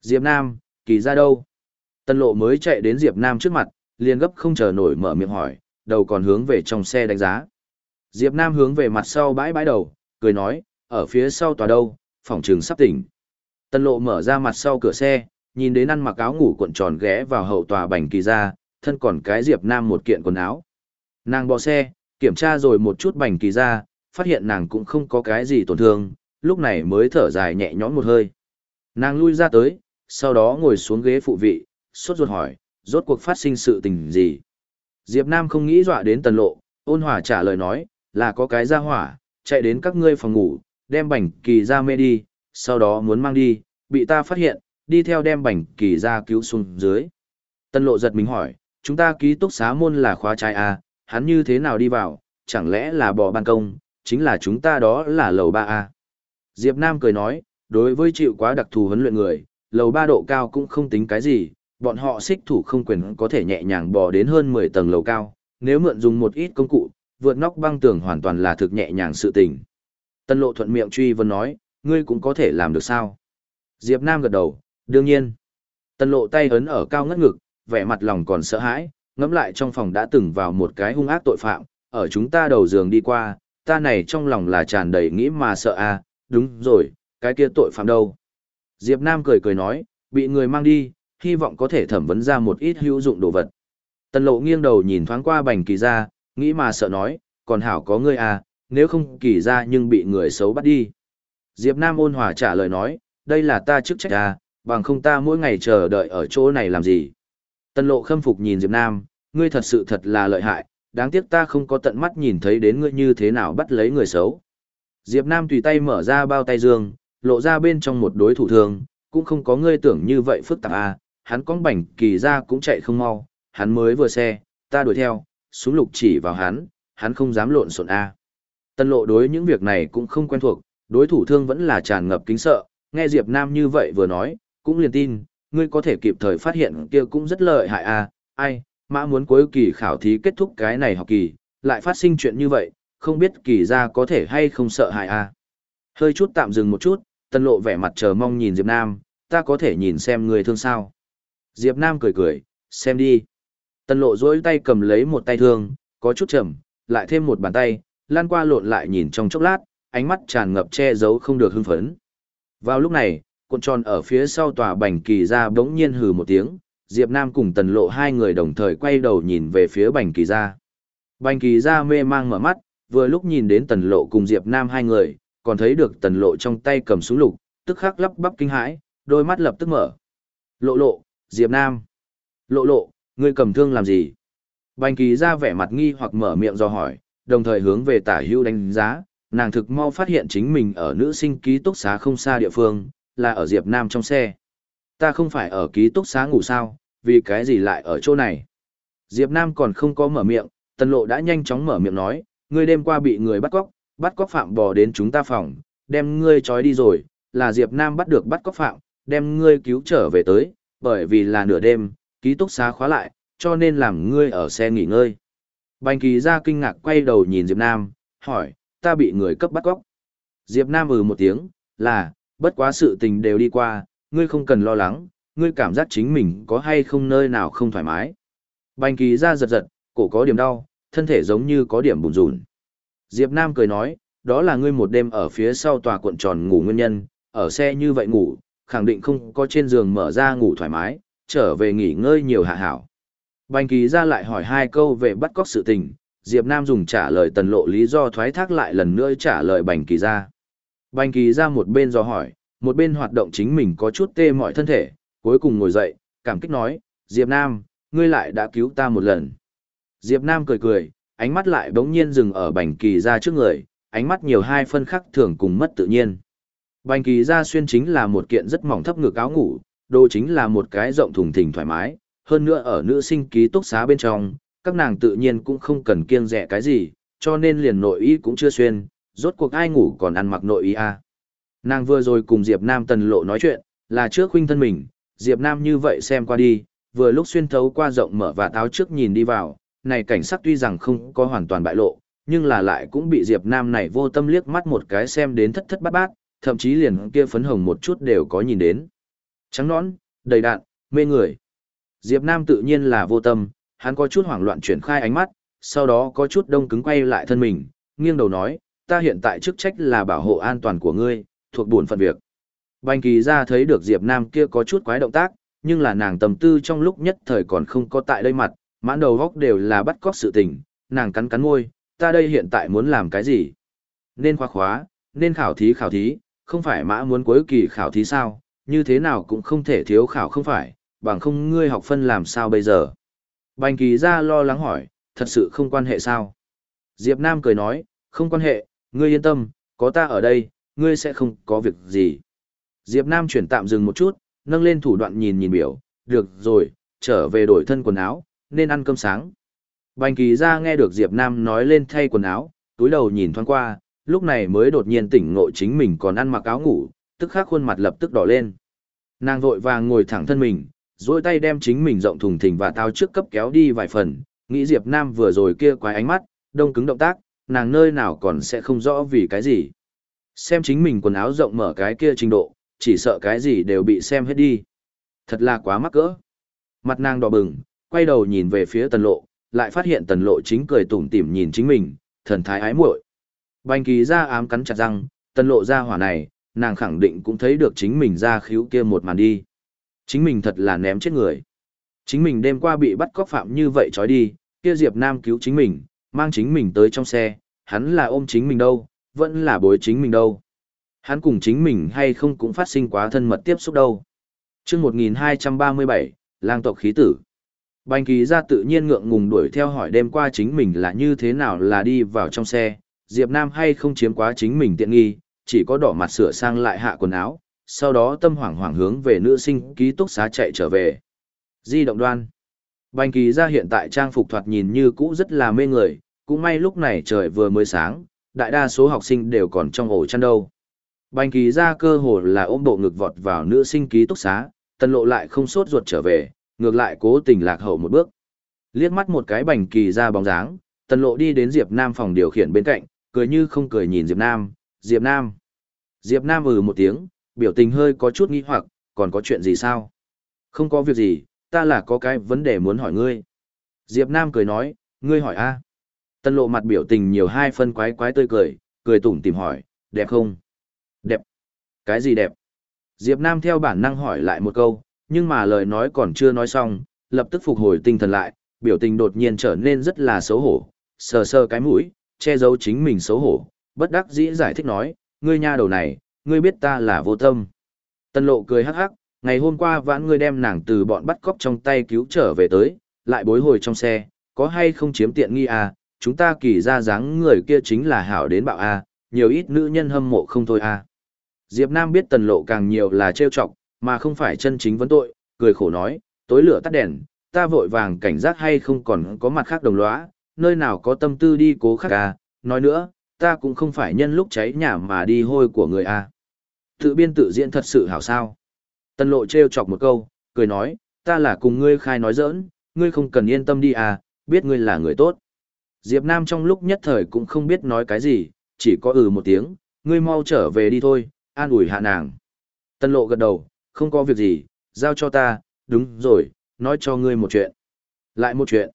Diệp Nam, kỳ ra đâu? Tân lộ mới chạy đến Diệp Nam trước mặt, liền gấp không chờ nổi mở miệng hỏi, đầu còn hướng về trong xe đánh giá. Diệp Nam hướng về mặt sau bãi bãi đầu, cười nói, ở phía sau tòa đâu, phòng trường sắp tỉnh. Tân lộ mở ra mặt sau cửa xe, nhìn đến ăn mặc áo ngủ cuộn tròn ghé vào hậu tòa bành kỳ ra, thân còn cái Diệp Nam một kiện quần áo. Nàng bỏ xe, kiểm tra rồi một chút bành kỳ ra, phát hiện nàng cũng không có cái gì tổn thương, lúc này mới thở dài nhẹ nhõm một hơi. Nàng lui ra tới, sau đó ngồi xuống ghế phụ vị, sốt ruột hỏi, rốt cuộc phát sinh sự tình gì. Diệp Nam không nghĩ dọa đến tần lộ, ôn hòa trả lời nói, là có cái ra hỏa, chạy đến các ngươi phòng ngủ, đem bảnh kỳ ra mê đi, sau đó muốn mang đi, bị ta phát hiện, đi theo đem bảnh kỳ ra cứu xuống dưới. Tần lộ giật mình hỏi, chúng ta ký túc xá môn là khóa trái à, hắn như thế nào đi vào, chẳng lẽ là bỏ ban công, chính là chúng ta đó là lầu 3A. À? Diệp Nam cười nói, đối với chịu quá đặc thù huấn luyện người, lầu ba độ cao cũng không tính cái gì, bọn họ xích thủ không quyền có thể nhẹ nhàng bò đến hơn 10 tầng lầu cao, nếu mượn dùng một ít công cụ, vượt nóc băng tường hoàn toàn là thực nhẹ nhàng sự tình. Tân lộ thuận miệng truy vấn nói, ngươi cũng có thể làm được sao? Diệp Nam gật đầu, đương nhiên. Tân lộ tay ấn ở cao ngất ngực, vẻ mặt lòng còn sợ hãi, ngẫm lại trong phòng đã từng vào một cái hung ác tội phạm, ở chúng ta đầu giường đi qua, ta này trong lòng là tràn đầy nghĩ mà sợ à, đúng rồi, cái kia tội phạm đâu. Diệp Nam cười cười nói, bị người mang đi, hy vọng có thể thẩm vấn ra một ít hữu dụng đồ vật. Tần lộ nghiêng đầu nhìn thoáng qua bành kỳ ra, nghĩ mà sợ nói, còn hảo có ngươi à, nếu không kỳ ra nhưng bị người xấu bắt đi. Diệp Nam ôn hòa trả lời nói, đây là ta chức trách à, bằng không ta mỗi ngày chờ đợi ở chỗ này làm gì. Tần lộ khâm phục nhìn Diệp Nam, ngươi thật sự thật là lợi hại, đáng tiếc ta không có tận mắt nhìn thấy đến ngươi như thế nào bắt lấy người xấu. Diệp Nam tùy tay mở ra bao tay dương, lộ ra bên trong một đối thủ thường, cũng không có ngươi tưởng như vậy phức tạp à, hắn con bảnh kỳ ra cũng chạy không mau, hắn mới vừa xe, ta đuổi theo, súng lục chỉ vào hắn, hắn không dám lộn xộn a. À. Tân lộ đối những việc này cũng không quen thuộc, đối thủ thương vẫn là tràn ngập kính sợ, nghe Diệp Nam như vậy vừa nói, cũng liền tin, ngươi có thể kịp thời phát hiện kia cũng rất lợi hại a, à. ai, mã muốn cuối kỳ khảo thí kết thúc cái này học kỳ, lại phát sinh chuyện như vậy, không biết kỳ ra có thể hay không sợ hại a. À. Hơi chút tạm dừng một chút, tân lộ vẻ mặt chờ mong nhìn Diệp Nam, ta có thể nhìn xem người thương sao. Diệp Nam cười cười, xem đi. Tân lộ duỗi tay cầm lấy một tay thương, có chút chậm, lại thêm một bàn tay, lan qua lộn lại nhìn trong chốc lát, ánh mắt tràn ngập che giấu không được hưng phấn. Vào lúc này, cuộn tròn ở phía sau tòa bành kỳ ra bỗng nhiên hừ một tiếng, Diệp Nam cùng tần lộ hai người đồng thời quay đầu nhìn về phía bành kỳ ra. Bành kỳ ra mê mang mở mắt, vừa lúc nhìn đến tần lộ cùng Diệp Nam hai người, còn thấy được tần lộ trong tay cầm súng lục, tức khắc lắp bắp kinh hãi, đôi mắt lập tức mở. Lộ lộ, Diệp Nam. Lộ lộ, ngươi cầm thương làm gì? Bành kỳ ra vẻ mặt nghi hoặc mở miệng do hỏi, đồng thời hướng về tả hưu đánh giá, nàng thực mau phát hiện chính mình ở nữ sinh ký túc xá không xa địa phương, là ở Diệp Nam trong xe. Ta không phải ở ký túc xá ngủ sao, vì cái gì lại ở chỗ này? Diệp Nam còn không có mở miệng, tần lộ đã nhanh chóng mở miệng nói, ngươi đêm qua bị người bắt cóc, bắt cóc phạm bò đến chúng ta phòng, đem ngươi trói đi rồi, là Diệp Nam bắt được bắt cóc phạm, đem ngươi cứu trở về tới, bởi vì là nửa đêm, ký túc xá khóa lại, cho nên làm ngươi ở xe nghỉ ngơi. Bành kỳ ra kinh ngạc quay đầu nhìn Diệp Nam, hỏi, ta bị người cấp bắt cóc. Diệp Nam ừ một tiếng, là, bất quá sự tình đều đi qua, ngươi không cần lo lắng, ngươi cảm giác chính mình có hay không nơi nào không thoải mái. Bành kỳ ra giật giật, cổ có điểm đau, thân thể giống như có điểm bùn rùn. Diệp Nam cười nói, đó là ngươi một đêm ở phía sau tòa cuộn tròn ngủ nguyên nhân, ở xe như vậy ngủ, khẳng định không có trên giường mở ra ngủ thoải mái, trở về nghỉ ngơi nhiều hạ hảo. Bành kỳ ra lại hỏi hai câu về bắt cóc sự tình, Diệp Nam dùng trả lời tần lộ lý do thoái thác lại lần nữa trả lời bành kỳ ra. Bành kỳ ra một bên do hỏi, một bên hoạt động chính mình có chút tê mọi thân thể, cuối cùng ngồi dậy, cảm kích nói, Diệp Nam, ngươi lại đã cứu ta một lần. Diệp Nam cười cười, ánh mắt lại bỗng nhiên dừng ở bành kỳ ra trước người, ánh mắt nhiều hai phân khắc thường cùng mất tự nhiên. Bành kỳ ra xuyên chính là một kiện rất mỏng thấp ngực áo ngủ, đồ chính là một cái rộng thùng thình thoải mái, hơn nữa ở nữ sinh ký túc xá bên trong, các nàng tự nhiên cũng không cần kiêng rẻ cái gì, cho nên liền nội y cũng chưa xuyên, rốt cuộc ai ngủ còn ăn mặc nội y à. Nàng vừa rồi cùng Diệp Nam tần lộ nói chuyện, là trước huynh thân mình, Diệp Nam như vậy xem qua đi, vừa lúc xuyên thấu qua rộng mở và táo trước nhìn đi vào, này cảnh sắc tuy rằng không có hoàn toàn bại lộ, nhưng là lại cũng bị Diệp Nam này vô tâm liếc mắt một cái xem đến thất thất bát bát, thậm chí liền kia phấn hồng một chút đều có nhìn đến. Trắng nõn, đầy đạn, mê người. Diệp Nam tự nhiên là vô tâm, hắn có chút hoảng loạn chuyển khai ánh mắt, sau đó có chút đông cứng quay lại thân mình, nghiêng đầu nói, ta hiện tại chức trách là bảo hộ an toàn của ngươi, thuộc buồn phận việc. Bành kỳ ra thấy được Diệp Nam kia có chút quái động tác, nhưng là nàng tầm tư trong lúc nhất thời còn không có tại đây mặt, mãn đầu góc đều là bắt cóc sự tình, nàng cắn cắn môi, ta đây hiện tại muốn làm cái gì? Nên khoa khóa, nên khảo thí khảo thí, không phải mã muốn cuối kỳ khảo thí sao, như thế nào cũng không thể thiếu khảo không phải, bằng không ngươi học phân làm sao bây giờ? Bành kỳ ra lo lắng hỏi, thật sự không quan hệ sao? Diệp Nam cười nói, không quan hệ, ngươi yên tâm, có ta ở đây, ngươi sẽ không có việc gì. Diệp Nam chuyển tạm dừng một chút, nâng lên thủ đoạn nhìn nhìn biểu, được rồi, trở về đổi thân quần áo, nên ăn cơm sáng. Bành kỳ ra nghe được Diệp Nam nói lên thay quần áo, túi đầu nhìn thoáng qua, lúc này mới đột nhiên tỉnh ngộ chính mình còn ăn mặc áo ngủ, tức khắc khuôn mặt lập tức đỏ lên. Nàng vội vàng ngồi thẳng thân mình, duỗi tay đem chính mình rộng thùng thình và tao trước cấp kéo đi vài phần, nghĩ Diệp Nam vừa rồi kia quái ánh mắt, đông cứng động tác, nàng nơi nào còn sẽ không rõ vì cái gì. Xem chính mình quần áo rộng mở cái kia trình độ, chỉ sợ cái gì đều bị xem hết đi. Thật là quá mắc cỡ. Mặt nàng đỏ bừng, quay đầu nhìn về phía tần lộ, lại phát hiện tần lộ chính cười tủm tỉm nhìn chính mình, thần thái ái muội. Bành kỳ ra ám cắn chặt răng, tần lộ ra hỏa này, nàng khẳng định cũng thấy được chính mình ra khíu kia một màn đi. Chính mình thật là ném chết người. Chính mình đêm qua bị bắt cóc phạm như vậy trói đi, kia Diệp Nam cứu chính mình, mang chính mình tới trong xe, hắn là ôm chính mình đâu, vẫn là bối chính mình đâu. Hắn cùng chính mình hay không cũng phát sinh quá thân mật tiếp xúc đâu. Trước 1237, lang tộc khí tử. Bành kỳ ra tự nhiên ngượng ngùng đuổi theo hỏi đêm qua chính mình là như thế nào là đi vào trong xe, Diệp Nam hay không chiếm quá chính mình tiện nghi, chỉ có đỏ mặt sửa sang lại hạ quần áo, sau đó tâm hoảng hoảng hướng về nữ sinh ký túc xá chạy trở về. Di động đoan. Bành kỳ ra hiện tại trang phục thoạt nhìn như cũ rất là mê người, cũng may lúc này trời vừa mới sáng, đại đa số học sinh đều còn trong ổ chăn đâu. Bành kỳ ra cơ hồ là ôm bộ ngực vọt vào nữ sinh ký túc xá, tần lộ lại không sốt ruột trở về, ngược lại cố tình lạc hậu một bước. Liếc mắt một cái bành kỳ ra bóng dáng, tần lộ đi đến Diệp Nam phòng điều khiển bên cạnh, cười như không cười nhìn Diệp Nam, Diệp Nam. Diệp Nam ừ một tiếng, biểu tình hơi có chút nghi hoặc, còn có chuyện gì sao? Không có việc gì, ta là có cái vấn đề muốn hỏi ngươi. Diệp Nam cười nói, ngươi hỏi a? Tân lộ mặt biểu tình nhiều hai phân quái quái tươi cười, cười tủm tìm hỏi, đẹp không? Đẹp. Cái gì đẹp? Diệp Nam theo bản năng hỏi lại một câu, nhưng mà lời nói còn chưa nói xong, lập tức phục hồi tinh thần lại, biểu tình đột nhiên trở nên rất là xấu hổ, sờ sờ cái mũi, che giấu chính mình xấu hổ, bất đắc dĩ giải thích nói, ngươi nha đầu này, ngươi biết ta là vô tâm. Tân lộ cười hắc hắc, ngày hôm qua vãn ngươi đem nàng từ bọn bắt cóc trong tay cứu trở về tới, lại bối hồi trong xe, có hay không chiếm tiện nghi à, chúng ta kỳ ra dáng người kia chính là hảo đến bạo à, nhiều ít nữ nhân hâm mộ không thôi à. Diệp Nam biết tần lộ càng nhiều là trêu chọc, mà không phải chân chính vấn tội, cười khổ nói, tối lửa tắt đèn, ta vội vàng cảnh giác hay không còn có mặt khác đồng lõa, nơi nào có tâm tư đi cố khắc à, nói nữa, ta cũng không phải nhân lúc cháy nhà mà đi hôi của người à. Tự biên tự diễn thật sự hảo sao. Tân lộ trêu chọc một câu, cười nói, ta là cùng ngươi khai nói giỡn, ngươi không cần yên tâm đi à, biết ngươi là người tốt. Diệp Nam trong lúc nhất thời cũng không biết nói cái gì, chỉ có ừ một tiếng, ngươi mau trở về đi thôi, an ủi hạ nàng. Tân lộ gật đầu, không có việc gì, giao cho ta, đúng rồi, nói cho ngươi một chuyện. Lại một chuyện.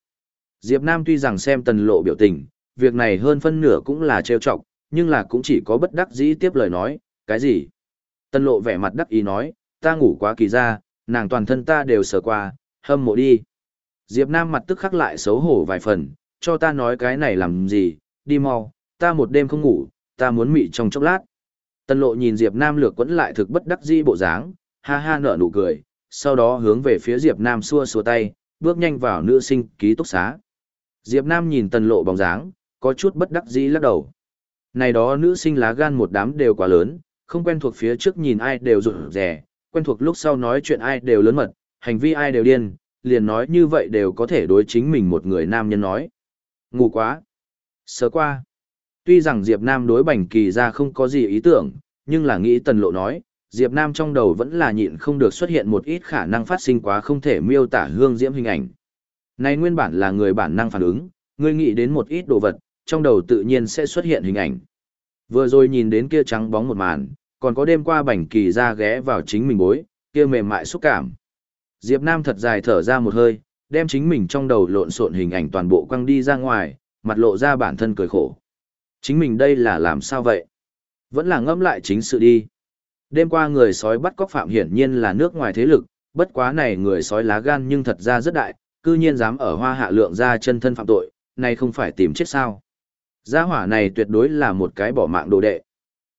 Diệp Nam tuy rằng xem tần lộ biểu tình, việc này hơn phân nửa cũng là trêu chọc, nhưng là cũng chỉ có bất đắc dĩ tiếp lời nói, cái gì? Tần lộ vẻ mặt đắc ý nói, ta ngủ quá kỳ ra, nàng toàn thân ta đều sờ qua, hâm mộ đi. Diệp Nam mặt tức khắc lại xấu hổ vài phần, cho ta nói cái này làm gì, đi mau, ta một đêm không ngủ, ta muốn mị trong chốc lát. Tần lộ nhìn Diệp Nam lược quẫn lại thực bất đắc dĩ bộ dáng, ha ha nở nụ cười, sau đó hướng về phía Diệp Nam xua xua tay, bước nhanh vào nữ sinh ký túc xá. Diệp Nam nhìn tần lộ bóng dáng, có chút bất đắc dĩ lắc đầu. Này đó nữ sinh lá gan một đám đều quá lớn, không quen thuộc phía trước nhìn ai đều rụt rè, quen thuộc lúc sau nói chuyện ai đều lớn mật, hành vi ai đều điên, liền nói như vậy đều có thể đối chính mình một người nam nhân nói. Ngủ quá. Sớ qua. Tuy rằng Diệp Nam đối Bành Kỳ ra không có gì ý tưởng, nhưng là nghĩ Tần Lộ nói, Diệp Nam trong đầu vẫn là nhịn không được xuất hiện một ít khả năng phát sinh quá không thể miêu tả hương diễm hình ảnh. Này nguyên bản là người bản năng phản ứng, người nghĩ đến một ít đồ vật, trong đầu tự nhiên sẽ xuất hiện hình ảnh. Vừa rồi nhìn đến kia trắng bóng một màn, còn có đêm qua bảnh Kỳ ra ghé vào chính mình bối, kia mềm mại xúc cảm. Diệp Nam thật dài thở ra một hơi, đem chính mình trong đầu lộn xộn hình ảnh toàn bộ quăng đi ra ngoài, mặt lộ ra bản thân cười khổ. Chính mình đây là làm sao vậy? Vẫn là ngẫm lại chính sự đi. Đêm qua người sói bắt cóc phạm hiển nhiên là nước ngoài thế lực, bất quá này người sói lá gan nhưng thật ra rất đại, cư nhiên dám ở hoa hạ lượng ra chân thân phạm tội, này không phải tìm chết sao. Gia hỏa này tuyệt đối là một cái bỏ mạng đồ đệ.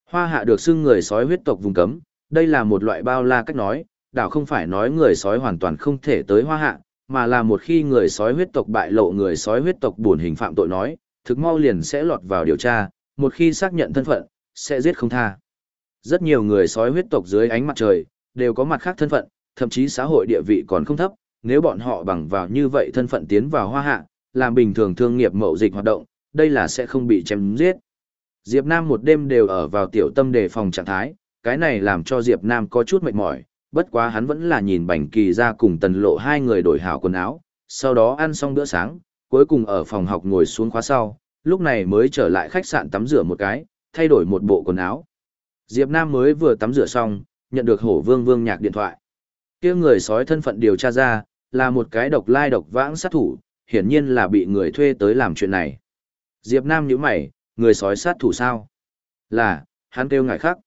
Hoa hạ được xưng người sói huyết tộc vùng cấm, đây là một loại bao la cách nói, đảo không phải nói người sói hoàn toàn không thể tới hoa hạ, mà là một khi người sói huyết tộc bại lộ người sói huyết tộc buồn hình phạm tội nói, thực mau liền sẽ lọt vào điều tra, một khi xác nhận thân phận, sẽ giết không tha. Rất nhiều người sói huyết tộc dưới ánh mặt trời, đều có mặt khác thân phận, thậm chí xã hội địa vị còn không thấp, nếu bọn họ bằng vào như vậy thân phận tiến vào hoa hạ, làm bình thường thương nghiệp mậu dịch hoạt động, đây là sẽ không bị chém giết. Diệp Nam một đêm đều ở vào tiểu tâm đề phòng trạng thái, cái này làm cho Diệp Nam có chút mệt mỏi, bất quá hắn vẫn là nhìn Bành Kỳ ra cùng Tần Lộ hai người đổi hảo quần áo, sau đó ăn xong bữa sáng, cuối cùng ở phòng học ngồi xuống khóa sau, lúc này mới trở lại khách sạn tắm rửa một cái, thay đổi một bộ quần áo. Diệp Nam mới vừa tắm rửa xong, nhận được Hổ Vương Vương Nhạc điện thoại. Kia người sói thân phận điều tra ra, là một cái độc lai độc vãng sát thủ, hiển nhiên là bị người thuê tới làm chuyện này. Diệp Nam nhíu mày, người sói sát thủ sao? Là, hắn kêu ngại khác.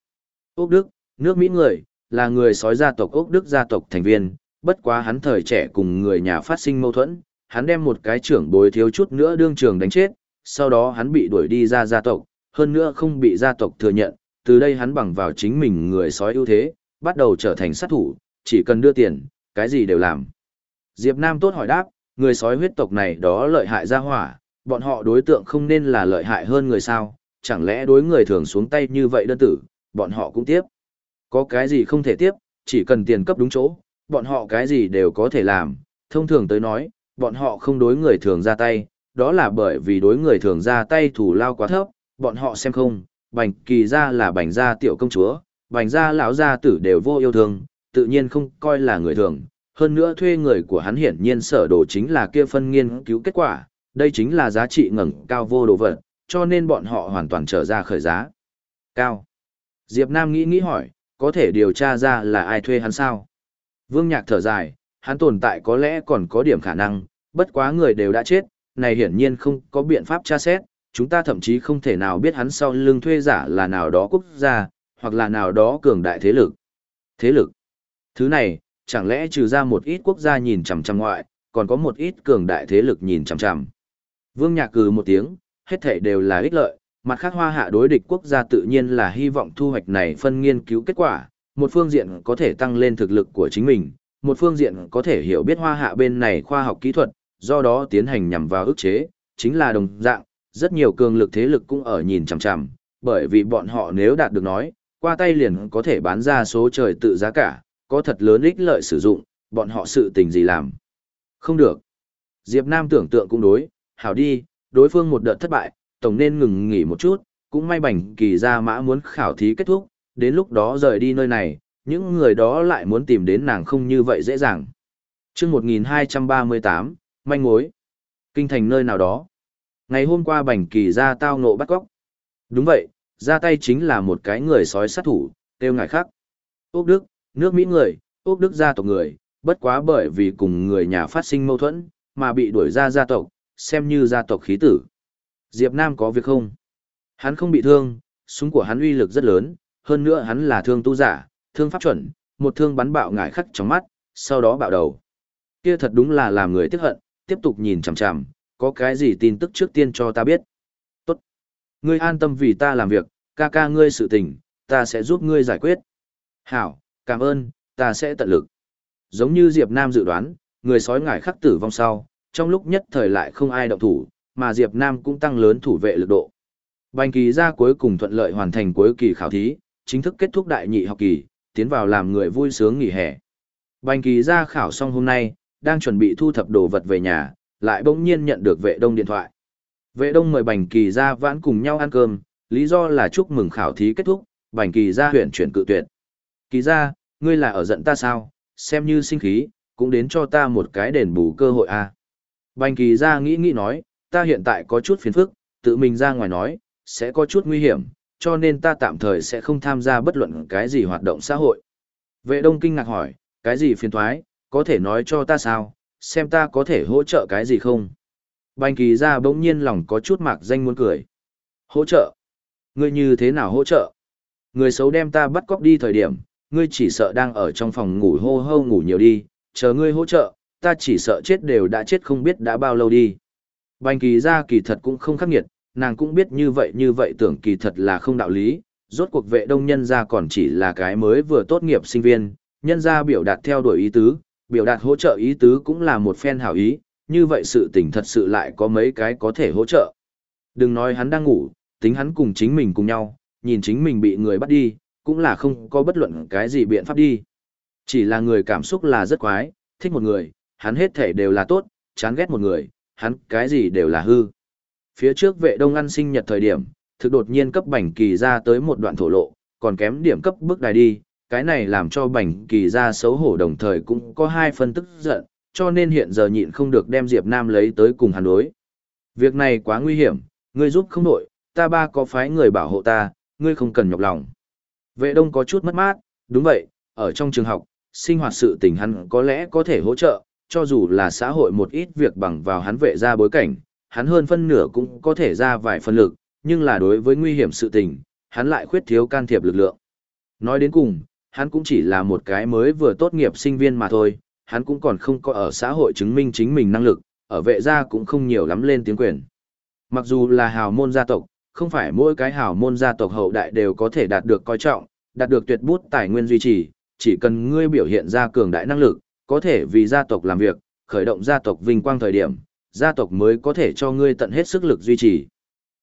Úc Đức, nước Mỹ người, là người sói gia tộc Úc Đức gia tộc thành viên, bất quá hắn thời trẻ cùng người nhà phát sinh mâu thuẫn, hắn đem một cái trưởng bối thiếu chút nữa đương trường đánh chết, sau đó hắn bị đuổi đi ra gia tộc, hơn nữa không bị gia tộc thừa nhận, từ đây hắn bằng vào chính mình người sói ưu thế, bắt đầu trở thành sát thủ, chỉ cần đưa tiền, cái gì đều làm. Diệp Nam tốt hỏi đáp, người sói huyết tộc này đó lợi hại ra hỏa, bọn họ đối tượng không nên là lợi hại hơn người sao, chẳng lẽ đối người thường xuống tay như vậy đơn tử, bọn họ cũng tiếp. Có cái gì không thể tiếp, chỉ cần tiền cấp đúng chỗ, bọn họ cái gì đều có thể làm, thông thường tới nói, bọn họ không đối người thường ra tay, đó là bởi vì đối người thường ra tay thủ lao quá thấp, bọn họ xem không, bành kỳ Gia là bành gia tiểu công chúa, bành gia lão gia tử đều vô yêu thương, tự nhiên không coi là người thường. Hơn nữa thuê người của hắn hiển nhiên sở đồ chính là kia phân nghiên cứu kết quả, đây chính là giá trị ngẩng cao vô đồ vật, cho nên bọn họ hoàn toàn trở ra khởi giá. Cao. Diệp Nam nghĩ nghĩ hỏi, có thể điều tra ra là ai thuê hắn sao? Vương Nhạc thở dài, hắn tồn tại có lẽ còn có điểm khả năng, bất quá người đều đã chết, này hiển nhiên không có biện pháp tra xét, chúng ta thậm chí không thể nào biết hắn sau lưng thuê giả là nào đó quốc gia, hoặc là nào đó cường đại thế lực. Thế lực. Thứ này, chẳng lẽ trừ ra một ít quốc gia nhìn chằm chằm ngoại, còn có một ít cường đại thế lực nhìn chằm chằm. Vương Nhạc cừ một tiếng, hết thảy đều là ích lợi, mặt khác hoa hạ đối địch quốc gia tự nhiên là hy vọng thu hoạch này phân nghiên cứu kết quả, một phương diện có thể tăng lên thực lực của chính mình, một phương diện có thể hiểu biết hoa hạ bên này khoa học kỹ thuật, do đó tiến hành nhằm vào ức chế, chính là đồng dạng, rất nhiều cường lực thế lực cũng ở nhìn chằm chằm, bởi vì bọn họ nếu đạt được nói, qua tay liền có thể bán ra số trời tự giá cả, có thật lớn ích lợi sử dụng, bọn họ sự tình gì làm. Không được. Diệp Nam tưởng tượng cũng đối, hảo đi, đối phương một đợt thất bại, tổng nên ngừng nghỉ một chút, cũng may bảnh kỳ ra mã muốn khảo thí kết thúc, đến lúc đó rời đi nơi này, những người đó lại muốn tìm đến nàng không như vậy dễ dàng. Trước 1238, manh mối. Kinh thành nơi nào đó. Ngày hôm qua bảnh kỳ ra tao ngộ bắt góc. Đúng vậy, ra tay chính là một cái người sói sát thủ, tiêu ngại khác. Úc Đức, nước Mỹ người, Úc Đức gia tộc người, bất quá bởi vì cùng người nhà phát sinh mâu thuẫn, mà bị đuổi ra gia tộc, xem như gia tộc khí tử. Diệp Nam có việc không? Hắn không bị thương, súng của hắn uy lực rất lớn, hơn nữa hắn là thương tu giả, thương pháp chuẩn, một thương bắn bạo ngải khắc trong mắt, sau đó bạo đầu. Kia thật đúng là làm người tiếc hận, tiếp tục nhìn chằm chằm, có cái gì tin tức trước tiên cho ta biết. Tốt. Ngươi an tâm vì ta làm việc, ca ca ngươi sự tình, ta sẽ giúp ngươi giải quyết. Hảo, cảm ơn, ta sẽ tận lực. Giống như Diệp Nam dự đoán, người sói ngải khắc tử vong sau, trong lúc nhất thời lại không ai động thủ, mà Diệp Nam cũng tăng lớn thủ vệ lực độ. Bành kỳ ra cuối cùng thuận lợi hoàn thành cuối kỳ khảo thí, chính thức kết thúc đại nhị học kỳ, tiến vào làm người vui sướng nghỉ hè. Bành kỳ ra khảo xong hôm nay, đang chuẩn bị thu thập đồ vật về nhà, lại bỗng nhiên nhận được vệ đông điện thoại. Vệ đông mời bành kỳ ra vãn cùng nhau ăn cơm, lý do là chúc mừng khảo thí kết thúc, bành kỳ ra huyện chuyển cự tuyệt. Kỳ ra, ngươi là ở giận ta sao, xem như sinh khí, cũng đến cho ta một cái đền bù cơ hội a. À. Bành kỳ ra nghĩ nghĩ nói, ta hiện tại có chút phiền phức, tự mình ra ngoài nói, sẽ có chút nguy hiểm, cho nên ta tạm thời sẽ không tham gia bất luận cái gì hoạt động xã hội. Vệ đông kinh ngạc hỏi, cái gì phiền thoái, có thể nói cho ta sao, xem ta có thể hỗ trợ cái gì không? Bành kỳ ra bỗng nhiên lòng có chút mạc danh muốn cười. Hỗ trợ? Ngươi như thế nào hỗ trợ? Người xấu đem ta bắt cóc đi thời điểm, ngươi chỉ sợ đang ở trong phòng ngủ hô hô ngủ nhiều đi, chờ ngươi hỗ trợ, ta chỉ sợ chết đều đã chết không biết đã bao lâu đi. Bành kỳ ra kỳ thật cũng không khắc nghiệt, nàng cũng biết như vậy như vậy tưởng kỳ thật là không đạo lý, rốt cuộc vệ đông nhân ra còn chỉ là cái mới vừa tốt nghiệp sinh viên, nhân ra biểu đạt theo đuổi ý tứ, biểu đạt hỗ trợ ý tứ cũng là một phen hảo ý, như vậy sự tình thật sự lại có mấy cái có thể hỗ trợ. Đừng nói hắn đang ngủ, tính hắn cùng chính mình cùng nhau, nhìn chính mình bị người bắt đi, cũng là không có bất luận cái gì biện pháp đi. Chỉ là người cảm xúc là rất quái, thích một người, hắn hết thể đều là tốt, chán ghét một người, hắn cái gì đều là hư. Phía trước vệ đông ăn sinh nhật thời điểm, thực đột nhiên cấp bảnh kỳ ra tới một đoạn thổ lộ, còn kém điểm cấp bước đài đi, cái này làm cho bảnh kỳ ra xấu hổ đồng thời cũng có hai phân tức giận, cho nên hiện giờ nhịn không được đem Diệp Nam lấy tới cùng hắn đối. Việc này quá nguy hiểm, ngươi giúp không nổi, ta ba có phái người bảo hộ ta, ngươi không cần nhọc lòng. Vệ đông có chút mất mát, đúng vậy, ở trong trường học, sinh hoạt sự tình hắn có lẽ có thể hỗ trợ, cho dù là xã hội một ít việc bằng vào hắn vệ ra bối cảnh, hắn hơn phân nửa cũng có thể ra vài phân lực, nhưng là đối với nguy hiểm sự tình, hắn lại khuyết thiếu can thiệp lực lượng. Nói đến cùng, hắn cũng chỉ là một cái mới vừa tốt nghiệp sinh viên mà thôi, hắn cũng còn không có ở xã hội chứng minh chính mình năng lực, ở vệ gia cũng không nhiều lắm lên tiếng quyền. Mặc dù là hào môn gia tộc, không phải mỗi cái hào môn gia tộc hậu đại đều có thể đạt được coi trọng, đạt được tuyệt bút tài nguyên duy trì, chỉ cần ngươi biểu hiện ra cường đại năng lực, có thể vì gia tộc làm việc, khởi động gia tộc vinh quang thời điểm, gia tộc mới có thể cho ngươi tận hết sức lực duy trì.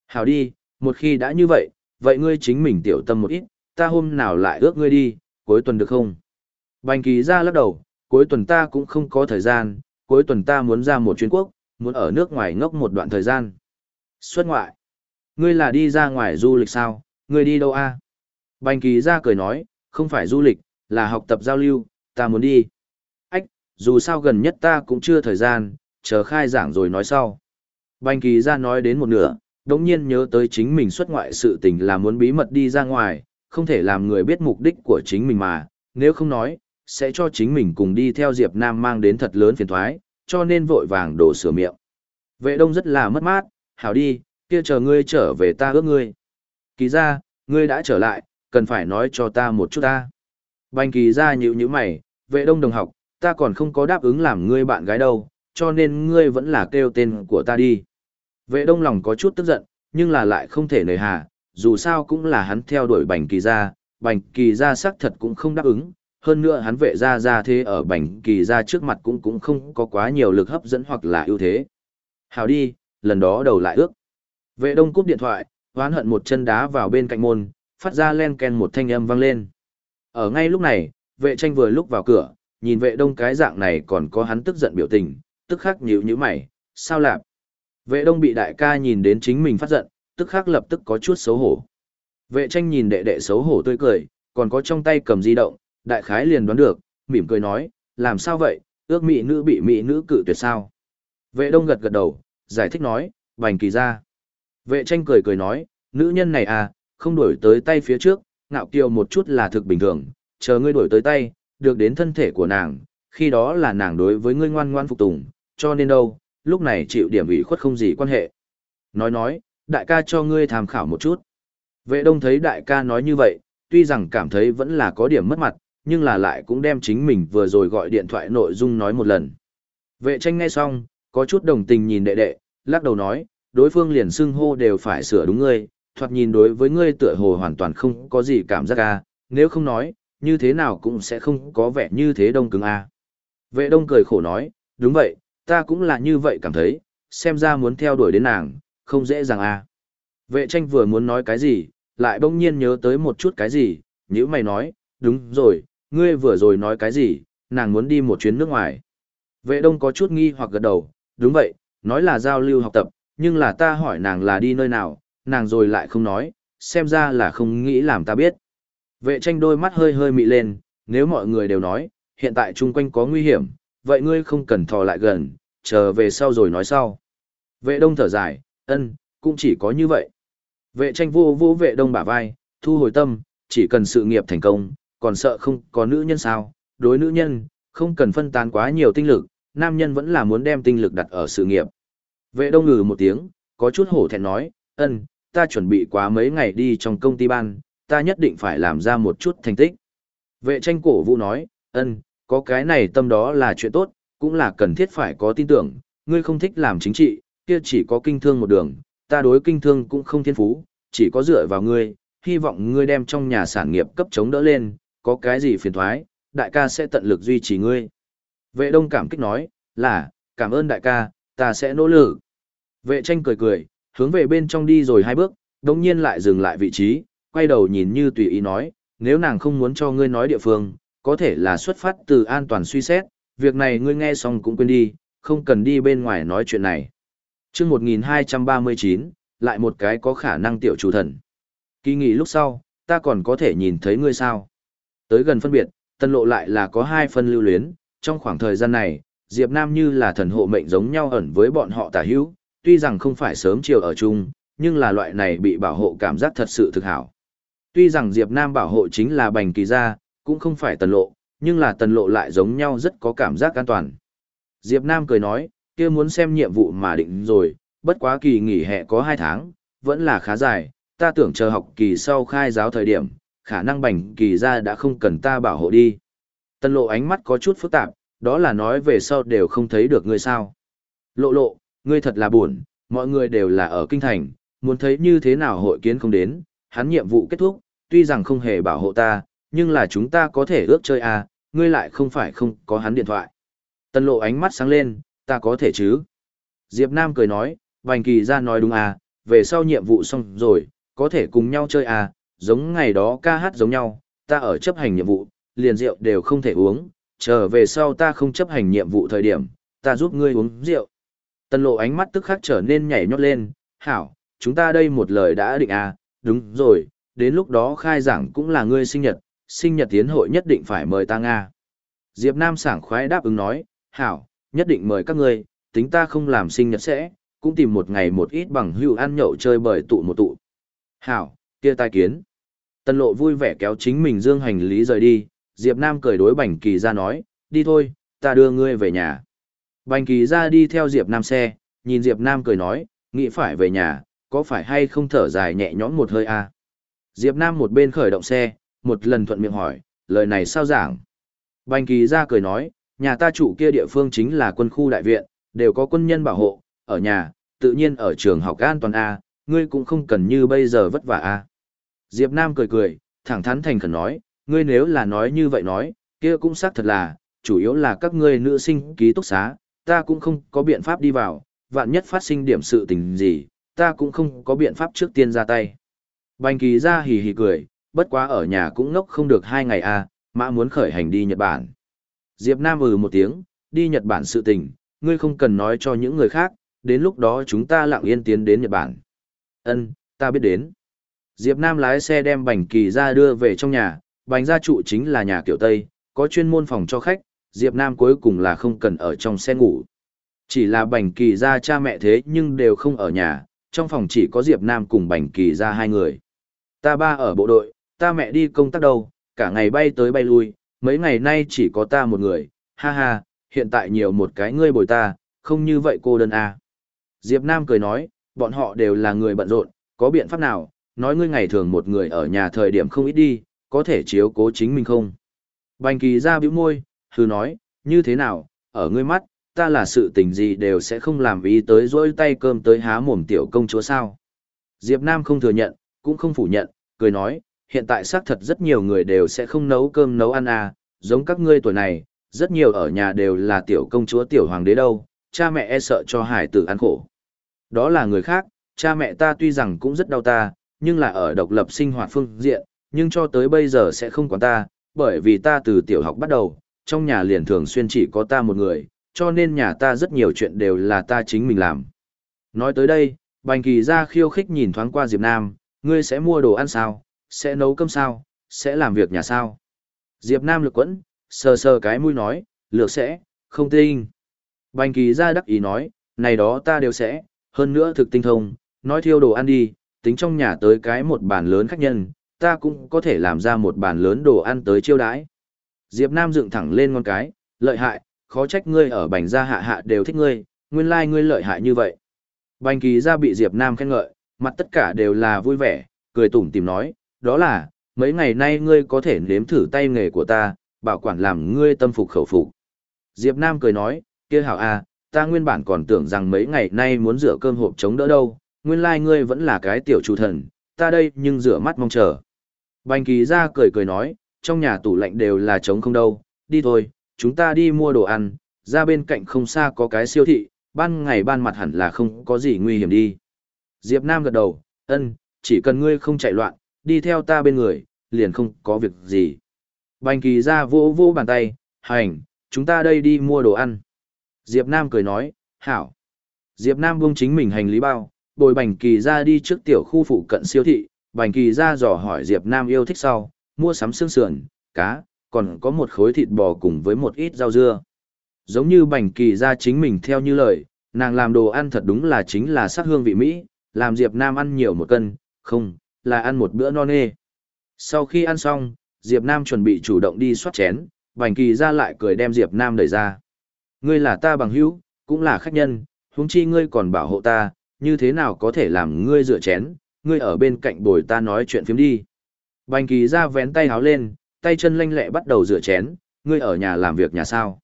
Hảo đi, một khi đã như vậy, vậy ngươi chính mình tiểu tâm một ít, ta hôm nào lại ước ngươi đi, cuối tuần được không? Bành kỳ ra lắc đầu, cuối tuần ta cũng không có thời gian, cuối tuần ta muốn ra một chuyến quốc, muốn ở nước ngoài ngốc một đoạn thời gian. Xuất ngoại. Ngươi là đi ra ngoài du lịch sao, ngươi đi đâu a? Bành kỳ ra cười nói, không phải du lịch, là học tập giao lưu, ta muốn đi. Ách, dù sao gần nhất ta cũng chưa thời gian, chờ khai giảng rồi nói sau. Bành kỳ ra nói đến một nửa, đống nhiên nhớ tới chính mình xuất ngoại sự tình là muốn bí mật đi ra ngoài, không thể làm người biết mục đích của chính mình mà, nếu không nói, sẽ cho chính mình cùng đi theo Diệp Nam mang đến thật lớn phiền toái cho nên vội vàng đổ sửa miệng. Vệ đông rất là mất mát, hảo đi, kia chờ ngươi trở về ta ước ngươi. Kỳ ra, ngươi đã trở lại, cần phải nói cho ta một chút ta. Bành kỳ ra nhữ như mày, vệ đông đồng học, ta còn không có đáp ứng làm ngươi bạn gái đâu, cho nên ngươi vẫn là kêu tên của ta đi. Vệ đông lòng có chút tức giận, nhưng là lại không thể nề hà, dù sao cũng là hắn theo đuổi bành kỳ Gia, bành kỳ Gia xác thật cũng không đáp ứng, hơn nữa hắn vệ Gia Gia thế ở bành kỳ Gia trước mặt cũng cũng không có quá nhiều lực hấp dẫn hoặc là ưu thế. Hào đi, lần đó đầu lại ước. Vệ đông cúp điện thoại, hoán hận một chân đá vào bên cạnh môn, phát ra len ken một thanh âm vang lên. Ở ngay lúc này, vệ tranh vừa lúc vào cửa, nhìn vệ đông cái dạng này còn có hắn tức giận biểu tình, tức khắc nhíu nhíu mày, sao lạp? Vệ đông bị đại ca nhìn đến chính mình phát giận, tức khắc lập tức có chút xấu hổ. Vệ tranh nhìn đệ đệ xấu hổ tươi cười, còn có trong tay cầm di động, đại khái liền đoán được, mỉm cười nói, làm sao vậy, ước mỹ nữ bị mỹ nữ cự tuyệt sao? Vệ đông gật gật đầu, giải thích nói, bành kỳ ra. Vệ tranh cười cười nói, nữ nhân này à, không đổi tới tay phía trước, ngạo kiều một chút là thực bình thường, chờ ngươi đổi tới tay, được đến thân thể của nàng, khi đó là nàng đối với ngươi ngoan ngoan phục tùng, cho nên đâu, lúc này chịu điểm ủy khuất không gì quan hệ. Nói nói, đại ca cho ngươi tham khảo một chút. Vệ đông thấy đại ca nói như vậy, tuy rằng cảm thấy vẫn là có điểm mất mặt, nhưng là lại cũng đem chính mình vừa rồi gọi điện thoại nội dung nói một lần. Vệ tranh nghe xong, có chút đồng tình nhìn đệ đệ, lắc đầu nói, đối phương liền xưng hô đều phải sửa đúng ngươi, thoạt nhìn đối với ngươi tựa hồ hoàn toàn không có gì cảm giác a, nếu không nói, như thế nào cũng sẽ không có vẻ như thế đông cứng a. Vệ đông cười khổ nói, đúng vậy, ta cũng là như vậy cảm thấy, xem ra muốn theo đuổi đến nàng, không dễ dàng à? Vệ tranh vừa muốn nói cái gì, lại bỗng nhiên nhớ tới một chút cái gì, nếu mày nói, đúng rồi, ngươi vừa rồi nói cái gì, nàng muốn đi một chuyến nước ngoài. Vệ đông có chút nghi hoặc gật đầu, đúng vậy, nói là giao lưu học tập, nhưng là ta hỏi nàng là đi nơi nào, nàng rồi lại không nói, xem ra là không nghĩ làm ta biết. Vệ tranh đôi mắt hơi hơi mị lên, nếu mọi người đều nói, hiện tại chung quanh có nguy hiểm, vậy ngươi không cần thò lại gần, chờ về sau rồi nói sau. Vệ đông thở dài, ân, cũng chỉ có như vậy. Vệ tranh vô vô vệ đông bả vai, thu hồi tâm, chỉ cần sự nghiệp thành công, còn sợ không có nữ nhân sao, đối nữ nhân, không cần phân tán quá nhiều tinh lực, nam nhân vẫn là muốn đem tinh lực đặt ở sự nghiệp. Vệ đông ngừ một tiếng, có chút hổ thẹn nói, ân, ta chuẩn bị quá mấy ngày đi trong công ty ban, ta nhất định phải làm ra một chút thành tích. Vệ tranh cổ vũ nói, ân, có cái này tâm đó là chuyện tốt, cũng là cần thiết phải có tin tưởng, ngươi không thích làm chính trị, kia chỉ có kinh thương một đường, ta đối kinh thương cũng không thiên phú, chỉ có dựa vào ngươi, hy vọng ngươi đem trong nhà sản nghiệp cấp chống đỡ lên, có cái gì phiền thoái, đại ca sẽ tận lực duy trì ngươi. Vệ đông cảm kích nói, là, cảm ơn đại ca, ta sẽ nỗ lực. Vệ tranh cười cười, hướng về bên trong đi rồi hai bước, đồng nhiên lại dừng lại vị trí, quay đầu nhìn như tùy ý nói, nếu nàng không muốn cho ngươi nói địa phương, có thể là xuất phát từ an toàn suy xét, việc này ngươi nghe xong cũng quên đi, không cần đi bên ngoài nói chuyện này chương 1239, lại một cái có khả năng tiểu chủ thần. Kỳ nghỉ lúc sau, ta còn có thể nhìn thấy ngươi sao. Tới gần phân biệt, tân lộ lại là có hai phân lưu luyến, trong khoảng thời gian này, Diệp Nam như là thần hộ mệnh giống nhau ẩn với bọn họ tả hữu, tuy rằng không phải sớm chiều ở chung, nhưng là loại này bị bảo hộ cảm giác thật sự thực hảo. Tuy rằng Diệp Nam bảo hộ chính là bành kỳ gia, cũng không phải tần lộ, nhưng là tần lộ lại giống nhau rất có cảm giác an toàn. Diệp Nam cười nói, kia muốn xem nhiệm vụ mà định rồi, bất quá kỳ nghỉ hè có 2 tháng, vẫn là khá dài, ta tưởng chờ học kỳ sau khai giáo thời điểm, khả năng bành kỳ ra đã không cần ta bảo hộ đi. Tần lộ ánh mắt có chút phức tạp, đó là nói về sau đều không thấy được ngươi sao. Lộ lộ, ngươi thật là buồn, mọi người đều là ở kinh thành, muốn thấy như thế nào hội kiến không đến, hắn nhiệm vụ kết thúc, tuy rằng không hề bảo hộ ta, nhưng là chúng ta có thể ước chơi à, ngươi lại không phải không có hắn điện thoại. Tân lộ ánh mắt sáng lên, ta có thể chứ. Diệp Nam cười nói, Bành Kỳ ra nói đúng à, về sau nhiệm vụ xong rồi, có thể cùng nhau chơi à, giống ngày đó ca hát giống nhau, ta ở chấp hành nhiệm vụ, liền rượu đều không thể uống, chờ về sau ta không chấp hành nhiệm vụ thời điểm, ta giúp ngươi uống rượu. Tân lộ ánh mắt tức khắc trở nên nhảy nhót lên, hảo, chúng ta đây một lời đã định à, đúng rồi, đến lúc đó khai giảng cũng là ngươi sinh nhật, sinh nhật tiến hội nhất định phải mời ta Nga. Diệp Nam sảng khoái đáp ứng nói, hảo, nhất định mời các ngươi, tính ta không làm sinh nhật sẽ, cũng tìm một ngày một ít bằng hữu ăn nhậu chơi bời tụ một tụ. Hảo, kia tai kiến. Tân lộ vui vẻ kéo chính mình dương hành lý rời đi, Diệp Nam cười đối Bành Kỳ ra nói, đi thôi, ta đưa ngươi về nhà. Bành Kỳ ra đi theo Diệp Nam xe, nhìn Diệp Nam cười nói, nghĩ phải về nhà, có phải hay không thở dài nhẹ nhõm một hơi à? Diệp Nam một bên khởi động xe, một lần thuận miệng hỏi, lời này sao giảng? Bành Kỳ ra cười nói, nhà ta chủ kia địa phương chính là quân khu đại viện, đều có quân nhân bảo hộ, ở nhà, tự nhiên ở trường học an toàn A, ngươi cũng không cần như bây giờ vất vả A. Diệp Nam cười cười, thẳng thắn thành khẩn nói, ngươi nếu là nói như vậy nói, kia cũng xác thật là, chủ yếu là các ngươi nữ sinh ký túc xá, ta cũng không có biện pháp đi vào, vạn nhất phát sinh điểm sự tình gì, ta cũng không có biện pháp trước tiên ra tay. Bành kỳ ra hì hì cười, bất quá ở nhà cũng ngốc không được hai ngày à, mã muốn khởi hành đi Nhật Bản. Diệp Nam ừ một tiếng, đi Nhật Bản sự tình, ngươi không cần nói cho những người khác, đến lúc đó chúng ta lặng yên tiến đến Nhật Bản. Ân, ta biết đến. Diệp Nam lái xe đem bành kỳ ra đưa về trong nhà, bành gia trụ chính là nhà kiểu Tây, có chuyên môn phòng cho khách, Diệp Nam cuối cùng là không cần ở trong xe ngủ. Chỉ là bành kỳ ra cha mẹ thế nhưng đều không ở nhà, trong phòng chỉ có Diệp Nam cùng bành kỳ ra hai người. Ta ba ở bộ đội, ta mẹ đi công tác đâu, cả ngày bay tới bay lui, mấy ngày nay chỉ có ta một người, ha ha, hiện tại nhiều một cái ngươi bồi ta, không như vậy cô đơn à. Diệp Nam cười nói, bọn họ đều là người bận rộn, có biện pháp nào, nói ngươi ngày thường một người ở nhà thời điểm không ít đi, có thể chiếu cố chính mình không? Bành kỳ ra bĩu môi, hừ nói, như thế nào, ở ngươi mắt, ta là sự tình gì đều sẽ không làm ý tới dỗi tay cơm tới há mồm tiểu công chúa sao. Diệp Nam không thừa nhận, cũng không phủ nhận, cười nói, hiện tại xác thật rất nhiều người đều sẽ không nấu cơm nấu ăn à, giống các ngươi tuổi này, rất nhiều ở nhà đều là tiểu công chúa tiểu hoàng đế đâu, cha mẹ e sợ cho hải tử ăn khổ. Đó là người khác, cha mẹ ta tuy rằng cũng rất đau ta, nhưng là ở độc lập sinh hoạt phương diện, nhưng cho tới bây giờ sẽ không quản ta, bởi vì ta từ tiểu học bắt đầu, trong nhà liền thường xuyên chỉ có ta một người, cho nên nhà ta rất nhiều chuyện đều là ta chính mình làm. Nói tới đây, Bành Kỳ ra khiêu khích nhìn thoáng qua Diệp Nam, ngươi sẽ mua đồ ăn sao, sẽ nấu cơm sao, sẽ làm việc nhà sao. Diệp Nam lực quẫn, sờ sờ cái mũi nói, lược sẽ, không tinh. Bành Kỳ ra đắc ý nói, này đó ta đều sẽ, hơn nữa thực tinh thông, nói thiêu đồ ăn đi, tính trong nhà tới cái một bàn lớn khách nhân, ta cũng có thể làm ra một bàn lớn đồ ăn tới chiêu đãi. Diệp Nam dựng thẳng lên ngón cái, lợi hại, khó trách ngươi ở bành gia hạ hạ đều thích ngươi, nguyên lai like ngươi lợi hại như vậy. Bành kỳ gia bị Diệp Nam khen ngợi, mặt tất cả đều là vui vẻ, cười tủm tỉm nói, đó là, mấy ngày nay ngươi có thể nếm thử tay nghề của ta, bảo quản làm ngươi tâm phục khẩu phục. Diệp Nam cười nói, kia hảo a, à, ta nguyên bản còn tưởng rằng mấy ngày nay muốn rửa cơm hộp chống đỡ đâu, nguyên lai like ngươi vẫn là cái tiểu chủ thần, ta đây nhưng rửa mắt mong chờ. Bành kỳ ra cười cười nói, trong nhà tủ lạnh đều là trống không đâu, đi thôi, chúng ta đi mua đồ ăn, ra bên cạnh không xa có cái siêu thị, ban ngày ban mặt hẳn là không có gì nguy hiểm đi. Diệp Nam gật đầu, ân, chỉ cần ngươi không chạy loạn, đi theo ta bên người, liền không có việc gì. Bành kỳ ra vỗ vỗ bàn tay, hành, chúng ta đây đi mua đồ ăn. Diệp Nam cười nói, hảo. Diệp Nam buông chính mình hành lý bao, bồi bành kỳ ra đi trước tiểu khu phụ cận siêu thị, bành kỳ ra dò hỏi Diệp Nam yêu thích sau, mua sắm xương sườn, cá, còn có một khối thịt bò cùng với một ít rau dưa. Giống như bành kỳ ra chính mình theo như lời, nàng làm đồ ăn thật đúng là chính là sắc hương vị Mỹ, làm Diệp Nam ăn nhiều một cân, không, là ăn một bữa no nê. Sau khi ăn xong, Diệp Nam chuẩn bị chủ động đi soát chén, bành kỳ ra lại cười đem Diệp Nam đẩy ra. Ngươi là ta bằng hữu, cũng là khách nhân, huống chi ngươi còn bảo hộ ta, như thế nào có thể làm ngươi rửa chén, ngươi ở bên cạnh bồi ta nói chuyện phiếm đi. Bành kỳ ra vén tay háo lên, tay chân lanh lẹ bắt đầu rửa chén, ngươi ở nhà làm việc nhà sao.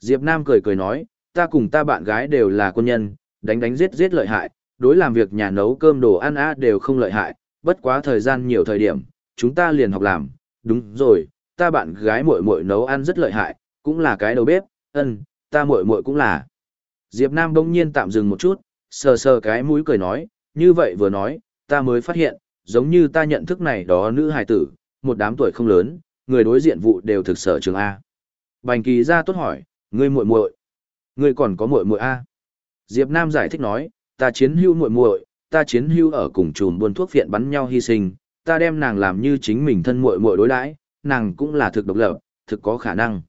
Diệp Nam cười cười nói, ta cùng ta bạn gái đều là quân nhân, đánh đánh giết giết lợi hại, đối làm việc nhà nấu cơm đồ ăn á đều không lợi hại, bất quá thời gian nhiều thời điểm, chúng ta liền học làm, đúng rồi, ta bạn gái muội muội nấu ăn rất lợi hại, cũng là cái đầu bếp, ân, ta muội muội cũng là. Diệp Nam bỗng nhiên tạm dừng một chút, sờ sờ cái mũi cười nói, như vậy vừa nói, ta mới phát hiện, giống như ta nhận thức này đó nữ hài tử, một đám tuổi không lớn, người đối diện vụ đều thực sở trường A. Bành kỳ ra tốt hỏi, ngươi muội muội, ngươi còn có muội muội A. Diệp Nam giải thích nói, ta chiến hưu muội muội, ta chiến hưu ở cùng chùm buôn thuốc viện bắn nhau hy sinh, ta đem nàng làm như chính mình thân muội muội đối đãi, nàng cũng là thực độc lập, thực có khả năng.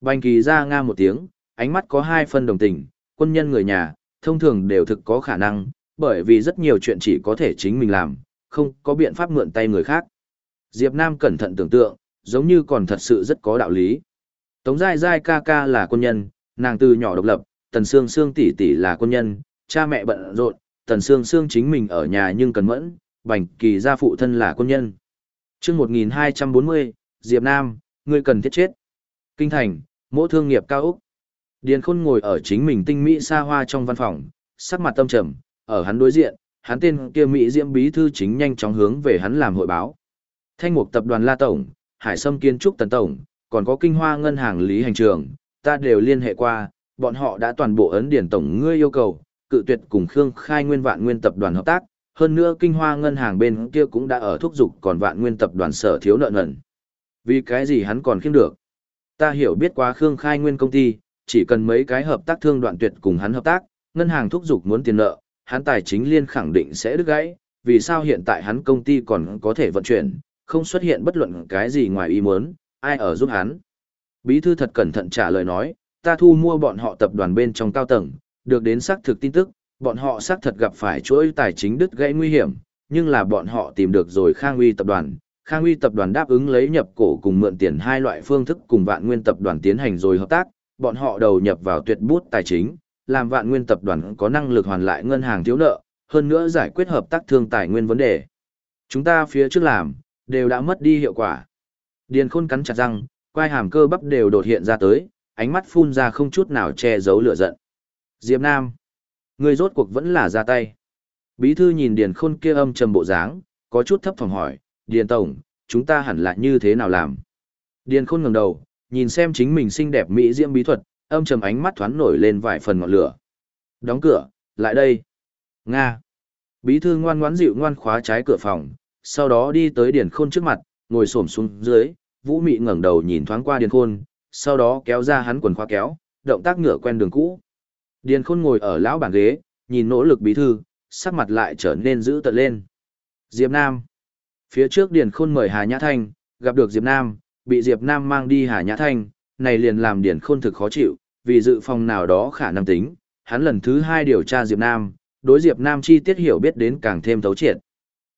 Bành kỳ ra nga một tiếng, ánh mắt có hai phân đồng tình, quân nhân người nhà, thông thường đều thực có khả năng, bởi vì rất nhiều chuyện chỉ có thể chính mình làm, không có biện pháp mượn tay người khác. Diệp Nam cẩn thận tưởng tượng, giống như còn thật sự rất có đạo lý. Tống Giai Giai ca ca là quân nhân, nàng từ nhỏ độc lập, Tần Sương Sương tỷ tỷ là quân nhân, cha mẹ bận rộn, Tần Sương Sương chính mình ở nhà nhưng cần mẫn, Bành Kỳ gia phụ thân là quân nhân. Chương 1240, Diệp Nam, ngươi cần thiết chết. Kinh thành, mỗi thương nghiệp cao úc. Điền Khôn ngồi ở chính mình tinh mỹ xa hoa trong văn phòng, sắc mặt tâm trầm, ở hắn đối diện, hắn tên kia mỹ diễm bí thư chính nhanh chóng hướng về hắn làm hội báo. Thanh mục tập đoàn La tổng, Hải Sâm kiến trúc Tần tổng, còn có Kinh Hoa ngân hàng Lý hành trường, ta đều liên hệ qua, bọn họ đã toàn bộ ấn điển tổng ngươi yêu cầu, cự tuyệt cùng Khương Khai Nguyên Vạn Nguyên tập đoàn hợp tác, hơn nữa Kinh Hoa ngân hàng bên kia cũng đã ở thúc giục còn Vạn Nguyên tập đoàn sở thiếu nợ nần. Vì cái gì hắn còn khiêm được? Ta hiểu biết quá Khương Khai Nguyên công ty, chỉ cần mấy cái hợp tác thương đoạn tuyệt cùng hắn hợp tác, ngân hàng thúc giục muốn tiền nợ, hắn tài chính liên khẳng định sẽ đứt gãy, vì sao hiện tại hắn công ty còn có thể vận chuyển, không xuất hiện bất luận cái gì ngoài ý muốn, ai ở giúp hắn. Bí thư thật cẩn thận trả lời nói, ta thu mua bọn họ tập đoàn bên trong cao tầng, được đến xác thực tin tức, bọn họ xác thật gặp phải chuỗi tài chính đứt gãy nguy hiểm, nhưng là bọn họ tìm được rồi Khang Uy tập đoàn. Khang Uy tập đoàn đáp ứng lấy nhập cổ cùng mượn tiền hai loại phương thức cùng Vạn Nguyên tập đoàn tiến hành rồi hợp tác, bọn họ đầu nhập vào tuyệt bút tài chính, làm Vạn Nguyên tập đoàn có năng lực hoàn lại ngân hàng thiếu nợ, hơn nữa giải quyết hợp tác thương tài nguyên vấn đề. Chúng ta phía trước làm, đều đã mất đi hiệu quả. Điền Khôn cắn chặt răng, quai hàm cơ bắp đều đột hiện ra tới, ánh mắt phun ra không chút nào che giấu lửa giận. Diệp Nam, người rốt cuộc vẫn là ra tay. Bí thư nhìn Điền Khôn kia âm trầm bộ dáng, có chút thấp thỏm hỏi, Điền Tổng, chúng ta hẳn là như thế nào làm? Điền Khôn ngẩng đầu, nhìn xem chính mình xinh đẹp mỹ diễm bí thuật, âm trầm ánh mắt thoáng nổi lên vài phần ngọn lửa. Đóng cửa, lại đây. Nga. Bí thư ngoan ngoãn dịu ngoan khóa trái cửa phòng, sau đó đi tới Điền Khôn trước mặt, ngồi xổm xuống dưới, Vũ Mị ngẩng đầu nhìn thoáng qua Điền Khôn, sau đó kéo ra hắn quần khóa kéo, động tác ngựa quen đường cũ. Điền Khôn ngồi ở lão bản ghế, nhìn nỗ lực bí thư, sắc mặt lại trở nên dữ tợn lên. Diệp Nam. Phía trước Điền Khôn mời Hà Nhã Thanh, gặp được Diệp Nam, bị Diệp Nam mang đi Hà Nhã Thanh, này liền làm Điền Khôn thực khó chịu, vì dự phòng nào đó khả năng tính, hắn lần thứ hai điều tra Diệp Nam, đối Diệp Nam chi tiết hiểu biết đến càng thêm thấu triệt.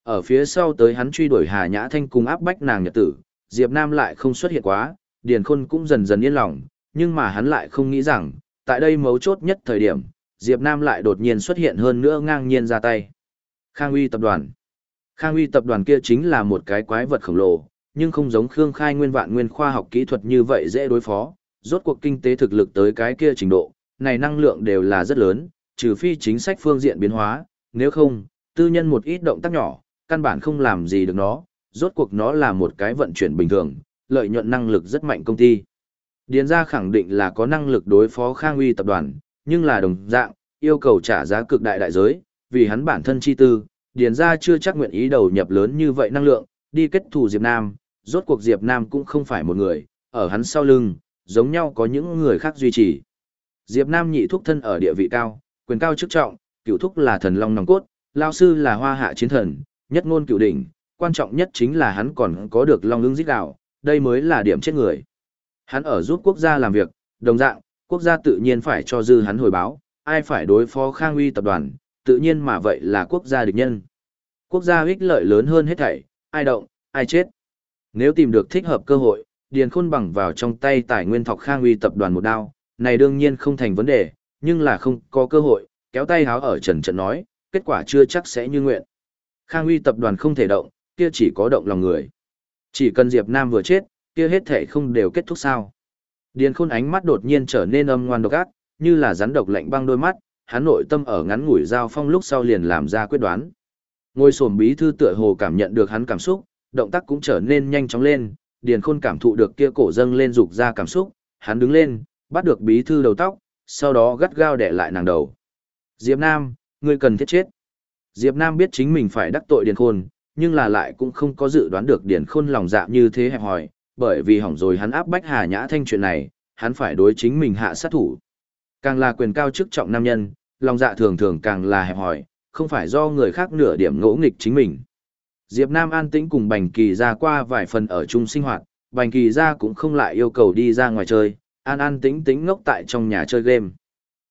Ở phía sau tới hắn truy đuổi Hà Nhã Thanh cùng áp bách nàng nhật tử, Diệp Nam lại không xuất hiện quá, Điền Khôn cũng dần dần yên lòng, nhưng mà hắn lại không nghĩ rằng, tại đây mấu chốt nhất thời điểm, Diệp Nam lại đột nhiên xuất hiện hơn nữa ngang nhiên ra tay. Khang Uy tập đoàn Khang Uy tập đoàn kia chính là một cái quái vật khổng lồ, nhưng không giống Khương Khai nguyên vạn nguyên khoa học kỹ thuật như vậy dễ đối phó, rốt cuộc kinh tế thực lực tới cái kia trình độ, này năng lượng đều là rất lớn, trừ phi chính sách phương diện biến hóa, nếu không, tư nhân một ít động tác nhỏ, căn bản không làm gì được nó, rốt cuộc nó là một cái vận chuyển bình thường, lợi nhuận năng lực rất mạnh công ty. Điền gia khẳng định là có năng lực đối phó Khang Uy tập đoàn, nhưng là đồng dạng, yêu cầu trả giá cực đại đại giới, vì hắn bản thân chi tư, Điền gia chưa chắc nguyện ý đầu nhập lớn như vậy năng lượng, đi kết thù Diệp Nam, rốt cuộc Diệp Nam cũng không phải một người, ở hắn sau lưng, giống nhau có những người khác duy trì. Diệp Nam nhị thúc thân ở địa vị cao, quyền cao chức trọng, cửu thúc là thần long nòng cốt, Lão sư là hoa hạ chiến thần, nhất ngôn cửu đỉnh, quan trọng nhất chính là hắn còn có được long lưng giết đạo, đây mới là điểm chết người. Hắn ở giúp quốc gia làm việc, đồng dạng, quốc gia tự nhiên phải cho dư hắn hồi báo, ai phải đối phó Khang Uy tập đoàn, tự nhiên mà vậy là quốc gia địch nhân. Quốc gia ích lợi lớn hơn hết thảy, ai động, ai chết. Nếu tìm được thích hợp cơ hội, Điền Khôn bằng vào trong tay tài nguyên thọc Khang Uy tập đoàn một đao, này đương nhiên không thành vấn đề, nhưng là không có cơ hội, kéo tay háo ở trần trận nói, kết quả chưa chắc sẽ như nguyện. Khang Uy tập đoàn không thể động, kia chỉ có động lòng người. Chỉ cần Diệp Nam vừa chết, kia hết thể không đều kết thúc sao. Điền khôn ánh mắt đột nhiên trở nên âm ngoan độc ác, như là rắn độc lạnh băng đôi mắt, hắn nội tâm ở ngắn ngủi giao phong lúc sau liền làm ra quyết đoán. Ngôi sổm bí thư tựa hồ cảm nhận được hắn cảm xúc, động tác cũng trở nên nhanh chóng lên, điền khôn cảm thụ được kia cổ dâng lên dục ra cảm xúc, hắn đứng lên, bắt được bí thư đầu tóc, sau đó gắt gao đẻ lại nàng đầu. Diệp Nam, ngươi cần thiết chết. Diệp Nam biết chính mình phải đắc tội điền khôn, nhưng là lại cũng không có dự đoán được điền khôn lòng dạ như thế hẹp hòi, bởi vì hỏng rồi hắn áp bách Hà Nhã Thanh chuyện này, hắn phải đối chính mình hạ sát thủ. Càng là quyền cao chức trọng nam nhân, lòng dạ thường thường càng là hẹp hòi, không phải do người khác nửa điểm ngỗ nghịch chính mình. Diệp Nam an tĩnh cùng Bành Kỳ ra qua vài phần ở chung sinh hoạt, Bành Kỳ ra cũng không lại yêu cầu đi ra ngoài chơi, an an tĩnh tĩnh ngốc tại trong nhà chơi game.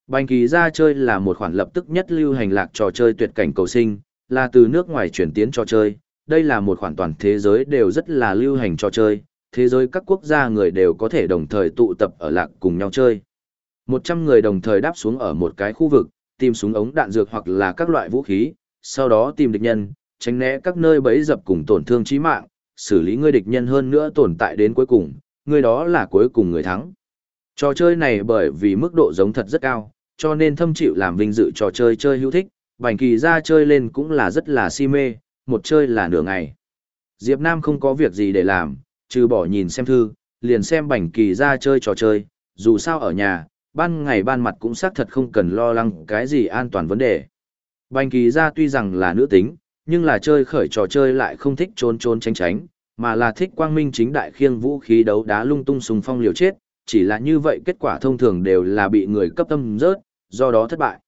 Bành Kỳ ra chơi là một khoản lập tức nhất lưu hành lạc trò chơi tuyệt cảnh cầu sinh, là từ nước ngoài chuyển tiến trò chơi, đây là một khoản toàn thế giới đều rất là lưu hành trò chơi, thế giới các quốc gia người đều có thể đồng thời tụ tập ở lạc cùng nhau chơi. 100 người đồng thời đáp xuống ở một cái khu vực, tìm súng ống đạn dược hoặc là các loại vũ khí, sau đó tìm địch nhân, tránh né các nơi bẫy dập cùng tổn thương chí mạng, xử lý người địch nhân hơn nữa tồn tại đến cuối cùng, người đó là cuối cùng người thắng. Trò chơi này bởi vì mức độ giống thật rất cao, cho nên thâm chịu làm vinh dự trò chơi chơi hữu thích, Bành Kỳ ra chơi lên cũng là rất là si mê, một chơi là nửa ngày. Diệp Nam không có việc gì để làm, trừ bỏ nhìn xem thư, liền xem Bành Kỳ ra chơi trò chơi, dù sao ở nhà, ban ngày ban mặt cũng xác thật không cần lo lắng cái gì an toàn vấn đề. Bành Kỳ ra tuy rằng là nữ tính, nhưng là chơi khởi trò chơi lại không thích trốn trốn tránh tránh, mà là thích quang minh chính đại khiêng vũ khí đấu đá lung tung sùng phong liều chết, chỉ là như vậy kết quả thông thường đều là bị người cấp tâm rớt, do đó thất bại.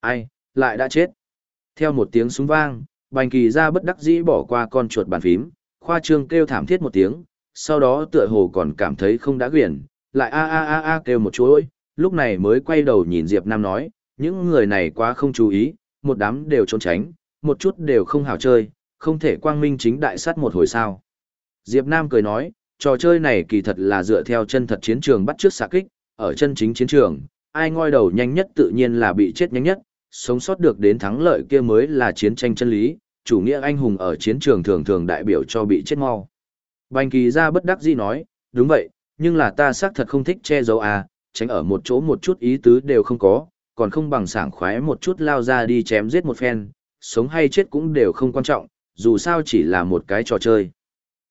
Ai, lại đã chết. Theo một tiếng súng vang, Bành Kỳ ra bất đắc dĩ bỏ qua con chuột bàn phím, khoa trương kêu thảm thiết một tiếng, sau đó tựa hồ còn cảm thấy không đã quyển, lại a a a a kêu một chuỗi, lúc này mới quay đầu nhìn Diệp Nam nói, những người này quá không chú ý, một đám đều trốn tránh, một chút đều không hảo chơi, không thể quang minh chính đại sát một hồi sao. Diệp Nam cười nói, trò chơi này kỳ thật là dựa theo chân thật chiến trường bắt trước xạ kích, ở chân chính chiến trường, ai ngoi đầu nhanh nhất tự nhiên là bị chết nhanh nhất, sống sót được đến thắng lợi kia mới là chiến tranh chân lý, chủ nghĩa anh hùng ở chiến trường thường thường đại biểu cho bị chết mau. Bành kỳ ra bất đắc dĩ nói, đúng vậy, nhưng là ta xác thật không thích che giấu à, tránh ở một chỗ một chút ý tứ đều không có, còn không bằng sảng khoái một chút lao ra đi chém giết một phen, sống hay chết cũng đều không quan trọng, dù sao chỉ là một cái trò chơi.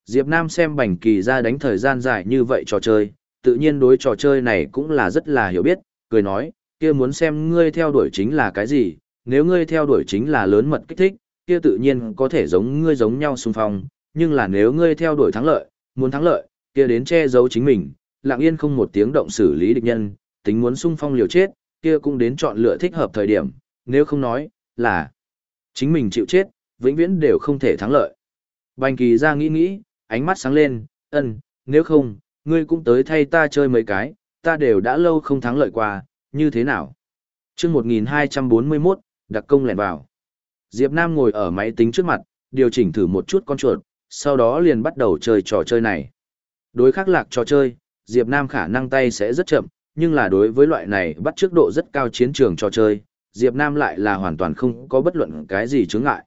Diệp Nam xem bành kỳ ra đánh thời gian dài như vậy trò chơi, tự nhiên đối trò chơi này cũng là rất là hiểu biết, cười nói, kia muốn xem ngươi theo đuổi chính là cái gì, nếu ngươi theo đuổi chính là lớn mật kích thích, kia tự nhiên có thể giống ngươi giống nhau xung phong, nhưng là nếu ngươi theo đuổi thắng lợi, muốn thắng lợi, kia đến che giấu chính mình, lặng yên không một tiếng động xử lý địch nhân, tính muốn xung phong liều chết, kia cũng đến chọn lựa thích hợp thời điểm, nếu không nói, là chính mình chịu chết, vĩnh viễn đều không thể thắng lợi. Bành kỳ ra nghĩ nghĩ, ánh mắt sáng lên, ân, nếu không, ngươi cũng tới thay ta chơi mấy cái, ta đều đã lâu không thắng lợi qua, như thế nào? chương 1241, đặc công lẻn vào. Diệp Nam ngồi ở máy tính trước mặt, điều chỉnh thử một chút con chuột, sau đó liền bắt đầu chơi trò chơi này. Đối khắc lạc trò chơi, Diệp Nam khả năng tay sẽ rất chậm, nhưng là đối với loại này bắt trước độ rất cao chiến trường trò chơi, Diệp Nam lại là hoàn toàn không có bất luận cái gì chướng ngại.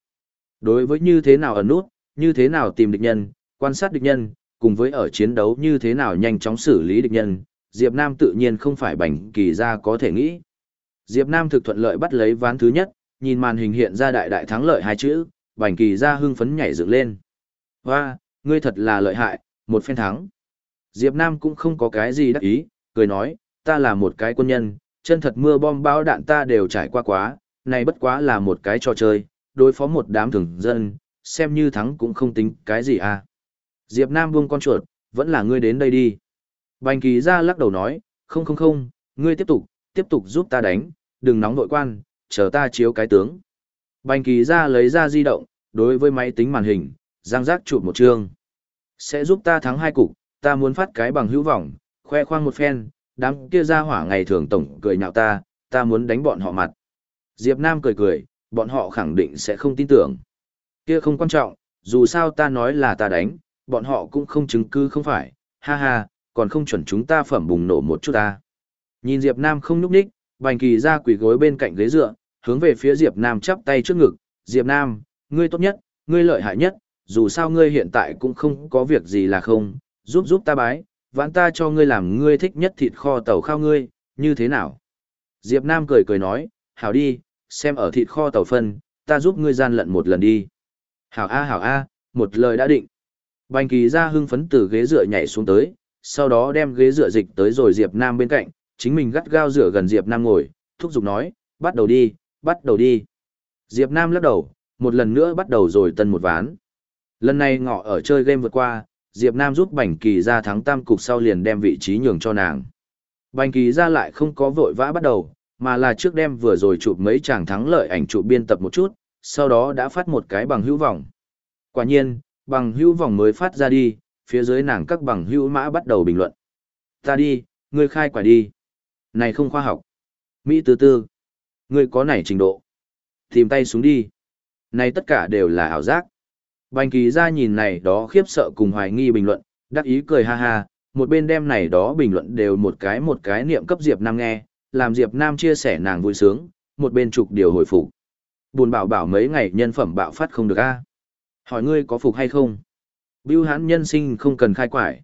Đối với như thế nào ẩn nút, như thế nào tìm địch nhân, quan sát địch nhân, cùng với ở chiến đấu như thế nào nhanh chóng xử lý địch nhân, Diệp Nam tự nhiên không phải bảnh kỳ ra có thể nghĩ. Diệp Nam thực thuận lợi bắt lấy ván thứ nhất, nhìn màn hình hiện ra đại đại thắng lợi hai chữ, bảnh kỳ ra hưng phấn nhảy dựng lên. Hoa, ngươi thật là lợi hại, một phen thắng. Diệp Nam cũng không có cái gì đắc ý, cười nói, ta là một cái quân nhân, chân thật mưa bom bão đạn ta đều trải qua quá, này bất quá là một cái trò chơi, đối phó một đám thường dân, xem như thắng cũng không tính cái gì à. Diệp Nam buông con chuột, vẫn là ngươi đến đây đi. Bành kỳ ra lắc đầu nói, không không không, ngươi tiếp tục, tiếp tục giúp ta đánh, đừng nóng nội quan, chờ ta chiếu cái tướng. Bành kỳ ra lấy ra di động, đối với máy tính màn hình, giang giác chụp một chương. Sẽ giúp ta thắng hai cục, ta muốn phát cái bằng hữu vọng, khoe khoang một phen, đám kia ra hỏa ngày thường tổng cười nhạo ta, ta muốn đánh bọn họ mặt. Diệp Nam cười cười, bọn họ khẳng định sẽ không tin tưởng. Kia không quan trọng, dù sao ta nói là ta đánh, bọn họ cũng không chứng cứ không phải, ha ha, còn không chuẩn chúng ta phẩm bùng nổ một chút ta. Nhìn Diệp Nam không núp đích, Bành Kỳ ra quỳ gối bên cạnh ghế dựa, hướng về phía Diệp Nam chắp tay trước ngực, Diệp Nam, ngươi tốt nhất, ngươi lợi hại nhất, dù sao ngươi hiện tại cũng không có việc gì là không, giúp giúp ta bái, vãn ta cho ngươi làm ngươi thích nhất thịt kho tàu khao ngươi, như thế nào? Diệp Nam cười cười nói, hảo đi, xem ở thịt kho tàu phân, ta giúp ngươi gian lận một lần đi. Hảo A hảo A, một lời đã định. Bành kỳ ra hưng phấn từ ghế dựa nhảy xuống tới, sau đó đem ghế dựa dịch tới rồi Diệp Nam bên cạnh, chính mình gắt gao dựa gần Diệp Nam ngồi, thúc giục nói, bắt đầu đi, bắt đầu đi. Diệp Nam lắc đầu, một lần nữa bắt đầu rồi tân một ván. Lần này ngọ ở chơi game vượt qua, Diệp Nam giúp Bành Kỳ ra thắng tam cục sau liền đem vị trí nhường cho nàng. Bành Kỳ ra lại không có vội vã bắt đầu, mà là trước đem vừa rồi chụp mấy chàng thắng lợi ảnh chụp biên tập một chút, sau đó đã phát một cái bằng hữu vòng. Quả nhiên, bằng hữu vòng mới phát ra đi, phía dưới nàng các bằng hữu mã bắt đầu bình luận. Ta đi, ngươi khai quả đi. Này không khoa học. Mỹ tư tư. Ngươi có nảy trình độ. Tìm tay xuống đi. Này tất cả đều là ảo giác. Bành kỳ ra nhìn này đó khiếp sợ cùng hoài nghi bình luận, đắc ý cười ha ha, một bên đem này đó bình luận đều một cái một cái niệm cấp Diệp Nam nghe, làm Diệp Nam chia sẻ nàng vui sướng, một bên trục điều hồi phục. Buồn bảo bảo mấy ngày nhân phẩm bạo phát không được a. Hỏi ngươi có phục hay không? Bưu hãn nhân sinh không cần khai quải.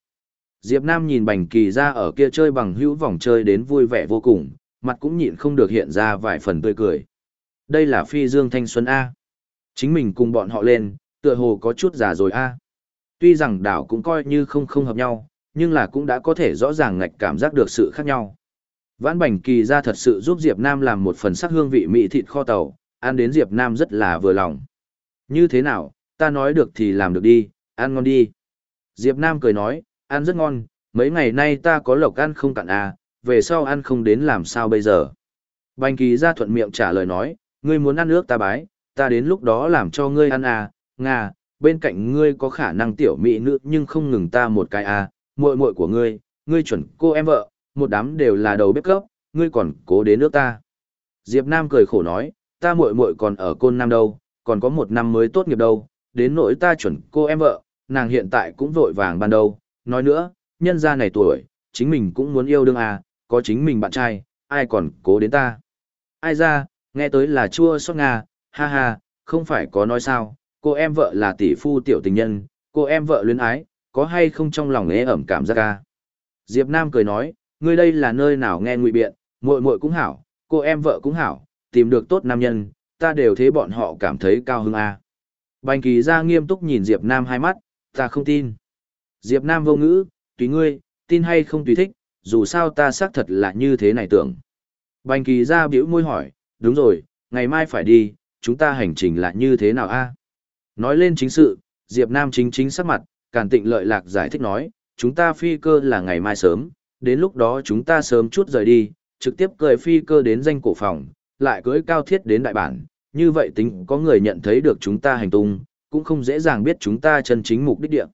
Diệp Nam nhìn bành kỳ ra ở kia chơi bằng hữu vòng chơi đến vui vẻ vô cùng, mặt cũng nhịn không được hiện ra vài phần tươi cười. Đây là phi dương thanh xuân A. Chính mình cùng bọn họ lên, tựa hồ có chút già rồi A. À. Tuy rằng đảo cũng coi như không không hợp nhau, nhưng là cũng đã có thể rõ ràng ngạch cảm giác được sự khác nhau. Vãn Bành Kỳ ra thật sự giúp Diệp Nam làm một phần sắc hương vị mỹ thịt kho tàu, ăn đến Diệp Nam rất là vừa lòng. Như thế nào, ta nói được thì làm được đi, ăn ngon đi. Diệp Nam cười nói, ăn rất ngon, mấy ngày nay ta có lộc ăn không cạn à, về sau ăn không đến làm sao bây giờ. Bành Kỳ ra thuận miệng trả lời nói, ngươi muốn ăn nước ta bái, ta đến lúc đó làm cho ngươi ăn à, Nga, bên cạnh ngươi có khả năng tiểu mỹ nữ nhưng không ngừng ta một cái à, muội muội của ngươi, ngươi chuẩn cô em vợ, một đám đều là đầu bếp cấp, ngươi còn cố đến nước ta. Diệp Nam cười khổ nói, ta muội muội còn ở côn nam đâu, còn có một năm mới tốt nghiệp đâu, đến nỗi ta chuẩn cô em vợ, nàng hiện tại cũng vội vàng ban đầu, nói nữa, nhân gia này tuổi, chính mình cũng muốn yêu đương à, có chính mình bạn trai, ai còn cố đến ta. Ai ra, nghe tới là chua xót nga, ha ha, không phải có nói sao, cô em vợ là tỷ phu tiểu tình nhân, cô em vợ luyến ái, có hay không trong lòng ế ẩm cảm giác ca. Diệp Nam cười nói, ngươi đây là nơi nào nghe ngụy biện, muội muội cũng hảo, cô em vợ cũng hảo, tìm được tốt nam nhân, ta đều thế bọn họ cảm thấy cao hứng a. À. Bành kỳ ra nghiêm túc nhìn Diệp Nam hai mắt, ta không tin. Diệp Nam vô ngữ, tùy ngươi, tin hay không tùy thích, dù sao ta xác thật là như thế này tưởng. Bành kỳ ra biểu môi hỏi, đúng rồi, ngày mai phải đi, chúng ta hành trình là như thế nào a? Nói lên chính sự, Diệp Nam chính chính sắc mặt, Càn Tịnh lợi lạc giải thích nói, chúng ta phi cơ là ngày mai sớm, đến lúc đó chúng ta sớm chút rời đi, trực tiếp cười phi cơ đến danh cổ phòng, lại cưỡi cao thiết đến đại bản, như vậy tính có người nhận thấy được chúng ta hành tung, cũng không dễ dàng biết chúng ta chân chính mục đích địa.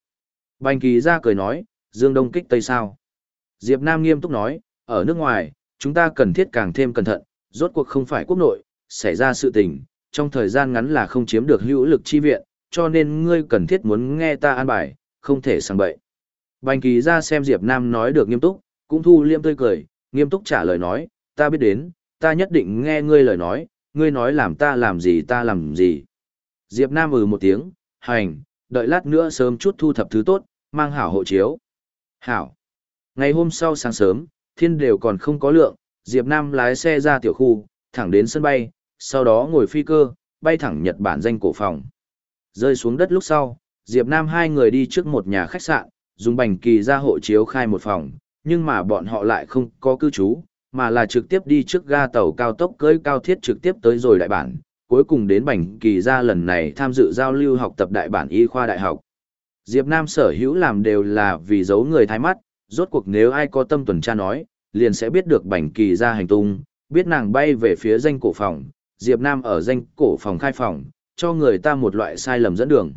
Bành kỳ ra cười nói, Dương Đông kích Tây sao. Diệp Nam nghiêm túc nói, ở nước ngoài, chúng ta cần thiết càng thêm cẩn thận, rốt cuộc không phải quốc nội, xảy ra sự tình, trong thời gian ngắn là không chiếm được hữu lực chi viện, cho nên ngươi cần thiết muốn nghe ta an bài, không thể sang bậy. Bành kỳ ra xem Diệp Nam nói được nghiêm túc, cũng thu liêm tươi cười, nghiêm túc trả lời nói, ta biết đến, ta nhất định nghe ngươi lời nói, ngươi nói làm ta làm gì ta làm gì. Diệp Nam ừ một tiếng, hành, đợi lát nữa sớm chút thu thập thứ tốt, mang hảo hộ chiếu. Hảo. Ngày hôm sau sáng sớm, thiên đều còn không có lượng, Diệp Nam lái xe ra tiểu khu, thẳng đến sân bay, sau đó ngồi phi cơ, bay thẳng Nhật Bản danh cổ phòng. Rơi xuống đất lúc sau, Diệp Nam hai người đi trước một nhà khách sạn, dùng bành kỳ ra hộ chiếu khai một phòng, nhưng mà bọn họ lại không có cư trú, mà là trực tiếp đi trước ga tàu cao tốc cưỡi cao thiết trực tiếp tới rồi đại bản, cuối cùng đến bành kỳ ra lần này tham dự giao lưu học tập đại bản y khoa đại học. Diệp Nam sở hữu làm đều là vì giấu người thái mắt, rốt cuộc nếu ai có tâm tuần tra nói, liền sẽ biết được bành kỳ ra hành tung, biết nàng bay về phía danh cổ phòng, Diệp Nam ở danh cổ phòng khai phòng, cho người ta một loại sai lầm dẫn đường.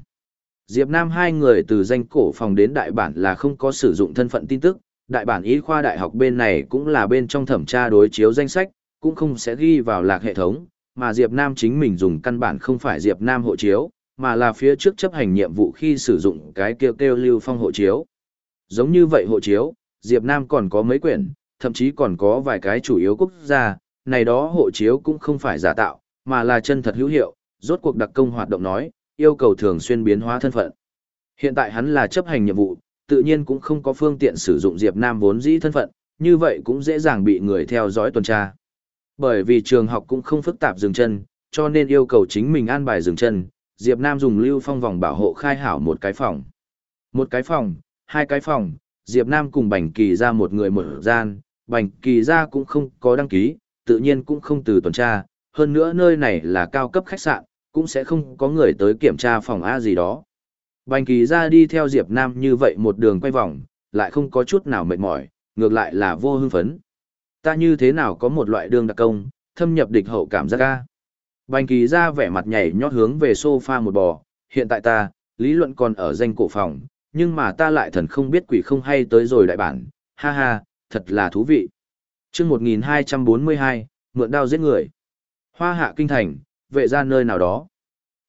Diệp Nam hai người từ danh cổ phòng đến đại bản là không có sử dụng thân phận tin tức, đại bản y khoa đại học bên này cũng là bên trong thẩm tra đối chiếu danh sách, cũng không sẽ ghi vào lạc hệ thống, mà Diệp Nam chính mình dùng căn bản không phải Diệp Nam hộ chiếu, mà là phía trước chấp hành nhiệm vụ khi sử dụng cái kêu kêu lưu phong hộ chiếu. Giống như vậy hộ chiếu, Diệp Nam còn có mấy quyển, thậm chí còn có vài cái chủ yếu quốc gia, này đó hộ chiếu cũng không phải giả tạo, mà là chân thật hữu hiệu, rốt cuộc đặc công hoạt động nói, yêu cầu thường xuyên biến hóa thân phận. Hiện tại hắn là chấp hành nhiệm vụ, tự nhiên cũng không có phương tiện sử dụng Diệp Nam vốn dĩ thân phận, như vậy cũng dễ dàng bị người theo dõi tuần tra. Bởi vì trường học cũng không phức tạp dừng chân, cho nên yêu cầu chính mình an bài dừng chân, Diệp Nam dùng lưu phong vòng bảo hộ khai hảo một cái phòng. Một cái phòng, hai cái phòng, Diệp Nam cùng Bành Kỳ ra một người một gian, Bành Kỳ ra cũng không có đăng ký, tự nhiên cũng không từ tuần tra, hơn nữa nơi này là cao cấp khách sạn, cũng sẽ không có người tới kiểm tra phòng A gì đó. Bành Kỳ ra đi theo Diệp Nam như vậy một đường quay vòng, lại không có chút nào mệt mỏi, ngược lại là vô hưng phấn. Ta như thế nào có một loại đường đặc công, thâm nhập địch hậu cảm giác A. Bành Kỳ ra vẻ mặt nhảy nhót hướng về sofa một bò, hiện tại ta, lý luận còn ở danh cổ phòng, nhưng mà ta lại thần không biết quỷ không hay tới rồi đại bản, ha ha, thật là thú vị. Trước 1242, mượn đao giết người. Hoa hạ kinh thành, vệ ra nơi nào đó.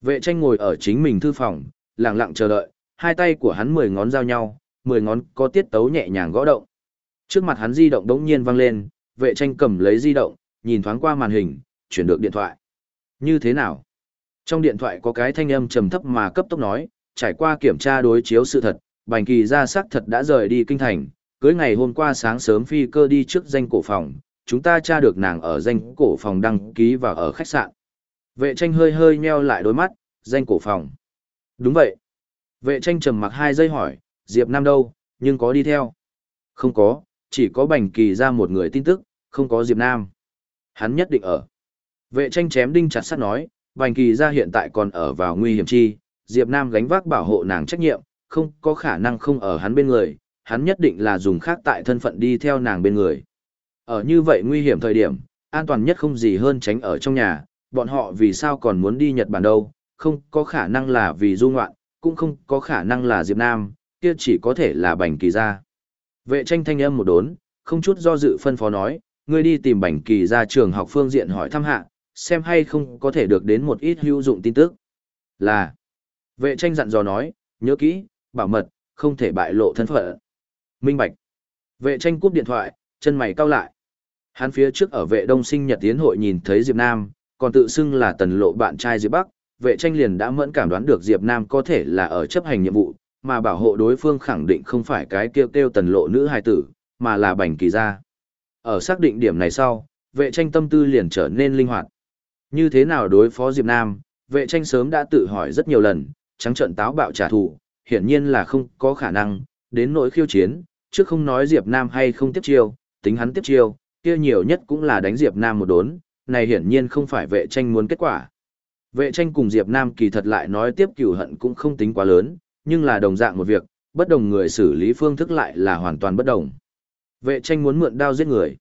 Vệ tranh ngồi ở chính mình thư phòng, lặng lặng chờ đợi, hai tay của hắn mười ngón giao nhau, mười ngón có tiết tấu nhẹ nhàng gõ động. Trước mặt hắn di động đống nhiên vang lên, vệ tranh cầm lấy di động, nhìn thoáng qua màn hình, chuyển được điện thoại. Như thế nào? Trong điện thoại có cái thanh âm trầm thấp mà cấp tốc nói, trải qua kiểm tra đối chiếu sự thật, Bành Kỳ ra sắc thật đã rời đi kinh thành, cưới ngày hôm qua sáng sớm phi cơ đi trước danh cổ phòng, chúng ta tra được nàng ở danh cổ phòng đăng ký và ở khách sạn. Vệ tranh hơi hơi nheo lại đôi mắt, danh cổ phòng. Đúng vậy. Vệ tranh trầm mặc hai giây hỏi, Diệp Nam đâu, nhưng có đi theo. Không có, chỉ có Bành Kỳ ra một người tin tức, không có Diệp Nam. Hắn nhất định ở. Vệ tranh chém đinh chặt sắt nói, Bành Kỳ ra hiện tại còn ở vào nguy hiểm chi, Diệp Nam gánh vác bảo hộ nàng trách nhiệm, không có khả năng không ở hắn bên người, hắn nhất định là dùng khác tại thân phận đi theo nàng bên người. Ở như vậy nguy hiểm thời điểm, an toàn nhất không gì hơn tránh ở trong nhà, bọn họ vì sao còn muốn đi Nhật Bản đâu, không có khả năng là vì du ngoạn, cũng không có khả năng là Diệp Nam, kia chỉ có thể là Bành Kỳ gia. Vệ tranh thanh âm một đốn, không chút do dự phân phó nói, ngươi đi tìm Bành Kỳ gia trường học phương diện hỏi thăm hạ, xem hay không có thể được đến một ít hữu dụng tin tức. Là, vệ tranh dặn dò nói, nhớ kỹ, bảo mật, không thể bại lộ thân phận. Minh Bạch. Vệ tranh cúp điện thoại, chân mày cau lại. Hắn phía trước ở vệ đông sinh nhật tiến hội nhìn thấy Diệp Nam, còn tự xưng là tần lộ bạn trai Diệp Bắc, vệ tranh liền đã mẫn cảm đoán được Diệp Nam có thể là ở chấp hành nhiệm vụ, mà bảo hộ đối phương khẳng định không phải cái kêu kêu tần lộ nữ hài tử, mà là bành kỳ gia. Ở xác định điểm này sau, vệ tranh tâm tư liền trở nên linh hoạt. Như thế nào đối phó Diệp Nam, vệ tranh sớm đã tự hỏi rất nhiều lần, trắng trận táo bạo trả thù, hiển nhiên là không có khả năng, đến nỗi khiêu chiến, trước không nói Diệp Nam hay không tiếp chiêu, tính hắn tiếp chiêu, kia nhiều nhất cũng là đánh Diệp Nam một đốn, này hiển nhiên không phải vệ tranh muốn kết quả. Vệ tranh cùng Diệp Nam kỳ thật lại nói tiếp cửu hận cũng không tính quá lớn, nhưng là đồng dạng một việc, bất đồng người xử lý phương thức lại là hoàn toàn bất đồng. Vệ tranh muốn mượn đao giết người.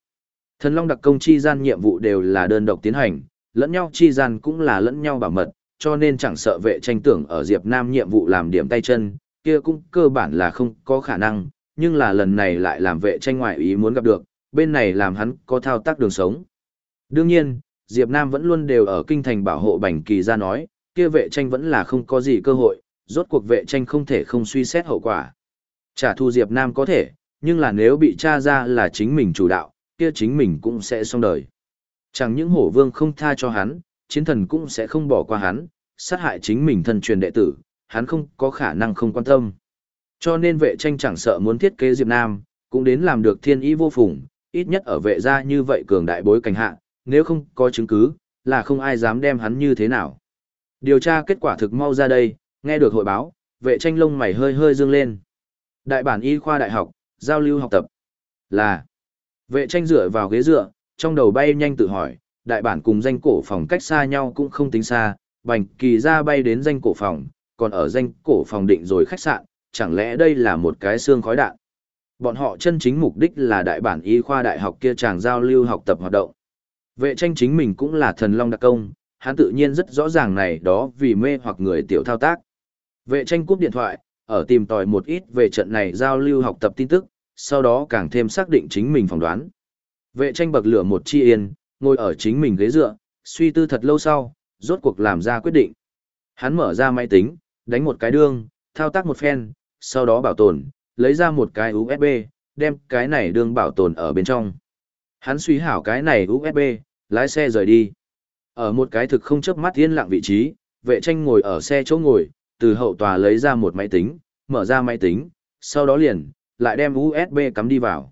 Thần Long đặc công chi gian nhiệm vụ đều là đơn độc tiến hành, lẫn nhau chi gian cũng là lẫn nhau bảo mật, cho nên chẳng sợ vệ tranh tưởng ở Diệp Nam nhiệm vụ làm điểm tay chân, kia cũng cơ bản là không có khả năng, nhưng là lần này lại làm vệ tranh ngoại ý muốn gặp được, bên này làm hắn có thao tác đường sống. Đương nhiên, Diệp Nam vẫn luôn đều ở kinh thành bảo hộ Bành Kỳ ra nói, kia vệ tranh vẫn là không có gì cơ hội, rốt cuộc vệ tranh không thể không suy xét hậu quả. Trả thù Diệp Nam có thể, nhưng là nếu bị tra ra là chính mình chủ đạo, kia chính mình cũng sẽ xong đời. Chẳng những hổ vương không tha cho hắn, chiến thần cũng sẽ không bỏ qua hắn, sát hại chính mình thân truyền đệ tử, hắn không có khả năng không quan tâm. Cho nên vệ tranh chẳng sợ muốn thiết kế Diệp Nam, cũng đến làm được thiên ý vô phùng, ít nhất ở vệ gia như vậy cường đại bối cảnh hạ, nếu không có chứng cứ, là không ai dám đem hắn như thế nào. Điều tra kết quả thực mau ra đây, nghe được hội báo, vệ tranh lông mày hơi hơi dương lên. Đại bản y khoa đại học, giao lưu học tập. Là, vệ tranh dựa vào ghế dựa, trong đầu bay nhanh tự hỏi, đại bản cùng danh cổ phòng cách xa nhau cũng không tính xa, bành kỳ ra bay đến danh cổ phòng, còn ở danh cổ phòng định rồi khách sạn, chẳng lẽ đây là một cái xương khói đạn. Bọn họ chân chính mục đích là đại bản y khoa đại học kia chàng giao lưu học tập hoạt động. Vệ tranh chính mình cũng là thần long đặc công, hắn tự nhiên rất rõ ràng này đó vì mê hoặc người tiểu thao tác. Vệ tranh cúp điện thoại, ở tìm tòi một ít về trận này giao lưu học tập tin tức, sau đó càng thêm xác định chính mình phỏng đoán. Vệ tranh bậc lửa một chi yên, ngồi ở chính mình ghế dựa, suy tư thật lâu sau, rốt cuộc làm ra quyết định. Hắn mở ra máy tính, đánh một cái đương, thao tác một phen, sau đó bảo tồn, lấy ra một cái USB, đem cái này đương bảo tồn ở bên trong. Hắn suy hảo cái này USB, lái xe rời đi. Ở một cái thực không chớp mắt yên lặng vị trí, vệ tranh ngồi ở xe chỗ ngồi, từ hậu tòa lấy ra một máy tính, mở ra máy tính, sau đó liền, lại đem USB cắm đi vào.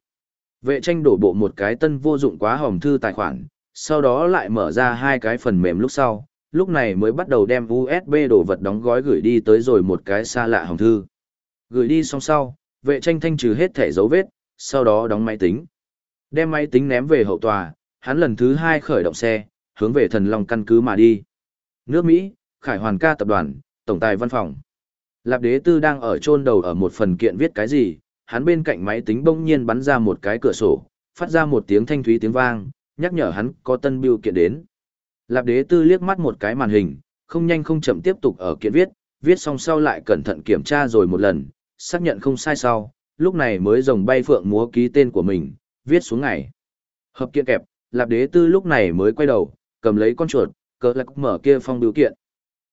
Vệ tranh đổ bộ một cái tân vô dụng quá hòm thư tài khoản, sau đó lại mở ra hai cái phần mềm lúc sau, lúc này mới bắt đầu đem USB đồ vật đóng gói gửi đi tới rồi một cái xa lạ hòm thư. Gửi đi xong sau, vệ tranh thanh trừ hết thẻ dấu vết, sau đó đóng máy tính. Đem máy tính ném về hậu tòa, hắn lần thứ hai khởi động xe, hướng về thần long căn cứ mà đi. Nước Mỹ, Khải Hoàn ca tập đoàn, tổng tài văn phòng. Lạp đế tư đang ở chôn đầu ở một phần kiện viết cái gì, hắn bên cạnh máy tính bỗng nhiên bắn ra một cái cửa sổ, phát ra một tiếng thanh thúy tiếng vang, nhắc nhở hắn có tân biêu kiện đến. Lạp đế tư liếc mắt một cái màn hình, không nhanh không chậm tiếp tục ở kiện viết, viết xong sau lại cẩn thận kiểm tra rồi một lần, xác nhận không sai sau, lúc này mới rồng bay phượng múa ký tên của mình, viết xuống ngày. Hợp kiện kẹp, lạp đế tư lúc này mới quay đầu, cầm lấy con chuột, cỡ lạc mở kia phong biểu kiện.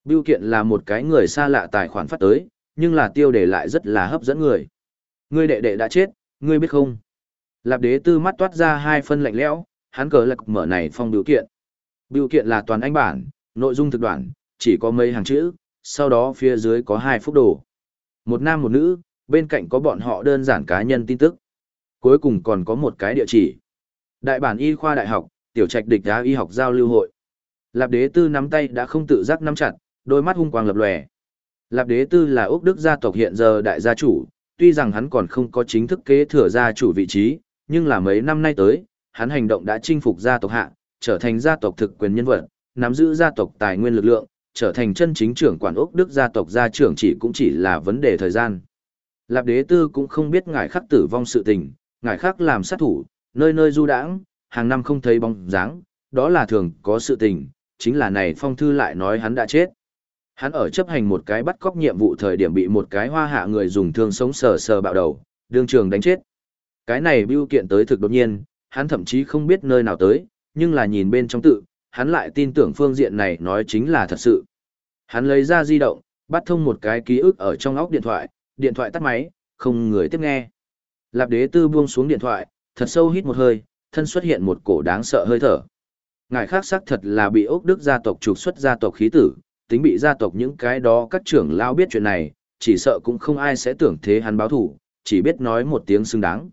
Biểu kiện là một cái người xa lạ tài khoản phát tới, nhưng là tiêu đề lại rất là hấp dẫn người. Ngươi đệ đệ đã chết, ngươi biết không? Lạp đế tư mắt toát ra hai phân lạnh lẽo, hắn cờ lạc mở này phong biểu kiện. Biểu kiện là toàn anh bản, nội dung thực đoạn, chỉ có mấy hàng chữ, sau đó phía dưới có hai phúc đồ. Một nam một nữ, bên cạnh có bọn họ đơn giản cá nhân tin tức. Cuối cùng còn có một cái địa chỉ. Đại bản y khoa đại học, tiểu trạch địch đá y học giao lưu hội. Lạp đế tư nắm tay đã không tự giác nắm chặt, đôi mắt hung quang lập lòe. Lạp đế tư là Úc Đức gia tộc hiện giờ đại gia chủ, tuy rằng hắn còn không có chính thức kế thừa gia chủ vị trí, nhưng là mấy năm nay tới, hắn hành động đã chinh phục gia tộc hạ, trở thành gia tộc thực quyền nhân vật, nắm giữ gia tộc tài nguyên lực lượng, trở thành chân chính trưởng quản Úc Đức gia tộc gia trưởng chỉ cũng chỉ là vấn đề thời gian. Lạp đế tư cũng không biết ngài khắc tử vong sự tình, ngài khác làm sát thủ, nơi nơi du đãng, hàng năm không thấy bóng dáng, đó là thường có sự tình, chính là này phong thư lại nói hắn đã chết. Hắn ở chấp hành một cái bắt cóc nhiệm vụ thời điểm bị một cái hoa hạ người dùng thương sống sờ sờ bạo đầu, đương trường đánh chết. Cái này bưu kiện tới thực đột nhiên, hắn thậm chí không biết nơi nào tới, nhưng là nhìn bên trong tự, hắn lại tin tưởng phương diện này nói chính là thật sự. Hắn lấy ra di động, bắt thông một cái ký ức ở trong óc điện thoại, điện thoại tắt máy, không người tiếp nghe. Lạp đế tư buông xuống điện thoại, thật sâu hít một hơi, thân xuất hiện một cổ đáng sợ hơi thở. Ngài khác xác thật là bị ốc đức gia tộc trục xuất gia tộc khí tử, tính bị gia tộc những cái đó các trưởng lao biết chuyện này, chỉ sợ cũng không ai sẽ tưởng thế hắn báo thủ, chỉ biết nói một tiếng xứng đáng.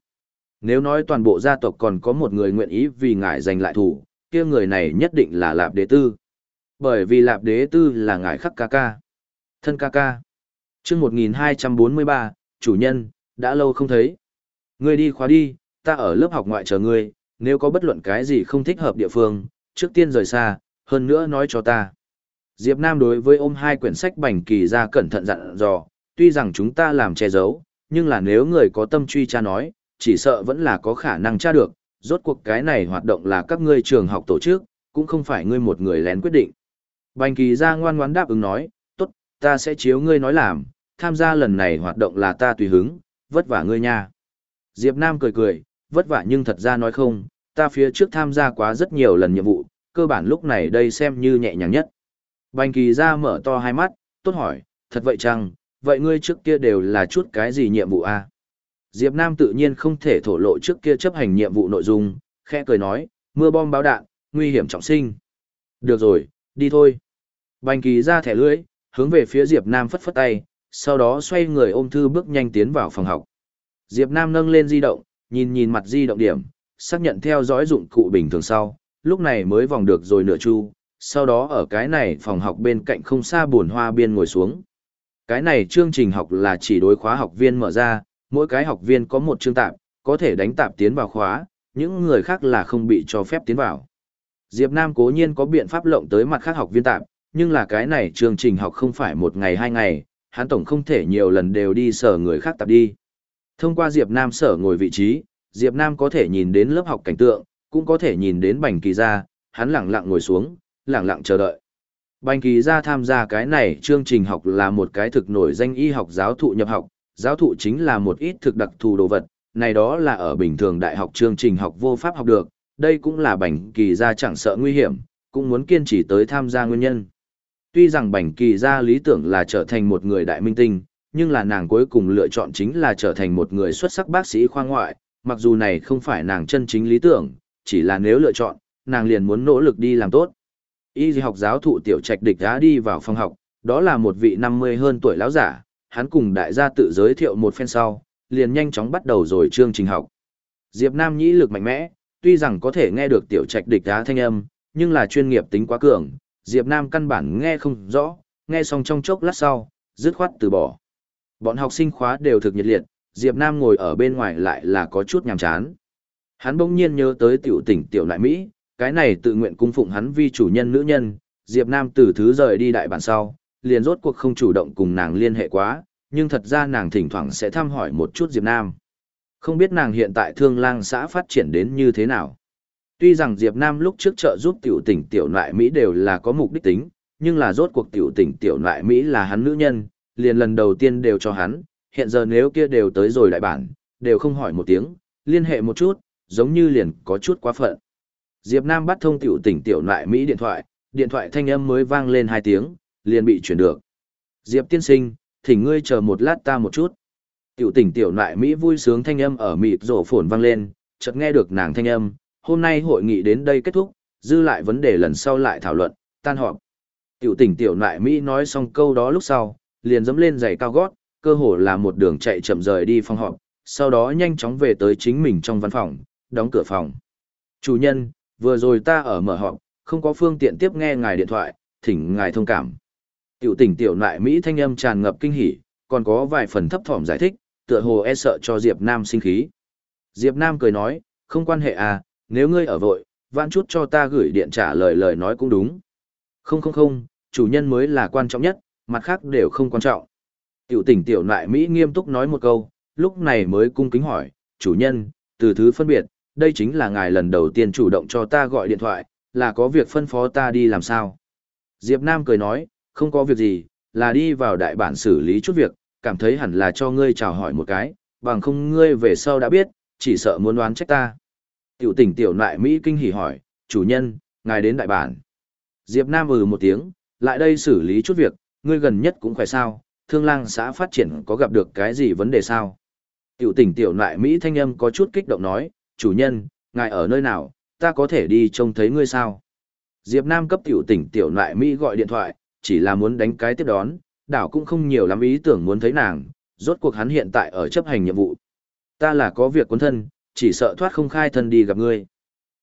Nếu nói toàn bộ gia tộc còn có một người nguyện ý vì ngài giành lại thủ, kia người này nhất định là Lạp Đế Tư. Bởi vì Lạp Đế Tư là ngài khắc ca ca. Thân ca ca. Trước 1243, chủ nhân, đã lâu không thấy. Ngươi đi khóa đi, ta ở lớp học ngoại chờ ngươi, nếu có bất luận cái gì không thích hợp địa phương, trước tiên rời xa, hơn nữa nói cho ta. Diệp Nam đối với ôm hai quyển sách bành kỳ ra cẩn thận dặn dò, tuy rằng chúng ta làm che giấu, nhưng là nếu người có tâm truy tra nói, chỉ sợ vẫn là có khả năng tra được, rốt cuộc cái này hoạt động là các ngươi trường học tổ chức, cũng không phải ngươi một người lén quyết định. Bành kỳ ra ngoan ngoãn đáp ứng nói, tốt, ta sẽ chiếu ngươi nói làm, tham gia lần này hoạt động là ta tùy hứng, vất vả ngươi nha. Diệp Nam cười cười, vất vả nhưng thật ra nói không, ta phía trước tham gia quá rất nhiều lần nhiệm vụ, cơ bản lúc này đây xem như nhẹ nhàng nhất. Bành kỳ ra mở to hai mắt, tốt hỏi, thật vậy chăng, vậy ngươi trước kia đều là chút cái gì nhiệm vụ a? À? Diệp Nam tự nhiên không thể thổ lộ trước kia chấp hành nhiệm vụ nội dung, khẽ cười nói, mưa bom báo đạn, nguy hiểm trọng sinh. Được rồi, đi thôi. Bành kỳ ra thẻ lưỡi, hướng về phía Diệp Nam phất phất tay, sau đó xoay người ôm thư bước nhanh tiến vào phòng học. Diệp Nam nâng lên di động, nhìn nhìn mặt di động điểm, xác nhận theo dõi dụng cụ bình thường sau, lúc này mới vòng được rồi nửa chu, sau đó ở cái này phòng học bên cạnh không xa buồn hoa biên ngồi xuống. Cái này chương trình học là chỉ đối khóa học viên mở ra, mỗi cái học viên có một chương tạp, có thể đánh tạp tiến vào khóa, những người khác là không bị cho phép tiến vào. Diệp Nam cố nhiên có biện pháp lộng tới mặt khác học viên tạp, nhưng là cái này chương trình học không phải một ngày hai ngày, hắn tổng không thể nhiều lần đều đi sở người khác tạp đi. Thông qua Diệp Nam sở ngồi vị trí, Diệp Nam có thể nhìn đến lớp học cảnh tượng, cũng có thể nhìn đến bành kỳ gia, hắn lặng lặng ngồi xuống, lặng lặng chờ đợi. Bành kỳ gia tham gia cái này chương trình học là một cái thực nổi danh y học giáo thụ nhập học, giáo thụ chính là một ít thực đặc thù đồ vật, này đó là ở bình thường đại học chương trình học vô pháp học được, đây cũng là bành kỳ gia chẳng sợ nguy hiểm, cũng muốn kiên trì tới tham gia nguyên nhân. Tuy rằng bành kỳ gia lý tưởng là trở thành một người đại minh tinh, nhưng là nàng cuối cùng lựa chọn chính là trở thành một người xuất sắc bác sĩ khoa ngoại, mặc dù này không phải nàng chân chính lý tưởng, chỉ là nếu lựa chọn, nàng liền muốn nỗ lực đi làm tốt. Y học giáo thụ tiểu trạch địch đã đi vào phòng học, đó là một vị 50 hơn tuổi lão giả, hắn cùng đại gia tự giới thiệu một phen sau, liền nhanh chóng bắt đầu rồi chương trình học. Diệp Nam nhĩ lực mạnh mẽ, tuy rằng có thể nghe được tiểu trạch địch đá thanh âm, nhưng là chuyên nghiệp tính quá cường, Diệp Nam căn bản nghe không rõ, nghe xong trong chốc lát sau, dứt khoát từ bỏ. Bọn học sinh khóa đều thực nhiệt liệt, Diệp Nam ngồi ở bên ngoài lại là có chút nhàm chán. Hắn bỗng nhiên nhớ tới tiểu tỉnh tiểu lại Mỹ, cái này tự nguyện cung phụng hắn vi chủ nhân nữ nhân, Diệp Nam từ thứ rời đi đại bản sau, liền rốt cuộc không chủ động cùng nàng liên hệ quá, nhưng thật ra nàng thỉnh thoảng sẽ thăm hỏi một chút Diệp Nam. Không biết nàng hiện tại thương lang xã phát triển đến như thế nào. Tuy rằng Diệp Nam lúc trước trợ giúp tiểu tỉnh tiểu nại Mỹ đều là có mục đích tính, nhưng là rốt cuộc tiểu tỉnh tiểu nại Mỹ là hắn nữ nhân, liền lần đầu tiên đều cho hắn, hiện giờ nếu kia đều tới rồi đại bản, đều không hỏi một tiếng, liên hệ một chút, giống như liền có chút quá phận. Diệp Nam bắt thông tiểu tỉnh tiểu nại Mỹ điện thoại, điện thoại thanh âm mới vang lên hai tiếng, liền bị chuyển được. Diệp tiên sinh, thỉnh ngươi chờ một lát ta một chút. Tiểu tỉnh tiểu nại Mỹ vui sướng thanh âm ở mịt rổ phồn vang lên, chợt nghe được nàng thanh âm, hôm nay hội nghị đến đây kết thúc, dư lại vấn đề lần sau lại thảo luận, tan họp. Tiểu tỉnh tiểu nại Mỹ nói xong câu đó lúc sau, liền dẫm lên giày cao gót, cơ hồ là một đường chạy chậm rời đi phòng họp, sau đó nhanh chóng về tới chính mình trong văn phòng, đóng cửa phòng. Chủ nhân, vừa rồi ta ở mở họp, không có phương tiện tiếp nghe ngài điện thoại, thỉnh ngài thông cảm. Tiểu tỉnh tiểu nại Mỹ thanh âm tràn ngập kinh hỉ, còn có vài phần thấp thỏm giải thích, tựa hồ e sợ cho Diệp Nam sinh khí. Diệp Nam cười nói, không quan hệ à, nếu ngươi ở vội, vãn chút cho ta gửi điện trả lời lời nói cũng đúng. Không không không, chủ nhân mới là quan trọng nhất, mặt khác đều không quan trọng. Tiểu tỉnh tiểu nại Mỹ nghiêm túc nói một câu, lúc này mới cung kính hỏi, chủ nhân, từ thứ phân biệt, đây chính là ngài lần đầu tiên chủ động cho ta gọi điện thoại, là có việc phân phó ta đi làm sao. Diệp Nam cười nói, không có việc gì, là đi vào đại bản xử lý chút việc, cảm thấy hẳn là cho ngươi chào hỏi một cái, bằng không ngươi về sau đã biết, chỉ sợ muốn đoán trách ta. Tiểu tỉnh tiểu nại Mỹ kinh hỉ hỏi, chủ nhân, ngài đến đại bản. Diệp Nam ừ một tiếng, lại đây xử lý chút việc, ngươi gần nhất cũng khỏe sao, thương lang xã phát triển có gặp được cái gì vấn đề sao? Tiểu tỉnh tiểu nại Mỹ thanh âm có chút kích động nói, chủ nhân, ngài ở nơi nào, ta có thể đi trông thấy ngươi sao? Diệp Nam cấp tiểu tỉnh tiểu nại Mỹ gọi điện thoại, chỉ là muốn đánh cái tiếp đón, đảo cũng không nhiều lắm ý tưởng muốn thấy nàng, rốt cuộc hắn hiện tại ở chấp hành nhiệm vụ. Ta là có việc quân thân, chỉ sợ thoát không khai thân đi gặp ngươi.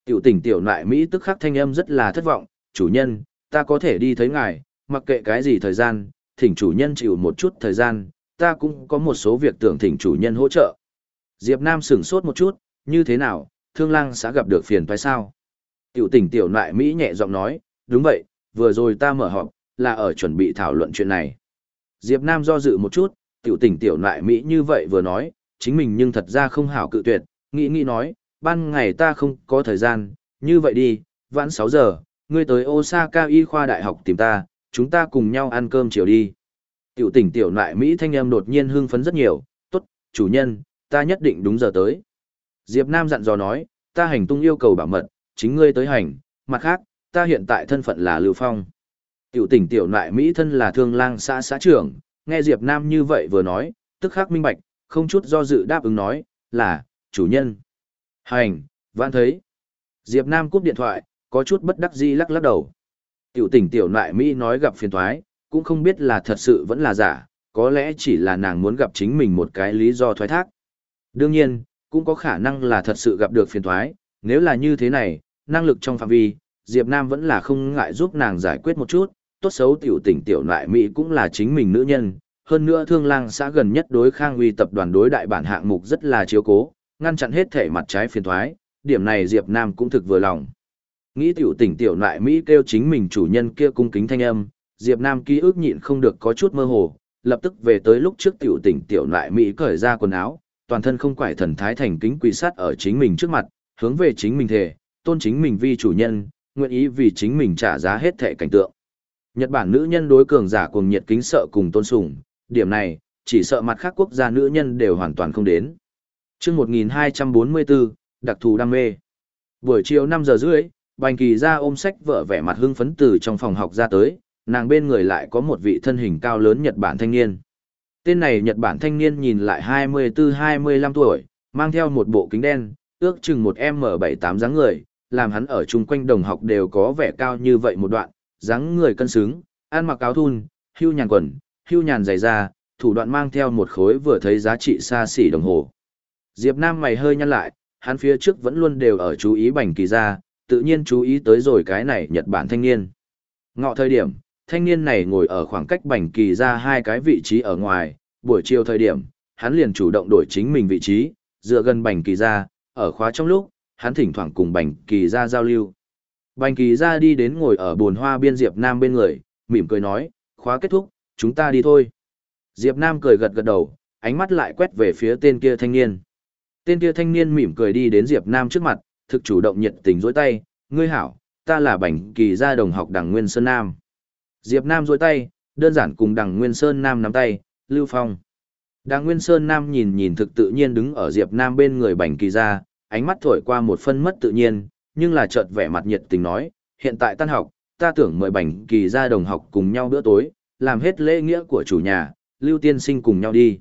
Tiểu tỉnh tiểu nại Mỹ tức khắc thanh âm rất là thất vọng, chủ nhân, ta có thể đi thấy ngài, mặc kệ cái gì thời gian, thỉnh chủ nhân chịu một chút thời gian, ta cũng có một số việc tưởng thỉnh chủ nhân hỗ trợ. Diệp Nam sửng sốt một chút, như thế nào, thương lang sẽ gặp được phiền phải sao? Tiểu tỉnh tiểu nại Mỹ nhẹ giọng nói, đúng vậy, vừa rồi ta mở họp, là ở chuẩn bị thảo luận chuyện này. Diệp Nam do dự một chút, tiểu tỉnh tiểu nại Mỹ như vậy vừa nói, chính mình nhưng thật ra không hảo cự tuyệt, nghĩ nghĩ nói, ban ngày ta không có thời gian, như vậy đi, vãn 6 giờ, ngươi tới Osaka Y khoa đại học tìm ta, chúng ta cùng nhau ăn cơm chiều đi. Tiểu tỉnh tiểu nại Mỹ thanh âm đột nhiên hưng phấn rất nhiều, tốt, chủ nhân, ta nhất định đúng giờ tới. Diệp Nam dặn dò nói, ta hành tung yêu cầu bảo mật, chính ngươi tới hành, mặt khác, ta hiện tại thân phận là Lưu Phong. Tiểu tỉnh tiểu nại Mỹ thân là thương lang xã xã trưởng, nghe Diệp Nam như vậy vừa nói, tức khắc minh bạch, không chút do dự đáp ứng nói, là, chủ nhân. Hành, vãn thấy. Diệp Nam cúp điện thoại, có chút bất đắc dĩ lắc lắc đầu. Tiểu tỉnh tiểu nại Mỹ nói gặp phiền thoái, cũng không biết là thật sự vẫn là giả, có lẽ chỉ là nàng muốn gặp chính mình một cái lý do thoái thác. Đương nhiên, cũng có khả năng là thật sự gặp được phiền thoái, nếu là như thế này, năng lực trong phạm vi, Diệp Nam vẫn là không ngại giúp nàng giải quyết một chút, tốt xấu tiểu tỉnh tiểu nại Mỹ cũng là chính mình nữ nhân, hơn nữa thương lang xã gần nhất đối khang uy tập đoàn đối đại bản hạng mục rất là chiếu cố, ngăn chặn hết thể mặt trái phiền thoái, điểm này Diệp Nam cũng thực vừa lòng. Nghĩ tiểu tỉnh tiểu nại Mỹ kêu chính mình chủ nhân kia cung kính thanh âm, Diệp Nam ký ức nhịn không được có chút mơ hồ, lập tức về tới lúc trước tiểu tỉnh tiểu nại Mỹ cởi ra quần áo, toàn thân không quải thần thái thành kính quỳ sát ở chính mình trước mặt, hướng về chính mình thể, tôn chính mình vi chủ nhân, nguyện ý vì chính mình trả giá hết thể cảnh tượng. Nhật Bản nữ nhân đối cường giả cuồng nhiệt kính sợ cùng tôn sùng, điểm này, chỉ sợ mặt khác quốc gia nữ nhân đều hoàn toàn không đến. Trước 1244, đặc thù đam mê. Buổi chiều 5 giờ rưỡi, Bành Kỳ ra ôm sách vợ vẻ mặt hưng phấn từ trong phòng học ra tới, nàng bên người lại có một vị thân hình cao lớn Nhật Bản thanh niên. Tên này Nhật Bản thanh niên nhìn lại 24-25 tuổi, mang theo một bộ kính đen, ước chừng một M78 dáng người, làm hắn ở chung quanh đồng học đều có vẻ cao như vậy một đoạn, dáng người cân xứng, ăn mặc áo thun, hưu nhàn quần, hưu nhàn giày da, thủ đoạn mang theo một khối vừa thấy giá trị xa xỉ đồng hồ. Diệp Nam mày hơi nhăn lại, hắn phía trước vẫn luôn đều ở chú ý bành kỳ ra, tự nhiên chú ý tới rồi cái này Nhật Bản thanh niên. Ngọ thời điểm, thanh niên này ngồi ở khoảng cách bành kỳ ra hai cái vị trí ở ngoài, buổi chiều thời điểm, hắn liền chủ động đổi chính mình vị trí, dựa gần bành kỳ ra, ở khóa trong lúc, hắn thỉnh thoảng cùng bành kỳ ra giao lưu. Bành kỳ ra đi đến ngồi ở bồn hoa biên Diệp Nam bên người, mỉm cười nói, khóa kết thúc, chúng ta đi thôi. Diệp Nam cười gật gật đầu, ánh mắt lại quét về phía tên kia thanh niên. Tên kia thanh niên mỉm cười đi đến Diệp Nam trước mặt, thực chủ động nhiệt tình dối tay, ngươi hảo, ta là Bảnh kỳ gia đồng học đằng Nguyên Sơn Nam. Diệp Nam dối tay, đơn giản cùng đằng Nguyên Sơn Nam nắm tay, Lưu Phong. Đằng Nguyên Sơn Nam nhìn nhìn thực tự nhiên đứng ở Diệp Nam bên người Bảnh kỳ gia, ánh mắt thổi qua một phân mất tự nhiên, nhưng là chợt vẻ mặt nhiệt tình nói, hiện tại tan học, ta tưởng mời Bảnh kỳ gia đồng học cùng nhau bữa tối, làm hết lễ nghĩa của chủ nhà, Lưu Tiên Sinh cùng nhau đi.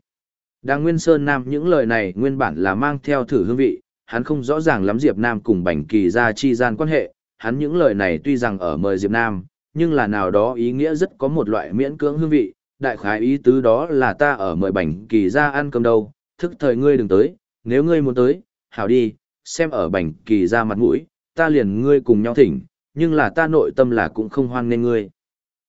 Đàng Nguyên Sơn Nam những lời này nguyên bản là mang theo thử hương vị, hắn không rõ ràng lắm Diệp Nam cùng Bành Kỳ gia chi gian quan hệ, hắn những lời này tuy rằng ở mời Diệp Nam, nhưng là nào đó ý nghĩa rất có một loại miễn cưỡng hương vị, đại khái ý tứ đó là ta ở mời Bành Kỳ gia ăn cơm đâu, thức thời ngươi đừng tới, nếu ngươi muốn tới, hảo đi, xem ở Bành Kỳ gia mặt mũi, ta liền ngươi cùng nhau thỉnh, nhưng là ta nội tâm là cũng không hoan nên ngươi.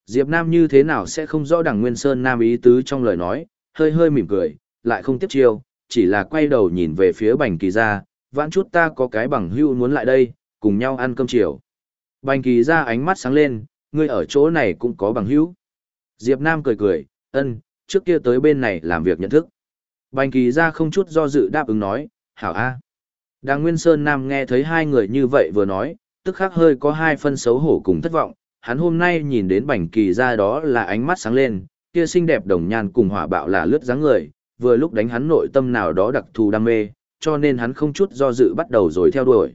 Diệp Nam như thế nào sẽ không rõ đằng Nguyên Sơn Nam ý tứ trong lời nói, hơi hơi mỉm cười, lại không tiếp chiêu, chỉ là quay đầu nhìn về phía Bành Kỳ gia, vãn chút ta có cái bằng hưu muốn lại đây, cùng nhau ăn cơm chiều. Bành Kỳ gia ánh mắt sáng lên, ngươi ở chỗ này cũng có bằng hữu. Diệp Nam cười cười, ân, trước kia tới bên này làm việc nhận thức. Bành Kỳ gia không chút do dự đáp ứng nói, hảo a. Đàng Nguyên Sơn Nam nghe thấy hai người như vậy vừa nói, tức khắc hơi có hai phân xấu hổ cùng thất vọng, hắn hôm nay nhìn đến Bành Kỳ gia đó là ánh mắt sáng lên, kia xinh đẹp đồng nhan cùng hỏa bạo là lướt dáng người, vừa lúc đánh hắn nội tâm nào đó đặc thù đam mê, cho nên hắn không chút do dự bắt đầu rồi theo đuổi.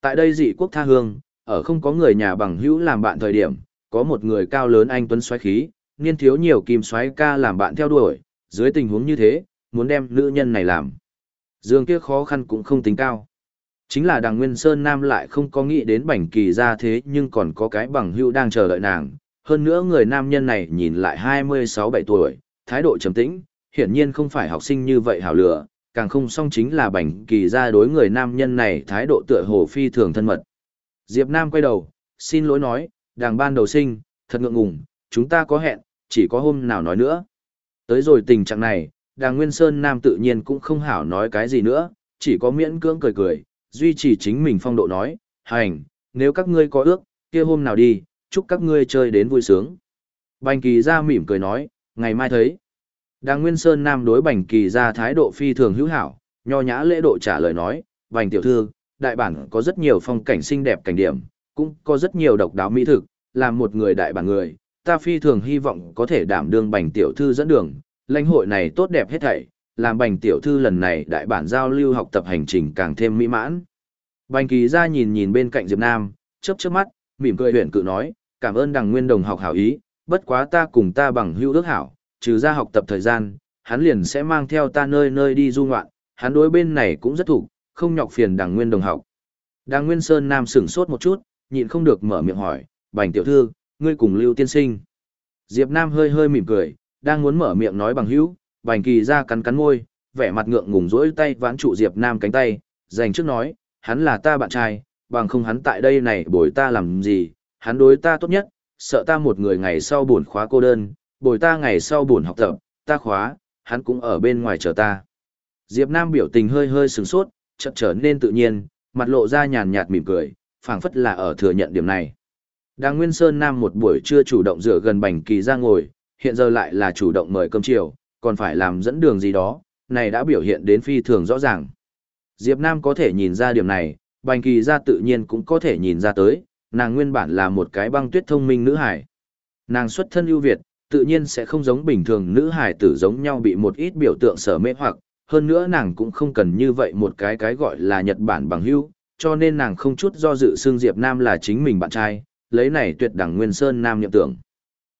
Tại đây dị quốc tha hương, ở không có người nhà bằng hữu làm bạn thời điểm, có một người cao lớn anh tuấn xoáy khí, niên thiếu nhiều kim xoáy ca làm bạn theo đuổi, dưới tình huống như thế, muốn đem nữ nhân này làm. Dương kia khó khăn cũng không tính cao. Chính là đằng Nguyên Sơn Nam lại không có nghĩ đến bảnh kỳ ra thế nhưng còn có cái bằng hữu đang chờ đợi nàng. Hơn nữa người nam nhân này nhìn lại 26-7 tuổi, thái độ trầm tĩnh, hiển nhiên không phải học sinh như vậy hảo lửa, càng không song chính là bảnh kỳ ra đối người nam nhân này thái độ tựa hồ phi thường thân mật. Diệp Nam quay đầu, xin lỗi nói, đàng ban đầu sinh, thật ngượng ngùng, chúng ta có hẹn, chỉ có hôm nào nói nữa. Tới rồi tình trạng này, đàng Nguyên Sơn Nam tự nhiên cũng không hảo nói cái gì nữa, chỉ có miễn cưỡng cười cười, duy trì chính mình phong độ nói, hành, nếu các ngươi có ước, kia hôm nào đi, chúc các ngươi chơi đến vui sướng. Bành kỳ ra mỉm cười nói, ngày mai thấy. Đàng Nguyên Sơn Nam đối Bành Kỳ ra thái độ phi thường hữu hảo, nho nhã lễ độ trả lời nói, Bành tiểu thư, đại bản có rất nhiều phong cảnh xinh đẹp cảnh điểm, cũng có rất nhiều độc đáo mỹ thực, làm một người đại bản người, ta phi thường hy vọng có thể đảm đương Bành tiểu thư dẫn đường, lãnh hội này tốt đẹp hết thảy, làm Bành tiểu thư lần này đại bản giao lưu học tập hành trình càng thêm mỹ mãn. Bành Kỳ ra nhìn nhìn bên cạnh Diệp Nam, chớp chớp mắt, mỉm cười huyền cự nói, cảm ơn đằng nguyên đồng học hảo ý, bất quá ta cùng ta bằng hữu ước hảo, trừ ra học tập thời gian, hắn liền sẽ mang theo ta nơi nơi đi du ngoạn, hắn đối bên này cũng rất thủ, không nhọc phiền đàng nguyên đồng học. Đàng nguyên sơn nam sửng sốt một chút, nhịn không được mở miệng hỏi, bành tiểu thư, ngươi cùng lưu tiên sinh. Diệp Nam hơi hơi mỉm cười, đang muốn mở miệng nói bằng hữu, bành kỳ ra cắn cắn môi, vẻ mặt ngượng ngùng rỗi tay vãn trụ Diệp Nam cánh tay, dành trước nói, hắn là ta bạn trai, bằng không hắn tại đây này bồi ta làm gì, hắn đối ta tốt nhất, sợ ta một người ngày sau buồn khóa cô đơn, bồi ta ngày sau buồn học tập, ta khóa, hắn cũng ở bên ngoài chờ ta. Diệp Nam biểu tình hơi hơi sừng sốt, chợt trở nên tự nhiên, mặt lộ ra nhàn nhạt mỉm cười, phảng phất là ở thừa nhận điểm này. Đang Nguyên Sơn Nam một buổi trưa chủ động dựa gần Bành Kỳ ra ngồi, hiện giờ lại là chủ động mời cơm chiều, còn phải làm dẫn đường gì đó, này đã biểu hiện đến phi thường rõ ràng. Diệp Nam có thể nhìn ra điểm này, Bành Kỳ ra tự nhiên cũng có thể nhìn ra tới, nàng nguyên bản là một cái băng tuyết thông minh nữ hải. Nàng xuất thân ưu việt, tự nhiên sẽ không giống bình thường nữ hải tử giống nhau bị một ít biểu tượng sở mê hoặc, hơn nữa nàng cũng không cần như vậy một cái cái gọi là Nhật Bản bằng hữu, cho nên nàng không chút do dự xương Diệp Nam là chính mình bạn trai, lấy này tuyệt đẳng Nguyên Sơn Nam nhậm tưởng.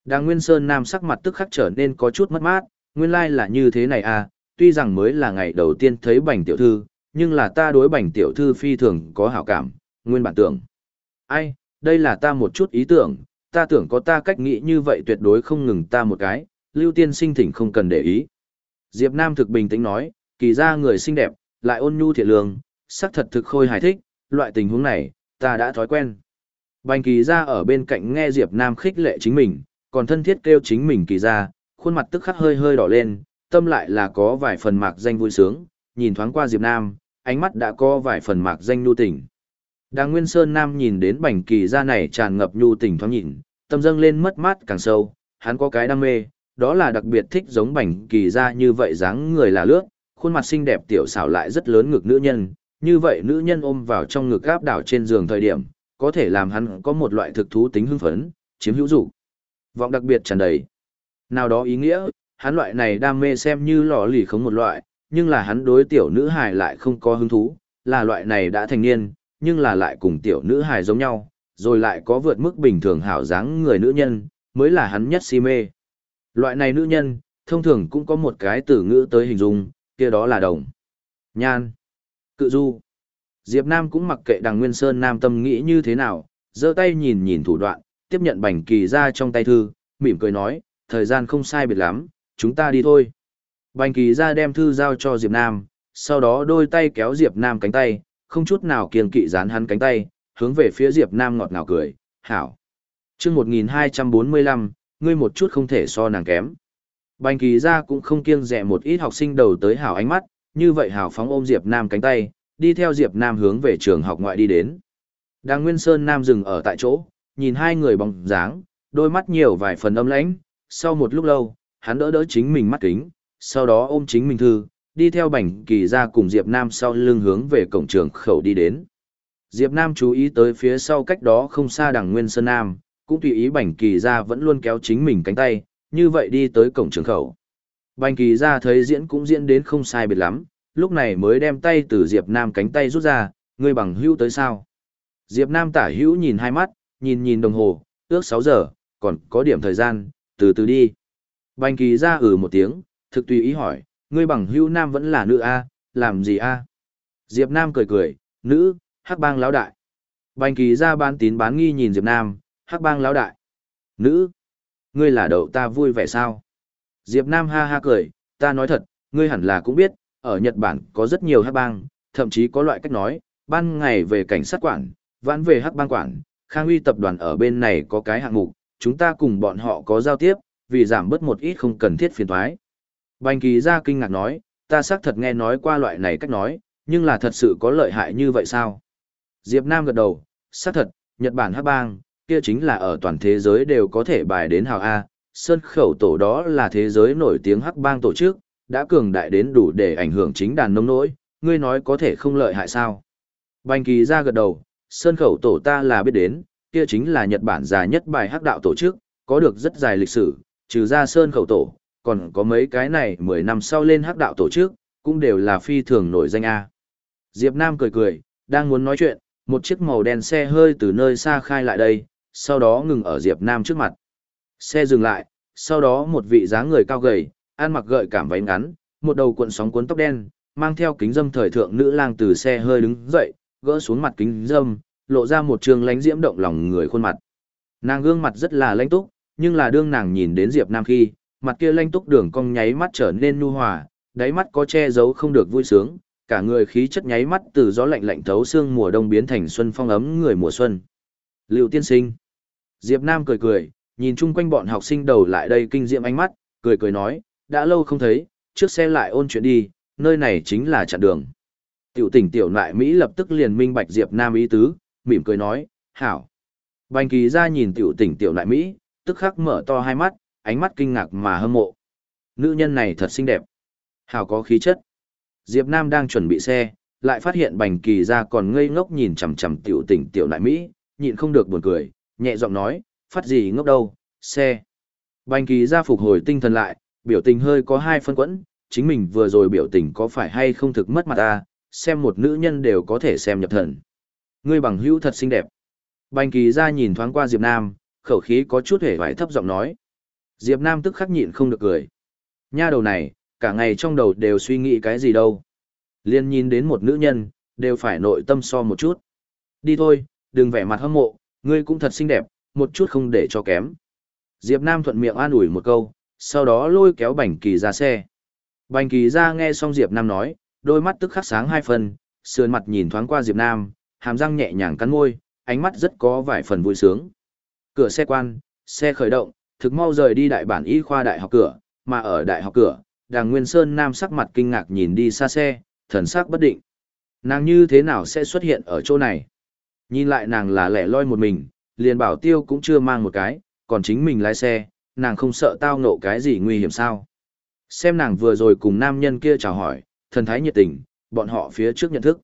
Đàng Nguyên Sơn Nam sắc mặt tức khắc trở nên có chút mất mát, nguyên lai like là như thế này à, tuy rằng mới là ngày đầu tiên thấy bành tiểu thư, nhưng là ta đối bành tiểu thư phi thường có hảo cảm, nguyên bản tưởng. Ai, đây là ta một chút ý tưởng, ta tưởng có ta cách nghĩ như vậy tuyệt đối không ngừng ta một cái, lưu tiên sinh thỉnh không cần để ý. Diệp Nam thực bình tĩnh nói, kỳ ra người xinh đẹp, lại ôn nhu thiện lương, sắc thật thực khôi hài thích, loại tình huống này, ta đã thói quen. Bành kỳ ra ở bên cạnh nghe Diệp Nam khích lệ chính mình, còn thân thiết kêu chính mình kỳ ra, khuôn mặt tức khắc hơi hơi đỏ lên, tâm lại là có vài phần mạc danh vui sướng, nhìn thoáng qua Diệp Nam, ánh mắt đã có vài phần mạc danh nhu tình. Đàng Nguyên Sơn Nam nhìn đến bành kỳ ra này tràn ngập nhu tình thoáng nhìn, tâm dâng lên mất mát càng sâu, hắn có cái đam mê, đó là đặc biệt thích giống bành kỳ ra như vậy dáng người là lướt, khuôn mặt xinh đẹp tiểu xảo lại rất lớn ngực nữ nhân, như vậy nữ nhân ôm vào trong ngực gáp đảo trên giường thời điểm, có thể làm hắn có một loại thực thú tính hưng phấn, chiếm hữu dục Vọng đặc biệt tràn đầy. Nào đó ý nghĩa, hắn loại này đam mê xem như lò lì không một loại, nhưng là hắn đối tiểu nữ hài lại không có hứng thú, là loại này đã thành niên, nhưng là lại cùng tiểu nữ hài giống nhau, rồi lại có vượt mức bình thường hảo dáng người nữ nhân, mới là hắn nhất si mê. Loại này nữ nhân, thông thường cũng có một cái từ ngữ tới hình dung, kia đó là đồng. Nhan. Cự du. Diệp Nam cũng mặc kệ đằng Nguyên Sơn Nam tâm nghĩ như thế nào, giơ tay nhìn nhìn thủ đoạn, tiếp nhận bành kỳ ra trong tay thư, mỉm cười nói, thời gian không sai biệt lắm, chúng ta đi thôi. Bành kỳ ra đem thư giao cho Diệp Nam, sau đó đôi tay kéo Diệp Nam cánh tay, không chút nào kiêng kỵ dán hắn cánh tay, hướng về phía Diệp Nam ngọt ngào cười, hảo. Chương 1245, ngươi một chút không thể so nàng kém. Bành kỳ gia cũng không kiêng dè một ít học sinh đầu tới hảo ánh mắt, như vậy hảo phóng ôm Diệp Nam cánh tay, đi theo Diệp Nam hướng về trường học ngoại đi đến. Đang Nguyên Sơn Nam dừng ở tại chỗ, nhìn hai người bóng dáng, đôi mắt nhiều vài phần âm lãnh, sau một lúc lâu, hắn đỡ đỡ chính mình mắt kính, sau đó ôm chính mình thư, đi theo bành kỳ ra cùng Diệp Nam sau lưng hướng về cổng trường khẩu đi đến. Diệp Nam chú ý tới phía sau cách đó không xa đằng Nguyên Sơn Nam, cũng tùy ý bành kỳ ra vẫn luôn kéo chính mình cánh tay, như vậy đi tới cổng trường khẩu. Bành kỳ ra thấy diễn cũng diễn đến không sai biệt lắm, lúc này mới đem tay từ Diệp Nam cánh tay rút ra, ngươi bằng hữu tới sao. Diệp Nam tả hữu nhìn hai mắt, nhìn nhìn đồng hồ, ước 6 giờ, còn có điểm thời gian, từ từ đi. Bành kỳ ra ừ một tiếng, thực tùy ý hỏi, ngươi bằng hữu nam vẫn là nữ A, làm gì A? Diệp Nam cười cười, nữ, hắc bang lão đại. Bành kỳ ra bán tín bán nghi nhìn Diệp Nam, hắc bang lão đại. Nữ, ngươi là đậu ta vui vẻ sao? Diệp Nam ha ha cười, ta nói thật, ngươi hẳn là cũng biết, ở Nhật Bản có rất nhiều hắc bang, thậm chí có loại cách nói, ban ngày về cảnh sát quản, vãn về hắc bang quản, Khang Uy tập đoàn ở bên này có cái hạng mục, chúng ta cùng bọn họ có giao tiếp, vì giảm bớt một ít không cần thiết phiền toái. Bành Kỳ ra kinh ngạc nói, ta xác thật nghe nói qua loại này cách nói, nhưng là thật sự có lợi hại như vậy sao? Diệp Nam gật đầu, xác thật, Nhật Bản hắc bang, kia chính là ở toàn thế giới đều có thể bài đến hào A, Sơn khẩu tổ đó là thế giới nổi tiếng hắc bang tổ chức, đã cường đại đến đủ để ảnh hưởng chính đàn nông nỗi, ngươi nói có thể không lợi hại sao? Bành Kỳ ra gật đầu, Sơn khẩu tổ ta là biết đến, kia chính là Nhật Bản dài nhất bài hắc đạo tổ chức, có được rất dài lịch sử, trừ ra Sơn khẩu tổ, còn có mấy cái này 10 năm sau lên hắc đạo tổ chức, cũng đều là phi thường nổi danh A. Diệp Nam cười cười, đang muốn nói chuyện, một chiếc màu đen xe hơi từ nơi xa khai lại đây, sau đó ngừng ở Diệp Nam trước mặt. Xe dừng lại, sau đó một vị dáng người cao gầy, ăn mặc gợi cảm váy ngắn, một đầu cuộn sóng cuốn tóc đen, mang theo kính dâm thời thượng nữ lang từ xe hơi đứng dậy, gỡ xuống mặt kính dâm, lộ ra một trường lánh diễm động lòng người khuôn mặt. Nàng gương mặt rất là lãnh túc, nhưng là đương nàng nhìn đến Diệp Nam khi, mặt kia lanh túc đường cong nháy mắt trở nên nu hòa, đáy mắt có che giấu không được vui sướng, cả người khí chất nháy mắt từ gió lạnh lạnh thấu xương mùa đông biến thành xuân phong ấm người mùa xuân. Lưu tiên sinh. Diệp Nam cười cười, nhìn chung quanh bọn học sinh đầu lại đây kinh diệm ánh mắt, cười cười nói, đã lâu không thấy, trước xe lại ôn chuyện đi, nơi này chính là chặn đường. Tiểu tỉnh tiểu nại Mỹ lập tức liền minh bạch Diệp Nam ý tứ, mỉm cười nói, hảo. Bành kỳ ra nhìn tiểu tỉnh tiểu nại Mỹ, tức khắc mở to hai mắt, ánh mắt kinh ngạc mà hâm mộ. Nữ nhân này thật xinh đẹp. Hảo có khí chất. Diệp Nam đang chuẩn bị xe, lại phát hiện bành kỳ ra còn ngây ngốc nhìn chằm chằm tiểu tỉnh tiểu nại Mỹ, nhịn không được buồn cười, nhẹ giọng nói, phát gì ngốc đâu, xe. Bành kỳ ra phục hồi tinh thần lại, biểu tình hơi có hai phân quẫn, chính mình vừa rồi biểu tình có phải hay không thực mất mặt ta, xem một nữ nhân đều có thể xem nhập thần. Ngươi bằng hữu thật xinh đẹp. Bành kỳ ra nhìn thoáng qua Diệp Nam, khẩu khí có chút hề vải thấp giọng nói. Diệp Nam tức khắc nhịn không được cười. Nha đầu này, cả ngày trong đầu đều suy nghĩ cái gì đâu. Liên nhìn đến một nữ nhân, đều phải nội tâm so một chút. Đi thôi, đừng vẻ mặt hâm mộ, ngươi cũng thật xinh đẹp, một chút không để cho kém. Diệp Nam thuận miệng an ủi một câu, sau đó lôi kéo Bành Kỳ ra xe. Bành Kỳ ra nghe xong Diệp Nam nói, đôi mắt tức khắc sáng hai phần, sườn mặt nhìn thoáng qua Diệp Nam, hàm răng nhẹ nhàng cắn môi, ánh mắt rất có vài phần vui sướng. Cửa xe quan, xe khởi động, thực mau rời đi đại bản y khoa đại học cửa, mà ở đại học cửa, đàng Nguyên Sơn Nam sắc mặt kinh ngạc nhìn đi xa xe, thần sắc bất định. Nàng như thế nào sẽ xuất hiện ở chỗ này? Nhìn lại nàng là lẻ loi một mình, liền bảo tiêu cũng chưa mang một cái, còn chính mình lái xe, nàng không sợ tao ngộ cái gì nguy hiểm sao. Xem nàng vừa rồi cùng nam nhân kia chào hỏi, thần thái nhiệt tình, bọn họ phía trước nhận thức.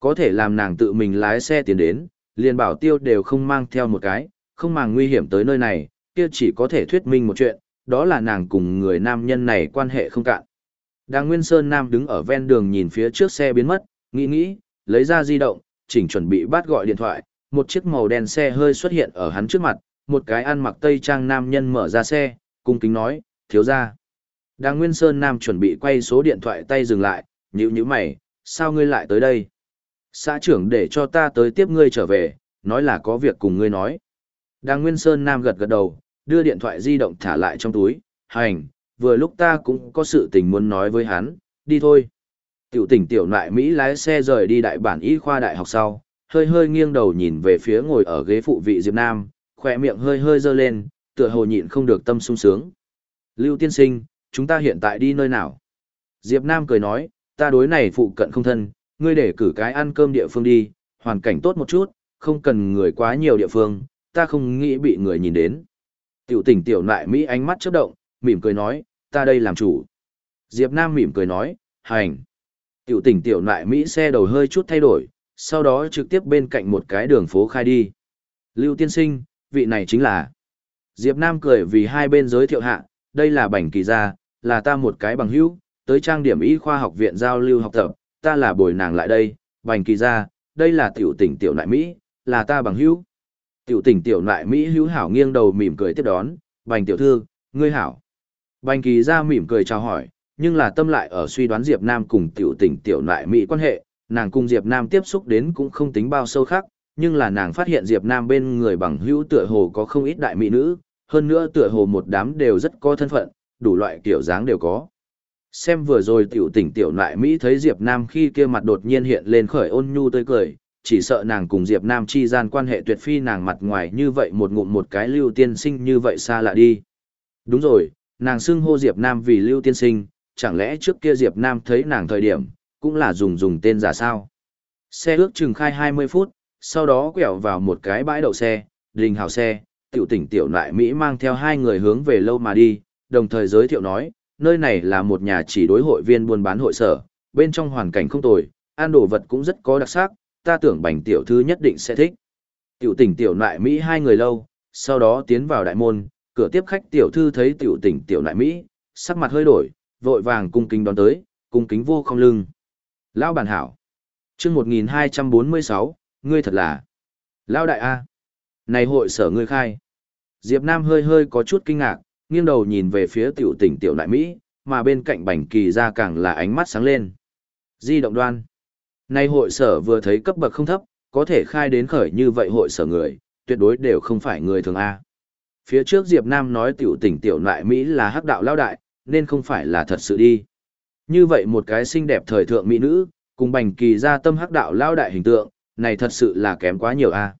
Có thể làm nàng tự mình lái xe tiến đến, liền bảo tiêu đều không mang theo một cái, không màng nguy hiểm tới nơi này, kia chỉ có thể thuyết minh một chuyện, đó là nàng cùng người nam nhân này quan hệ không cạn. Đàng Nguyên Sơn Nam đứng ở ven đường nhìn phía trước xe biến mất, nghĩ nghĩ, lấy ra di động, chỉnh chuẩn bị bắt gọi điện thoại, một chiếc màu đen xe hơi xuất hiện ở hắn trước mặt, một cái ăn mặc tây trang nam nhân mở ra xe, cung kính nói, thiếu ra. Đàng Nguyên Sơn Nam chuẩn bị quay số điện thoại tay dừng lại, nhíu nhíu mày, sao ngươi lại tới đây? Xã trưởng để cho ta tới tiếp ngươi trở về, nói là có việc cùng ngươi nói. Đàng Nguyên Sơn Nam gật gật đầu, đưa điện thoại di động thả lại trong túi, hành, vừa lúc ta cũng có sự tình muốn nói với hắn, đi thôi. Tiểu tỉnh tiểu nại Mỹ lái xe rời đi đại bản y khoa đại học sau, hơi hơi nghiêng đầu nhìn về phía ngồi ở ghế phụ vị Diệp Nam, khỏe miệng hơi hơi dơ lên, tựa hồ nhịn không được tâm sung sướng. Lưu tiên sinh, chúng ta hiện tại đi nơi nào? Diệp Nam cười nói, ta đối này phụ cận không thân, ngươi để cử cái ăn cơm địa phương đi, hoàn cảnh tốt một chút, không cần người quá nhiều địa phương, ta không nghĩ bị người nhìn đến. Tiểu tỉnh tiểu nại Mỹ ánh mắt chớp động, mỉm cười nói, ta đây làm chủ. Diệp Nam mỉm cười nói, hành. Tiểu tỉnh tiểu nại Mỹ xe đầu hơi chút thay đổi, sau đó trực tiếp bên cạnh một cái đường phố khai đi. Lưu tiên sinh, vị này chính là. Diệp Nam cười vì hai bên giới thiệu hạ, đây là bảnh kỳ gia, là ta một cái bằng hữu, tới trang điểm y khoa học viện giao lưu học tập, ta là bồi nàng lại đây, bành kỳ gia, đây là tiểu tỉnh tiểu nại Mỹ, là ta bằng hữu. Tiểu tỉnh tiểu nại Mỹ hữu hảo nghiêng đầu mỉm cười tiếp đón, bành tiểu thư, ngươi hảo. Bành kỳ ra mỉm cười chào hỏi, nhưng là tâm lại ở suy đoán Diệp Nam cùng tiểu tỉnh tiểu nại Mỹ quan hệ, nàng cùng Diệp Nam tiếp xúc đến cũng không tính bao sâu khác, nhưng là nàng phát hiện Diệp Nam bên người bằng hữu tựa hồ có không ít đại mỹ nữ, hơn nữa tựa hồ một đám đều rất có thân phận, đủ loại kiểu dáng đều có. Xem vừa rồi tiểu tỉnh tiểu nại Mỹ thấy Diệp Nam khi kia mặt đột nhiên hiện lên khởi ôn nhu tươi cười, chỉ sợ nàng cùng Diệp Nam chi gian quan hệ tuyệt phi nàng mặt ngoài như vậy một ngụm một cái lưu tiên sinh như vậy xa lạ đi. Đúng rồi, nàng xưng hô Diệp Nam vì lưu tiên sinh, chẳng lẽ trước kia Diệp Nam thấy nàng thời điểm, cũng là dùng dùng tên giả sao. Xe ước chừng khai 20 phút, sau đó quẹo vào một cái bãi đậu xe, đình hào xe, tiểu tỉnh tiểu nại Mỹ mang theo hai người hướng về lâu mà đi, đồng thời giới thiệu nói, nơi này là một nhà chỉ đối hội viên buôn bán hội sở, bên trong hoàn cảnh không tồi, ăn đồ vật cũng rất có đặc sắc, ta tưởng bành tiểu thư nhất định sẽ thích. Tiểu tỉnh tiểu nại Mỹ hai người lâu, sau đó tiến vào đại môn, cửa tiếp khách tiểu thư thấy tiểu tỉnh tiểu nại Mỹ, sắc mặt hơi đổi, vội vàng cung kính đón tới, cung kính vô không lưng. Lão bản hảo. chương 1246, ngươi thật là. Lão đại A. Này hội sở ngươi khai. Diệp Nam hơi hơi có chút kinh ngạc, nghiêng đầu nhìn về phía tiểu tỉnh tiểu nại Mỹ, mà bên cạnh bành kỳ ra càng là ánh mắt sáng lên. Di động đoan nay hội sở vừa thấy cấp bậc không thấp, có thể khai đến khởi như vậy hội sở người, tuyệt đối đều không phải người thường A. Phía trước Diệp Nam nói tiểu tỉnh tiểu nại Mỹ là hắc đạo lao đại, nên không phải là thật sự đi. Như vậy một cái xinh đẹp thời thượng mỹ nữ, cùng bành kỳ ra tâm hắc đạo lao đại hình tượng, này thật sự là kém quá nhiều a.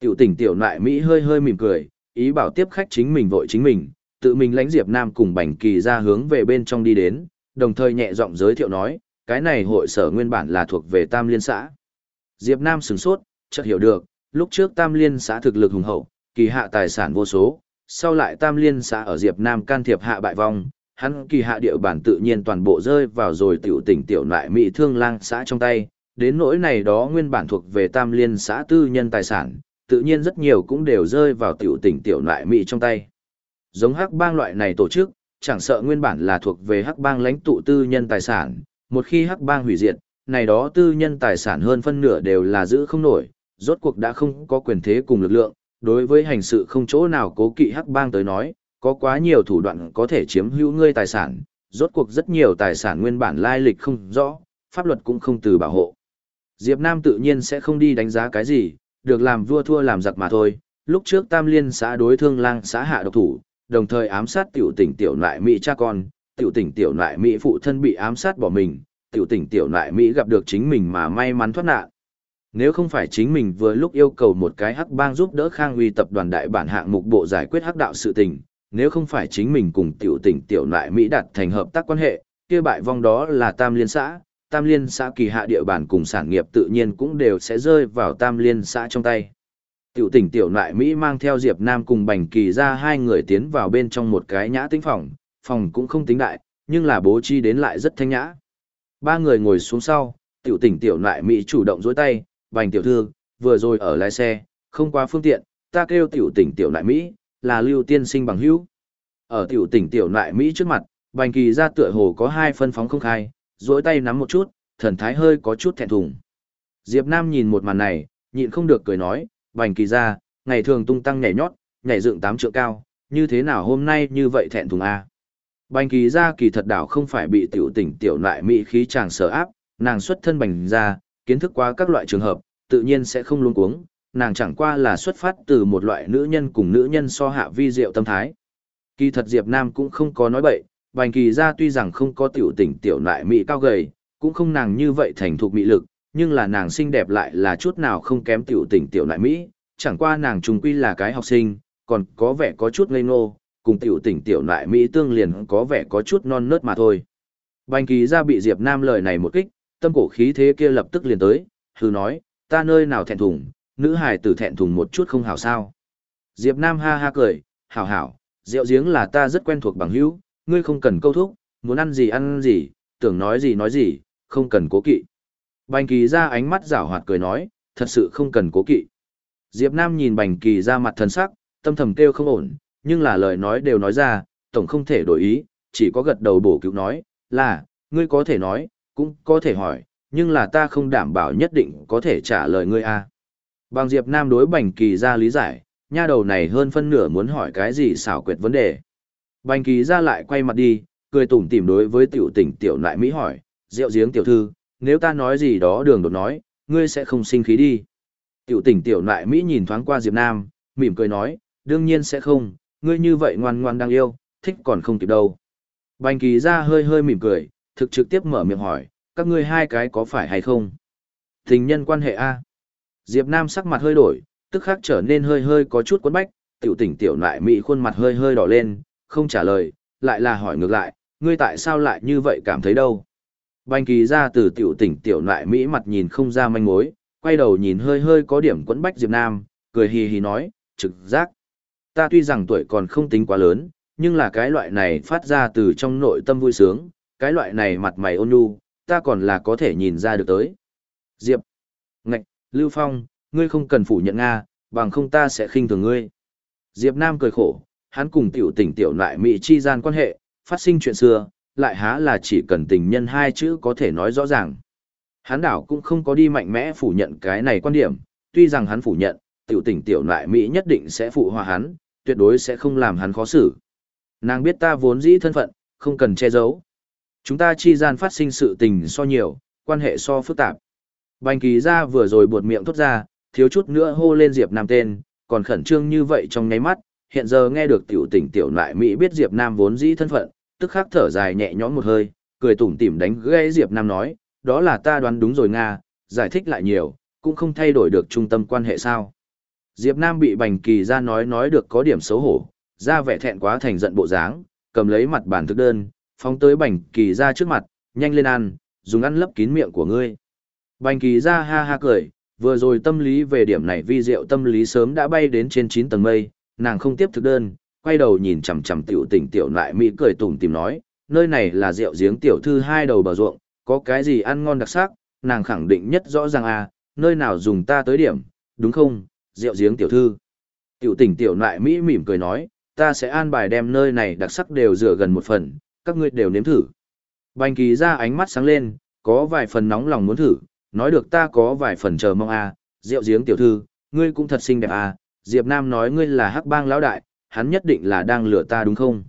Tiểu tỉnh tiểu nại Mỹ hơi hơi mỉm cười, ý bảo tiếp khách chính mình vội chính mình, tự mình lãnh Diệp Nam cùng bành kỳ ra hướng về bên trong đi đến, đồng thời nhẹ giọng giới thiệu nói, cái này hội sở nguyên bản là thuộc về Tam Liên xã. Diệp Nam sửng sốt, chợt hiểu được, lúc trước Tam Liên xã thực lực hùng hậu, kỳ hạ tài sản vô số, sau lại Tam Liên xã ở Diệp Nam can thiệp hạ bại vong, hắn kỳ hạ địa bản tự nhiên toàn bộ rơi vào rồi tiểu tỉnh tiểu lại mỹ thương lang xã trong tay, đến nỗi này đó nguyên bản thuộc về Tam Liên xã tư nhân tài sản, tự nhiên rất nhiều cũng đều rơi vào tiểu tỉnh tiểu lại mỹ trong tay. Giống hắc bang loại này tổ chức, chẳng sợ nguyên bản là thuộc về hắc bang lãnh tụ tư nhân tài sản, một khi hắc bang hủy diệt, này đó tư nhân tài sản hơn phân nửa đều là giữ không nổi, rốt cuộc đã không có quyền thế cùng lực lượng, đối với hành sự không chỗ nào cố kỵ hắc bang tới nói, có quá nhiều thủ đoạn có thể chiếm hữu ngươi tài sản, rốt cuộc rất nhiều tài sản nguyên bản lai lịch không rõ, pháp luật cũng không từ bảo hộ. Diệp Nam tự nhiên sẽ không đi đánh giá cái gì, được làm vua thua làm giặc mà thôi. Lúc trước Tam Liên xã đối thương lang xã hạ độc thủ, đồng thời ám sát tiểu tỉnh tiểu nại Mỹ cha con, tiểu tỉnh tiểu nại Mỹ phụ thân bị ám sát bỏ mình, tiểu tỉnh tiểu nại Mỹ gặp được chính mình mà may mắn thoát nạn. Nếu không phải chính mình vừa lúc yêu cầu một cái hắc bang giúp đỡ Khang Uy tập đoàn đại bản hạng mục bộ giải quyết hắc đạo sự tình, nếu không phải chính mình cùng tiểu tỉnh tiểu nại Mỹ đạt thành hợp tác quan hệ, kia bại vong đó là Tam Liên xã, Tam Liên xã kỳ hạ địa bàn cùng sản nghiệp tự nhiên cũng đều sẽ rơi vào Tam Liên xã trong tay. Tiểu tỉnh tiểu nại Mỹ mang theo Diệp Nam cùng Bành Kỳ ra hai người tiến vào bên trong một cái nhã tĩnh phòng, phòng cũng không tính đại, nhưng là bố trí đến lại rất thanh nhã. Ba người ngồi xuống sau, tiểu tỉnh tiểu nại Mỹ chủ động dối tay, Bành tiểu thư, vừa rồi ở lái xe, không qua phương tiện, ta kêu tiểu tỉnh tiểu nại Mỹ, là lưu tiên sinh bằng hữu. Ở tiểu tỉnh tiểu nại Mỹ trước mặt, Bành Kỳ ra tựa hồ có hai phân phóng không khai, dối tay nắm một chút, thần thái hơi có chút thẹn thùng. Diệp Nam nhìn một màn này, nhịn không được cười nói, Bành Kỳ ra, ngày thường tung tăng nhảy nhót, nhảy dựng tám trượng cao, như thế nào hôm nay như vậy thẹn thùng a? À? Bành Kỳ ra kỳ thật đảo không phải bị tiểu tỉnh tiểu lại Mỹ khí chàng sở áp, nàng xuất thân bành ra, kiến thức qua các loại trường hợp, tự nhiên sẽ không luống cuống, nàng chẳng qua là xuất phát từ một loại nữ nhân cùng nữ nhân so hạ vi diệu tâm thái. Kỳ thật Diệp Nam cũng không có nói bậy, Bành Kỳ gia tuy rằng không có tiểu tỉnh tiểu lại mỹ cao gầy, cũng không nàng như vậy thành thục mỹ lực, nhưng là nàng xinh đẹp lại là chút nào không kém tiểu tỉnh tiểu lại mỹ, chẳng qua nàng trùng quy là cái học sinh, còn có vẻ có chút ngây ngô, cùng tiểu tỉnh tiểu nại mỹ tương liền có vẻ có chút non nớt mà thôi. Bành Kỳ gia bị Diệp Nam lời này một kích, tâm cổ khí thế kia lập tức liền tới, hừ nói, ta nơi nào thẹn thùng, nữ hài tử thẹn thùng một chút không hảo sao. Diệp Nam ha ha cười, hảo hảo, rượu giếng là ta rất quen thuộc bằng hữu, ngươi không cần câu thúc, muốn ăn gì ăn gì, tưởng nói gì nói gì, không cần cố kỵ. Bành kỳ ra ánh mắt rảo hoạt cười nói, thật sự không cần cố kỵ. Diệp Nam nhìn bành kỳ ra mặt thần sắc, tâm thầm kêu không ổn, nhưng là lời nói đều nói ra, tổng không thể đổi ý, chỉ có gật đầu bổ cứu nói, là, ngươi có thể nói, cũng có thể hỏi, nhưng là ta không đảm bảo nhất định có thể trả lời ngươi a. Bằng Diệp Nam đối Bành Kỳ ra lý giải, nha đầu này hơn phân nửa muốn hỏi cái gì xảo quyệt vấn đề. Bành Kỳ ra lại quay mặt đi, cười tủm tỉm đối với tiểu tỉnh tiểu lại Mỹ hỏi, rượu giếng tiểu thư, nếu ta nói gì đó đường đột nói, ngươi sẽ không sinh khí đi. Tiểu tỉnh tiểu lại Mỹ nhìn thoáng qua Diệp Nam, mỉm cười nói, đương nhiên sẽ không, ngươi như vậy ngoan ngoan đang yêu, thích còn không kịp đâu. Bành Kỳ ra hơi hơi mỉm cười, thực trực tiếp mở miệng hỏi, các ngươi hai cái có phải hay không? Tình nhân quan hệ A. Diệp Nam sắc mặt hơi đổi, tức khắc trở nên hơi hơi có chút quấn bách, tiểu tỉnh tiểu lại mỹ khuôn mặt hơi hơi đỏ lên, không trả lời, lại là hỏi ngược lại, ngươi tại sao lại như vậy cảm thấy đâu? Bành kỳ ra từ tiểu tỉnh tiểu lại mỹ mặt nhìn không ra manh mối, quay đầu nhìn hơi hơi có điểm quấn bách Diệp Nam, cười hì hì nói, trực giác. Ta tuy rằng tuổi còn không tính quá lớn, nhưng là cái loại này phát ra từ trong nội tâm vui sướng, cái loại này mặt mày ôn nhu, ta còn là có thể nhìn ra được tới. Diệp. Ngạch, Lưu Phong, ngươi không cần phủ nhận Nga, bằng không ta sẽ khinh thường ngươi. Diệp Nam cười khổ, hắn cùng tiểu tỉnh tiểu lại mỹ chi gian quan hệ, phát sinh chuyện xưa, lại há là chỉ cần tình nhân hai chữ có thể nói rõ ràng. Hắn đảo cũng không có đi mạnh mẽ phủ nhận cái này quan điểm, tuy rằng hắn phủ nhận, tiểu tỉnh tiểu nại Mỹ nhất định sẽ phụ hòa hắn, tuyệt đối sẽ không làm hắn khó xử. Nàng biết ta vốn dĩ thân phận, không cần che giấu. Chúng ta chi gian phát sinh sự tình so nhiều, quan hệ so phức tạp. Bành kỳ ra vừa rồi buột miệng thốt ra, thiếu chút nữa hô lên Diệp Nam tên, còn khẩn trương như vậy trong nháy mắt, hiện giờ nghe được tiểu tỉnh tiểu nại Mỹ biết Diệp Nam vốn dĩ thân phận, tức khắc thở dài nhẹ nhõm một hơi, cười tủm tỉm đánh gãy Diệp Nam nói, đó là ta đoán đúng rồi Nga, giải thích lại nhiều, cũng không thay đổi được trung tâm quan hệ sao. Diệp Nam bị Bành Kỳ ra nói nói được có điểm xấu hổ, ra vẻ thẹn quá thành giận bộ dáng, cầm lấy mặt bản thức đơn, phóng tới Bành Kỳ ra trước mặt, nhanh lên ăn, dùng ăn lấp kín miệng của ngươi. Bành Kỳ ra ha ha cười, vừa rồi tâm lý về điểm này vi diệu tâm lý sớm đã bay đến trên 9 tầng mây, nàng không tiếp thực đơn, quay đầu nhìn chằm chằm tiểu tỉnh tiểu lại mỹ cười tủm tìm nói, nơi này là rượu giếng tiểu thư hai đầu bờ ruộng, có cái gì ăn ngon đặc sắc, nàng khẳng định nhất rõ ràng à, nơi nào dùng ta tới điểm, đúng không, rượu giếng tiểu thư. Tiểu tỉnh tiểu nại mỹ mỉm cười nói, ta sẽ an bài đem nơi này đặc sắc đều rửa gần một phần, các ngươi đều nếm thử. Bành kỳ ra ánh mắt sáng lên, có vài phần nóng lòng muốn thử, nói được ta có vài phần chờ mong à, rượu giếng tiểu thư, ngươi cũng thật xinh đẹp à, Diệp Nam nói ngươi là hắc bang lão đại, hắn nhất định là đang lừa ta đúng không?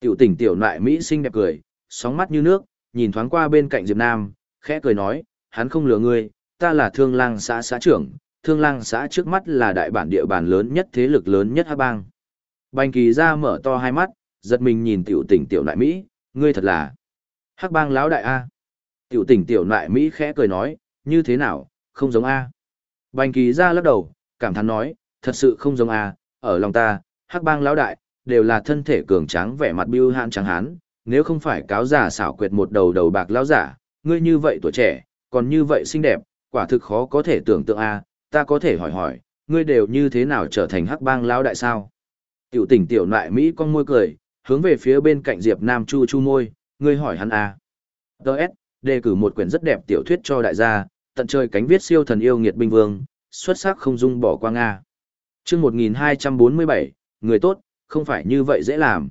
Tiểu tỉnh tiểu nại Mỹ xinh đẹp cười, sóng mắt như nước, nhìn thoáng qua bên cạnh Diệp Nam, khẽ cười nói, hắn không lừa ngươi, ta là thương lang xã xã trưởng, thương lang xã trước mắt là đại bản địa bàn lớn nhất thế lực lớn nhất hắc bang. Bành kỳ ra mở to hai mắt, giật mình nhìn tiểu tỉnh tiểu nại Mỹ, ngươi thật là hắc bang lão đại A. Tiểu tỉnh tiểu nại Mỹ khẽ cười nói, như thế nào, không giống A. Bành kỳ ra lắc đầu, cảm thán nói, thật sự không giống A, ở lòng ta, hắc bang lão đại, đều là thân thể cường tráng vẻ mặt biêu hạn trắng hán, nếu không phải cáo giả xảo quyệt một đầu đầu bạc lão giả, ngươi như vậy tuổi trẻ, còn như vậy xinh đẹp, quả thực khó có thể tưởng tượng a, ta có thể hỏi hỏi, ngươi đều như thế nào trở thành hắc bang lão đại sao? Tiểu tỉnh tiểu nại Mỹ con môi cười, hướng về phía bên cạnh Diệp Nam chu chu môi, ngươi hỏi hắn à Đợt, đề cử một quyển rất đẹp tiểu thuyết cho đại gia, tận trời cánh viết siêu thần yêu nghiệt binh vương, xuất sắc không dung bỏ qua Nga. Chương 1247, người tốt, không phải như vậy dễ làm.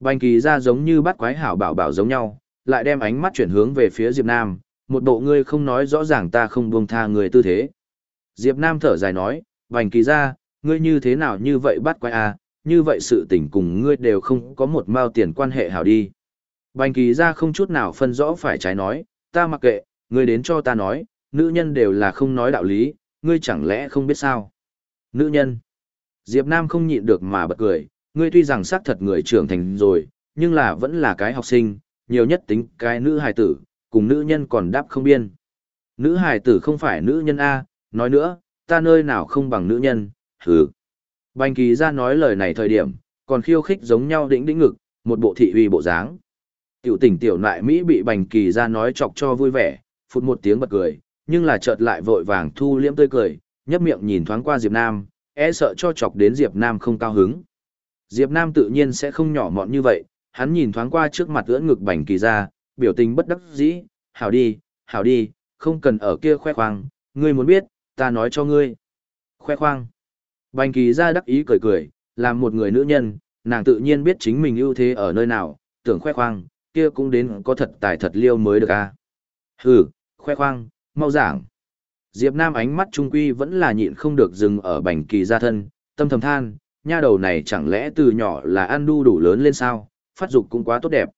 Bành kỳ ra giống như bắt quái hảo bảo bảo giống nhau, lại đem ánh mắt chuyển hướng về phía Diệp Nam, một bộ ngươi không nói rõ ràng ta không buông tha người tư thế. Diệp Nam thở dài nói, vành kỳ ra, ngươi như thế nào như vậy bắt quái à, như vậy sự tình cùng ngươi đều không có một mao tiền quan hệ hảo đi. Bành kỳ ra không chút nào phân rõ phải trái nói, ta mặc kệ, ngươi đến cho ta nói, nữ nhân đều là không nói đạo lý, ngươi chẳng lẽ không biết sao. Nữ nhân. Diệp Nam không nhịn được mà bật cười, ngươi tuy rằng xác thật người trưởng thành rồi, nhưng là vẫn là cái học sinh, nhiều nhất tính cái nữ hài tử, cùng nữ nhân còn đáp không biên. Nữ hài tử không phải nữ nhân A, nói nữa, ta nơi nào không bằng nữ nhân, hừ. Bành kỳ ra nói lời này thời điểm, còn khiêu khích giống nhau đĩnh đĩnh ngực, một bộ thị uy bộ dáng. Tiểu tỉnh tiểu nại Mỹ bị bành kỳ ra nói chọc cho vui vẻ, phút một tiếng bật cười, nhưng là chợt lại vội vàng thu liễm tươi cười, nhấp miệng nhìn thoáng qua Diệp Nam, e sợ cho chọc đến Diệp Nam không cao hứng. Diệp Nam tự nhiên sẽ không nhỏ mọn như vậy, hắn nhìn thoáng qua trước mặt ưỡn ngực bành kỳ ra, biểu tình bất đắc dĩ, hảo đi, hảo đi, không cần ở kia khoe khoang, ngươi muốn biết, ta nói cho ngươi. Khoe khoang. Bành kỳ ra đắc ý cười cười, làm một người nữ nhân, nàng tự nhiên biết chính mình ưu thế ở nơi nào, tưởng khoe khoang, kia cũng đến có thật tài thật liêu mới được a. À? Hừ, khoe khoang, mau giảng. Diệp Nam ánh mắt trung quy vẫn là nhịn không được dừng ở bành kỳ gia thân, tâm thầm than, nha đầu này chẳng lẽ từ nhỏ là ăn đu đủ lớn lên sao, phát dục cũng quá tốt đẹp.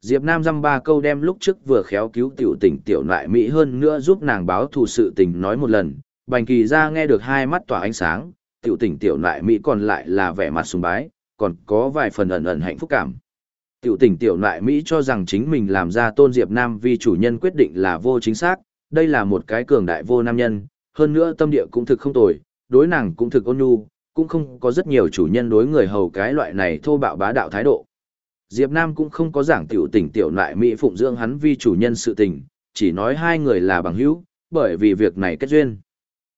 Diệp Nam dăm ba câu đem lúc trước vừa khéo cứu tiểu tỉnh tiểu nại Mỹ hơn nữa giúp nàng báo thù sự tình nói một lần, bành kỳ ra nghe được hai mắt tỏa ánh sáng, tiểu tỉnh tiểu nại Mỹ còn lại là vẻ mặt sùng bái, còn có vài phần ẩn ẩn hạnh phúc cảm. Tiểu tỉnh tiểu nại Mỹ cho rằng chính mình làm ra tôn Diệp Nam vì chủ nhân quyết định là vô chính xác, đây là một cái cường đại vô nam nhân, hơn nữa tâm địa cũng thực không tồi, đối nàng cũng thực ôn nhu, cũng không có rất nhiều chủ nhân đối người hầu cái loại này thô bạo bá đạo thái độ. Diệp Nam cũng không có giảng tiểu Tỉnh tiểu Nại mỹ phụng dưỡng hắn vì chủ nhân sự tình, chỉ nói hai người là bằng hữu, bởi vì việc này kết duyên.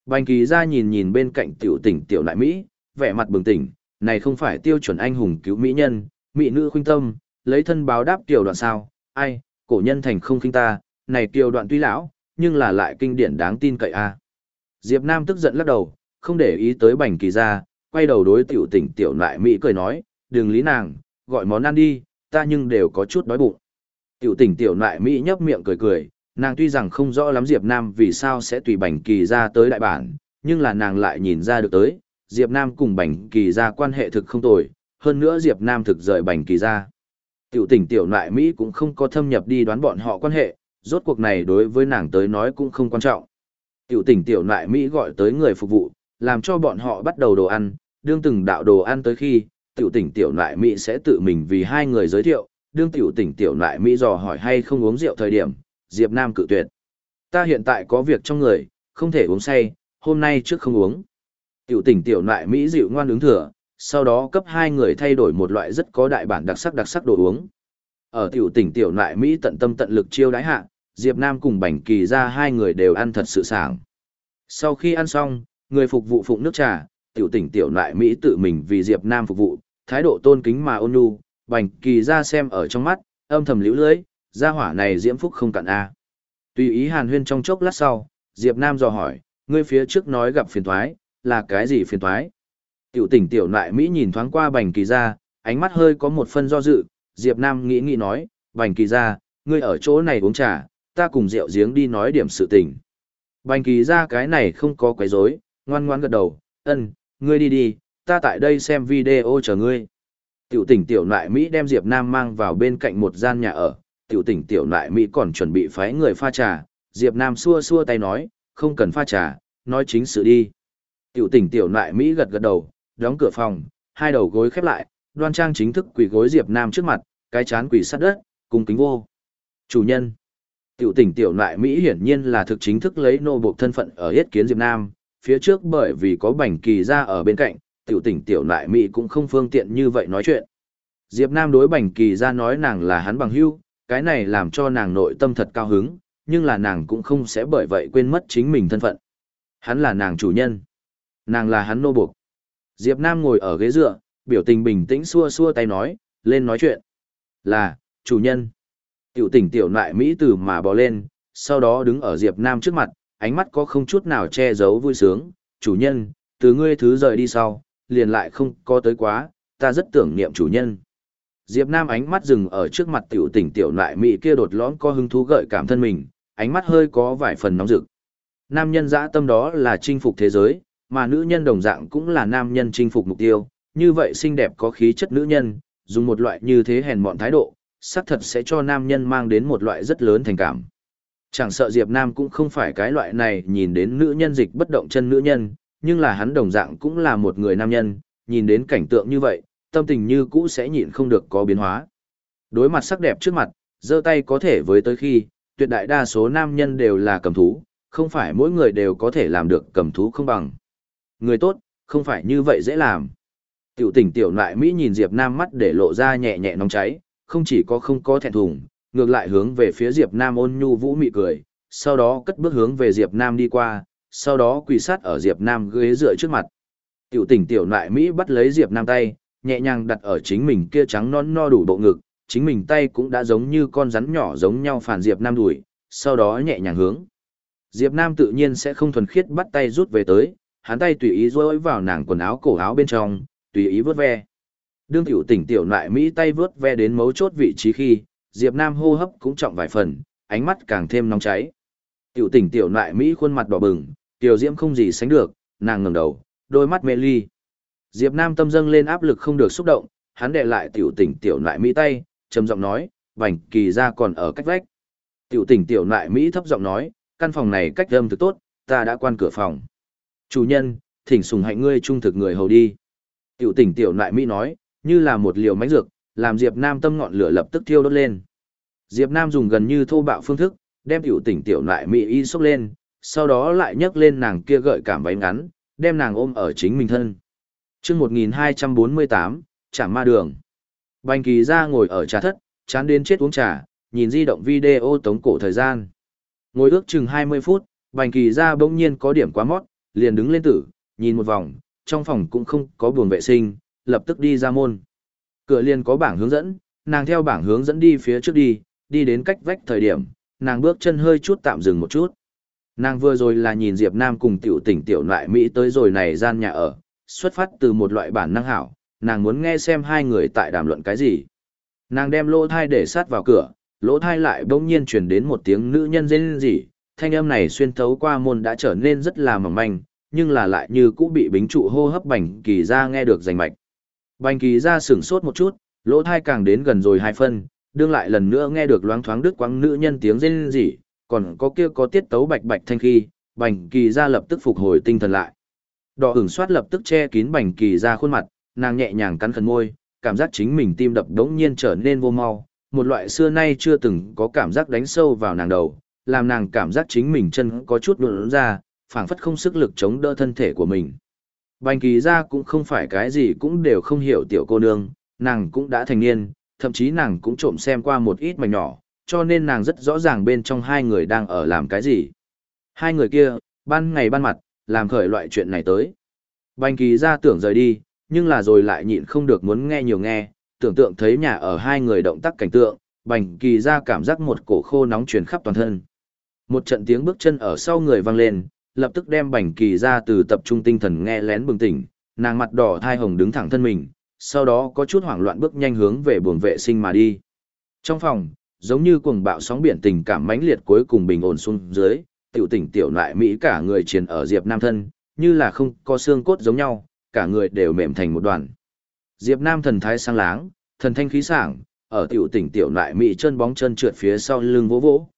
Bành kỳ ra nhìn nhìn bên cạnh tiểu Tỉnh tiểu lại mỹ, vẻ mặt bừng tỉnh, này không phải tiêu chuẩn anh hùng cứu mỹ nhân, mỹ nữ khuynh tâm, lấy thân báo đáp tiểu đoạn sao, ai, cổ nhân thành không khinh ta, này tiểu đoạn tuy lão, nhưng là lại kinh điển đáng tin cậy a. Diệp Nam tức giận lắc đầu, không để ý tới bành kỳ ra, quay đầu đối tiểu tỉnh tiểu nại Mỹ cười nói, đừng lý nàng, gọi món ăn đi, ta nhưng đều có chút đói bụng. Tiểu tỉnh tiểu nại Mỹ nhấp miệng cười cười, nàng tuy rằng không rõ lắm Diệp Nam vì sao sẽ tùy bành kỳ ra tới đại bản, nhưng là nàng lại nhìn ra được tới, Diệp Nam cùng Bành Kỳ Ra quan hệ thực không tồi, hơn nữa Diệp Nam thực rời Bành Kỳ Ra. Tiểu tỉnh tiểu nại Mỹ cũng không có thâm nhập đi đoán bọn họ quan hệ, rốt cuộc này đối với nàng tới nói cũng không quan trọng. Tiểu tỉnh tiểu nại Mỹ gọi tới người phục vụ, làm cho bọn họ bắt đầu đồ ăn, đương từng đạo đồ ăn tới khi, tiểu tỉnh tiểu nại Mỹ sẽ tự mình vì hai người giới thiệu, đương tiểu tỉnh tiểu nại Mỹ dò hỏi hay không uống rượu thời điểm, Diệp Nam cự tuyệt. Ta hiện tại có việc trong người, không thể uống say, hôm nay trước không uống. Tiểu tỉnh tiểu nại Mỹ dịu ngoan ứng thừa, sau đó cấp hai người thay đổi một loại rất có đại bản đặc sắc đặc sắc đồ uống. Ở tiểu tỉnh tiểu nại Mỹ tận tâm tận lực chiêu đái hạ, Diệp Nam cùng Bành Kỳ ra hai người đều ăn thật sự sảng. Sau khi ăn xong, người phục vụ phụng nước trà, tiểu tỉnh tiểu nại Mỹ tự mình vì Diệp Nam phục vụ, thái độ tôn kính mà ôn nhu, Bành Kỳ ra xem ở trong mắt, âm thầm liễu lưới, gia hỏa này diễm phúc không cạn a. Tùy ý Hàn Huyên trong chốc lát sau, Diệp Nam dò hỏi, ngươi phía trước nói gặp phiền toái, là cái gì phiền toái? Tiểu tỉnh tiểu nại Mỹ nhìn thoáng qua Bành Kỳ gia ánh mắt hơi có một phân do dự, Diệp Nam nghĩ nghĩ nói, Bành Kỳ gia ngươi ở chỗ này uống trà, ta cùng rượu giếng đi nói điểm sự tình. Bành Kỳ gia cái này không có quấy rối, ngoan ngoãn gật đầu, ân, ngươi đi đi, ta tại đây xem video chờ ngươi. Tiểu tỉnh tiểu nại Mỹ đem Diệp Nam mang vào bên cạnh một gian nhà ở, tiểu tỉnh tiểu nại Mỹ còn chuẩn bị phái người pha trà, Diệp Nam xua xua tay nói, không cần pha trà, nói chính sự đi. Tiểu tỉnh tiểu nại Mỹ gật gật đầu, đóng cửa phòng, hai đầu gối khép lại, đoan trang chính thức quỳ gối Diệp Nam trước mặt, cái chán quỳ sát đất, cung kính vô. Chủ nhân. Tiểu tỉnh tiểu nại Mỹ hiển nhiên là thực chính thức lấy nô buộc thân phận ở hết kiến Diệp Nam, phía trước bởi vì có bảnh kỳ ra ở bên cạnh, tiểu tỉnh tiểu nại Mỹ cũng không phương tiện như vậy nói chuyện. Diệp Nam đối bảnh kỳ ra nói nàng là hắn bằng hữu, cái này làm cho nàng nội tâm thật cao hứng, nhưng là nàng cũng không sẽ bởi vậy quên mất chính mình thân phận. Hắn là nàng chủ nhân. Nàng là hắn nô buộc. Diệp Nam ngồi ở ghế dựa, biểu tình bình tĩnh xua xua tay nói, lên nói chuyện. Là, chủ nhân. Tiểu tỉnh tiểu nại Mỹ từ mà bò lên, sau đó đứng ở Diệp Nam trước mặt, ánh mắt có không chút nào che giấu vui sướng. Chủ nhân, từ ngươi thứ rời đi sau, liền lại không có tới quá, ta rất tưởng niệm chủ nhân. Diệp Nam ánh mắt dừng ở trước mặt tiểu tỉnh tiểu nại Mỹ kia đột lõm có hứng thú gợi cảm thân mình, ánh mắt hơi có vài phần nóng rực. Nam nhân dã tâm đó là chinh phục thế giới, mà nữ nhân đồng dạng cũng là nam nhân chinh phục mục tiêu, như vậy xinh đẹp có khí chất nữ nhân, dùng một loại như thế hèn mọn thái độ, xác thật sẽ cho nam nhân mang đến một loại rất lớn thành cảm. Chẳng sợ Diệp Nam cũng không phải cái loại này nhìn đến nữ nhân dịch bất động chân nữ nhân, nhưng là hắn đồng dạng cũng là một người nam nhân, nhìn đến cảnh tượng như vậy, tâm tình như cũ sẽ nhịn không được có biến hóa. Đối mặt sắc đẹp trước mặt, giơ tay có thể với tới khi, tuyệt đại đa số nam nhân đều là cầm thú, không phải mỗi người đều có thể làm được cầm thú không bằng. Người tốt, không phải như vậy dễ làm. Tiểu tỉnh tiểu nại Mỹ nhìn Diệp Nam mắt để lộ ra nhẹ nhẹ nóng cháy, không chỉ có không có thẹn thùng, ngược lại hướng về phía Diệp Nam ôn nhu vũ mị cười, sau đó cất bước hướng về Diệp Nam đi qua, sau đó quỳ sát ở Diệp Nam ghế dựa trước mặt. Tiểu tỉnh tiểu nại Mỹ bắt lấy Diệp Nam tay, nhẹ nhàng đặt ở chính mình kia trắng non no đủ bộ ngực, chính mình tay cũng đã giống như con rắn nhỏ giống nhau phản Diệp Nam đuổi, sau đó nhẹ nhàng hướng. Diệp Nam tự nhiên sẽ không thuần khiết bắt tay rút về tới, hắn tay tùy ý rối vào nàng quần áo cổ áo bên trong, tùy ý vớt ve. Đương tiểu tỉnh tiểu lại Mỹ tay vớt ve đến mấu chốt vị trí khi, Diệp Nam hô hấp cũng trọng vài phần, ánh mắt càng thêm nóng cháy. Tiểu tỉnh tiểu lại Mỹ khuôn mặt đỏ bừng, tiểu diễm không gì sánh được, nàng ngẩng đầu, đôi mắt mê ly. Diệp Nam tâm dâng lên áp lực không được xúc động, hắn đè lại tiểu tỉnh tiểu nại Mỹ tay, trầm giọng nói, vành kỳ ra còn ở cách vách. Tiểu tỉnh tiểu nại Mỹ thấp giọng nói, căn phòng này cách âm thực tốt, ta đã quan cửa phòng. Chủ nhân, thỉnh sùng hạnh ngươi trung thực người hầu đi. Tiểu tỉnh tiểu nại Mỹ nói, như là một liều mánh dược, làm Diệp Nam tâm ngọn lửa lập tức thiêu đốt lên. Diệp Nam dùng gần như thô bạo phương thức, đem tiểu tỉnh tiểu nại Mỹ y xúc lên, sau đó lại nhấc lên nàng kia gợi cảm váy ngắn, đem nàng ôm ở chính mình thân. Trước 1248, chạm ma đường. Bành kỳ ra ngồi ở trà thất, chán đến chết uống trà, nhìn di động video tống cổ thời gian. Ngồi ước chừng 20 phút, bành kỳ ra bỗng nhiên có điểm quá mót, liền đứng lên tử, nhìn một vòng, trong phòng cũng không có buồng vệ sinh, lập tức đi ra môn. Cửa liền có bảng hướng dẫn, nàng theo bảng hướng dẫn đi phía trước đi, đi đến cách vách thời điểm, nàng bước chân hơi chút tạm dừng một chút. Nàng vừa rồi là nhìn Diệp Nam cùng tiểu tỉnh tiểu loại Mỹ tới rồi này gian nhà ở, xuất phát từ một loại bản năng hảo, nàng muốn nghe xem hai người tại đàm luận cái gì. Nàng đem lỗ thai để sát vào cửa, lỗ thai lại bỗng nhiên truyền đến một tiếng nữ nhân rên rỉ, thanh âm này xuyên thấu qua môn đã trở nên rất là mỏng manh, nhưng là lại như cũ bị bính trụ hô hấp bành kỳ ra nghe được rành mạch. Bành kỳ ra sửng sốt một chút, lỗ thai càng đến gần rồi hai phân, đương lại lần nữa nghe được loáng thoáng đứt quãng nữ nhân tiếng rên rỉ, còn có kia có tiết tấu bạch bạch thanh khi, bành kỳ ra lập tức phục hồi tinh thần lại. Đỏ ửng soát lập tức che kín bành kỳ ra khuôn mặt, nàng nhẹ nhàng cắn khẩn môi, cảm giác chính mình tim đập đống nhiên trở nên vô mau, một loại xưa nay chưa từng có cảm giác đánh sâu vào nàng đầu, làm nàng cảm giác chính mình chân có chút luồn ra, phảng phất không sức lực chống đỡ thân thể của mình. Bành kỳ ra cũng không phải cái gì cũng đều không hiểu tiểu cô nương, nàng cũng đã thành niên, thậm chí nàng cũng trộm xem qua một ít mảnh nhỏ, cho nên nàng rất rõ ràng bên trong hai người đang ở làm cái gì. Hai người kia, ban ngày ban mặt, làm khởi loại chuyện này tới. Bành kỳ ra tưởng rời đi, nhưng là rồi lại nhịn không được muốn nghe nhiều nghe, tưởng tượng thấy nhà ở hai người động tác cảnh tượng, bành kỳ ra cảm giác một cổ khô nóng truyền khắp toàn thân. Một trận tiếng bước chân ở sau người vang lên, lập tức đem bành kỳ ra từ tập trung tinh thần nghe lén bừng tỉnh, nàng mặt đỏ thai hồng đứng thẳng thân mình, sau đó có chút hoảng loạn bước nhanh hướng về buồng vệ sinh mà đi. Trong phòng, giống như cuồng bạo sóng biển tình cảm mãnh liệt cuối cùng bình ổn xuống dưới, tiểu tỉnh tiểu lại Mỹ cả người chiến ở Diệp Nam thân, như là không có xương cốt giống nhau, cả người đều mềm thành một đoàn. Diệp Nam thần thái sang láng, thần thanh khí sảng, ở tiểu tỉnh tiểu lại Mỹ chân bóng chân trượt phía sau lưng vỗ vỗ.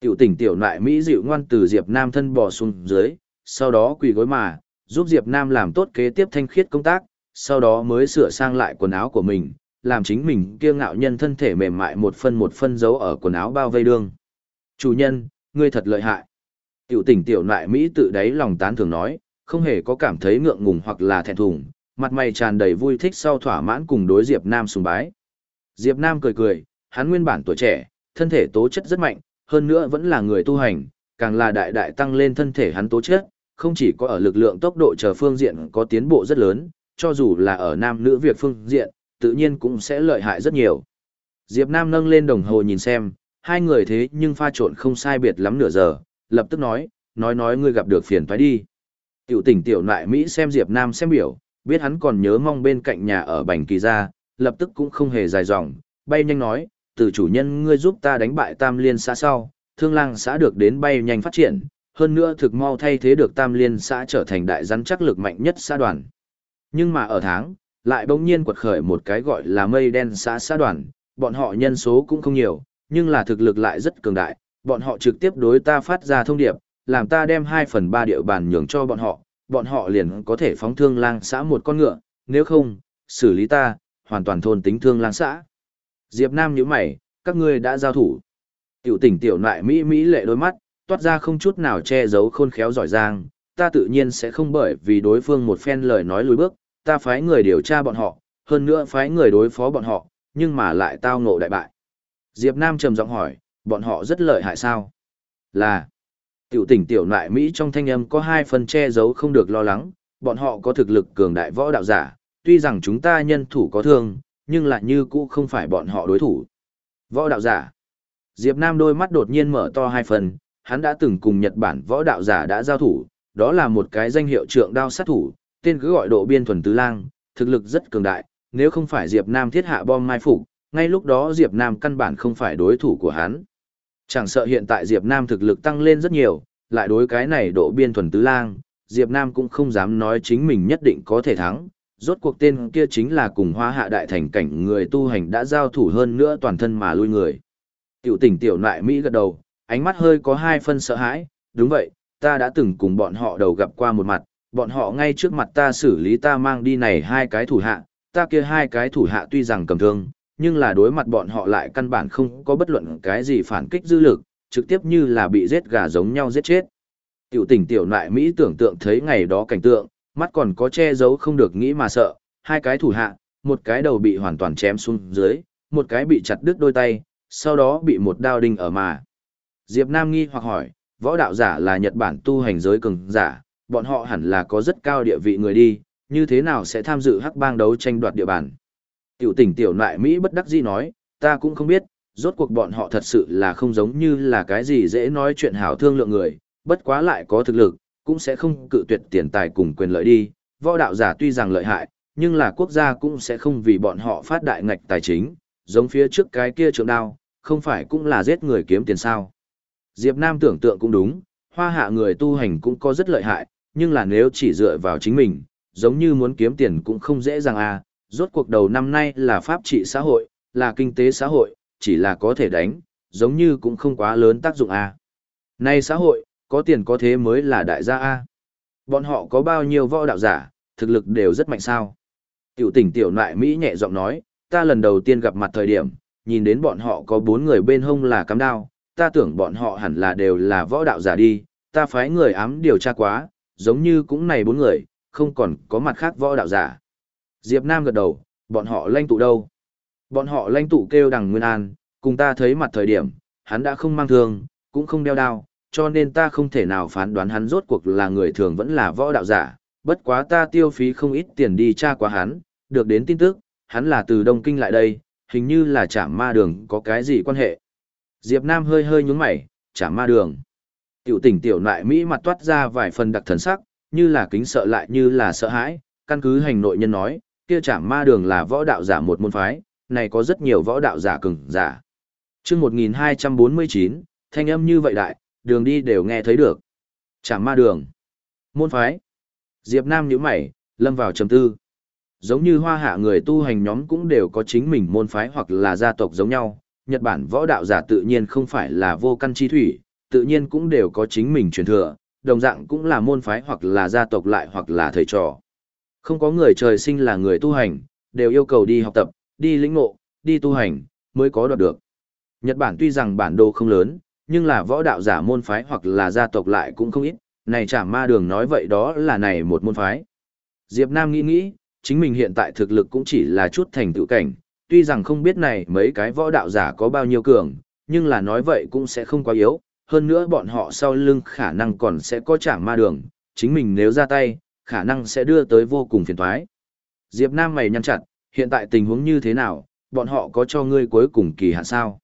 Tiểu tỉnh tiểu lại Mỹ dịu ngoan từ Diệp Nam thân bò xuống dưới, sau đó quỳ gối mà, giúp Diệp Nam làm tốt kế tiếp thanh khiết công tác, sau đó mới sửa sang lại quần áo của mình, làm chính mình kiêng ngạo nhân thân thể mềm mại một phân một phân giấu ở quần áo bao vây đương. Chủ nhân, ngươi thật lợi hại. Tiểu tỉnh tiểu nại Mỹ tự đáy lòng tán thường nói, không hề có cảm thấy ngượng ngùng hoặc là thẹn thùng, mặt mày tràn đầy vui thích sau thỏa mãn cùng đối Diệp Nam sùng bái. Diệp Nam cười cười, hắn nguyên bản tuổi trẻ, thân thể tố chất rất mạnh, hơn nữa vẫn là người tu hành, càng là đại đại tăng lên thân thể hắn tố chất, không chỉ có ở lực lượng tốc độ chờ phương diện có tiến bộ rất lớn, cho dù là ở nam nữ việc phương diện, tự nhiên cũng sẽ lợi hại rất nhiều. Diệp Nam nâng lên đồng hồ nhìn xem, hai người thế nhưng pha trộn không sai biệt lắm nửa giờ, lập tức nói, nói nói ngươi gặp được phiền toái đi. Tiểu tỉnh tiểu nại Mỹ xem Diệp Nam xem biểu, biết hắn còn nhớ mong bên cạnh nhà ở bành kỳ gia, lập tức cũng không hề dài dòng, bay nhanh nói, từ chủ nhân ngươi giúp ta đánh bại tam liên xã sau, thương lang xã được đến bay nhanh phát triển, hơn nữa thực mau thay thế được tam liên xã trở thành đại rắn chắc lực mạnh nhất xã đoàn. Nhưng mà ở tháng, lại bỗng nhiên quật khởi một cái gọi là mây đen xã xã đoàn, bọn họ nhân số cũng không nhiều, nhưng là thực lực lại rất cường đại, bọn họ trực tiếp đối ta phát ra thông điệp, làm ta đem 2 phần 3 địa bàn nhường cho bọn họ, bọn họ liền có thể phóng thương lang xã một con ngựa, nếu không, xử lý ta, hoàn toàn thôn tính thương lang xã. Diệp Nam nhíu mày, các ngươi đã giao thủ. Tiểu tỉnh tiểu nại Mỹ Mỹ lệ đôi mắt, toát ra không chút nào che giấu khôn khéo giỏi giang, ta tự nhiên sẽ không bởi vì đối phương một phen lời nói lùi bước, ta phái người điều tra bọn họ, hơn nữa phái người đối phó bọn họ, nhưng mà lại tao ngộ đại bại. Diệp Nam trầm giọng hỏi, bọn họ rất lợi hại sao? Là, tiểu tỉnh tiểu nại Mỹ trong thanh âm có hai phần che giấu không được lo lắng, bọn họ có thực lực cường đại võ đạo giả, tuy rằng chúng ta nhân thủ có thương, nhưng lại như cũ không phải bọn họ đối thủ. Võ đạo giả. Diệp Nam đôi mắt đột nhiên mở to hai phần, hắn đã từng cùng Nhật Bản võ đạo giả đã giao thủ, đó là một cái danh hiệu trượng đao sát thủ, tên cứ gọi độ biên thuần tứ lang, thực lực rất cường đại, nếu không phải Diệp Nam thiết hạ bom mai phục, ngay lúc đó Diệp Nam căn bản không phải đối thủ của hắn. Chẳng sợ hiện tại Diệp Nam thực lực tăng lên rất nhiều, lại đối cái này độ biên thuần tứ lang, Diệp Nam cũng không dám nói chính mình nhất định có thể thắng. Rốt cuộc tên kia chính là cùng hoa hạ đại thành cảnh người tu hành đã giao thủ hơn nữa toàn thân mà lui người. Tiểu tỉnh tiểu nại Mỹ gật đầu, ánh mắt hơi có hai phân sợ hãi, đúng vậy, ta đã từng cùng bọn họ đầu gặp qua một mặt, bọn họ ngay trước mặt ta xử lý ta mang đi này hai cái thủ hạ, ta kia hai cái thủ hạ tuy rằng cầm thương, nhưng là đối mặt bọn họ lại căn bản không có bất luận cái gì phản kích dư lực, trực tiếp như là bị giết gà giống nhau giết chết. Tiểu tỉnh tiểu nại Mỹ tưởng tượng thấy ngày đó cảnh tượng, mắt còn có che giấu không được nghĩ mà sợ, hai cái thủ hạ, một cái đầu bị hoàn toàn chém xuống dưới, một cái bị chặt đứt đôi tay, sau đó bị một đao đinh ở mà. Diệp Nam nghi hoặc hỏi, võ đạo giả là Nhật Bản tu hành giới cường giả, bọn họ hẳn là có rất cao địa vị người đi, như thế nào sẽ tham dự hắc bang đấu tranh đoạt địa bàn. Tiểu tỉnh tiểu nại Mỹ bất đắc dĩ nói, ta cũng không biết, rốt cuộc bọn họ thật sự là không giống như là cái gì dễ nói chuyện hảo thương lượng người, bất quá lại có thực lực, cũng sẽ không cự tuyệt tiền tài cùng quyền lợi đi. Võ đạo giả tuy rằng lợi hại, nhưng là quốc gia cũng sẽ không vì bọn họ phát đại ngạch tài chính, giống phía trước cái kia trường đao, không phải cũng là giết người kiếm tiền sao. Diệp Nam tưởng tượng cũng đúng, hoa hạ người tu hành cũng có rất lợi hại, nhưng là nếu chỉ dựa vào chính mình, giống như muốn kiếm tiền cũng không dễ dàng à, rốt cuộc đầu năm nay là pháp trị xã hội, là kinh tế xã hội, chỉ là có thể đánh, giống như cũng không quá lớn tác dụng à. Nay xã hội, có tiền có thế mới là đại gia a. Bọn họ có bao nhiêu võ đạo giả, thực lực đều rất mạnh sao. Tiểu tỉnh tiểu nại Mỹ nhẹ giọng nói, ta lần đầu tiên gặp mặt thời điểm, nhìn đến bọn họ có bốn người bên hông là cắm đao, ta tưởng bọn họ hẳn là đều là võ đạo giả đi, ta phái người ám điều tra quá, giống như cũng này bốn người, không còn có mặt khác võ đạo giả. Diệp Nam gật đầu, bọn họ lanh tụ đâu? Bọn họ lanh tụ kêu đằng Nguyên An, cùng ta thấy mặt thời điểm, hắn đã không mang thương, cũng không đeo đao, cho nên ta không thể nào phán đoán hắn rốt cuộc là người thường vẫn là võ đạo giả, bất quá ta tiêu phí không ít tiền đi tra qua hắn, được đến tin tức, hắn là từ Đông Kinh lại đây, hình như là chạm ma đường có cái gì quan hệ. Diệp Nam hơi hơi nhúng mày, chạm ma đường. Tiểu tỉnh tiểu nại Mỹ mặt toát ra vài phần đặc thần sắc, như là kính sợ lại như là sợ hãi, căn cứ hành nội nhân nói, kia chạm ma đường là võ đạo giả một môn phái, này có rất nhiều võ đạo giả cường giả. Chương 1249, thanh âm như vậy đại, đường đi đều nghe thấy được. Chạm ma đường. Môn phái. Diệp Nam nhíu mày, lâm vào trầm tư. Giống như hoa hạ người tu hành nhóm cũng đều có chính mình môn phái hoặc là gia tộc giống nhau, Nhật Bản võ đạo giả tự nhiên không phải là vô căn chi thủy, tự nhiên cũng đều có chính mình truyền thừa, đồng dạng cũng là môn phái hoặc là gia tộc lại hoặc là thầy trò. Không có người trời sinh là người tu hành, đều yêu cầu đi học tập, đi lĩnh ngộ, đi tu hành, mới có đoạt được. Nhật Bản tuy rằng bản đồ không lớn, nhưng là võ đạo giả môn phái hoặc là gia tộc lại cũng không ít, này chả ma đường nói vậy đó là này một môn phái. Diệp Nam nghĩ nghĩ, chính mình hiện tại thực lực cũng chỉ là chút thành tựu cảnh, tuy rằng không biết này mấy cái võ đạo giả có bao nhiêu cường, nhưng là nói vậy cũng sẽ không quá yếu, hơn nữa bọn họ sau lưng khả năng còn sẽ có trả ma đường, chính mình nếu ra tay, khả năng sẽ đưa tới vô cùng phiền toái. Diệp Nam mày nhăn chặt, hiện tại tình huống như thế nào, bọn họ có cho ngươi cuối cùng kỳ hạn sao?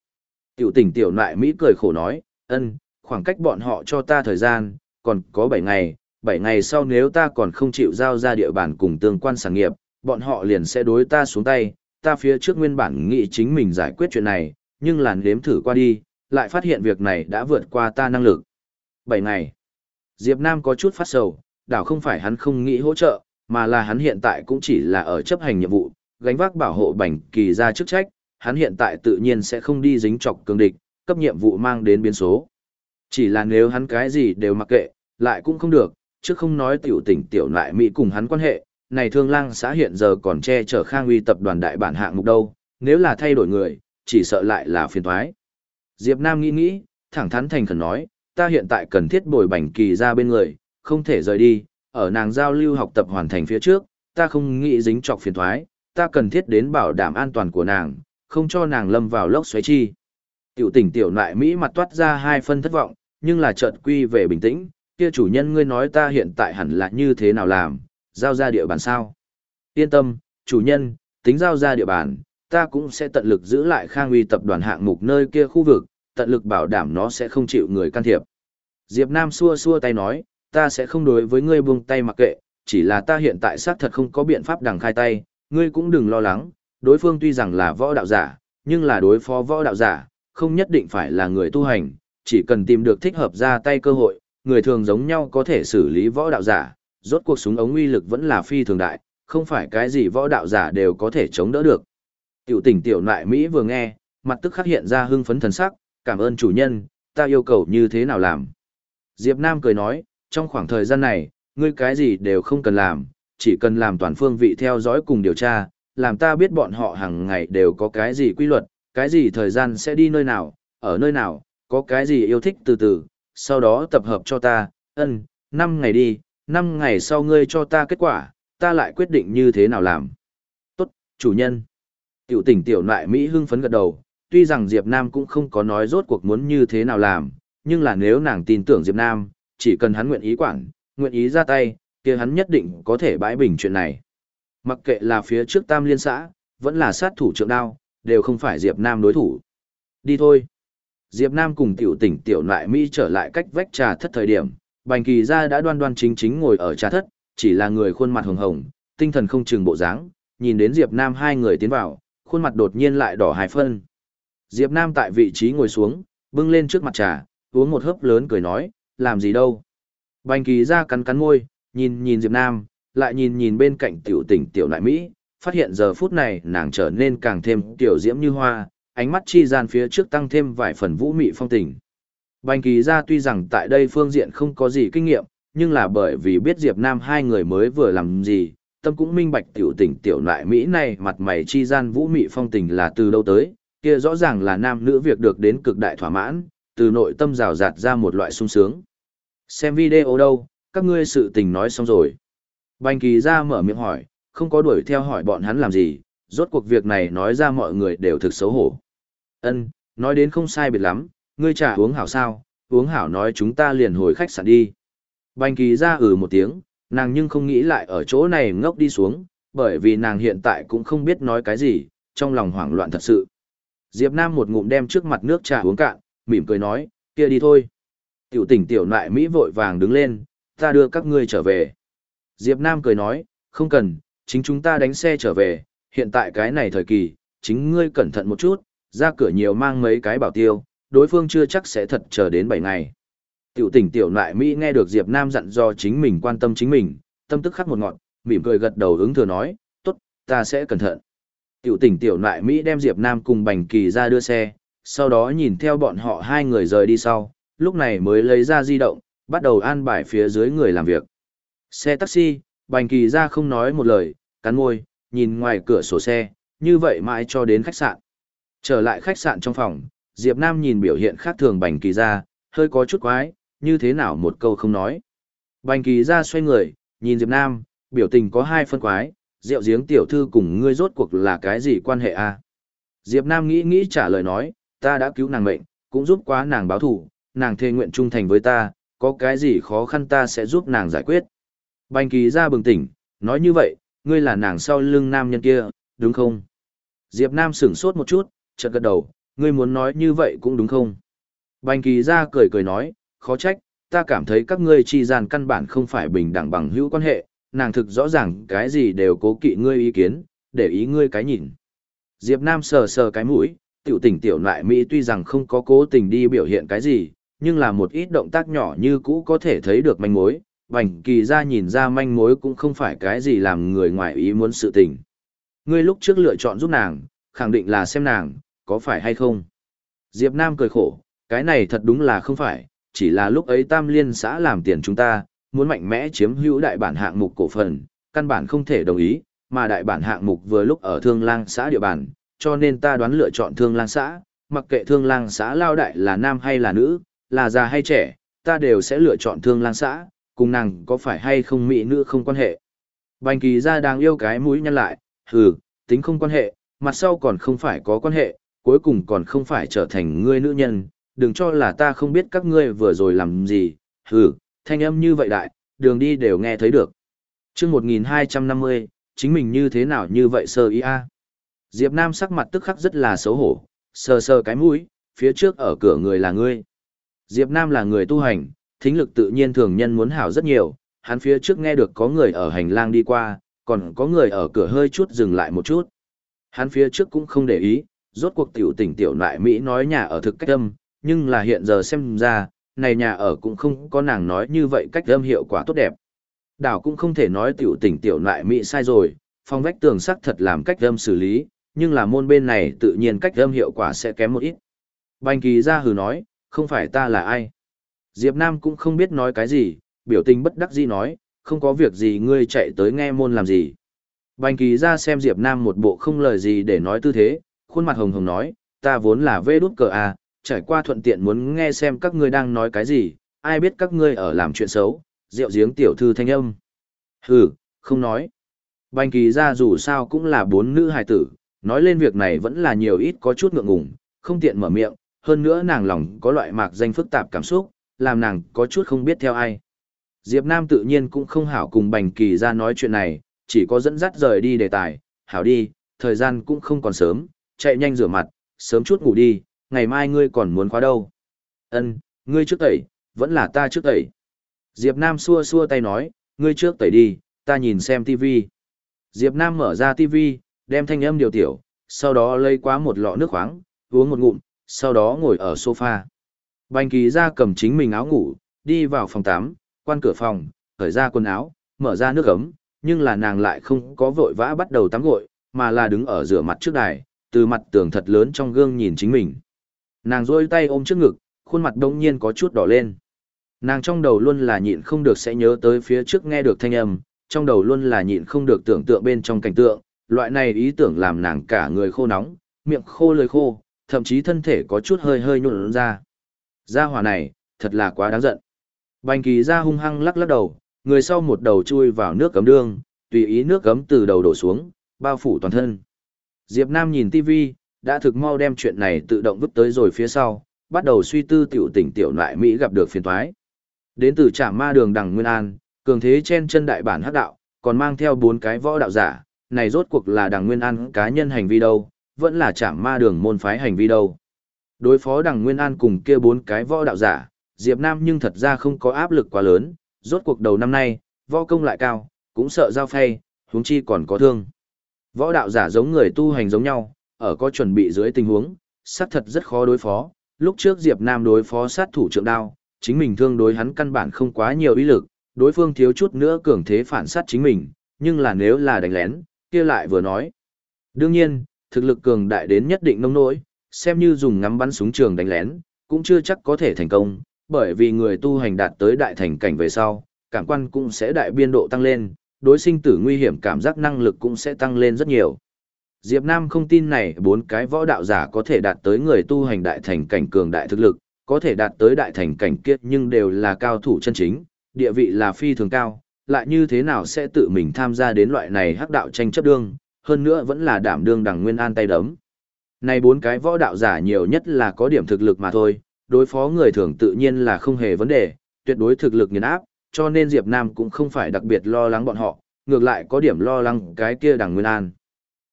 Tiểu tỉnh tiểu nại Mỹ cười khổ nói, ân, khoảng cách bọn họ cho ta thời gian, còn có 7 ngày, 7 ngày sau nếu ta còn không chịu giao ra địa bàn cùng tương quan sản nghiệp, bọn họ liền sẽ đối ta xuống tay, ta phía trước nguyên bản nghĩ chính mình giải quyết chuyện này, nhưng làn đếm thử qua đi, lại phát hiện việc này đã vượt qua ta năng lực. 7 ngày. Diệp Nam có chút phát sầu, đảo không phải hắn không nghĩ hỗ trợ, mà là hắn hiện tại cũng chỉ là ở chấp hành nhiệm vụ, gánh vác bảo hộ bành kỳ ra chức trách, hắn hiện tại tự nhiên sẽ không đi dính chọc cường địch, cấp nhiệm vụ mang đến biến số. Chỉ là nếu hắn cái gì đều mặc kệ, lại cũng không được, chứ không nói tiểu tỉnh tiểu lại Mỹ cùng hắn quan hệ, này thương lang xã hiện giờ còn che chở khang uy tập đoàn đại bản hạng mục đâu, nếu là thay đổi người, chỉ sợ lại là phiền thoái. Diệp Nam nghĩ nghĩ, thẳng thắn thành khẩn nói, ta hiện tại cần thiết bồi bảnh kỳ ra bên người, không thể rời đi, ở nàng giao lưu học tập hoàn thành phía trước, ta không nghĩ dính trọc phiền thoái, ta cần thiết đến bảo đảm an toàn của nàng, không cho nàng lâm vào lốc xoáy chi. Tiểu tỉnh tiểu nại Mỹ mặt toát ra hai phân thất vọng, nhưng là chợt quy về bình tĩnh, kia chủ nhân ngươi nói ta hiện tại hẳn là như thế nào làm, giao ra địa bàn sao. Yên tâm, chủ nhân, tính giao ra địa bàn, ta cũng sẽ tận lực giữ lại khang uy tập đoàn hạng mục nơi kia khu vực, tận lực bảo đảm nó sẽ không chịu người can thiệp. Diệp Nam xua xua tay nói, ta sẽ không đối với ngươi buông tay mặc kệ, chỉ là ta hiện tại xác thật không có biện pháp đằng khai tay, ngươi cũng đừng lo lắng, đối phương tuy rằng là võ đạo giả, nhưng là đối phó võ đạo giả, không nhất định phải là người tu hành, chỉ cần tìm được thích hợp ra tay cơ hội, người thường giống nhau có thể xử lý võ đạo giả, rốt cuộc súng ống uy lực vẫn là phi thường đại, không phải cái gì võ đạo giả đều có thể chống đỡ được. Tiểu tỉnh tiểu nại Mỹ vừa nghe, mặt tức khắc hiện ra hưng phấn thần sắc, cảm ơn chủ nhân, ta yêu cầu như thế nào làm. Diệp Nam cười nói, trong khoảng thời gian này, ngươi cái gì đều không cần làm, chỉ cần làm toàn phương vị theo dõi cùng điều tra, làm ta biết bọn họ hàng ngày đều có cái gì quy luật, cái gì thời gian sẽ đi nơi nào, ở nơi nào, có cái gì yêu thích từ từ, sau đó tập hợp cho ta, ân, 5 ngày đi, 5 ngày sau ngươi cho ta kết quả, ta lại quyết định như thế nào làm. Tốt, chủ nhân. Tiểu tỉnh tiểu nại Mỹ hưng phấn gật đầu, tuy rằng Diệp Nam cũng không có nói rốt cuộc muốn như thế nào làm, nhưng là nếu nàng tin tưởng Diệp Nam, chỉ cần hắn nguyện ý quản, nguyện ý ra tay, kia hắn nhất định có thể bãi bình chuyện này. Mặc kệ là phía trước Tam Liên xã, vẫn là sát thủ trưởng đao, đều không phải Diệp Nam đối thủ. Đi thôi. Diệp Nam cùng tiểu tỉnh tiểu nại Mỹ trở lại cách vách trà thất thời điểm, Bành Kỳ gia đã đoan đoan chính chính ngồi ở trà thất, chỉ là người khuôn mặt hồng hồng, tinh thần không chừng bộ dáng, nhìn đến Diệp Nam hai người tiến vào, khuôn mặt đột nhiên lại đỏ hài phân. Diệp Nam tại vị trí ngồi xuống, bưng lên trước mặt trà, uống một hớp lớn cười nói, làm gì đâu. Bành kỳ ra cắn cắn môi, nhìn nhìn Diệp Nam, lại nhìn nhìn bên cạnh tiểu tỉnh tiểu nại Mỹ, phát hiện giờ phút này nàng trở nên càng thêm tiểu diễm như hoa, ánh mắt chi gian phía trước tăng thêm vài phần vũ mị phong tình. Bành kỳ ra tuy rằng tại đây phương diện không có gì kinh nghiệm, nhưng là bởi vì biết Diệp Nam hai người mới vừa làm gì, tâm cũng minh bạch tiểu tỉnh tiểu nại Mỹ này mặt mày chi gian vũ mị phong tình là từ đâu tới, kia rõ ràng là nam nữ việc được đến cực đại thỏa mãn, từ nội tâm rào rạt ra một loại sung sướng. Xem video đâu, các ngươi sự tình nói xong rồi. Bành kỳ ra mở miệng hỏi, không có đuổi theo hỏi bọn hắn làm gì, rốt cuộc việc này nói ra mọi người đều thực xấu hổ. Ân, nói đến không sai biệt lắm, ngươi trả uống hảo sao, uống hảo nói chúng ta liền hồi khách sạn đi. Bành kỳ ra ừ một tiếng, nàng nhưng không nghĩ lại ở chỗ này ngốc đi xuống, bởi vì nàng hiện tại cũng không biết nói cái gì, trong lòng hoảng loạn thật sự. Diệp Nam một ngụm đem trước mặt nước trà uống cạn, mỉm cười nói, kia đi thôi. Tiểu tỉnh tiểu nại Mỹ vội vàng đứng lên, ta đưa các ngươi trở về. Diệp Nam cười nói, không cần, chính chúng ta đánh xe trở về, hiện tại cái này thời kỳ, chính ngươi cẩn thận một chút, ra cửa nhiều mang mấy cái bảo tiêu, đối phương chưa chắc sẽ thật chờ đến 7 ngày. Tiểu tỉnh tiểu nại Mỹ nghe được Diệp Nam dặn do chính mình quan tâm chính mình, tâm tức khắc một ngọn, mỉm cười gật đầu ứng thừa nói, tốt, ta sẽ cẩn thận. Tiểu tỉnh tiểu nại Mỹ đem Diệp Nam cùng Bành Kỳ ra đưa xe, sau đó nhìn theo bọn họ hai người rời đi sau, lúc này mới lấy ra di động, bắt đầu an bài phía dưới người làm việc. Xe taxi, Bành Kỳ ra không nói một lời, cắn môi, nhìn ngoài cửa sổ xe, như vậy mãi cho đến khách sạn. Trở lại khách sạn trong phòng, Diệp Nam nhìn biểu hiện khác thường Bành Kỳ ra, hơi có chút quái, như thế nào một câu không nói. Bành Kỳ ra xoay người, nhìn Diệp Nam, biểu tình có hai phân quái, rượu giếng tiểu thư cùng ngươi rốt cuộc là cái gì quan hệ a? Diệp Nam nghĩ nghĩ trả lời nói, ta đã cứu nàng mệnh, cũng giúp quá nàng báo thù, nàng thề nguyện trung thành với ta, có cái gì khó khăn ta sẽ giúp nàng giải quyết. Bành kỳ ra bừng tỉnh, nói như vậy, ngươi là nàng sau lưng nam nhân kia, đúng không? Diệp Nam sửng sốt một chút, chợt gật đầu, ngươi muốn nói như vậy cũng đúng không? Bành kỳ ra cười cười nói, khó trách, ta cảm thấy các ngươi chi gian căn bản không phải bình đẳng bằng hữu quan hệ, nàng thực rõ ràng cái gì đều cố kỵ ngươi ý kiến, để ý ngươi cái nhìn. Diệp Nam sờ sờ cái mũi, tiểu tỉnh tiểu lại Mỹ tuy rằng không có cố tình đi biểu hiện cái gì, nhưng là một ít động tác nhỏ như cũ có thể thấy được manh mối, Bành Kỳ ra nhìn ra manh mối cũng không phải cái gì làm người ngoài ý muốn sự tình. Ngươi lúc trước lựa chọn giúp nàng, khẳng định là xem nàng, có phải hay không? Diệp Nam cười khổ, cái này thật đúng là không phải, chỉ là lúc ấy Tam Liên xã làm tiền chúng ta, muốn mạnh mẽ chiếm hữu đại bản hạng mục cổ phần, căn bản không thể đồng ý, mà đại bản hạng mục vừa lúc ở Thương Lang xã địa bàn, cho nên ta đoán lựa chọn Thương Lang xã, mặc kệ Thương Lang xã lao đại là nam hay là nữ, là già hay trẻ, ta đều sẽ lựa chọn Thương Lang xã, cùng nàng có phải hay không mỹ nữ không quan hệ. Bành kỳ ra đang yêu cái mũi nhăn lại, hừ, tính không quan hệ, mặt sau còn không phải có quan hệ, cuối cùng còn không phải trở thành ngươi nữ nhân, đừng cho là ta không biết các ngươi vừa rồi làm gì, hừ, thanh âm như vậy đại, đường đi đều nghe thấy được. chương 1250, chính mình như thế nào như vậy sơ ý a Diệp Nam sắc mặt tức khắc rất là xấu hổ, sờ sờ cái mũi, phía trước ở cửa người là ngươi. Diệp Nam là người tu hành, thính lực tự nhiên thường nhân muốn hảo rất nhiều, hắn phía trước nghe được có người ở hành lang đi qua, còn có người ở cửa hơi chút dừng lại một chút. Hắn phía trước cũng không để ý, rốt cuộc tiểu tỉnh tiểu nại Mỹ nói nhà ở thực cách âm, nhưng là hiện giờ xem ra, này nhà ở cũng không có nàng nói như vậy cách âm hiệu quả tốt đẹp. Đảo cũng không thể nói tiểu tỉnh tiểu nại Mỹ sai rồi, phong vách tường sắc thật làm cách âm xử lý, nhưng là môn bên này tự nhiên cách âm hiệu quả sẽ kém một ít. Bành kỳ ra hừ nói, không phải ta là ai. Diệp Nam cũng không biết nói cái gì, biểu tình bất đắc dĩ nói, không có việc gì ngươi chạy tới nghe môn làm gì. Bành kỳ ra xem Diệp Nam một bộ không lời gì để nói tư thế, khuôn mặt hồng hồng nói, ta vốn là vê đút cờ à, trải qua thuận tiện muốn nghe xem các ngươi đang nói cái gì, ai biết các ngươi ở làm chuyện xấu, rượu giếng tiểu thư thanh âm. Hừ, không nói. Bành kỳ ra dù sao cũng là bốn nữ hài tử, nói lên việc này vẫn là nhiều ít có chút ngượng ngùng, không tiện mở miệng, hơn nữa nàng lòng có loại mạc danh phức tạp cảm xúc, làm nàng có chút không biết theo ai. Diệp Nam tự nhiên cũng không hảo cùng Bành Kỳ ra nói chuyện này, chỉ có dẫn dắt rời đi đề tài, hảo đi, thời gian cũng không còn sớm, chạy nhanh rửa mặt, sớm chút ngủ đi, ngày mai ngươi còn muốn khóa đâu. Ân, ngươi trước tẩy, vẫn là ta trước tẩy. Diệp Nam xua xua tay nói, ngươi trước tẩy đi, ta nhìn xem TV. Diệp Nam mở ra TV, đem thanh âm điều tiểu, sau đó lấy quá một lọ nước khoáng, uống một ngụm, sau đó ngồi ở sofa. Bành kỳ ra cầm chính mình áo ngủ, đi vào phòng tắm, quan cửa phòng, khởi ra quần áo, mở ra nước ấm, nhưng là nàng lại không có vội vã bắt đầu tắm gội, mà là đứng ở rửa mặt trước đài, từ mặt tường thật lớn trong gương nhìn chính mình. Nàng rôi tay ôm trước ngực, khuôn mặt đông nhiên có chút đỏ lên. Nàng trong đầu luôn là nhịn không được sẽ nhớ tới phía trước nghe được thanh âm, trong đầu luôn là nhịn không được tưởng tượng bên trong cảnh tượng, loại này ý tưởng làm nàng cả người khô nóng, miệng khô lưỡi khô, thậm chí thân thể có chút hơi hơi nhũn ra. Gia hỏa này, thật là quá đáng giận. Bành kỳ ra hung hăng lắc lắc đầu, người sau một đầu chui vào nước cấm đương, tùy ý nước cấm từ đầu đổ xuống, bao phủ toàn thân. Diệp Nam nhìn TV, đã thực mau đem chuyện này tự động vứt tới rồi phía sau, bắt đầu suy tư tiểu tỉnh tiểu lại Mỹ gặp được phiền toái. Đến từ trạm ma đường đằng Nguyên An, cường thế trên chân đại bản hắc đạo, còn mang theo bốn cái võ đạo giả, này rốt cuộc là đằng Nguyên An cá nhân hành vi đâu, vẫn là chạm ma đường môn phái hành vi đâu. Đối phó đằng Nguyên An cùng kia bốn cái võ đạo giả, Diệp Nam nhưng thật ra không có áp lực quá lớn, rốt cuộc đầu năm nay, võ công lại cao, cũng sợ giao phay, huống chi còn có thương. Võ đạo giả giống người tu hành giống nhau, ở có chuẩn bị dưới tình huống, sát thật rất khó đối phó. Lúc trước Diệp Nam đối phó sát thủ trượng đao, chính mình thương đối hắn căn bản không quá nhiều ý lực, đối phương thiếu chút nữa cường thế phản sát chính mình, nhưng là nếu là đánh lén, kia lại vừa nói. Đương nhiên, thực lực cường đại đến nhất định nông nỗi, xem như dùng ngắm bắn súng trường đánh lén, cũng chưa chắc có thể thành công, bởi vì người tu hành đạt tới đại thành cảnh về sau, cảm quan cũng sẽ đại biên độ tăng lên, đối sinh tử nguy hiểm cảm giác năng lực cũng sẽ tăng lên rất nhiều. Diệp Nam không tin này bốn cái võ đạo giả có thể đạt tới người tu hành đại thành cảnh cường đại thực lực, có thể đạt tới đại thành cảnh kiếp nhưng đều là cao thủ chân chính, địa vị là phi thường cao, lại như thế nào sẽ tự mình tham gia đến loại này hắc đạo tranh chấp đương, hơn nữa vẫn là đảm đương đằng nguyên an tay đấm. Này bốn cái võ đạo giả nhiều nhất là có điểm thực lực mà thôi, đối phó người thường tự nhiên là không hề vấn đề, tuyệt đối thực lực nghiền áp, cho nên Diệp Nam cũng không phải đặc biệt lo lắng bọn họ, ngược lại có điểm lo lắng cái kia đằng Nguyên An.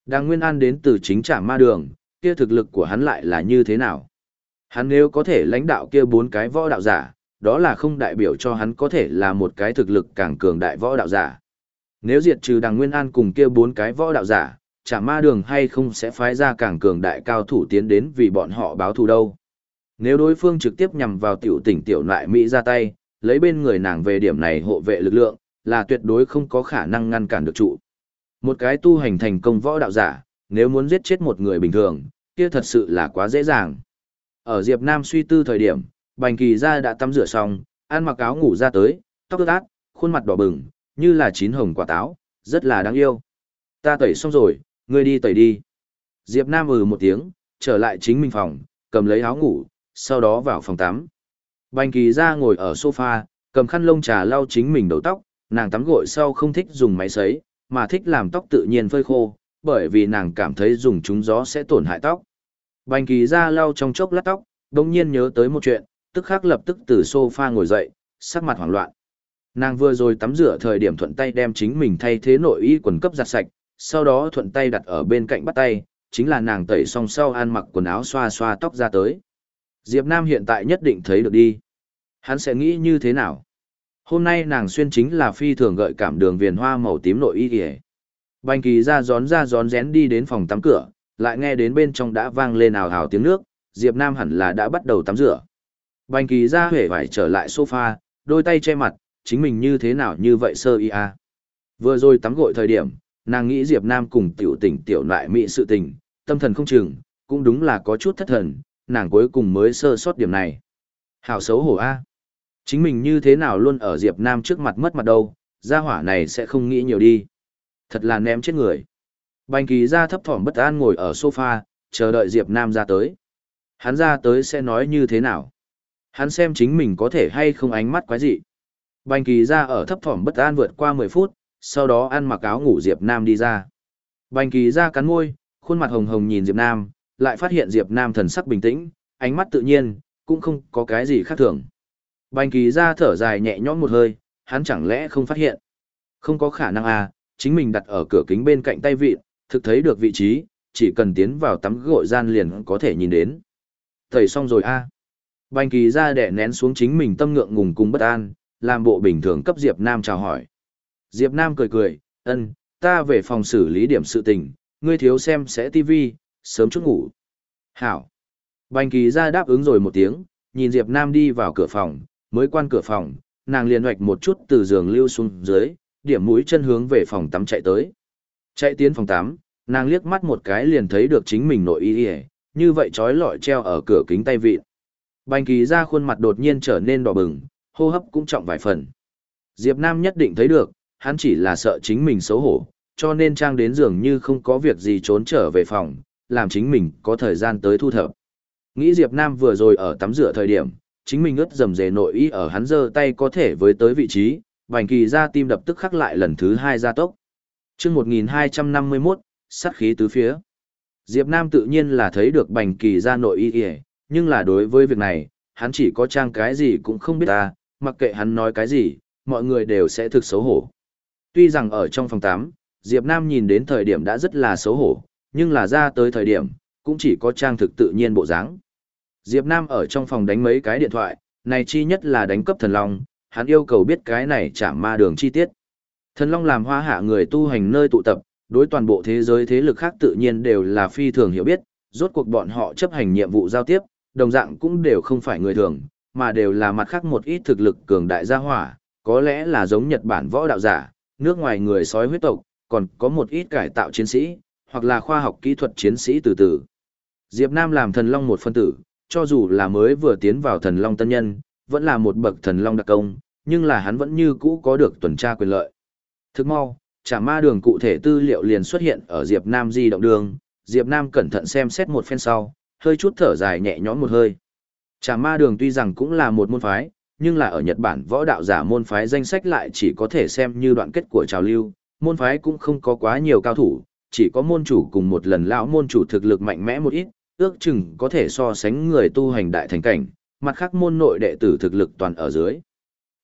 Đằng Nguyên An đến từ chính trảm ma đường, kia thực lực của hắn lại là như thế nào? Hắn nếu có thể lãnh đạo kia bốn cái võ đạo giả, đó là không đại biểu cho hắn có thể là một cái thực lực càng cường đại võ đạo giả. Nếu diệt trừ đằng Nguyên An cùng kia bốn cái võ đạo giả, chả ma đường hay không sẽ phái ra càng cường đại cao thủ tiến đến vì bọn họ báo thù đâu. Nếu đối phương trực tiếp nhằm vào tiểu tỉnh tiểu nại Mỹ ra tay, lấy bên người nàng về điểm này hộ vệ lực lượng, là tuyệt đối không có khả năng ngăn cản được trụ. Một cái tu hành thành công võ đạo giả, nếu muốn giết chết một người bình thường, kia thật sự là quá dễ dàng. Ở Diệp Nam suy tư thời điểm, Bành Kỳ gia đã tắm rửa xong, ăn mặc áo ngủ ra tới, tóc ướt khuôn mặt đỏ bừng, như là chín hồng quả táo, rất là đáng yêu. Ta tẩy xong rồi, ngươi đi tẩy đi. Diệp Nam ừ một tiếng, trở lại chính mình phòng, cầm lấy áo ngủ, sau đó vào phòng tắm. Bành kỳ ra ngồi ở sofa, cầm khăn lông trà lau chính mình đầu tóc, nàng tắm gội sau không thích dùng máy sấy, mà thích làm tóc tự nhiên phơi khô, bởi vì nàng cảm thấy dùng chúng gió sẽ tổn hại tóc. Bành kỳ ra lau trong chốc lát tóc, đồng nhiên nhớ tới một chuyện, tức khắc lập tức từ sofa ngồi dậy, sắc mặt hoảng loạn. Nàng vừa rồi tắm rửa thời điểm thuận tay đem chính mình thay thế nội y quần cấp giặt sạch, sau đó thuận tay đặt ở bên cạnh bắt tay, chính là nàng tẩy xong sau ăn mặc quần áo xoa xoa tóc ra tới. Diệp Nam hiện tại nhất định thấy được đi. Hắn sẽ nghĩ như thế nào? Hôm nay nàng xuyên chính là phi thường gợi cảm đường viền hoa màu tím nội y kìa. Bành kỳ ra gión ra gión rén đi đến phòng tắm cửa, lại nghe đến bên trong đã vang lên ào ào tiếng nước, Diệp Nam hẳn là đã bắt đầu tắm rửa. Bành kỳ ra hể vải trở lại sofa, đôi tay che mặt, chính mình như thế nào như vậy sơ y a. Vừa rồi tắm gội thời điểm, nàng nghĩ Diệp Nam cùng tiểu tỉnh tiểu nại mỹ sự tình, tâm thần không chừng, cũng đúng là có chút thất thần, nàng cuối cùng mới sơ sót điểm này. Hảo xấu hổ a. Chính mình như thế nào luôn ở Diệp Nam trước mặt mất mặt đâu, gia hỏa này sẽ không nghĩ nhiều đi. Thật là ném chết người. Bành kỳ ra thấp thỏm bất an ngồi ở sofa, chờ đợi Diệp Nam ra tới. Hắn ra tới sẽ nói như thế nào? Hắn xem chính mình có thể hay không ánh mắt quái dị. Bành kỳ ra ở thấp thỏm bất an vượt qua 10 phút, sau đó ăn mặc áo ngủ Diệp Nam đi ra. Bành kỳ ra cắn môi, khuôn mặt hồng hồng nhìn Diệp Nam, lại phát hiện Diệp Nam thần sắc bình tĩnh, ánh mắt tự nhiên, cũng không có cái gì khác thường. Bành kỳ ra thở dài nhẹ nhõm một hơi, hắn chẳng lẽ không phát hiện. Không có khả năng à, chính mình đặt ở cửa kính bên cạnh tay vịn, thực thấy được vị trí, chỉ cần tiến vào tắm gội gian liền có thể nhìn đến. Thầy xong rồi a à. Bành kỳ ra đẻ nén xuống chính mình tâm ngượng ngùng cùng bất an, làm bộ bình thường cấp Diệp Nam chào hỏi. Diệp Nam cười cười, ân, ta về phòng xử lý điểm sự tình, ngươi thiếu xem sẽ tivi, sớm chút ngủ. Hảo. Bành kỳ ra đáp ứng rồi một tiếng, nhìn Diệp Nam đi vào cửa phòng, mới quan cửa phòng, nàng liền hoạch một chút từ giường lưu xuống dưới, điểm mũi chân hướng về phòng tắm chạy tới. Chạy tiến phòng tắm, nàng liếc mắt một cái liền thấy được chính mình nội y như vậy trói lọi treo ở cửa kính tay vịt. Bành kỳ ra khuôn mặt đột nhiên trở nên đỏ bừng, hô hấp cũng trọng vài phần. Diệp Nam nhất định thấy được, hắn chỉ là sợ chính mình xấu hổ, cho nên trang đến giường như không có việc gì trốn trở về phòng, làm chính mình có thời gian tới thu thập. Nghĩ Diệp Nam vừa rồi ở tắm rửa thời điểm, chính mình ướt dầm dề nội y ở hắn giơ tay có thể với tới vị trí, bành kỳ ra tim đập tức khắc lại lần thứ hai ra tốc. Trước 1251, sát khí tứ phía. Diệp Nam tự nhiên là thấy được bành kỳ ra nội y y, nhưng là đối với việc này, hắn chỉ có trang cái gì cũng không biết ta, mặc kệ hắn nói cái gì, mọi người đều sẽ thực xấu hổ. Tuy rằng ở trong phòng 8, Diệp Nam nhìn đến thời điểm đã rất là xấu hổ, nhưng là ra tới thời điểm, cũng chỉ có trang thực tự nhiên bộ dáng. Diệp Nam ở trong phòng đánh mấy cái điện thoại, này chi nhất là đánh cấp thần long, hắn yêu cầu biết cái này chạm ma đường chi tiết. Thần long làm hoa hạ người tu hành nơi tụ tập, đối toàn bộ thế giới thế lực khác tự nhiên đều là phi thường hiểu biết, rốt cuộc bọn họ chấp hành nhiệm vụ giao tiếp, đồng dạng cũng đều không phải người thường, mà đều là mặt khác một ít thực lực cường đại gia hỏa, có lẽ là giống Nhật Bản võ đạo giả, nước ngoài người sói huyết tộc, còn có một ít cải tạo chiến sĩ, hoặc là khoa học kỹ thuật chiến sĩ từ từ. Diệp Nam làm thần long một phân tử, cho dù là mới vừa tiến vào thần long tân nhân, vẫn là một bậc thần long đặc công, nhưng là hắn vẫn như cũ có được tuần tra quyền lợi. Thức mau, trả ma đường cụ thể tư liệu liền xuất hiện ở Diệp Nam di động đường, Diệp Nam cẩn thận xem xét một phen sau, hơi chút thở dài nhẹ nhõm một hơi. trà ma đường tuy rằng cũng là một môn phái, nhưng là ở Nhật Bản võ đạo giả môn phái danh sách lại chỉ có thể xem như đoạn kết của trào lưu, môn phái cũng không có quá nhiều cao thủ, chỉ có môn chủ cùng một lần lão môn chủ thực lực mạnh mẽ một ít, ước chừng có thể so sánh người tu hành đại thành cảnh, mặt khác môn nội đệ tử thực lực toàn ở dưới.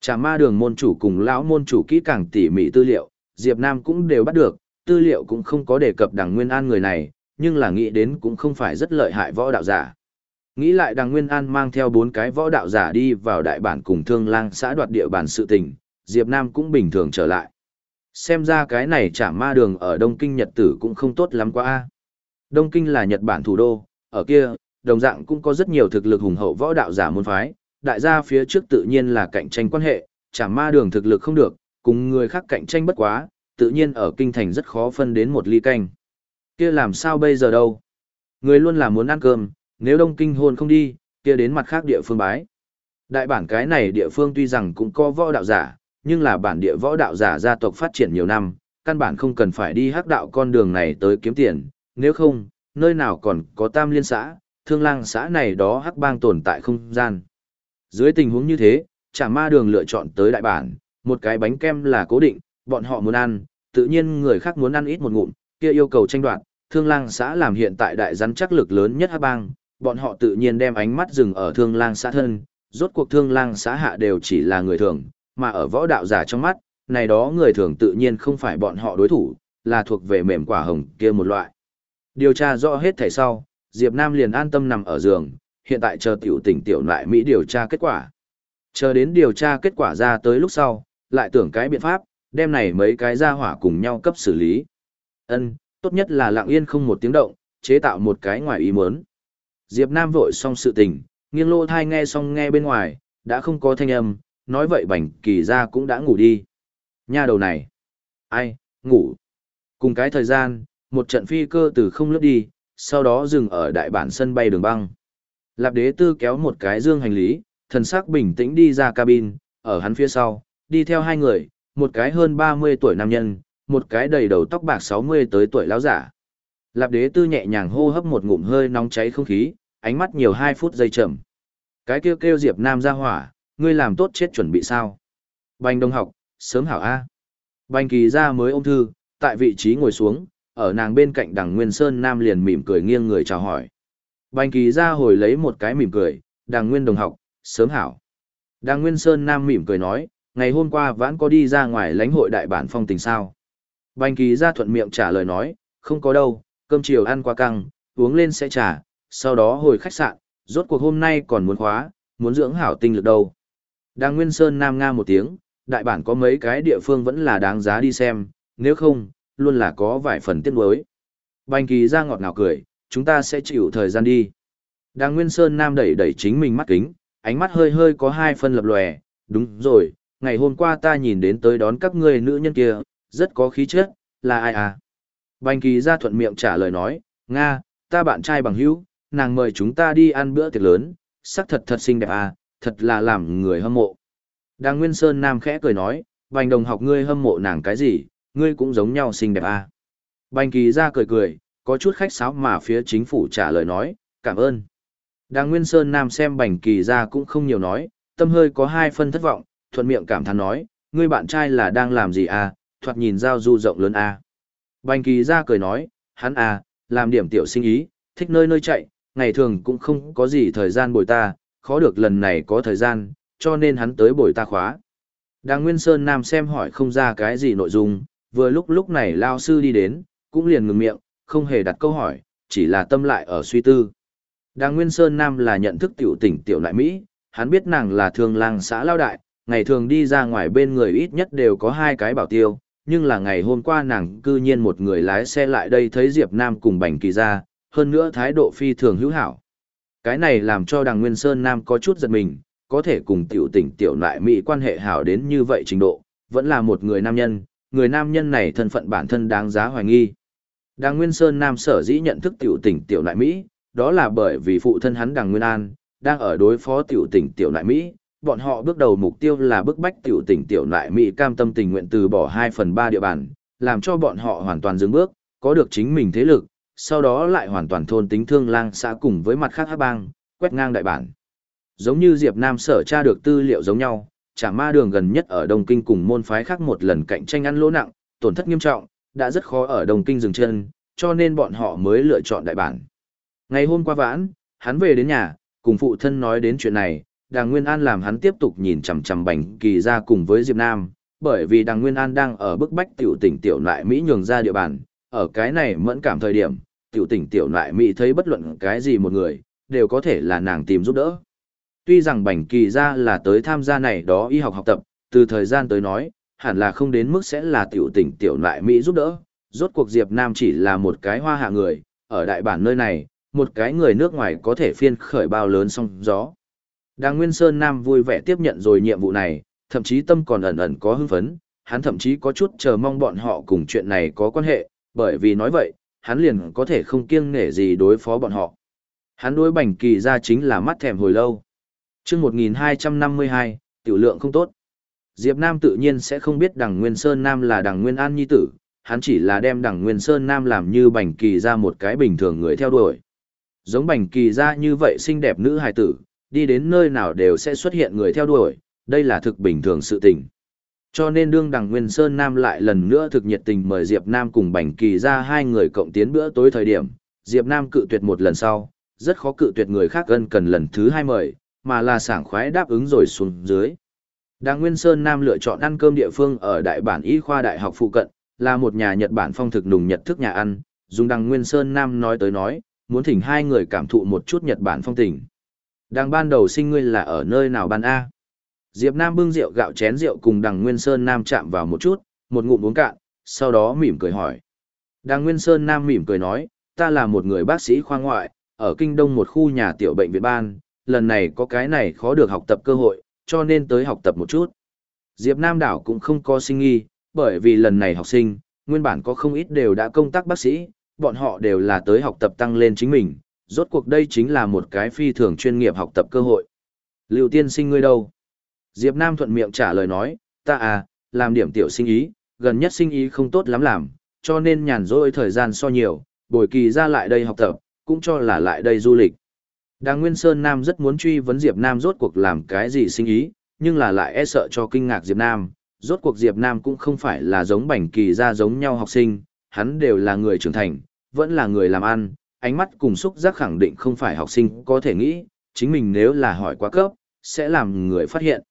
Trà ma đường môn chủ cùng lão môn chủ kỹ càng tỉ mỉ tư liệu, Diệp Nam cũng đều bắt được, tư liệu cũng không có đề cập đằng Nguyên An người này, nhưng là nghĩ đến cũng không phải rất lợi hại võ đạo giả. Nghĩ lại đằng Nguyên An mang theo bốn cái võ đạo giả đi vào đại bản cùng thương lang xã đoạt địa bàn sự tình, Diệp Nam cũng bình thường trở lại. Xem ra cái này trả ma đường ở Đông Kinh Nhật tử cũng không tốt lắm quá. a. Đông Kinh là Nhật Bản thủ đô, ở kia, đồng dạng cũng có rất nhiều thực lực hùng hậu võ đạo giả môn phái, đại gia phía trước tự nhiên là cạnh tranh quan hệ, trả ma đường thực lực không được, cùng người khác cạnh tranh bất quá, tự nhiên ở kinh thành rất khó phân đến một ly canh. Kia làm sao bây giờ đâu? Người luôn là muốn ăn cơm, nếu đông kinh hôn không đi, kia đến mặt khác địa phương bái. Đại bản cái này địa phương tuy rằng cũng có võ đạo giả, nhưng là bản địa võ đạo giả gia tộc phát triển nhiều năm, căn bản không cần phải đi hắc đạo con đường này tới kiếm tiền, nếu không, nơi nào còn có tam liên xã, thương lang xã này đó hắc bang tồn tại không gian. Dưới tình huống như thế, chả ma đường lựa chọn tới đại bản, một cái bánh kem là cố định, bọn họ muốn ăn, tự nhiên người khác muốn ăn ít một ngụm, kia yêu cầu tranh đoạt, thương lang xã làm hiện tại đại rắn chắc lực lớn nhất hắc bang, bọn họ tự nhiên đem ánh mắt dừng ở thương lang xã thân, rốt cuộc thương lang xã hạ đều chỉ là người thường, mà ở võ đạo giả trong mắt, này đó người thường tự nhiên không phải bọn họ đối thủ, là thuộc về mềm quả hồng kia một loại. Điều tra rõ hết thảy sau, Diệp Nam liền an tâm nằm ở giường, hiện tại chờ tiểu tỉnh tiểu lại Mỹ điều tra kết quả. Chờ đến điều tra kết quả ra tới lúc sau, lại tưởng cái biện pháp, đem này mấy cái ra hỏa cùng nhau cấp xử lý. Ân, tốt nhất là lặng yên không một tiếng động, chế tạo một cái ngoài ý muốn. Diệp Nam vội xong sự tình, nghiêng lô thai nghe xong nghe bên ngoài, đã không có thanh âm, nói vậy bảnh, kỳ ra cũng đã ngủ đi. Nha đầu này. Ai, ngủ. Cùng cái thời gian, một trận phi cơ từ không lướt đi, sau đó dừng ở đại bản sân bay đường băng. Lạp đế tư kéo một cái dương hành lý, thần sắc bình tĩnh đi ra cabin, ở hắn phía sau, đi theo hai người, một cái hơn 30 tuổi nam nhân, một cái đầy đầu tóc bạc 60 tới tuổi lão giả. Lạp đế tư nhẹ nhàng hô hấp một ngụm hơi nóng cháy không khí, ánh mắt nhiều 2 phút giây chậm. Cái kêu kêu Diệp Nam ra hỏa, ngươi làm tốt chết chuẩn bị sao? Bành đông học, sớm hảo A. Bành kỳ ra mới ôm thư, tại vị trí ngồi xuống, ở nàng bên cạnh đằng Nguyên Sơn Nam liền mỉm cười nghiêng người chào hỏi. Bành kỳ ra hồi lấy một cái mỉm cười, đằng Nguyên đồng học, sớm hảo. Đằng Nguyên Sơn Nam mỉm cười nói, ngày hôm qua vãn có đi ra ngoài lãnh hội đại bản phong tình sao. Bành kỳ ra thuận miệng trả lời nói, không có đâu, cơm chiều ăn qua căng, uống lên sẽ trả, sau đó hồi khách sạn, rốt cuộc hôm nay còn muốn khóa, muốn dưỡng hảo tinh lực đâu. Đang Nguyên Sơn Nam nga một tiếng, đại bản có mấy cái địa phương vẫn là đáng giá đi xem, nếu không, luôn là có vài phần tiếc nuối. Bành kỳ ra ngọt ngào cười, chúng ta sẽ chịu thời gian đi. Đang Nguyên Sơn Nam đẩy đẩy chính mình mắt kính, ánh mắt hơi hơi có hai phân lập lòe, đúng rồi, ngày hôm qua ta nhìn đến tới đón các ngươi nữ nhân kia, rất có khí chất, là ai à? Bành kỳ ra thuận miệng trả lời nói, Nga, ta bạn trai bằng hữu, nàng mời chúng ta đi ăn bữa tiệc lớn, sắc thật thật xinh đẹp à, thật là làm người hâm mộ. Đàng Nguyên Sơn Nam khẽ cười nói, Bành đồng học ngươi hâm mộ nàng cái gì, ngươi cũng giống nhau xinh đẹp à. Bành kỳ ra cười cười, có chút khách sáo mà phía chính phủ trả lời nói, cảm ơn. Đàng Nguyên Sơn Nam xem bành kỳ ra cũng không nhiều nói, tâm hơi có hai phân thất vọng, thuận miệng cảm thán nói, ngươi bạn trai là đang làm gì à, thoạt nhìn giao du rộng lớn à. Bành kỳ ra cười nói, hắn à, làm điểm tiểu sinh ý, thích nơi nơi chạy, ngày thường cũng không có gì thời gian bồi ta, khó được lần này có thời gian, cho nên hắn tới bồi ta khóa. Đàng Nguyên Sơn Nam xem hỏi không ra cái gì nội dung, vừa lúc lúc này Lao Sư đi đến, cũng liền ngừng miệng, không hề đặt câu hỏi, chỉ là tâm lại ở suy tư. Đàng Nguyên Sơn Nam là nhận thức tiểu tỉnh tiểu lại Mỹ, hắn biết nàng là thường làng xã lao đại, ngày thường đi ra ngoài bên người ít nhất đều có hai cái bảo tiêu, nhưng là ngày hôm qua nàng cư nhiên một người lái xe lại đây thấy Diệp Nam cùng Bành Kỳ ra, hơn nữa thái độ phi thường hữu hảo. Cái này làm cho đằng Nguyên Sơn Nam có chút giật mình, có thể cùng tiểu tỉnh tiểu lại Mỹ quan hệ hảo đến như vậy trình độ, vẫn là một người nam nhân, người nam nhân này thân phận bản thân đáng giá hoài nghi. Đằng Nguyên Sơn Nam sở dĩ nhận thức tiểu tỉnh tiểu lại Mỹ, đó là bởi vì phụ thân hắn đằng Nguyên An, đang ở đối phó tiểu tỉnh tiểu lại Mỹ, bọn họ bước đầu mục tiêu là bức bách tiểu tỉnh tiểu lại Mỹ cam tâm tình nguyện từ bỏ 2 phần 3 địa bàn, làm cho bọn họ hoàn toàn dừng bước, có được chính mình thế lực, sau đó lại hoàn toàn thôn tính thương lang xã cùng với mặt khác hát bang, quét ngang đại bản. Giống như Diệp Nam sở tra được tư liệu giống nhau, trả ma đường gần nhất ở Đông Kinh cùng môn phái khác một lần cạnh tranh ăn lỗ nặng, tổn thất nghiêm trọng, đã rất khó ở Đông Kinh dừng chân, cho nên bọn họ mới lựa chọn đại bản. Ngày hôm qua vãn, hắn về đến nhà, cùng phụ thân nói đến chuyện này, Đàng Nguyên An làm hắn tiếp tục nhìn chằm chằm Bành Kỳ ra cùng với Diệp Nam, bởi vì Đàng Nguyên An đang ở bức bách tiểu tỉnh tiểu lại Mỹ nhường ra địa bàn, ở cái này mẫn cảm thời điểm, tiểu tỉnh tiểu lại Mỹ thấy bất luận cái gì một người, đều có thể là nàng tìm giúp đỡ. Tuy rằng Bành Kỳ ra là tới tham gia này đó y học học tập, từ thời gian tới nói, hẳn là không đến mức sẽ là tiểu tỉnh tiểu lại Mỹ giúp đỡ, rốt cuộc Diệp Nam chỉ là một cái hoa hạ người, ở đại bản nơi này, một cái người nước ngoài có thể phiên khởi bao lớn song gió. Đàng Nguyên Sơn Nam vui vẻ tiếp nhận rồi nhiệm vụ này, thậm chí tâm còn ẩn ẩn có hưng phấn, hắn thậm chí có chút chờ mong bọn họ cùng chuyện này có quan hệ, bởi vì nói vậy, hắn liền có thể không kiêng nể gì đối phó bọn họ. Hắn đối bành kỳ ra chính là mắt thèm hồi lâu. chương 1252, tiểu lượng không tốt. Diệp Nam tự nhiên sẽ không biết đằng Nguyên Sơn Nam là đằng Nguyên An Nhi Tử, hắn chỉ là đem đằng Nguyên Sơn Nam làm như bành kỳ ra một cái bình thường người theo đuổi. Giống bành kỳ ra như vậy xinh đẹp nữ hài tử, đi đến nơi nào đều sẽ xuất hiện người theo đuổi, đây là thực bình thường sự tình. Cho nên đương đằng Nguyên Sơn Nam lại lần nữa thực nhiệt tình mời Diệp Nam cùng Bành Kỳ ra hai người cộng tiến bữa tối thời điểm, Diệp Nam cự tuyệt một lần sau, rất khó cự tuyệt người khác gần cần lần thứ hai mời, mà là sảng khoái đáp ứng rồi xuống dưới. Đàng Nguyên Sơn Nam lựa chọn ăn cơm địa phương ở đại bản y khoa đại học phụ cận, là một nhà Nhật Bản phong thực nùng nhật thức nhà ăn, dùng Đàng Nguyên Sơn Nam nói tới nói, muốn thỉnh hai người cảm thụ một chút Nhật Bản phong tình. Đang ban đầu sinh ngươi là ở nơi nào ban A? Diệp Nam bưng rượu gạo chén rượu cùng đằng Nguyên Sơn Nam chạm vào một chút, một ngụm uống cạn, sau đó mỉm cười hỏi. Đằng Nguyên Sơn Nam mỉm cười nói, ta là một người bác sĩ khoa ngoại, ở Kinh Đông một khu nhà tiểu bệnh viện ban, lần này có cái này khó được học tập cơ hội, cho nên tới học tập một chút. Diệp Nam đảo cũng không có sinh nghi, bởi vì lần này học sinh, nguyên bản có không ít đều đã công tác bác sĩ, bọn họ đều là tới học tập tăng lên chính mình, rốt cuộc đây chính là một cái phi thường chuyên nghiệp học tập cơ hội. Lưu tiên sinh ngươi đâu? Diệp Nam thuận miệng trả lời nói, ta à, làm điểm tiểu sinh ý, gần nhất sinh ý không tốt lắm làm, cho nên nhàn rỗi thời gian so nhiều, bồi kỳ ra lại đây học tập, cũng cho là lại đây du lịch. Đàng Nguyên Sơn Nam rất muốn truy vấn Diệp Nam rốt cuộc làm cái gì sinh ý, nhưng là lại e sợ cho kinh ngạc Diệp Nam, rốt cuộc Diệp Nam cũng không phải là giống bảnh kỳ ra giống nhau học sinh, hắn đều là người trưởng thành, vẫn là người làm ăn, ánh mắt cùng xúc giác khẳng định không phải học sinh có thể nghĩ, chính mình nếu là hỏi quá cấp, sẽ làm người phát hiện.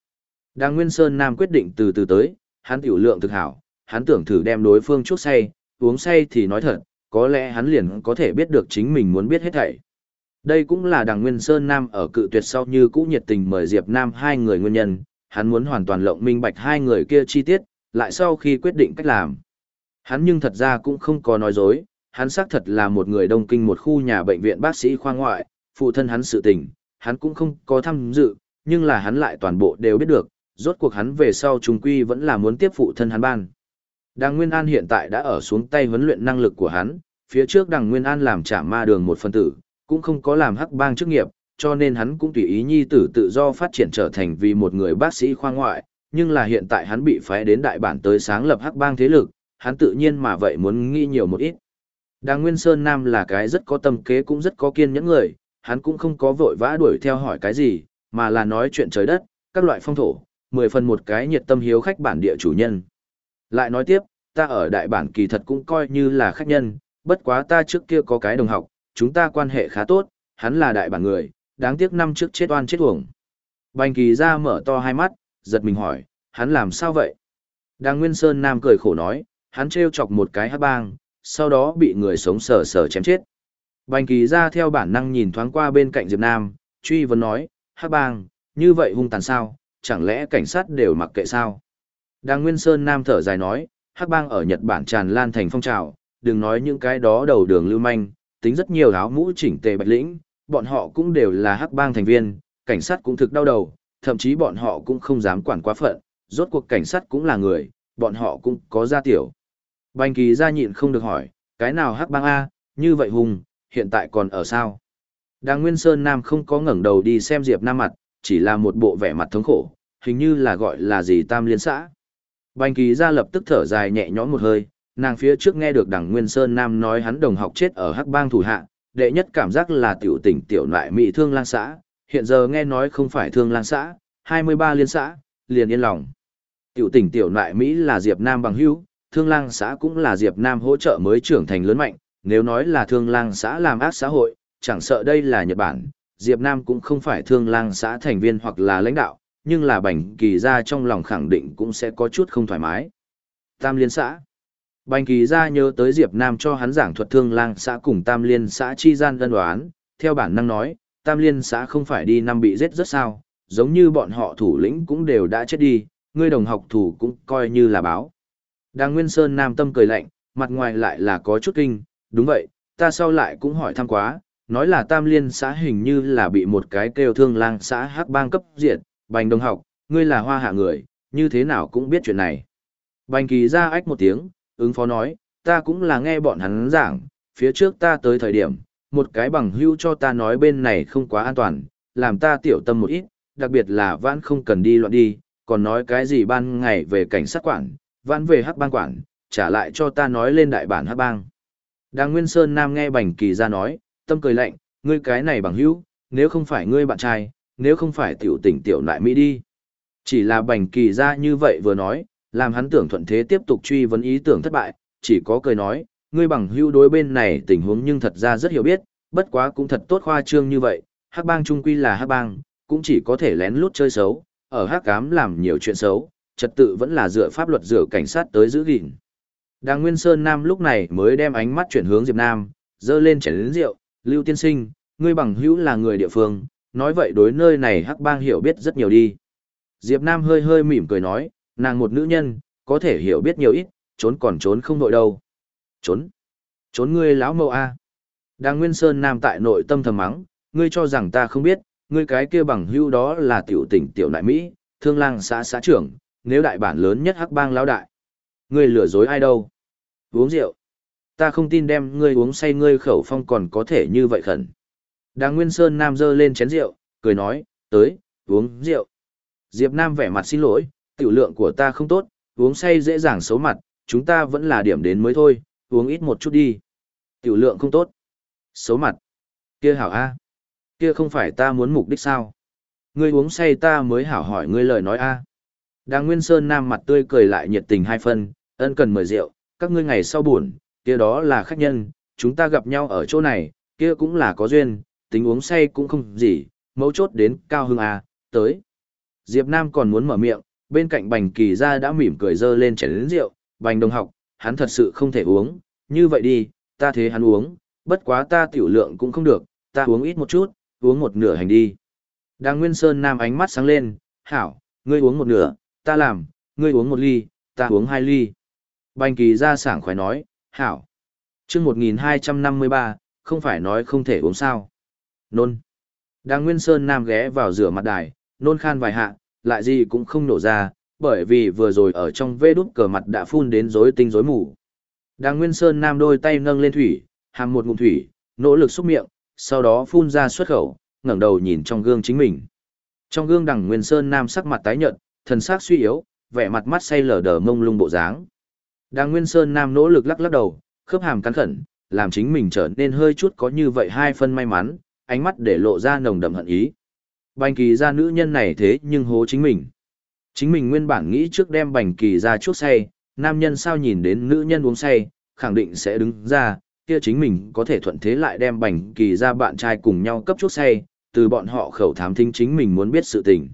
Đàng Nguyên Sơn Nam quyết định từ từ tới, hắn tiểu lượng thực hảo, hắn tưởng thử đem đối phương chuốc say, uống say thì nói thật, có lẽ hắn liền có thể biết được chính mình muốn biết hết thảy. Đây cũng là Đàng Nguyên Sơn Nam ở cự tuyệt sau như cũ nhiệt tình mời Diệp Nam hai người nguyên nhân, hắn muốn hoàn toàn lộng minh bạch hai người kia chi tiết, lại sau khi quyết định cách làm. Hắn nhưng thật ra cũng không có nói dối, hắn xác thật là một người đông kinh một khu nhà bệnh viện bác sĩ khoa ngoại, phụ thân hắn sự tình, hắn cũng không có tham dự, nhưng là hắn lại toàn bộ đều biết được, rốt cuộc hắn về sau trùng quy vẫn là muốn tiếp phụ thân hắn ban. Đàng Nguyên An hiện tại đã ở xuống tay huấn luyện năng lực của hắn, phía trước Đàng Nguyên An làm trả ma đường một phân tử, cũng không có làm hắc bang chức nghiệp, cho nên hắn cũng tùy ý nhi tử tự do phát triển trở thành vì một người bác sĩ khoa ngoại, nhưng là hiện tại hắn bị phái đến đại bản tới sáng lập hắc bang thế lực, hắn tự nhiên mà vậy muốn nghĩ nhiều một ít. Đàng Nguyên Sơn Nam là cái rất có tâm kế cũng rất có kiên nhẫn người, hắn cũng không có vội vã đuổi theo hỏi cái gì, mà là nói chuyện trời đất, các loại phong thổ, mười phần một cái nhiệt tâm hiếu khách bản địa chủ nhân. Lại nói tiếp, ta ở đại bản kỳ thật cũng coi như là khách nhân, bất quá ta trước kia có cái đồng học, chúng ta quan hệ khá tốt, hắn là đại bản người, đáng tiếc năm trước chết oan chết uổng. Bành kỳ ra mở to hai mắt, giật mình hỏi, hắn làm sao vậy? Đàng Nguyên Sơn Nam cười khổ nói, hắn treo chọc một cái hát bang, sau đó bị người sống sờ sờ chém chết. Bành kỳ ra theo bản năng nhìn thoáng qua bên cạnh Diệp Nam, truy vấn nói, hát bang, như vậy hung tàn sao, chẳng lẽ cảnh sát đều mặc kệ sao? Đang Nguyên Sơn Nam thở dài nói, hát bang ở Nhật Bản tràn lan thành phong trào, đừng nói những cái đó đầu đường lưu manh, tính rất nhiều áo mũ chỉnh tề bạch lĩnh, bọn họ cũng đều là hắc bang thành viên, cảnh sát cũng thực đau đầu, thậm chí bọn họ cũng không dám quản quá phận, rốt cuộc cảnh sát cũng là người, bọn họ cũng có gia tiểu. Bành kỳ gia nhịn không được hỏi, cái nào hắc bang A, như vậy hùng, hiện tại còn ở sao? Đàng Nguyên Sơn Nam không có ngẩng đầu đi xem Diệp Nam mặt, chỉ là một bộ vẻ mặt thống khổ, hình như là gọi là gì tam liên xã. Bành kỳ gia lập tức thở dài nhẹ nhõm một hơi, nàng phía trước nghe được đằng Nguyên Sơn Nam nói hắn đồng học chết ở hắc bang thủ hạ, đệ nhất cảm giác là tiểu tỉnh tiểu nại mỹ thương lang xã, hiện giờ nghe nói không phải thương lang xã, 23 liên xã, liền yên lòng. Tiểu tỉnh tiểu nại Mỹ là Diệp Nam bằng hữu, thương lang xã cũng là Diệp Nam hỗ trợ mới trưởng thành lớn mạnh, nếu nói là thương lang xã làm ác xã hội, chẳng sợ đây là Nhật Bản, Diệp Nam cũng không phải thương lang xã thành viên hoặc là lãnh đạo, nhưng là Bành kỳ ra trong lòng khẳng định cũng sẽ có chút không thoải mái. Tam liên xã Bành kỳ ra nhớ tới Diệp Nam cho hắn giảng thuật thương lang xã cùng tam liên xã chi gian đơn đoán, theo bản năng nói, tam liên xã không phải đi năm bị giết rất sao, giống như bọn họ thủ lĩnh cũng đều đã chết đi, ngươi đồng học thủ cũng coi như là báo. Đàng Nguyên Sơn Nam tâm cười lạnh, mặt ngoài lại là có chút kinh, đúng vậy, ta sau lại cũng hỏi thăm quá, nói là tam liên xã hình như là bị một cái kêu thương lang xã hắc bang cấp diệt, bành đồng học, ngươi là hoa hạ người, như thế nào cũng biết chuyện này. Bành kỳ ra ách một tiếng, ứng phó nói, ta cũng là nghe bọn hắn giảng, phía trước ta tới thời điểm, một cái bằng hưu cho ta nói bên này không quá an toàn, làm ta tiểu tâm một ít, đặc biệt là vãn không cần đi loạn đi, còn nói cái gì ban ngày về cảnh sát quản, vãn về hắc bang quản, trả lại cho ta nói lên đại bản hắc bang. Đàng Nguyên Sơn Nam nghe Bành Kỳ ra nói, tâm cười lạnh, ngươi cái này bằng hữu, nếu không phải ngươi bạn trai, nếu không phải tiểu tỉnh tiểu lại Mỹ đi. Chỉ là Bành Kỳ ra như vậy vừa nói, làm hắn tưởng thuận thế tiếp tục truy vấn ý tưởng thất bại, chỉ có cười nói, ngươi bằng hữu đối bên này tình huống nhưng thật ra rất hiểu biết, bất quá cũng thật tốt khoa trương như vậy, hắc bang trung quy là hắc bang, cũng chỉ có thể lén lút chơi xấu, ở hắc cám làm nhiều chuyện xấu, trật tự vẫn là dựa pháp luật dựa cảnh sát tới giữ gìn. Đàng Nguyên Sơn Nam lúc này mới đem ánh mắt chuyển hướng Diệp Nam, dơ lên chén lớn rượu, Lưu Tiên Sinh, ngươi bằng hữu là người địa phương, nói vậy đối nơi này hắc bang hiểu biết rất nhiều đi. Diệp Nam hơi hơi mỉm cười nói, nàng một nữ nhân, có thể hiểu biết nhiều ít, trốn còn trốn không nội đâu. Trốn? Trốn ngươi lão mâu a. Đang Nguyên Sơn Nam tại nội tâm thầm mắng, ngươi cho rằng ta không biết, ngươi cái kia bằng hữu đó là tiểu tỉnh tiểu đại Mỹ, thương lang xã xã trưởng, nếu đại bản lớn nhất hắc bang lão đại. Ngươi lừa dối ai đâu? Uống rượu. Ta không tin đem ngươi uống say ngươi khẩu phong còn có thể như vậy khẩn. Đàng Nguyên Sơn Nam dơ lên chén rượu, cười nói, tới, uống rượu. Diệp Nam vẻ mặt xin lỗi, tiểu lượng của ta không tốt, uống say dễ dàng xấu mặt, chúng ta vẫn là điểm đến mới thôi, uống ít một chút đi. Tiểu lượng không tốt. Xấu mặt. Kia hảo A. Kia không phải ta muốn mục đích sao. Ngươi uống say ta mới hảo hỏi ngươi lời nói A. Đang Nguyên Sơn Nam mặt tươi cười lại nhiệt tình hai phân, ân cần mời rượu, các ngươi ngày sau buồn, kia đó là khách nhân, chúng ta gặp nhau ở chỗ này, kia cũng là có duyên, tính uống say cũng không gì, mấu chốt đến cao hưng A, tới. Diệp Nam còn muốn mở miệng, bên cạnh bành kỳ ra đã mỉm cười dơ lên chén lớn rượu, bành đồng học, hắn thật sự không thể uống, như vậy đi, ta thế hắn uống, bất quá ta tiểu lượng cũng không được, ta uống ít một chút, uống một nửa hành đi. Đang Nguyên Sơn Nam ánh mắt sáng lên, hảo, ngươi uống một nửa, ta làm, ngươi uống một ly, ta uống hai ly. Bành kỳ ra sảng khoái nói, hảo. chương 1253, không phải nói không thể uống sao. Nôn. Đang Nguyên Sơn Nam ghé vào rửa mặt đài, nôn khan vài hạ, lại gì cũng không nổ ra, bởi vì vừa rồi ở trong vê đút cờ mặt đã phun đến rối tinh rối mù. Đang Nguyên Sơn Nam đôi tay nâng lên thủy, hàng một ngụm thủy, nỗ lực xúc miệng, sau đó phun ra xuất khẩu, ngẩng đầu nhìn trong gương chính mình. Trong gương Đằng Nguyên Sơn Nam sắc mặt tái nhợt, thần sắc suy yếu, vẻ mặt mắt say lờ đờ mông lung bộ dáng. Đàng Nguyên Sơn Nam nỗ lực lắc lắc đầu, khớp hàm cắn khẩn, làm chính mình trở nên hơi chút có như vậy hai phân may mắn, ánh mắt để lộ ra nồng đậm hận ý. Bành kỳ ra nữ nhân này thế nhưng hố chính mình. Chính mình nguyên bản nghĩ trước đem bành kỳ ra chuốc say, nam nhân sao nhìn đến nữ nhân uống say, khẳng định sẽ đứng ra, kia chính mình có thể thuận thế lại đem bành kỳ ra bạn trai cùng nhau cấp chuốc say, từ bọn họ khẩu thám thính chính mình muốn biết sự tình.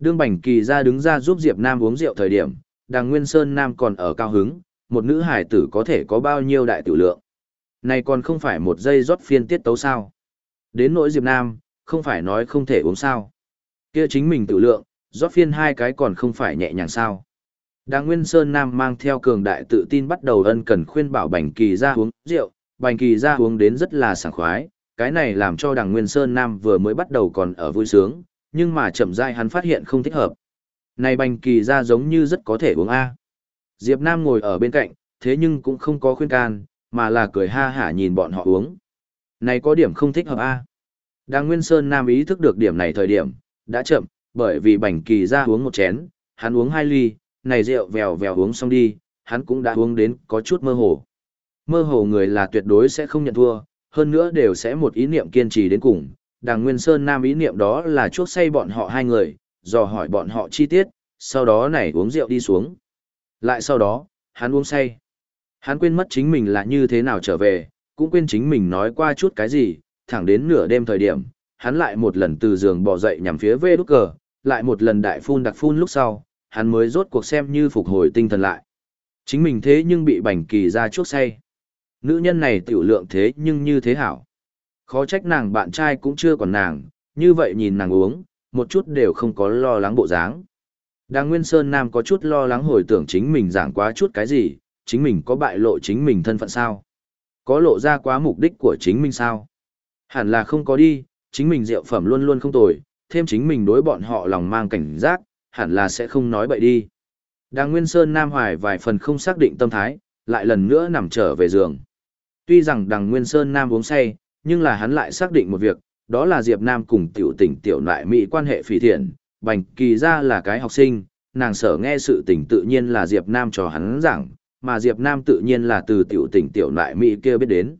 Đương bành kỳ ra đứng ra giúp Diệp Nam uống rượu thời điểm, đàng Nguyên Sơn Nam còn ở cao hứng, một nữ hải tử có thể có bao nhiêu đại tử lượng. Này còn không phải một giây rót phiên tiết tấu sao. Đến nỗi Diệp Nam, không phải nói không thể uống sao. Kia chính mình tự lượng, rót phiên hai cái còn không phải nhẹ nhàng sao. Đàng Nguyên Sơn Nam mang theo cường đại tự tin bắt đầu ân cần khuyên bảo Bành Kỳ ra uống rượu, Bành Kỳ ra uống đến rất là sảng khoái, cái này làm cho Đàng Nguyên Sơn Nam vừa mới bắt đầu còn ở vui sướng, nhưng mà chậm rãi hắn phát hiện không thích hợp. Này Bành Kỳ ra giống như rất có thể uống A. Diệp Nam ngồi ở bên cạnh, thế nhưng cũng không có khuyên can, mà là cười ha hả nhìn bọn họ uống. Này có điểm không thích hợp A. Đang Nguyên Sơn Nam ý thức được điểm này thời điểm, đã chậm, bởi vì Bành Kỳ ra uống một chén, hắn uống hai ly, này rượu vèo vèo uống xong đi, hắn cũng đã uống đến có chút mơ hồ. Mơ hồ người là tuyệt đối sẽ không nhận thua, hơn nữa đều sẽ một ý niệm kiên trì đến cùng. Đàng Nguyên Sơn Nam ý niệm đó là chuốc say bọn họ hai người, dò hỏi bọn họ chi tiết, sau đó này uống rượu đi xuống. Lại sau đó, hắn uống say. Hắn quên mất chính mình là như thế nào trở về, cũng quên chính mình nói qua chút cái gì, thẳng đến nửa đêm thời điểm, hắn lại một lần từ giường bò dậy nhằm phía vê đúc cờ, lại một lần đại phun đặc phun lúc sau, hắn mới rốt cuộc xem như phục hồi tinh thần lại. Chính mình thế nhưng bị bành kỳ ra chuốc say. Nữ nhân này tiểu lượng thế nhưng như thế hảo. Khó trách nàng bạn trai cũng chưa còn nàng, như vậy nhìn nàng uống, một chút đều không có lo lắng bộ dáng. Đàng Nguyên Sơn Nam có chút lo lắng hồi tưởng chính mình giảng quá chút cái gì, chính mình có bại lộ chính mình thân phận sao? Có lộ ra quá mục đích của chính mình sao? Hẳn là không có đi, chính mình rượu phẩm luôn luôn không tồi, thêm chính mình đối bọn họ lòng mang cảnh giác, hẳn là sẽ không nói bậy đi. Đàng Nguyên Sơn Nam Hoài vài phần không xác định tâm thái, lại lần nữa nằm trở về giường. Tuy rằng Đàng Nguyên Sơn Nam uống say, nhưng là hắn lại xác định một việc, đó là Diệp Nam cùng tiểu tỉnh tiểu nại Mỹ quan hệ phỉ thiện, Bành Kỳ ra là cái học sinh, nàng sở nghe sự tình tự nhiên là Diệp Nam cho hắn giảng, mà Diệp Nam tự nhiên là từ tiểu tỉnh tiểu nại Mỹ kia biết đến.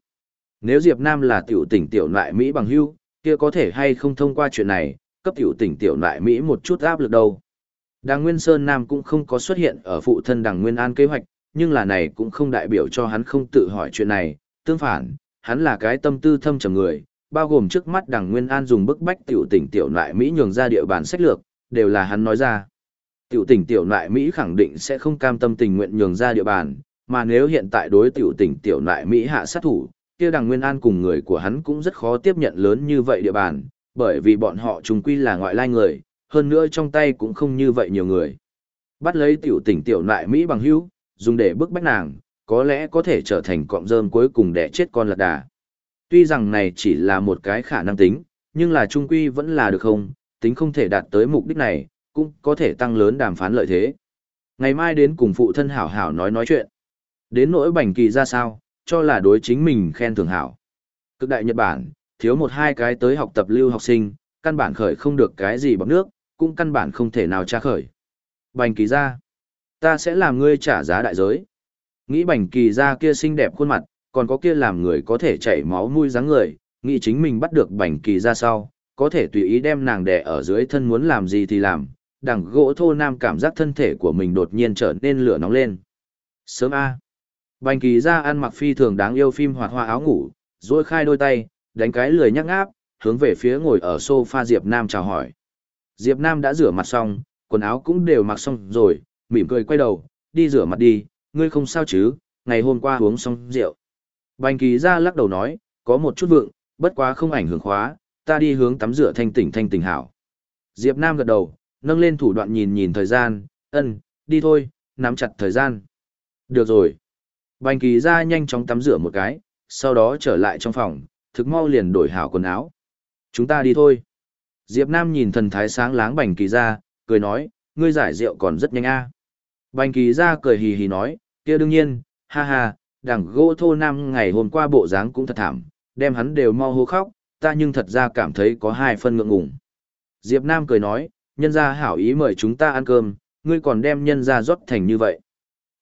Nếu Diệp Nam là tiểu tỉnh tiểu nại Mỹ bằng hữu, kia có thể hay không thông qua chuyện này, cấp tiểu tỉnh tiểu nại Mỹ một chút áp lực đâu. Đàng Nguyên Sơn Nam cũng không có xuất hiện ở phụ thân Đàng Nguyên An kế hoạch, nhưng là này cũng không đại biểu cho hắn không tự hỏi chuyện này, tương phản, hắn là cái tâm tư thâm trầm người, bao gồm trước mắt Đằng Nguyên An dùng bức bách tiểu tỉnh tiểu nại Mỹ nhường ra địa bàn sách lược, đều là hắn nói ra. Tiểu tỉnh tiểu nại Mỹ khẳng định sẽ không cam tâm tình nguyện nhường ra địa bàn, mà nếu hiện tại đối tiểu tỉnh tiểu nại Mỹ hạ sát thủ, kia Đằng Nguyên An cùng người của hắn cũng rất khó tiếp nhận lớn như vậy địa bàn, bởi vì bọn họ trùng quy là ngoại lai người, hơn nữa trong tay cũng không như vậy nhiều người. Bắt lấy tiểu tỉnh tiểu nại Mỹ bằng hữu, dùng để bức bách nàng, có lẽ có thể trở thành cọng rơm cuối cùng để chết con lạc đà. Tuy rằng này chỉ là một cái khả năng tính, nhưng là trung quy vẫn là được không, tính không thể đạt tới mục đích này, cũng có thể tăng lớn đàm phán lợi thế. Ngày mai đến cùng phụ thân hảo hảo nói nói chuyện. Đến nỗi bành kỳ ra sao, cho là đối chính mình khen thưởng hảo. Cực đại Nhật Bản, thiếu một hai cái tới học tập lưu học sinh, căn bản khởi không được cái gì bằng nước, cũng căn bản không thể nào tra khởi. Bành kỳ ra, ta sẽ làm ngươi trả giá đại giới. Nghĩ bành kỳ ra kia xinh đẹp khuôn mặt, còn có kia làm người có thể chảy máu mũi dáng người, nghĩ chính mình bắt được bành kỳ ra sau, có thể tùy ý đem nàng đè ở dưới thân muốn làm gì thì làm. Đằng gỗ thô nam cảm giác thân thể của mình đột nhiên trở nên lửa nóng lên. Sớm A. Bành kỳ ra ăn mặc phi thường đáng yêu phim hoạt hoa áo ngủ, duỗi khai đôi tay, đánh cái lười nhắc ngáp, hướng về phía ngồi ở sofa Diệp Nam chào hỏi. Diệp Nam đã rửa mặt xong, quần áo cũng đều mặc xong rồi, mỉm cười quay đầu, đi rửa mặt đi, ngươi không sao chứ, ngày hôm qua uống xong rượu. Bành kỳ ra lắc đầu nói, có một chút vượng, bất quá không ảnh hưởng khóa, ta đi hướng tắm rửa thanh tỉnh thanh tỉnh hảo. Diệp Nam gật đầu, nâng lên thủ đoạn nhìn nhìn thời gian, ân, đi thôi, nắm chặt thời gian. Được rồi. Bành kỳ ra nhanh chóng tắm rửa một cái, sau đó trở lại trong phòng, thực mau liền đổi hảo quần áo. Chúng ta đi thôi. Diệp Nam nhìn thần thái sáng láng bành kỳ ra, cười nói, ngươi giải rượu còn rất nhanh a. Bành kỳ ra cười hì hì nói, kia đương nhiên, ha ha, đằng gỗ thô nam ngày hôm qua bộ dáng cũng thật thảm, đem hắn đều mau hô khóc, ta nhưng thật ra cảm thấy có hai phân ngượng ngùng. Diệp Nam cười nói, nhân gia hảo ý mời chúng ta ăn cơm, ngươi còn đem nhân gia rót thành như vậy.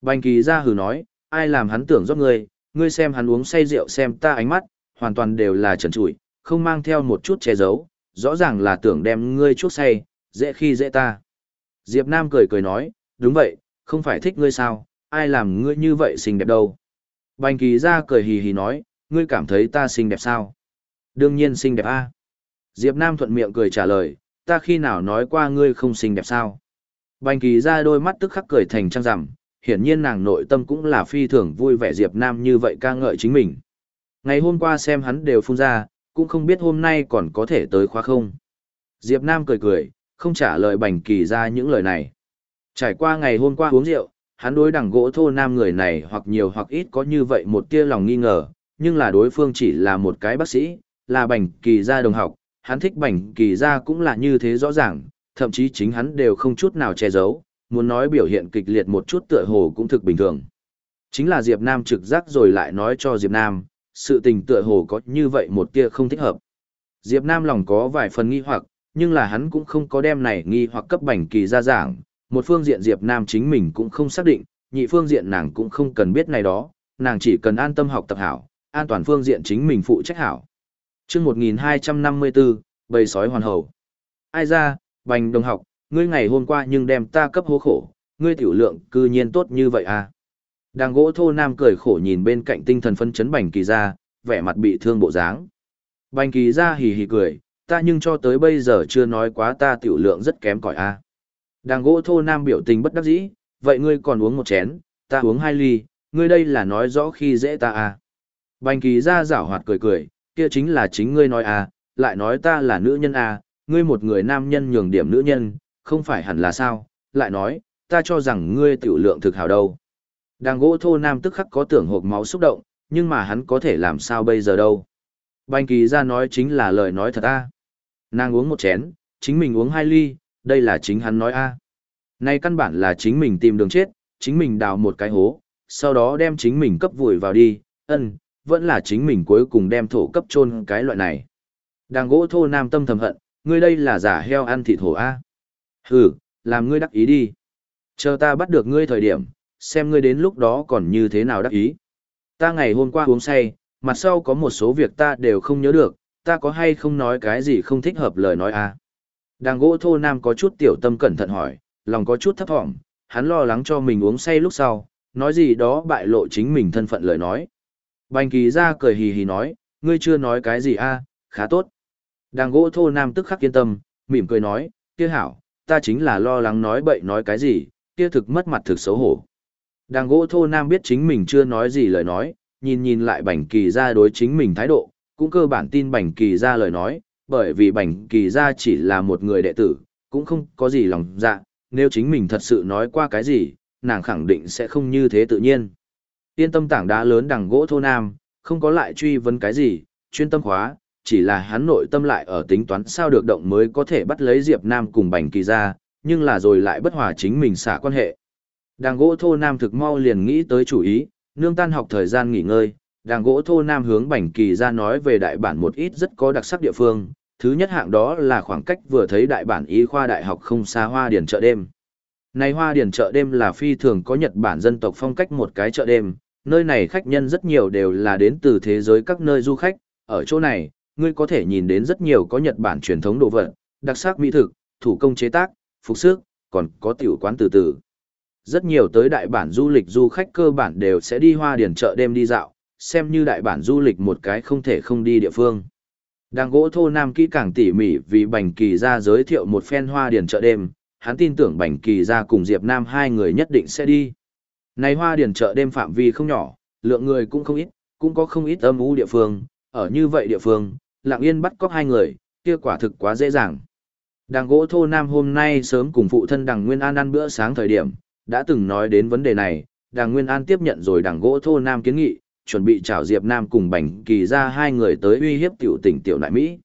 Bành kỳ ra hừ nói, ai làm hắn tưởng rót ngươi, ngươi xem hắn uống say rượu xem ta ánh mắt, hoàn toàn đều là trần trụi, không mang theo một chút che giấu, rõ ràng là tưởng đem ngươi chuốc say, dễ khi dễ ta. Diệp Nam cười cười nói, đúng vậy, không phải thích ngươi sao, ai làm ngươi như vậy xinh đẹp đâu. Bành kỳ ra cười hì hì nói, ngươi cảm thấy ta xinh đẹp sao? Đương nhiên xinh đẹp a. Diệp Nam thuận miệng cười trả lời, ta khi nào nói qua ngươi không xinh đẹp sao? Bành kỳ ra đôi mắt tức khắc cười thành trăng rằm, hiển nhiên nàng nội tâm cũng là phi thường vui vẻ Diệp Nam như vậy ca ngợi chính mình. Ngày hôm qua xem hắn đều phun ra, cũng không biết hôm nay còn có thể tới khóa không. Diệp Nam cười cười, không trả lời bành kỳ ra những lời này. Trải qua ngày hôm qua uống rượu, hắn đối đẳng gỗ thô nam người này hoặc nhiều hoặc ít có như vậy một tia lòng nghi ngờ, nhưng là đối phương chỉ là một cái bác sĩ, là bành kỳ gia đồng học, hắn thích bành kỳ gia cũng là như thế rõ ràng, thậm chí chính hắn đều không chút nào che giấu, muốn nói biểu hiện kịch liệt một chút tựa hồ cũng thực bình thường. Chính là Diệp Nam trực giác rồi lại nói cho Diệp Nam, sự tình tựa hồ có như vậy một tia không thích hợp. Diệp Nam lòng có vài phần nghi hoặc, nhưng là hắn cũng không có đem này nghi hoặc cấp bành kỳ ra giảng, một phương diện Diệp Nam chính mình cũng không xác định, nhị phương diện nàng cũng không cần biết này đó, nàng chỉ cần an tâm học tập hảo, an toàn phương diện chính mình phụ trách hảo. Trước 1254, bầy sói hoàn hầu. Ai ra, bành đồng học, ngươi ngày hôm qua nhưng đem ta cấp hố khổ, ngươi tiểu lượng cư nhiên tốt như vậy à. đàng gỗ thô nam cười khổ nhìn bên cạnh tinh thần phân chấn bành kỳ ra, vẻ mặt bị thương bộ dáng. Bành kỳ ra hì hì cười, ta nhưng cho tới bây giờ chưa nói quá ta tiểu lượng rất kém cỏi a. À. Đang gỗ thô nam biểu tình bất đắc dĩ, vậy ngươi còn uống một chén, ta uống hai ly, ngươi đây là nói rõ khi dễ ta à. Bành kỳ ra giảo hoạt cười cười, kia chính là chính ngươi nói à, lại nói ta là nữ nhân à, ngươi một người nam nhân nhường điểm nữ nhân, không phải hẳn là sao, lại nói, ta cho rằng ngươi tiểu lượng thực hào đâu. Đang gỗ thô nam tức khắc có tưởng hộp máu xúc động, nhưng mà hắn có thể làm sao bây giờ đâu. Bành kỳ ra nói chính là lời nói thật à. Nàng uống một chén, chính mình uống hai ly, đây là chính hắn nói a. À. Căn bản là chính mình tìm đường chết, chính mình đào một cái hố, sau đó đem chính mình cấp vùi vào đi, ân, vẫn là chính mình cuối cùng đem thổ cấp chôn cái loại này. đàng gỗ thô nam tâm thầm hận, ngươi đây là giả heo ăn thịt hổ a. Hừ, làm ngươi đắc ý đi. Chờ ta bắt được ngươi thời điểm, xem ngươi đến lúc đó còn như thế nào đắc ý. Ta ngày hôm qua uống say, mặt sau có một số việc ta đều không nhớ được, ta có hay không nói cái gì không thích hợp lời nói a. Đang gỗ thô nam có chút tiểu tâm cẩn thận hỏi, lòng có chút thấp thỏm, hắn lo lắng cho mình uống say lúc sau, nói gì đó bại lộ chính mình thân phận lời nói. Bành kỳ ra cười hì hì nói, ngươi chưa nói cái gì a, à, khá tốt. Đang gỗ thô nam tức khắc yên tâm, mỉm cười nói, kia hảo, ta chính là lo lắng nói bậy nói cái gì, kia thực mất mặt thực xấu hổ. Đang gỗ thô nam biết chính mình chưa nói gì lời nói, nhìn nhìn lại bành kỳ ra đối chính mình thái độ, cũng cơ bản tin bành kỳ ra lời nói, bởi vì bành kỳ ra chỉ là một người đệ tử, cũng không có gì lòng dạ, nếu chính mình thật sự nói qua cái gì, nàng khẳng định sẽ không như thế tự nhiên. Yên tâm tảng đá lớn đằng gỗ thô nam, không có lại truy vấn cái gì, chuyên tâm khóa, chỉ là hắn nội tâm lại ở tính toán sao được động mới có thể bắt lấy Diệp Nam cùng bành kỳ ra, nhưng là rồi lại bất hòa chính mình xả quan hệ. Đàng gỗ thô nam thực mau liền nghĩ tới chủ ý, nương tan học thời gian nghỉ ngơi, đàng gỗ thô nam hướng bành kỳ ra nói về đại bản một ít rất có đặc sắc địa phương, thứ nhất hạng đó là khoảng cách vừa thấy đại bản y khoa đại học không xa hoa điển chợ đêm. Này hoa điển chợ đêm là phi thường có Nhật Bản dân tộc phong cách một cái chợ đêm, nơi này khách nhân rất nhiều đều là đến từ thế giới các nơi du khách, ở chỗ này, ngươi có thể nhìn đến rất nhiều có Nhật Bản truyền thống đồ vật, đặc sắc mỹ thực, thủ công chế tác, phục sức, còn có tiểu quán từ từ. Rất nhiều tới đại bản du lịch du khách cơ bản đều sẽ đi hoa điển chợ đêm đi dạo, xem như đại bản du lịch một cái không thể không đi địa phương. Đàng gỗ thô nam kỹ càng tỉ mỉ vì Bành Kỳ ra giới thiệu một phen hoa điển chợ đêm, hắn tin tưởng Bành Kỳ ra cùng Diệp Nam hai người nhất định sẽ đi. Này hoa điển chợ đêm phạm vi không nhỏ, lượng người cũng không ít, cũng có không ít âm u địa phương, ở như vậy địa phương, lặng yên bắt cóc hai người, kia quả thực quá dễ dàng. Đàng gỗ thô nam hôm nay sớm cùng phụ thân Đàng Nguyên An ăn bữa sáng thời điểm, đã từng nói đến vấn đề này, đàng Nguyên An tiếp nhận rồi đàng gỗ thô nam kiến nghị, chuẩn bị chào Diệp Nam cùng Bành Kỳ ra hai người tới uy hiếp tiểu tỉnh tiểu nại Mỹ.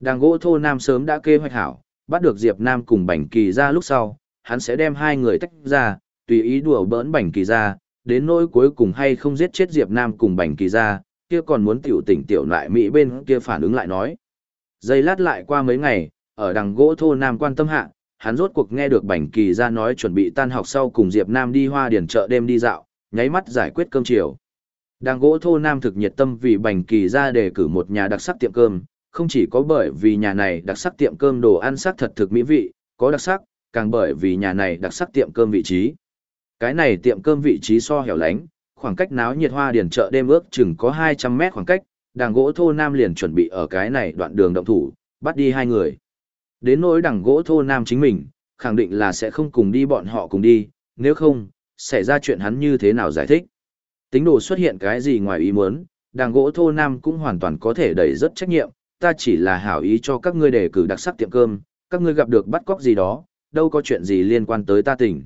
Đàng gỗ thô Nam sớm đã kế hoạch hảo, bắt được Diệp Nam cùng Bành Kỳ ra lúc sau, hắn sẽ đem hai người tách ra, tùy ý đùa bỡn Bành Kỳ ra, đến nỗi cuối cùng hay không giết chết Diệp Nam cùng Bành Kỳ ra, kia còn muốn tiểu tỉnh tiểu Nại Mỹ bên kia phản ứng lại nói. Giây lát lại qua mấy ngày, ở đằng gỗ thô Nam quan tâm hạ, hắn rốt cuộc nghe được Bành Kỳ ra nói chuẩn bị tan học sau cùng Diệp Nam đi hoa điển chợ đêm đi dạo, nháy mắt giải quyết cơm chiều. Đàng gỗ thô Nam thực nhiệt tâm vì Bành Kỳ ra đề cử một nhà đặc sắc tiệm cơm, không chỉ có bởi vì nhà này đặc sắc tiệm cơm đồ ăn sắc thật thực mỹ vị, có đặc sắc, càng bởi vì nhà này đặc sắc tiệm cơm vị trí. Cái này tiệm cơm vị trí so hẻo lánh, khoảng cách náo nhiệt hoa điển chợ đêm ước chừng có 200 mét khoảng cách, Đàng gỗ thô nam liền chuẩn bị ở cái này đoạn đường động thủ, bắt đi hai người. Đến nỗi Đàng gỗ thô nam chính mình, khẳng định là sẽ không cùng đi bọn họ cùng đi, nếu không, xảy ra chuyện hắn như thế nào giải thích. Tính đồ xuất hiện cái gì ngoài ý muốn, đàng gỗ thô nam cũng hoàn toàn có thể đẩy rất trách nhiệm, ta chỉ là hảo ý cho các ngươi đề cử đặc sắc tiệm cơm, các ngươi gặp được bắt cóc gì đó, đâu có chuyện gì liên quan tới ta tỉnh.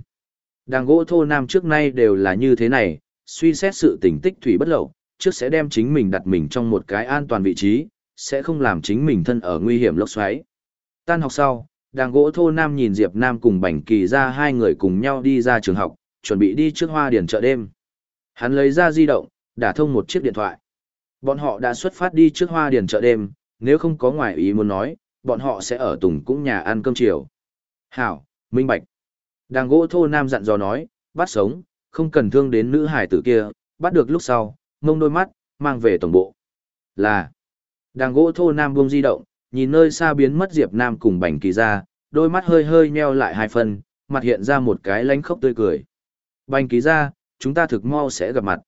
Đàng gỗ thô nam trước nay đều là như thế này, suy xét sự tỉnh tích thủy bất lậu, trước sẽ đem chính mình đặt mình trong một cái an toàn vị trí, sẽ không làm chính mình thân ở nguy hiểm lốc xoáy. Tan học sau, đàng gỗ thô nam nhìn Diệp Nam cùng Bành Kỳ ra hai người cùng nhau đi ra trường học, chuẩn bị đi trước hoa điển chợ đêm. Hắn lấy ra di động, đả thông một chiếc điện thoại. Bọn họ đã xuất phát đi trước hoa điền chợ đêm, nếu không có ngoại ý muốn nói, bọn họ sẽ ở Tùng cũng nhà ăn cơm chiều. Hảo, minh bạch. Đàng gỗ thô nam dặn dò nói, bắt sống, không cần thương đến nữ hải tử kia, bắt được lúc sau, mông đôi mắt, mang về tổng bộ. Là, đàng gỗ thô nam buông di động, nhìn nơi xa biến mất Diệp Nam cùng bành kỳ ra, đôi mắt hơi hơi nheo lại hai phần, mặt hiện ra một cái lánh khốc tươi cười. Bành kỳ ra, chúng ta thực mau sẽ gặp mặt.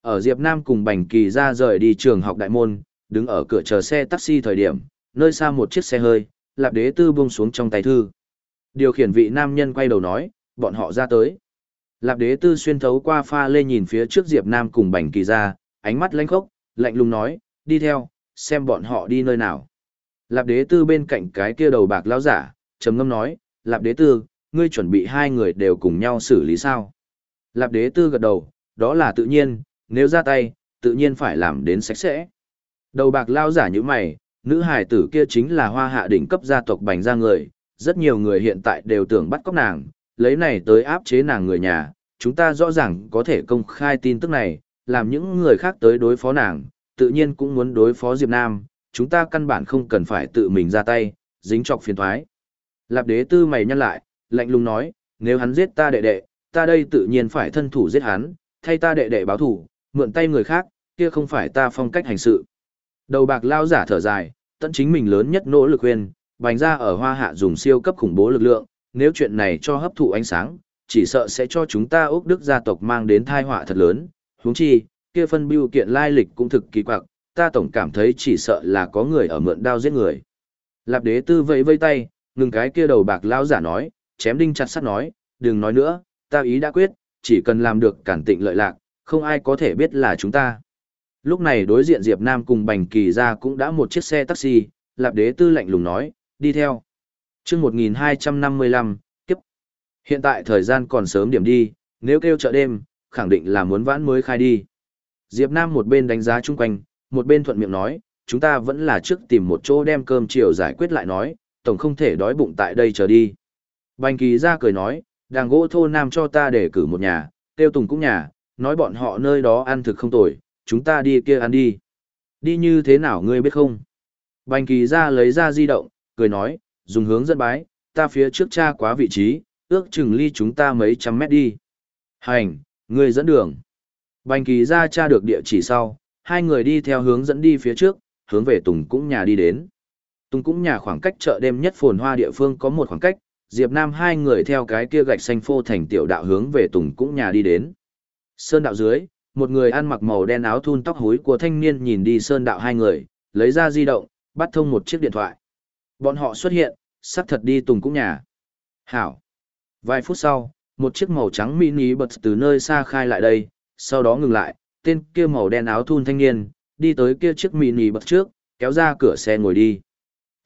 Ở Diệp Nam cùng bành kỳ ra rời đi trường học đại môn, đứng ở cửa chờ xe taxi thời điểm, nơi xa một chiếc xe hơi, lạp đế tư buông xuống trong tay thư. Điều khiển vị nam nhân quay đầu nói, bọn họ ra tới. Lạp đế tư xuyên thấu qua pha lê nhìn phía trước Diệp Nam cùng bành kỳ ra, ánh mắt lãnh khốc, lạnh lùng nói, đi theo, xem bọn họ đi nơi nào. Lạp đế tư bên cạnh cái kia đầu bạc lão giả, trầm ngâm nói, Lạp đế tư, ngươi chuẩn bị hai người đều cùng nhau xử lý sao. Lạp đế tư gật đầu, đó là tự nhiên, nếu ra tay, tự nhiên phải làm đến sạch sẽ. Đầu bạc lao giả như mày, nữ hài tử kia chính là hoa hạ đỉnh cấp gia tộc bành ra người, rất nhiều người hiện tại đều tưởng bắt cóc nàng, lấy này tới áp chế nàng người nhà, chúng ta rõ ràng có thể công khai tin tức này, làm những người khác tới đối phó nàng, tự nhiên cũng muốn đối phó Diệp Nam, chúng ta căn bản không cần phải tự mình ra tay, dính chọc phiền thoái. Lạp đế tư mày nhăn lại, lạnh lùng nói, nếu hắn giết ta đệ đệ, ta đây tự nhiên phải thân thủ giết hắn, thay ta đệ đệ báo thủ, mượn tay người khác, kia không phải ta phong cách hành sự. Đầu bạc lao giả thở dài, tận chính mình lớn nhất nỗ lực quyền, bành ra ở hoa hạ dùng siêu cấp khủng bố lực lượng, nếu chuyện này cho hấp thụ ánh sáng, chỉ sợ sẽ cho chúng ta ốc đức gia tộc mang đến tai họa thật lớn, huống chi, kia phân biêu kiện lai lịch cũng thực kỳ quặc, ta tổng cảm thấy chỉ sợ là có người ở mượn đao giết người. Lạp đế tư vẫy vây tay, ngừng cái kia đầu bạc lao giả nói, chém đinh chặt sắt nói, đừng nói nữa, ta ý đã quyết, chỉ cần làm được cản tịnh lợi lạc, không ai có thể biết là chúng ta. Lúc này đối diện Diệp Nam cùng Bành Kỳ ra cũng đã một chiếc xe taxi, Lạp Đế Tư lạnh lùng nói, đi theo. Chương 1255, kiếp. Hiện tại thời gian còn sớm điểm đi, nếu kêu chợ đêm, khẳng định là muốn vãn mới khai đi. Diệp Nam một bên đánh giá chung quanh, một bên thuận miệng nói, chúng ta vẫn là trước tìm một chỗ đem cơm chiều giải quyết lại nói, tổng không thể đói bụng tại đây chờ đi. Bành Kỳ ra cười nói, đàng gỗ thô nam cho ta để cử một nhà, tiêu tùng cũng nhà, nói bọn họ nơi đó ăn thực không tồi, chúng ta đi kia ăn đi. Đi như thế nào ngươi biết không? Bành kỳ ra lấy ra di động, cười nói, dùng hướng dẫn bái, ta phía trước cha quá vị trí, ước chừng ly chúng ta mấy trăm mét đi. Hành, ngươi dẫn đường. Bành kỳ ra cha được địa chỉ sau, hai người đi theo hướng dẫn đi phía trước, hướng về Tùng Cũng nhà đi đến. Tùng Cũng nhà khoảng cách chợ đêm nhất phồn hoa địa phương có một khoảng cách, Diệp Nam hai người theo cái kia gạch xanh phô thành tiểu đạo hướng về Tùng Cũng nhà đi đến. Sơn đạo dưới, một người ăn mặc màu đen áo thun tóc húi của thanh niên nhìn đi sơn đạo hai người, lấy ra di động, bắt thông một chiếc điện thoại. Bọn họ xuất hiện, sắp thật đi tùng cũng nhà. Hảo. Vài phút sau, một chiếc màu trắng mini bật từ nơi xa khai lại đây, sau đó ngừng lại, tên kia màu đen áo thun thanh niên, đi tới kia chiếc mini bật trước, kéo ra cửa xe ngồi đi.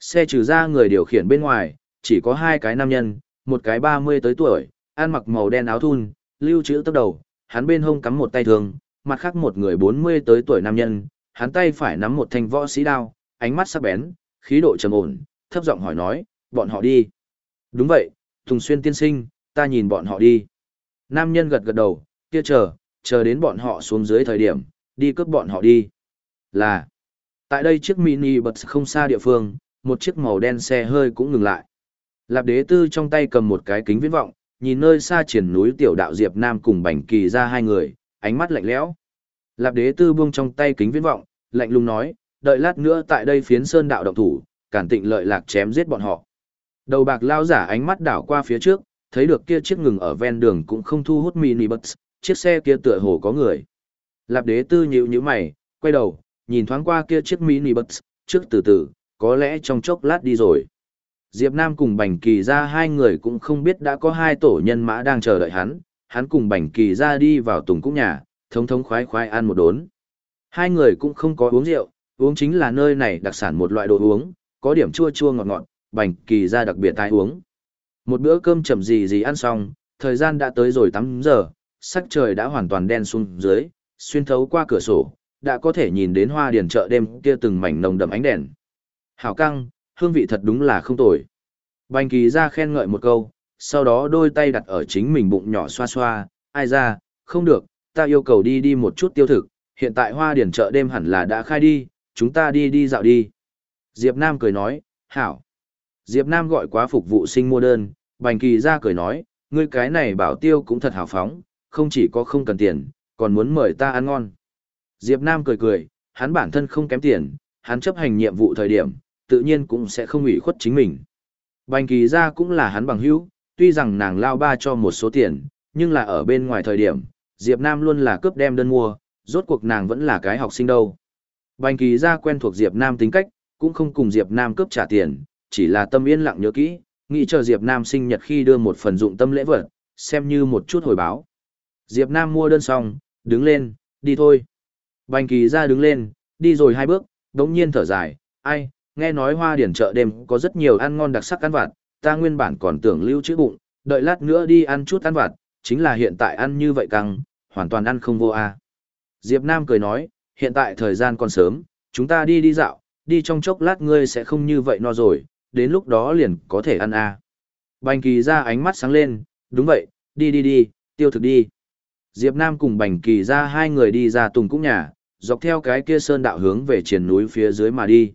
Xe trừ ra người điều khiển bên ngoài, chỉ có hai cái nam nhân, một cái 30 tới tuổi, ăn mặc màu đen áo thun, lưu trữ tóc đầu, hắn bên hông cắm một tay thương, mặt khác một người 40 tới tuổi nam nhân, hắn tay phải nắm một thanh võ sĩ đao, ánh mắt sắc bén, khí độ trầm ổn, thấp giọng hỏi nói, bọn họ đi. Đúng vậy, Tùng Xuyên tiên sinh, ta nhìn bọn họ đi. Nam nhân gật gật đầu, kia chờ, chờ đến bọn họ xuống dưới thời điểm, đi cướp bọn họ đi. Là, tại đây chiếc mini bật không xa địa phương, một chiếc màu đen xe hơi cũng ngừng lại. Lạp đế tư trong tay cầm một cái kính viễn vọng, nhìn nơi xa triển núi tiểu đạo Diệp Nam cùng bành kỳ ra hai người, ánh mắt lạnh lẽo. Lạp đế tư buông trong tay kính viễn vọng, lạnh lùng nói, đợi lát nữa tại đây phiến sơn đạo động thủ, cản tịnh lợi lạc chém giết bọn họ. Đầu bạc lao giả ánh mắt đảo qua phía trước, thấy được kia chiếc ngừng ở ven đường cũng không thu hút mini bus, chiếc xe kia tựa hồ có người. Lạp đế tư nhíu nhíu mày, quay đầu, nhìn thoáng qua kia chiếc mini bus, trước từ từ, có lẽ trong chốc lát đi rồi. Diệp Nam cùng Bành Kỳ ra hai người cũng không biết đã có hai tổ nhân mã đang chờ đợi hắn, hắn cùng Bành Kỳ ra đi vào tùng Cúc nhà, thống thống khoái khoái ăn một đốn. Hai người cũng không có uống rượu, uống chính là nơi này đặc sản một loại đồ uống, có điểm chua chua ngọt ngọt, Bành Kỳ ra đặc biệt tai uống. Một bữa cơm chậm gì gì ăn xong, thời gian đã tới rồi 8 giờ, sắc trời đã hoàn toàn đen xuống dưới, xuyên thấu qua cửa sổ, đã có thể nhìn đến hoa điển chợ đêm kia từng mảnh nồng đậm ánh đèn. Hảo căng, hương vị thật đúng là không tồi. Bành kỳ ra khen ngợi một câu, sau đó đôi tay đặt ở chính mình bụng nhỏ xoa xoa, ai ra, không được, ta yêu cầu đi đi một chút tiêu thực, hiện tại hoa điển chợ đêm hẳn là đã khai đi, chúng ta đi đi dạo đi. Diệp Nam cười nói, hảo. Diệp Nam gọi quá phục vụ sinh mua đơn, bành kỳ ra cười nói, ngươi cái này bảo tiêu cũng thật hào phóng, không chỉ có không cần tiền, còn muốn mời ta ăn ngon. Diệp Nam cười cười, hắn bản thân không kém tiền, hắn chấp hành nhiệm vụ thời điểm, tự nhiên cũng sẽ không ủy khuất chính mình. Bành kỳ ra cũng là hắn bằng hữu, tuy rằng nàng lao ba cho một số tiền, nhưng là ở bên ngoài thời điểm, Diệp Nam luôn là cướp đem đơn mua, rốt cuộc nàng vẫn là cái học sinh đâu. Bành kỳ ra quen thuộc Diệp Nam tính cách, cũng không cùng Diệp Nam cướp trả tiền, chỉ là tâm yên lặng nhớ kỹ, nghĩ chờ Diệp Nam sinh nhật khi đưa một phần dụng tâm lễ vật, xem như một chút hồi báo. Diệp Nam mua đơn xong, đứng lên, đi thôi. Bành kỳ ra đứng lên, đi rồi hai bước, đống nhiên thở dài, ai, nghe nói hoa điển chợ đêm có rất nhiều ăn ngon đặc sắc ăn vặt, ta nguyên bản còn tưởng lưu trữ bụng, đợi lát nữa đi ăn chút ăn vặt, chính là hiện tại ăn như vậy căng, hoàn toàn ăn không vô a. Diệp Nam cười nói, hiện tại thời gian còn sớm, chúng ta đi đi dạo, đi trong chốc lát ngươi sẽ không như vậy no rồi, đến lúc đó liền có thể ăn a. Bành kỳ ra ánh mắt sáng lên, đúng vậy, đi đi đi, tiêu thực đi. Diệp Nam cùng Bành kỳ ra hai người đi ra tùng cũng nhà, dọc theo cái kia sơn đạo hướng về triển núi phía dưới mà đi.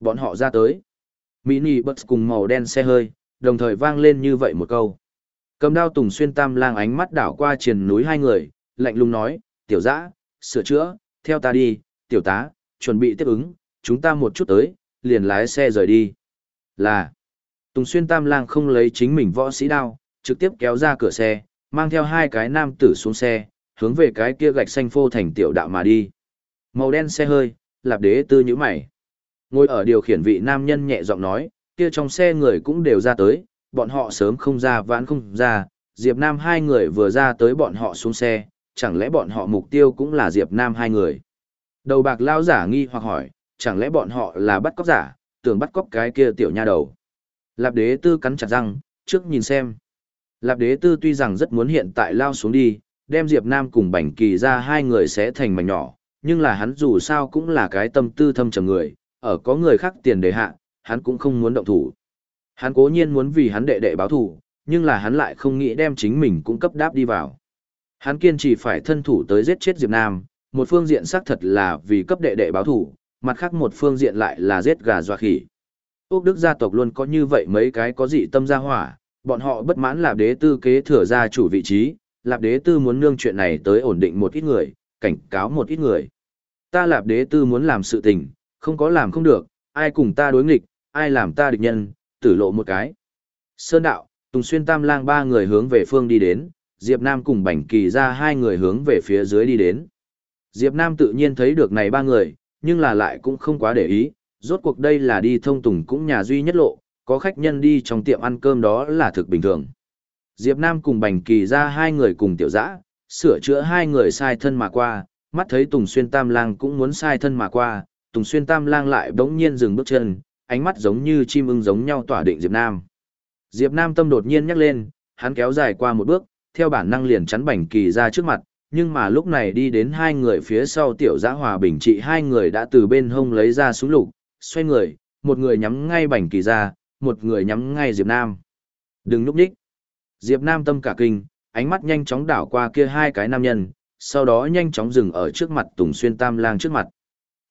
Bọn họ ra tới. Mini bus cùng màu đen xe hơi, đồng thời vang lên như vậy một câu. Cầm đao tùng xuyên tam lang ánh mắt đảo qua triền núi hai người, lạnh lùng nói, tiểu dã, sửa chữa, theo ta đi, tiểu tá, chuẩn bị tiếp ứng, chúng ta một chút tới, liền lái xe rời đi. Là, Tùng Xuyên Tam Lang không lấy chính mình võ sĩ đao, trực tiếp kéo ra cửa xe, mang theo hai cái nam tử xuống xe, hướng về cái kia gạch xanh phô thành tiểu đạo mà đi. Màu đen xe hơi, lạp đế tư như mày. Ngồi ở điều khiển vị nam nhân nhẹ giọng nói, kia trong xe người cũng đều ra tới, bọn họ sớm không ra vãn không ra, Diệp Nam hai người vừa ra tới bọn họ xuống xe, chẳng lẽ bọn họ mục tiêu cũng là Diệp Nam hai người. Đầu bạc lao giả nghi hoặc hỏi, chẳng lẽ bọn họ là bắt cóc giả, tưởng bắt cóc cái kia tiểu nha đầu. Lạp đế tư cắn chặt răng, trước nhìn xem. Lạp đế tư tuy rằng rất muốn hiện tại lao xuống đi, đem Diệp Nam cùng Bành Kỳ ra hai người sẽ thành mảnh nhỏ, nhưng là hắn dù sao cũng là cái tâm tư thâm trầm người, ở có người khác tiền đề hạ, hắn cũng không muốn động thủ. Hắn cố nhiên muốn vì hắn đệ đệ báo thù, nhưng là hắn lại không nghĩ đem chính mình cũng cấp đáp đi vào. Hắn kiên trì phải thân thủ tới giết chết Diệp Nam, một phương diện xác thật là vì cấp đệ đệ báo thù, mặt khác một phương diện lại là giết gà doa khỉ. Úc Đức gia tộc luôn có như vậy mấy cái có dị tâm gia hỏa, bọn họ bất mãn Lạp Đế Tư kế thừa gia chủ vị trí, Lạp Đế Tư muốn nương chuyện này tới ổn định một ít người, cảnh cáo một ít người. Ta Lạp Đế Tư muốn làm sự tình, không có làm không được, ai cùng ta đối nghịch, ai làm ta địch nhân, tử lộ một cái. Sơn đạo, Tùng Xuyên Tam Lang ba người hướng về phương đi đến, Diệp Nam cùng Bảnh Kỳ ra hai người hướng về phía dưới đi đến. Diệp Nam tự nhiên thấy được này ba người, nhưng là lại cũng không quá để ý, rốt cuộc đây là đi thông tùng cũng nhà duy nhất lộ, có khách nhân đi trong tiệm ăn cơm đó là thực bình thường. Diệp Nam cùng Bành Kỳ ra hai người cùng tiểu dã, sửa chữa hai người sai thân mà qua, mắt thấy Tùng Xuyên Tam Lang cũng muốn sai thân mà qua, Tùng Xuyên Tam Lang lại bỗng nhiên dừng bước chân, ánh mắt giống như chim ưng giống nhau tỏa định Diệp Nam. Diệp Nam tâm đột nhiên nhắc lên, hắn kéo dài qua một bước, theo bản năng liền chắn Bành Kỳ ra trước mặt, nhưng mà lúc này đi đến hai người phía sau tiểu giã hòa bình trị hai người đã từ bên hông lấy ra súng lục, xoay người, một người nhắm ngay bành kỳ ra, một người nhắm ngay Diệp Nam. Đừng núp nhích. Diệp Nam tâm cả kinh, ánh mắt nhanh chóng đảo qua kia hai cái nam nhân, sau đó nhanh chóng dừng ở trước mặt Tùng Xuyên Tam Lang trước mặt.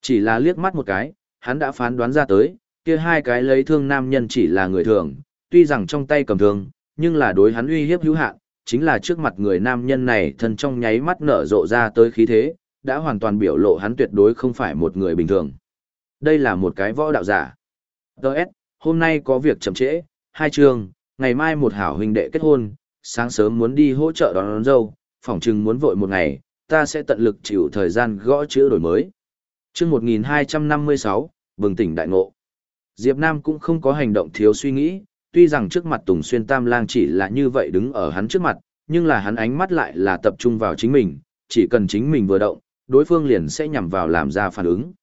Chỉ là liếc mắt một cái, hắn đã phán đoán ra tới, kia hai cái lấy thương nam nhân chỉ là người thường, tuy rằng trong tay cầm thương, nhưng là đối hắn uy hiếp hữu hạn, chính là trước mặt người nam nhân này thân trong nháy mắt nở rộ ra tới khí thế, đã hoàn toàn biểu lộ hắn tuyệt đối không phải một người bình thường. Đây là một cái võ đạo giả. Đợt, hôm nay có việc chậm trễ, hai trường, ngày mai một hảo huynh đệ kết hôn, sáng sớm muốn đi hỗ trợ đón, đón dâu, phỏng chừng muốn vội một ngày, ta sẽ tận lực chịu thời gian gõ chữ đổi mới. Trước 1256, bừng tỉnh đại ngộ. Diệp Nam cũng không có hành động thiếu suy nghĩ, tuy rằng trước mặt Tùng Xuyên Tam Lang chỉ là như vậy đứng ở hắn trước mặt, nhưng là hắn ánh mắt lại là tập trung vào chính mình, chỉ cần chính mình vừa động, đối phương liền sẽ nhằm vào làm ra phản ứng.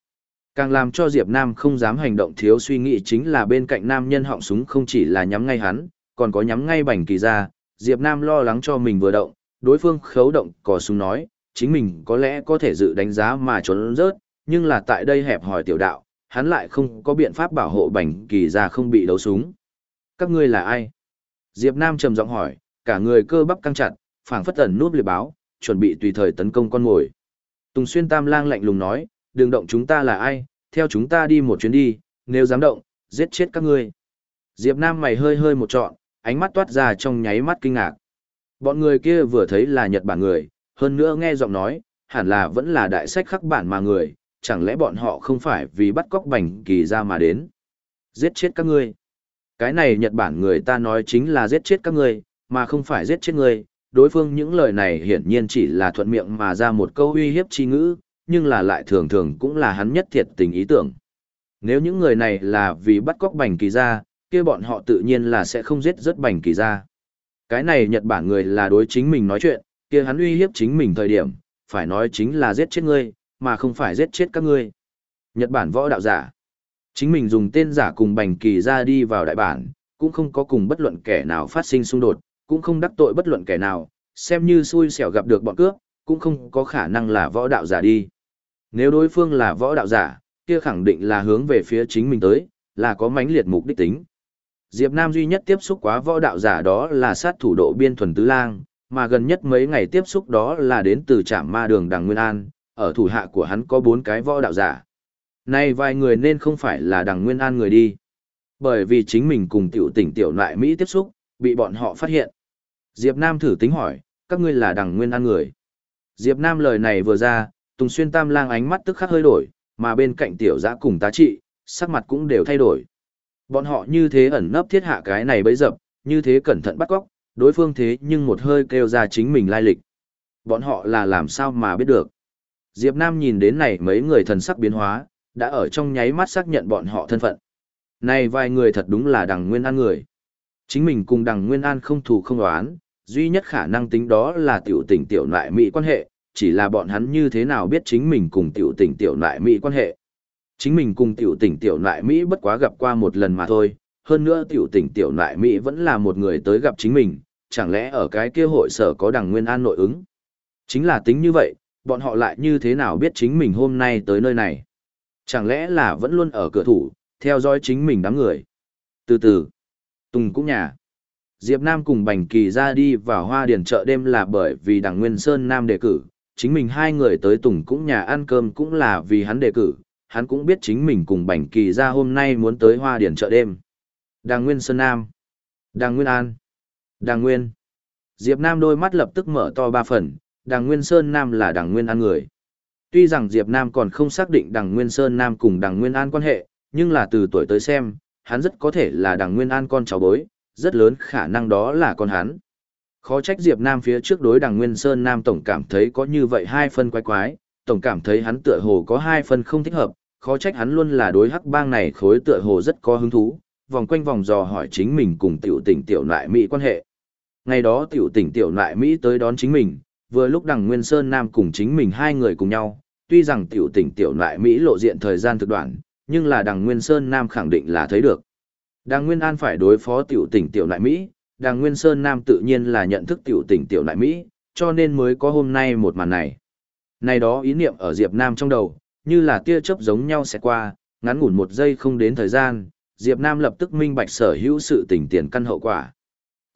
Càng làm cho Diệp Nam không dám hành động thiếu suy nghĩ chính là bên cạnh nam nhân họng súng không chỉ là nhắm ngay hắn, còn có nhắm ngay bành kỳ ra, Diệp Nam lo lắng cho mình vừa động, đối phương khấu động cò súng nói, chính mình có lẽ có thể dự đánh giá mà trốn rớt, nhưng là tại đây hẹp hỏi tiểu đạo, hắn lại không có biện pháp bảo hộ bành kỳ ra không bị đấu súng. Các ngươi là ai? Diệp Nam trầm giọng hỏi, cả người cơ bắp căng chặt, phảng phất ẩn núp liệt báo, chuẩn bị tùy thời tấn công con mồi. Tùng Xuyên Tam Lang lạnh lùng nói, đừng động chúng ta là ai, theo chúng ta đi một chuyến đi, nếu dám động, giết chết các ngươi. Diệp Nam mày hơi hơi một trọn, ánh mắt toát ra trong nháy mắt kinh ngạc. Bọn người kia vừa thấy là Nhật Bản người, hơn nữa nghe giọng nói, hẳn là vẫn là đại sách khắc bản mà người, chẳng lẽ bọn họ không phải vì bắt cóc bành kỳ ra mà đến. Giết chết các ngươi. Cái này Nhật Bản người ta nói chính là giết chết các ngươi, mà không phải giết chết ngươi. Đối phương những lời này hiển nhiên chỉ là thuận miệng mà ra một câu uy hiếp chi ngữ, nhưng là lại thường thường cũng là hắn nhất thiệt tình ý tưởng. Nếu những người này là vì bắt cóc bành kỳ ra, kia bọn họ tự nhiên là sẽ không giết rất bành kỳ ra. Cái này Nhật Bản người là đối chính mình nói chuyện, kia hắn uy hiếp chính mình thời điểm, phải nói chính là giết chết ngươi, mà không phải giết chết các ngươi. Nhật Bản võ đạo giả. Chính mình dùng tên giả cùng bành kỳ ra đi vào đại bản, cũng không có cùng bất luận kẻ nào phát sinh xung đột, cũng không đắc tội bất luận kẻ nào, xem như xui xẻo gặp được bọn cướp, cũng không có khả năng là võ đạo giả đi. Nếu đối phương là võ đạo giả, kia khẳng định là hướng về phía chính mình tới, là có mãnh liệt mục đích tính. Diệp Nam duy nhất tiếp xúc quá võ đạo giả đó là sát thủ độ biên thuần tứ lang, mà gần nhất mấy ngày tiếp xúc đó là đến từ trạm ma đường Đằng Nguyên An, ở thủ hạ của hắn có bốn cái võ đạo giả. Nay vài người nên không phải là Đằng Nguyên An người đi. Bởi vì chính mình cùng tiểu tỉnh tiểu lại Mỹ tiếp xúc, bị bọn họ phát hiện. Diệp Nam thử tính hỏi, các ngươi là Đằng Nguyên An người. Diệp Nam lời này vừa ra, Tùng Xuyên Tam Lang ánh mắt tức khắc hơi đổi, mà bên cạnh tiểu giã cùng tá trị, sắc mặt cũng đều thay đổi. Bọn họ như thế ẩn nấp thiết hạ cái này bấy dập, như thế cẩn thận bắt góc, đối phương thế nhưng một hơi kêu ra chính mình lai lịch. Bọn họ là làm sao mà biết được. Diệp Nam nhìn đến này mấy người thần sắc biến hóa, đã ở trong nháy mắt xác nhận bọn họ thân phận. Này vài người thật đúng là đằng nguyên an người. Chính mình cùng đằng nguyên an không thù không đoán, duy nhất khả năng tính đó là tiểu tình tiểu nại mỹ quan hệ, chỉ là bọn hắn như thế nào biết chính mình cùng tiểu tình tiểu nại mỹ quan hệ. Chính mình cùng tiểu tình tiểu nại Mỹ bất quá gặp qua một lần mà thôi, hơn nữa tiểu tình tiểu nại Mỹ vẫn là một người tới gặp chính mình, chẳng lẽ ở cái kia hội sở có đằng nguyên an nội ứng. Chính là tính như vậy, bọn họ lại như thế nào biết chính mình hôm nay tới nơi này. Chẳng lẽ là vẫn luôn ở cửa thủ, theo dõi chính mình đám người. Từ từ, Tùng cũng nhà. Diệp Nam cùng Bành Kỳ ra đi vào hoa điển chợ đêm là bởi vì đảng Nguyên Sơn Nam đề cử, chính mình hai người tới Tùng cũng nhà ăn cơm cũng là vì hắn đề cử, hắn cũng biết chính mình cùng Bành Kỳ ra hôm nay muốn tới hoa điển chợ đêm. Đàng Nguyên Sơn Nam. Đàng Nguyên An. Đàng Nguyên. Diệp Nam đôi mắt lập tức mở to ba phần, Đàng Nguyên Sơn Nam là Đàng Nguyên An người. Tuy rằng Diệp Nam còn không xác định Đàng Nguyên Sơn Nam cùng Đàng Nguyên An quan hệ, nhưng là từ tuổi tới xem, hắn rất có thể là Đàng Nguyên An con cháu bối, rất lớn khả năng đó là con hắn. Khó trách Diệp Nam phía trước đối Đàng Nguyên Sơn Nam tổng cảm thấy có như vậy hai phân quái quái, tổng cảm thấy hắn tựa hồ có hai phân không thích hợp, khó trách hắn luôn là đối hắc bang này khối tựa hồ rất có hứng thú, vòng quanh vòng dò hỏi chính mình cùng tiểu tỉnh tiểu nại Mỹ quan hệ. Ngày đó tiểu tỉnh tiểu nại Mỹ tới đón chính mình, vừa lúc đằng Nguyên Sơn Nam cùng chính mình hai người cùng nhau, tuy rằng tiểu tỉnh tiểu loại Mỹ lộ diện thời gian thực đoạn, nhưng là đằng Nguyên Sơn Nam khẳng định là thấy được. Đằng Nguyên An phải đối phó tiểu tỉnh tiểu loại Mỹ, đằng Nguyên Sơn Nam tự nhiên là nhận thức tiểu tỉnh tiểu loại Mỹ, cho nên mới có hôm nay một màn này. Này đó ý niệm ở Diệp Nam trong đầu, như là tia chớp giống nhau sẽ qua, ngắn ngủn một giây không đến thời gian, Diệp Nam lập tức minh bạch sở hữu sự tình tiền căn hậu quả.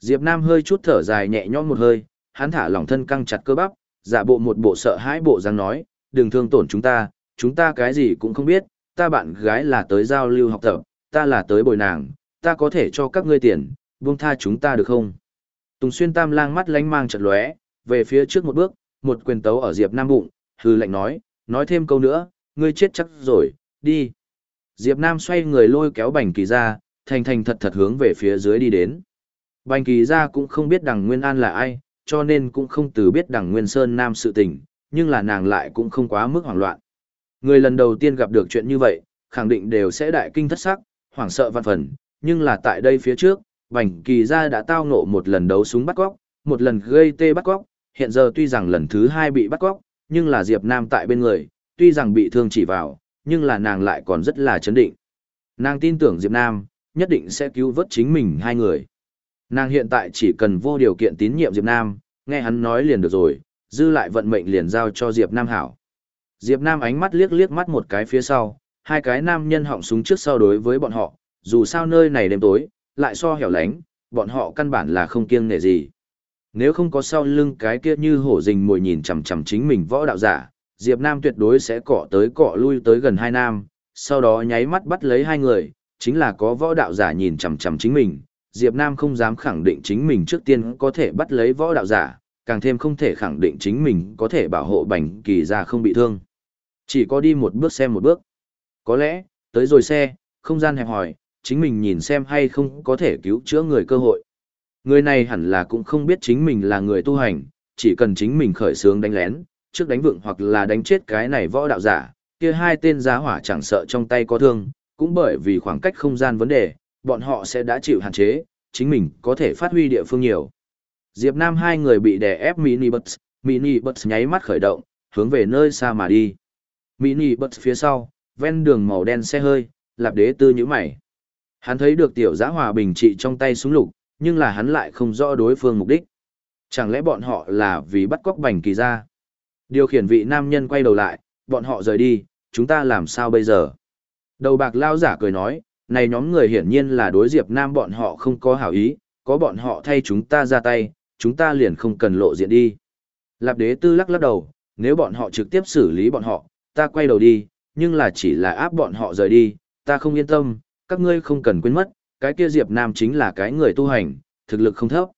Diệp Nam hơi chút thở dài nhẹ nhõm một hơi, hắn thả lỏng thân căng chặt cơ bắp, giả bộ một bộ sợ hãi bộ dáng nói, đừng thương tổn chúng ta, chúng ta cái gì cũng không biết, ta bạn gái là tới giao lưu học tập, ta là tới bồi nàng, ta có thể cho các ngươi tiền, buông tha chúng ta được không? Tùng xuyên tam lang mắt lánh mang chật lóe, về phía trước một bước, một quyền tấu ở Diệp Nam bụng, hư lệnh nói, nói thêm câu nữa, ngươi chết chắc rồi, đi. Diệp Nam xoay người lôi kéo bành kỳ ra, thành thành thật thật hướng về phía dưới đi đến. Bành kỳ ra cũng không biết đằng Nguyên An là ai, cho nên cũng không từ biết đằng Nguyên Sơn Nam sự tình, nhưng là nàng lại cũng không quá mức hoảng loạn. Người lần đầu tiên gặp được chuyện như vậy, khẳng định đều sẽ đại kinh thất sắc, hoảng sợ văn phần, nhưng là tại đây phía trước, Bành Kỳ gia đã tao ngộ một lần đấu súng bắt cóc, một lần gây tê bắt cóc, hiện giờ tuy rằng lần thứ hai bị bắt cóc, nhưng là Diệp Nam tại bên người, tuy rằng bị thương chỉ vào, nhưng là nàng lại còn rất là chấn định. Nàng tin tưởng Diệp Nam, nhất định sẽ cứu vớt chính mình hai người. Nàng hiện tại chỉ cần vô điều kiện tín nhiệm Diệp Nam, nghe hắn nói liền được rồi, dư lại vận mệnh liền giao cho Diệp Nam hảo. Diệp Nam ánh mắt liếc liếc mắt một cái phía sau, hai cái nam nhân họng súng trước sau đối với bọn họ, dù sao nơi này đêm tối, lại so hẻo lánh, bọn họ căn bản là không kiêng nể gì. Nếu không có sau lưng cái kia như hổ rình mồi nhìn chằm chằm chính mình võ đạo giả, Diệp Nam tuyệt đối sẽ cọ tới cọ lui tới gần hai nam, sau đó nháy mắt bắt lấy hai người, chính là có võ đạo giả nhìn chằm chằm chính mình, Diệp Nam không dám khẳng định chính mình trước tiên có thể bắt lấy võ đạo giả, càng thêm không thể khẳng định chính mình có thể bảo hộ bành kỳ ra không bị thương. Chỉ có đi một bước xem một bước. Có lẽ, tới rồi xe, không gian hẹp hỏi, chính mình nhìn xem hay không có thể cứu chữa người cơ hội. Người này hẳn là cũng không biết chính mình là người tu hành, chỉ cần chính mình khởi sướng đánh lén, trước đánh vượng hoặc là đánh chết cái này võ đạo giả, kia hai tên giá hỏa chẳng sợ trong tay có thương, cũng bởi vì khoảng cách không gian vấn đề, bọn họ sẽ đã chịu hạn chế, chính mình có thể phát huy địa phương nhiều. Diệp Nam hai người bị đè ép mini bus, mini bus nháy mắt khởi động, hướng về nơi xa mà đi. Mini bus phía sau, ven đường màu đen xe hơi, lạp đế tư như mày. Hắn thấy được tiểu giã hòa bình trị trong tay súng lục, nhưng là hắn lại không rõ đối phương mục đích. Chẳng lẽ bọn họ là vì bắt cóc bành kỳ ra? Điều khiển vị nam nhân quay đầu lại, bọn họ rời đi, chúng ta làm sao bây giờ? Đầu bạc lao giả cười nói, này nhóm người hiển nhiên là đối diệp nam bọn họ không có hảo ý, có bọn họ thay chúng ta ra tay, chúng ta liền không cần lộ diện đi. Lạp đế tư lắc lắc đầu, nếu bọn họ trực tiếp xử lý bọn họ, ta quay đầu đi, nhưng là chỉ là áp bọn họ rời đi, ta không yên tâm, các ngươi không cần quên mất, cái kia Diệp Nam chính là cái người tu hành, thực lực không thấp.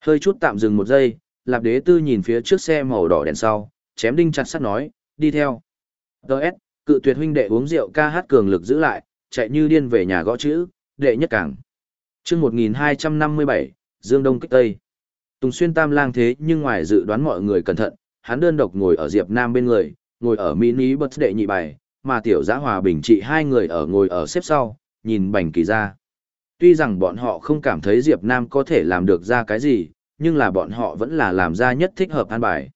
Hơi chút tạm dừng một giây, Lạp Đế Tư nhìn phía trước xe màu đỏ đèn sau, chém đinh chặt sắt nói, đi theo. Đợt, cự tuyệt huynh đệ uống rượu ca hát cường lực giữ lại, chạy như điên về nhà gõ chữ, đệ nhất cảng. Chương 1257, Dương Đông kích Tây. Tùng Xuyên Tam Lang thế nhưng ngoài dự đoán mọi người cẩn thận, hắn đơn độc ngồi ở Diệp Nam bên người, ngồi ở mini bật đệ nhị bài, mà tiểu giã hòa bình trị hai người ở ngồi ở xếp sau, nhìn bành kỳ ra. Tuy rằng bọn họ không cảm thấy Diệp Nam có thể làm được ra cái gì, nhưng là bọn họ vẫn là làm ra nhất thích hợp an bài.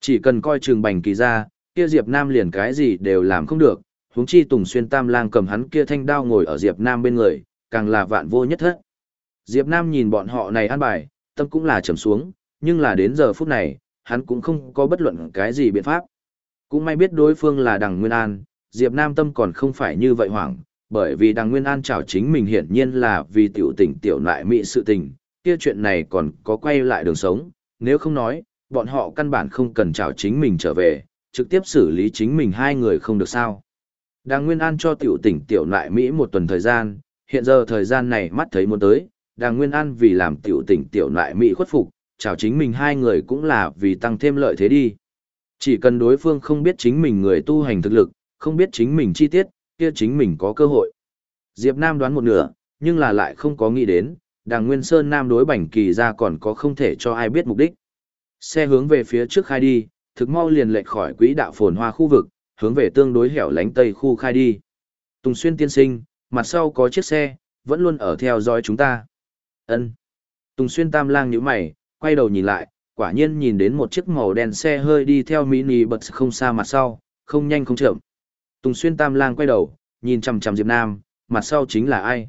Chỉ cần coi trường bành kỳ ra, kia Diệp Nam liền cái gì đều làm không được, huống chi Tùng Xuyên Tam Lang cầm hắn kia thanh đao ngồi ở Diệp Nam bên người, càng là vạn vô nhất thất. Diệp Nam nhìn bọn họ này an bài, tâm cũng là trầm xuống, nhưng là đến giờ phút này, hắn cũng không có bất luận cái gì biện pháp. Cũng may biết đối phương là Đằng Nguyên An, Diệp Nam tâm còn không phải như vậy hoảng, bởi vì Đằng Nguyên An chào chính mình hiển nhiên là vì tiểu tình tiểu lại mỹ sự tình, kia chuyện này còn có quay lại đường sống, nếu không nói, bọn họ căn bản không cần chào chính mình trở về, trực tiếp xử lý chính mình hai người không được sao. Đàng Nguyên An cho tiểu tỉnh tiểu lại Mỹ một tuần thời gian, hiện giờ thời gian này mắt thấy muốn tới, đàng Nguyên An vì làm tiểu tỉnh tiểu lại Mỹ khuất phục, chào chính mình hai người cũng là vì tăng thêm lợi thế đi. Chỉ cần đối phương không biết chính mình người tu hành thực lực, không biết chính mình chi tiết, kia chính mình có cơ hội. Diệp Nam đoán một nửa, nhưng là lại không có nghĩ đến, đàng Nguyên Sơn Nam đối bảnh kỳ ra còn có không thể cho ai biết mục đích. Xe hướng về phía trước khai đi, thực mau liền lệch khỏi quỹ đạo phồn hoa khu vực, hướng về tương đối hẻo lánh tây khu khai đi. Tùng Xuyên tiên sinh, mặt sau có chiếc xe, vẫn luôn ở theo dõi chúng ta. Ân. Tùng Xuyên tam lang nhíu mày, quay đầu nhìn lại, quả nhiên nhìn đến một chiếc màu đen xe hơi đi theo mini bật không xa mặt sau, không nhanh không chậm. Tùng Xuyên Tam Lang quay đầu, nhìn chằm chằm Diệp Nam, mặt sau chính là ai?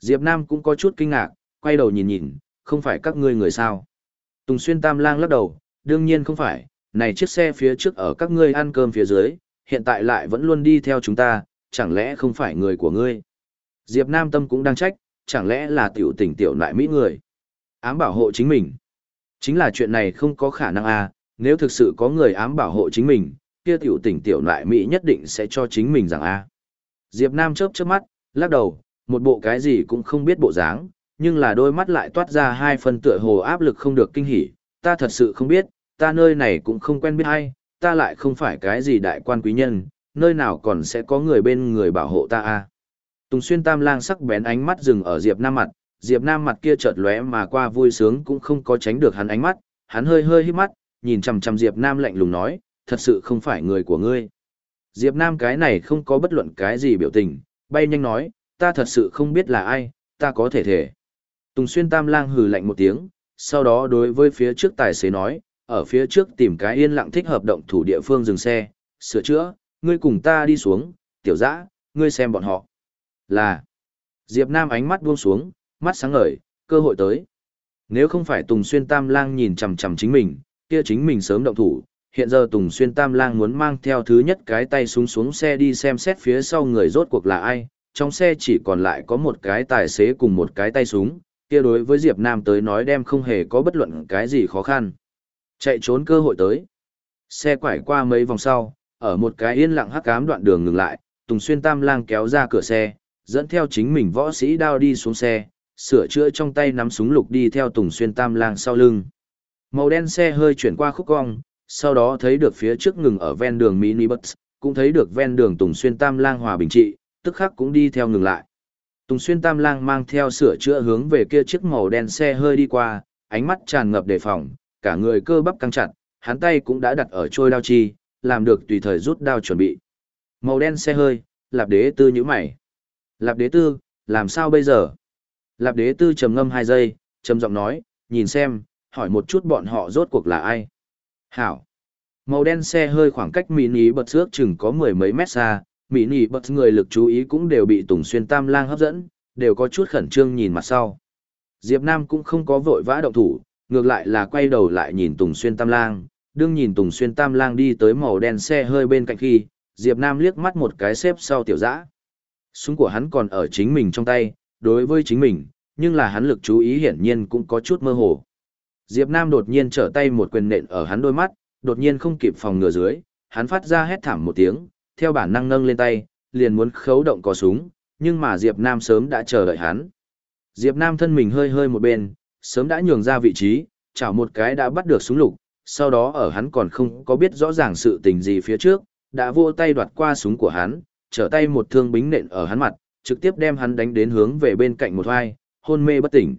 Diệp Nam cũng có chút kinh ngạc, quay đầu nhìn nhìn, không phải các ngươi người sao? Tùng Xuyên Tam Lang lắc đầu, đương nhiên không phải, này chiếc xe phía trước ở các ngươi ăn cơm phía dưới, hiện tại lại vẫn luôn đi theo chúng ta, chẳng lẽ không phải người của ngươi? Diệp Nam tâm cũng đang trách, chẳng lẽ là tiểu tình tiểu nại mỹ người. Ám bảo hộ chính mình. Chính là chuyện này không có khả năng à, nếu thực sự có người ám bảo hộ chính mình, kia tiểu tình tiểu nại mỹ nhất định sẽ cho chính mình rằng a. À. Diệp Nam chớp chớp mắt, lắc đầu, một bộ cái gì cũng không biết bộ dáng, nhưng là đôi mắt lại toát ra hai phần tựa hồ áp lực không được kinh hỉ, ta thật sự không biết, ta nơi này cũng không quen biết ai, ta lại không phải cái gì đại quan quý nhân, nơi nào còn sẽ có người bên người bảo hộ ta a. À. Tùng Xuyên Tam Lang sắc bén ánh mắt dừng ở Diệp Nam mặt, Diệp Nam mặt kia chợt lóe mà qua vui sướng cũng không có tránh được hắn ánh mắt, hắn hơi hơi hít mắt, nhìn chằm chằm Diệp Nam lạnh lùng nói, thật sự không phải người của ngươi. Diệp Nam cái này không có bất luận cái gì biểu tình, bay nhanh nói, ta thật sự không biết là ai, ta có thể thể. Tùng Xuyên Tam Lang hừ lạnh một tiếng, sau đó đối với phía trước tài xế nói, ở phía trước tìm cái yên lặng thích hợp động thủ địa phương dừng xe, sửa chữa, ngươi cùng ta đi xuống, tiểu dã, ngươi xem bọn họ. Là, Diệp Nam ánh mắt buông xuống, mắt sáng ngời, cơ hội tới. Nếu không phải Tùng Xuyên Tam Lang nhìn chằm chằm chính mình, kia chính mình sớm động thủ. Hiện giờ Tùng Xuyên Tam Lang muốn mang theo thứ nhất cái tay súng xuống xe đi xem xét phía sau người rốt cuộc là ai. Trong xe chỉ còn lại có một cái tài xế cùng một cái tay súng, kia đối với Diệp Nam tới nói đem không hề có bất luận cái gì khó khăn. Chạy trốn cơ hội tới. Xe quải qua mấy vòng sau, ở một cái yên lặng hắc ám đoạn đường ngừng lại, Tùng Xuyên Tam Lang kéo ra cửa xe, dẫn theo chính mình võ sĩ đao đi xuống xe, sửa chữa trong tay nắm súng lục đi theo Tùng Xuyên Tam Lang sau lưng. Màu đen xe hơi chuyển qua khúc cong, sau đó thấy được phía trước ngừng ở ven đường mini bus, cũng thấy được ven đường Tùng Xuyên Tam Lang hòa bình trị, tức khắc cũng đi theo ngừng lại. Tùng Xuyên Tam Lang mang theo sửa chữa hướng về kia chiếc màu đen xe hơi đi qua, ánh mắt tràn ngập đề phòng, cả người cơ bắp căng chặt, hắn tay cũng đã đặt ở trôi đao chi, làm được tùy thời rút đao chuẩn bị. Màu đen xe hơi, Lạp Đế Tư nhíu mày. Lạp Đế Tư, làm sao bây giờ? Lạp Đế Tư trầm ngâm hai giây, trầm giọng nói, nhìn xem, hỏi một chút bọn họ rốt cuộc là ai. Hảo. Màu đen xe hơi khoảng cách mini bật xước chừng có mười mấy mét xa, mini bật người lực chú ý cũng đều bị Tùng Xuyên Tam Lang hấp dẫn, đều có chút khẩn trương nhìn mặt sau. Diệp Nam cũng không có vội vã động thủ, ngược lại là quay đầu lại nhìn Tùng Xuyên Tam Lang, đương nhìn Tùng Xuyên Tam Lang đi tới màu đen xe hơi bên cạnh khi, Diệp Nam liếc mắt một cái xếp sau tiểu dã. Súng của hắn còn ở chính mình trong tay, đối với chính mình, nhưng là hắn lực chú ý hiển nhiên cũng có chút mơ hồ. Diệp Nam đột nhiên trở tay một quyền nện ở hắn đôi mắt, đột nhiên không kịp phòng ngừa dưới, hắn phát ra hét thảm một tiếng, theo bản năng nâng lên tay, liền muốn khấu động có súng, nhưng mà Diệp Nam sớm đã chờ đợi hắn. Diệp Nam thân mình hơi hơi một bên, sớm đã nhường ra vị trí, chảo một cái đã bắt được súng lục, sau đó ở hắn còn không có biết rõ ràng sự tình gì phía trước, đã vô tay đoạt qua súng của hắn, trở tay một thương bính nện ở hắn mặt, trực tiếp đem hắn đánh đến hướng về bên cạnh một hoai, hôn mê bất tỉnh.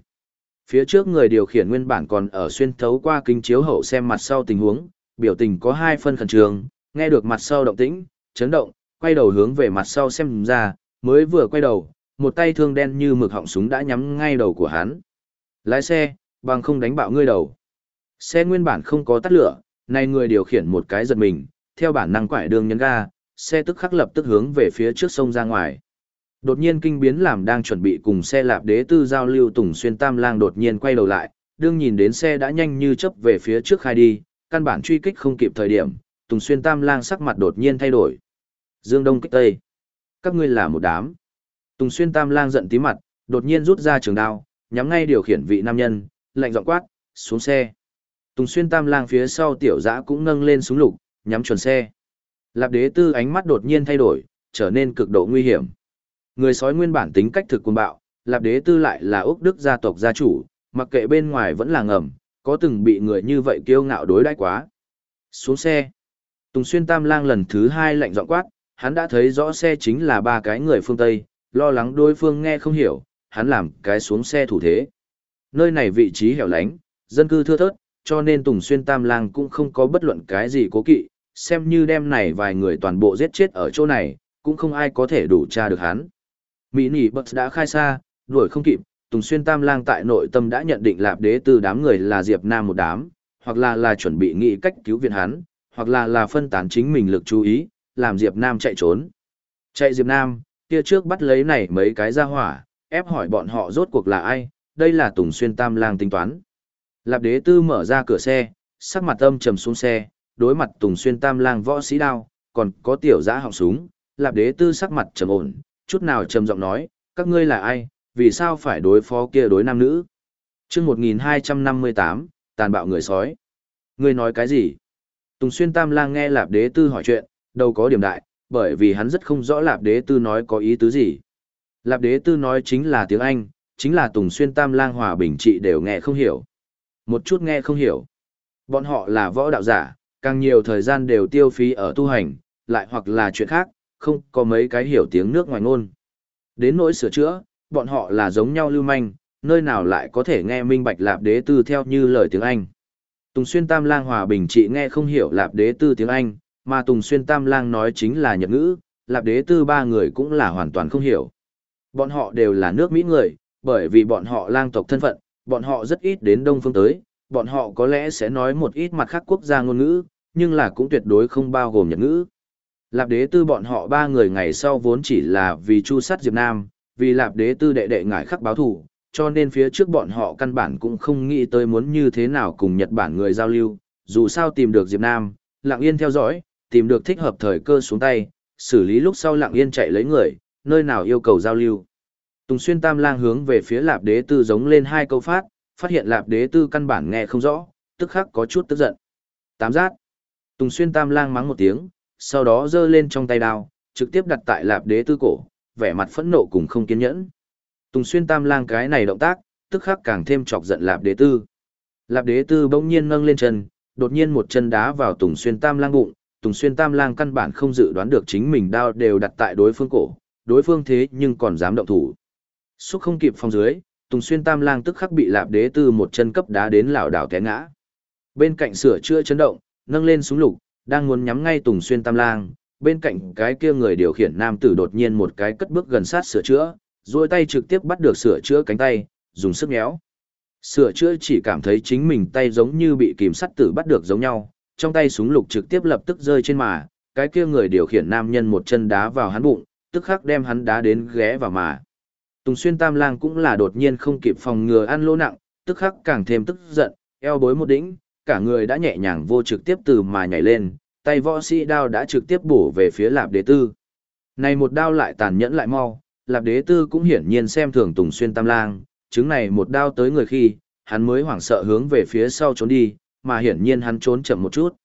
Phía trước người điều khiển nguyên bản còn ở xuyên thấu qua kính chiếu hậu xem mặt sau tình huống, biểu tình có hai phân khẩn trương, nghe được mặt sau động tĩnh, chấn động, quay đầu hướng về mặt sau xem ra, mới vừa quay đầu, một tay thương đen như mực họng súng đã nhắm ngay đầu của hắn. Lái xe, bằng không đánh bạo ngươi đầu. Xe nguyên bản không có tắt lửa, nay người điều khiển một cái giật mình, theo bản năng quải đường nhấn ga, xe tức khắc lập tức hướng về phía trước sông ra ngoài. Đột nhiên kinh biến làm đang chuẩn bị cùng xe lạp đế tư giao lưu Tùng Xuyên Tam Lang đột nhiên quay đầu lại, đương nhìn đến xe đã nhanh như chớp về phía trước khai đi, căn bản truy kích không kịp thời điểm, Tùng Xuyên Tam Lang sắc mặt đột nhiên thay đổi. Dương Đông kích Tây. Các ngươi là một đám. Tùng Xuyên Tam Lang giận tí mặt, đột nhiên rút ra trường đao, nhắm ngay điều khiển vị nam nhân, lạnh giọng quát, xuống xe. Tùng Xuyên Tam Lang phía sau tiểu dã cũng nâng lên súng lục, nhắm chuẩn xe. Lạp Đế Tư ánh mắt đột nhiên thay đổi, trở nên cực độ nguy hiểm. Người sói nguyên bản tính cách thực cuồng bạo, Lạp Đế Tư lại là Úc Đức gia tộc gia chủ, mặc kệ bên ngoài vẫn là ngầm, có từng bị người như vậy kiêu ngạo đối đãi quá. Xuống xe. Tùng Xuyên Tam Lang lần thứ hai lạnh giọng quát, hắn đã thấy rõ xe chính là ba cái người phương Tây, lo lắng đối phương nghe không hiểu, hắn làm cái xuống xe thủ thế. Nơi này vị trí hẻo lánh, dân cư thưa thớt, cho nên Tùng Xuyên Tam Lang cũng không có bất luận cái gì cố kỵ, xem như đem này vài người toàn bộ giết chết ở chỗ này, cũng không ai có thể đủ tra được hắn. Mỹ nỉ bật đã khai xa, đuổi không kịp, Tùng Xuyên Tam Lang tại nội tâm đã nhận định lạp đế từ đám người là Diệp Nam một đám, hoặc là là chuẩn bị nghĩ cách cứu viện hắn, hoặc là là phân tán chính mình lực chú ý, làm Diệp Nam chạy trốn. Chạy Diệp Nam, kia trước bắt lấy này mấy cái ra hỏa, ép hỏi bọn họ rốt cuộc là ai, đây là Tùng Xuyên Tam Lang tính toán. Lạp đế tư mở ra cửa xe, sắc mặt âm trầm xuống xe, đối mặt Tùng Xuyên Tam Lang võ sĩ đao, còn có tiểu giã họng súng, Lạp đế tư sắc mặt trầm ổn, chút nào trầm giọng nói, Các ngươi là ai, vì sao phải đối phó kia đối nam nữ? chương 1258, tàn bạo người sói. Ngươi nói cái gì? Tùng Xuyên Tam Lang nghe Lạp Đế Tư hỏi chuyện, đâu có điểm đại, bởi vì hắn rất không rõ Lạp Đế Tư nói có ý tứ gì. Lạp Đế Tư nói chính là tiếng Anh, chính là Tùng Xuyên Tam Lang Hòa Bình trị đều nghe không hiểu. Một chút nghe không hiểu. Bọn họ là võ đạo giả, càng nhiều thời gian đều tiêu phí ở tu hành, lại hoặc là chuyện khác, không có mấy cái hiểu tiếng nước ngoài ngôn. Đến nỗi sửa chữa, bọn họ là giống nhau lưu manh, nơi nào lại có thể nghe minh bạch lạp đế tư theo như lời tiếng Anh. Tùng Xuyên Tam Lang Hòa Bình trị nghe không hiểu lạp đế tư tiếng Anh, mà Tùng Xuyên Tam Lang nói chính là Nhật ngữ, lạp đế tư ba người cũng là hoàn toàn không hiểu. Bọn họ đều là nước Mỹ người, bởi vì bọn họ lang tộc thân phận, bọn họ rất ít đến Đông Phương tới, bọn họ có lẽ sẽ nói một ít mặt khác quốc gia ngôn ngữ, nhưng là cũng tuyệt đối không bao gồm Nhật ngữ. Lạp đế tư bọn họ ba người ngày sau vốn chỉ là vì chu sát Diệp Nam, vì lạp đế tư đệ đệ ngải khắc báo thủ, cho nên phía trước bọn họ căn bản cũng không nghĩ tới muốn như thế nào cùng Nhật Bản người giao lưu, dù sao tìm được Diệp Nam, lặng yên theo dõi, tìm được thích hợp thời cơ xuống tay, xử lý lúc sau lặng yên chạy lấy người, nơi nào yêu cầu giao lưu. Tùng xuyên tam lang hướng về phía lạp đế tư giống lên hai câu phát, phát hiện lạp đế tư căn bản nghe không rõ, tức khắc có chút tức giận. Tám giác. Tùng xuyên tam lang mắng một tiếng, sau đó giơ lên trong tay đao, trực tiếp đặt tại lạp đế tư cổ, vẻ mặt phẫn nộ cùng không kiên nhẫn. Tùng xuyên tam lang cái này động tác, tức khắc càng thêm chọc giận lạp đế tư. Lạp đế tư bỗng nhiên nâng lên chân, đột nhiên một chân đá vào Tùng xuyên tam lang bụng, Tùng xuyên tam lang căn bản không dự đoán được chính mình đao đều đặt tại đối phương cổ, đối phương thế nhưng còn dám động thủ. Xúc không kịp phòng dưới, Tùng xuyên tam lang tức khắc bị lạp đế tư một chân cấp đá đến lảo đảo té ngã. Bên cạnh sửa chữa chấn động, nâng lên súng lục, đang muốn nhắm ngay Tùng xuyên tam lang, bên cạnh cái kia người điều khiển nam tử đột nhiên một cái cất bước gần sát sửa chữa, duỗi tay trực tiếp bắt được sửa chữa cánh tay, dùng sức nhéo. Sửa chữa chỉ cảm thấy chính mình tay giống như bị kìm sắt tử bắt được giống nhau, trong tay súng lục trực tiếp lập tức rơi trên mà, cái kia người điều khiển nam nhân một chân đá vào hắn bụng, tức khắc đem hắn đá đến ghé vào mà. Tùng xuyên tam lang cũng là đột nhiên không kịp phòng ngừa ăn lỗ nặng, tức khắc càng thêm tức giận, eo bối một đỉnh, cả người đã nhẹ nhàng vô trực tiếp từ mà nhảy lên, tay võ sĩ đao đã trực tiếp bổ về phía lạp đế tư. Này một đao lại tàn nhẫn lại mau, lạp đế tư cũng hiển nhiên xem thường tùng xuyên tam lang, chứng này một đao tới người khi, hắn mới hoảng sợ hướng về phía sau trốn đi, mà hiển nhiên hắn trốn chậm một chút.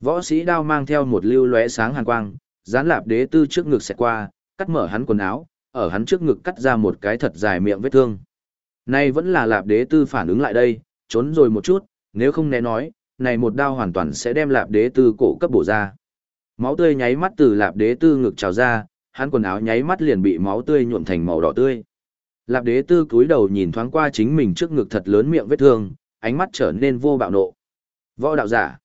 Võ sĩ đao mang theo một lưu lóe sáng hàn quang, dán lạp đế tư trước ngực xẹt qua, cắt mở hắn quần áo, ở hắn trước ngực cắt ra một cái thật dài miệng vết thương. Nay vẫn là lạp đế tư phản ứng lại đây, trốn rồi một chút, nếu không né nói, này một đao hoàn toàn sẽ đem lạp đế tư cổ cấp bổ ra. Máu tươi nháy mắt từ lạp đế tư ngực trào ra, hắn quần áo nháy mắt liền bị máu tươi nhuộm thành màu đỏ tươi. Lạp đế tư cúi đầu nhìn thoáng qua chính mình trước ngực thật lớn miệng vết thương, ánh mắt trở nên vô bạo nộ. Võ đạo giả.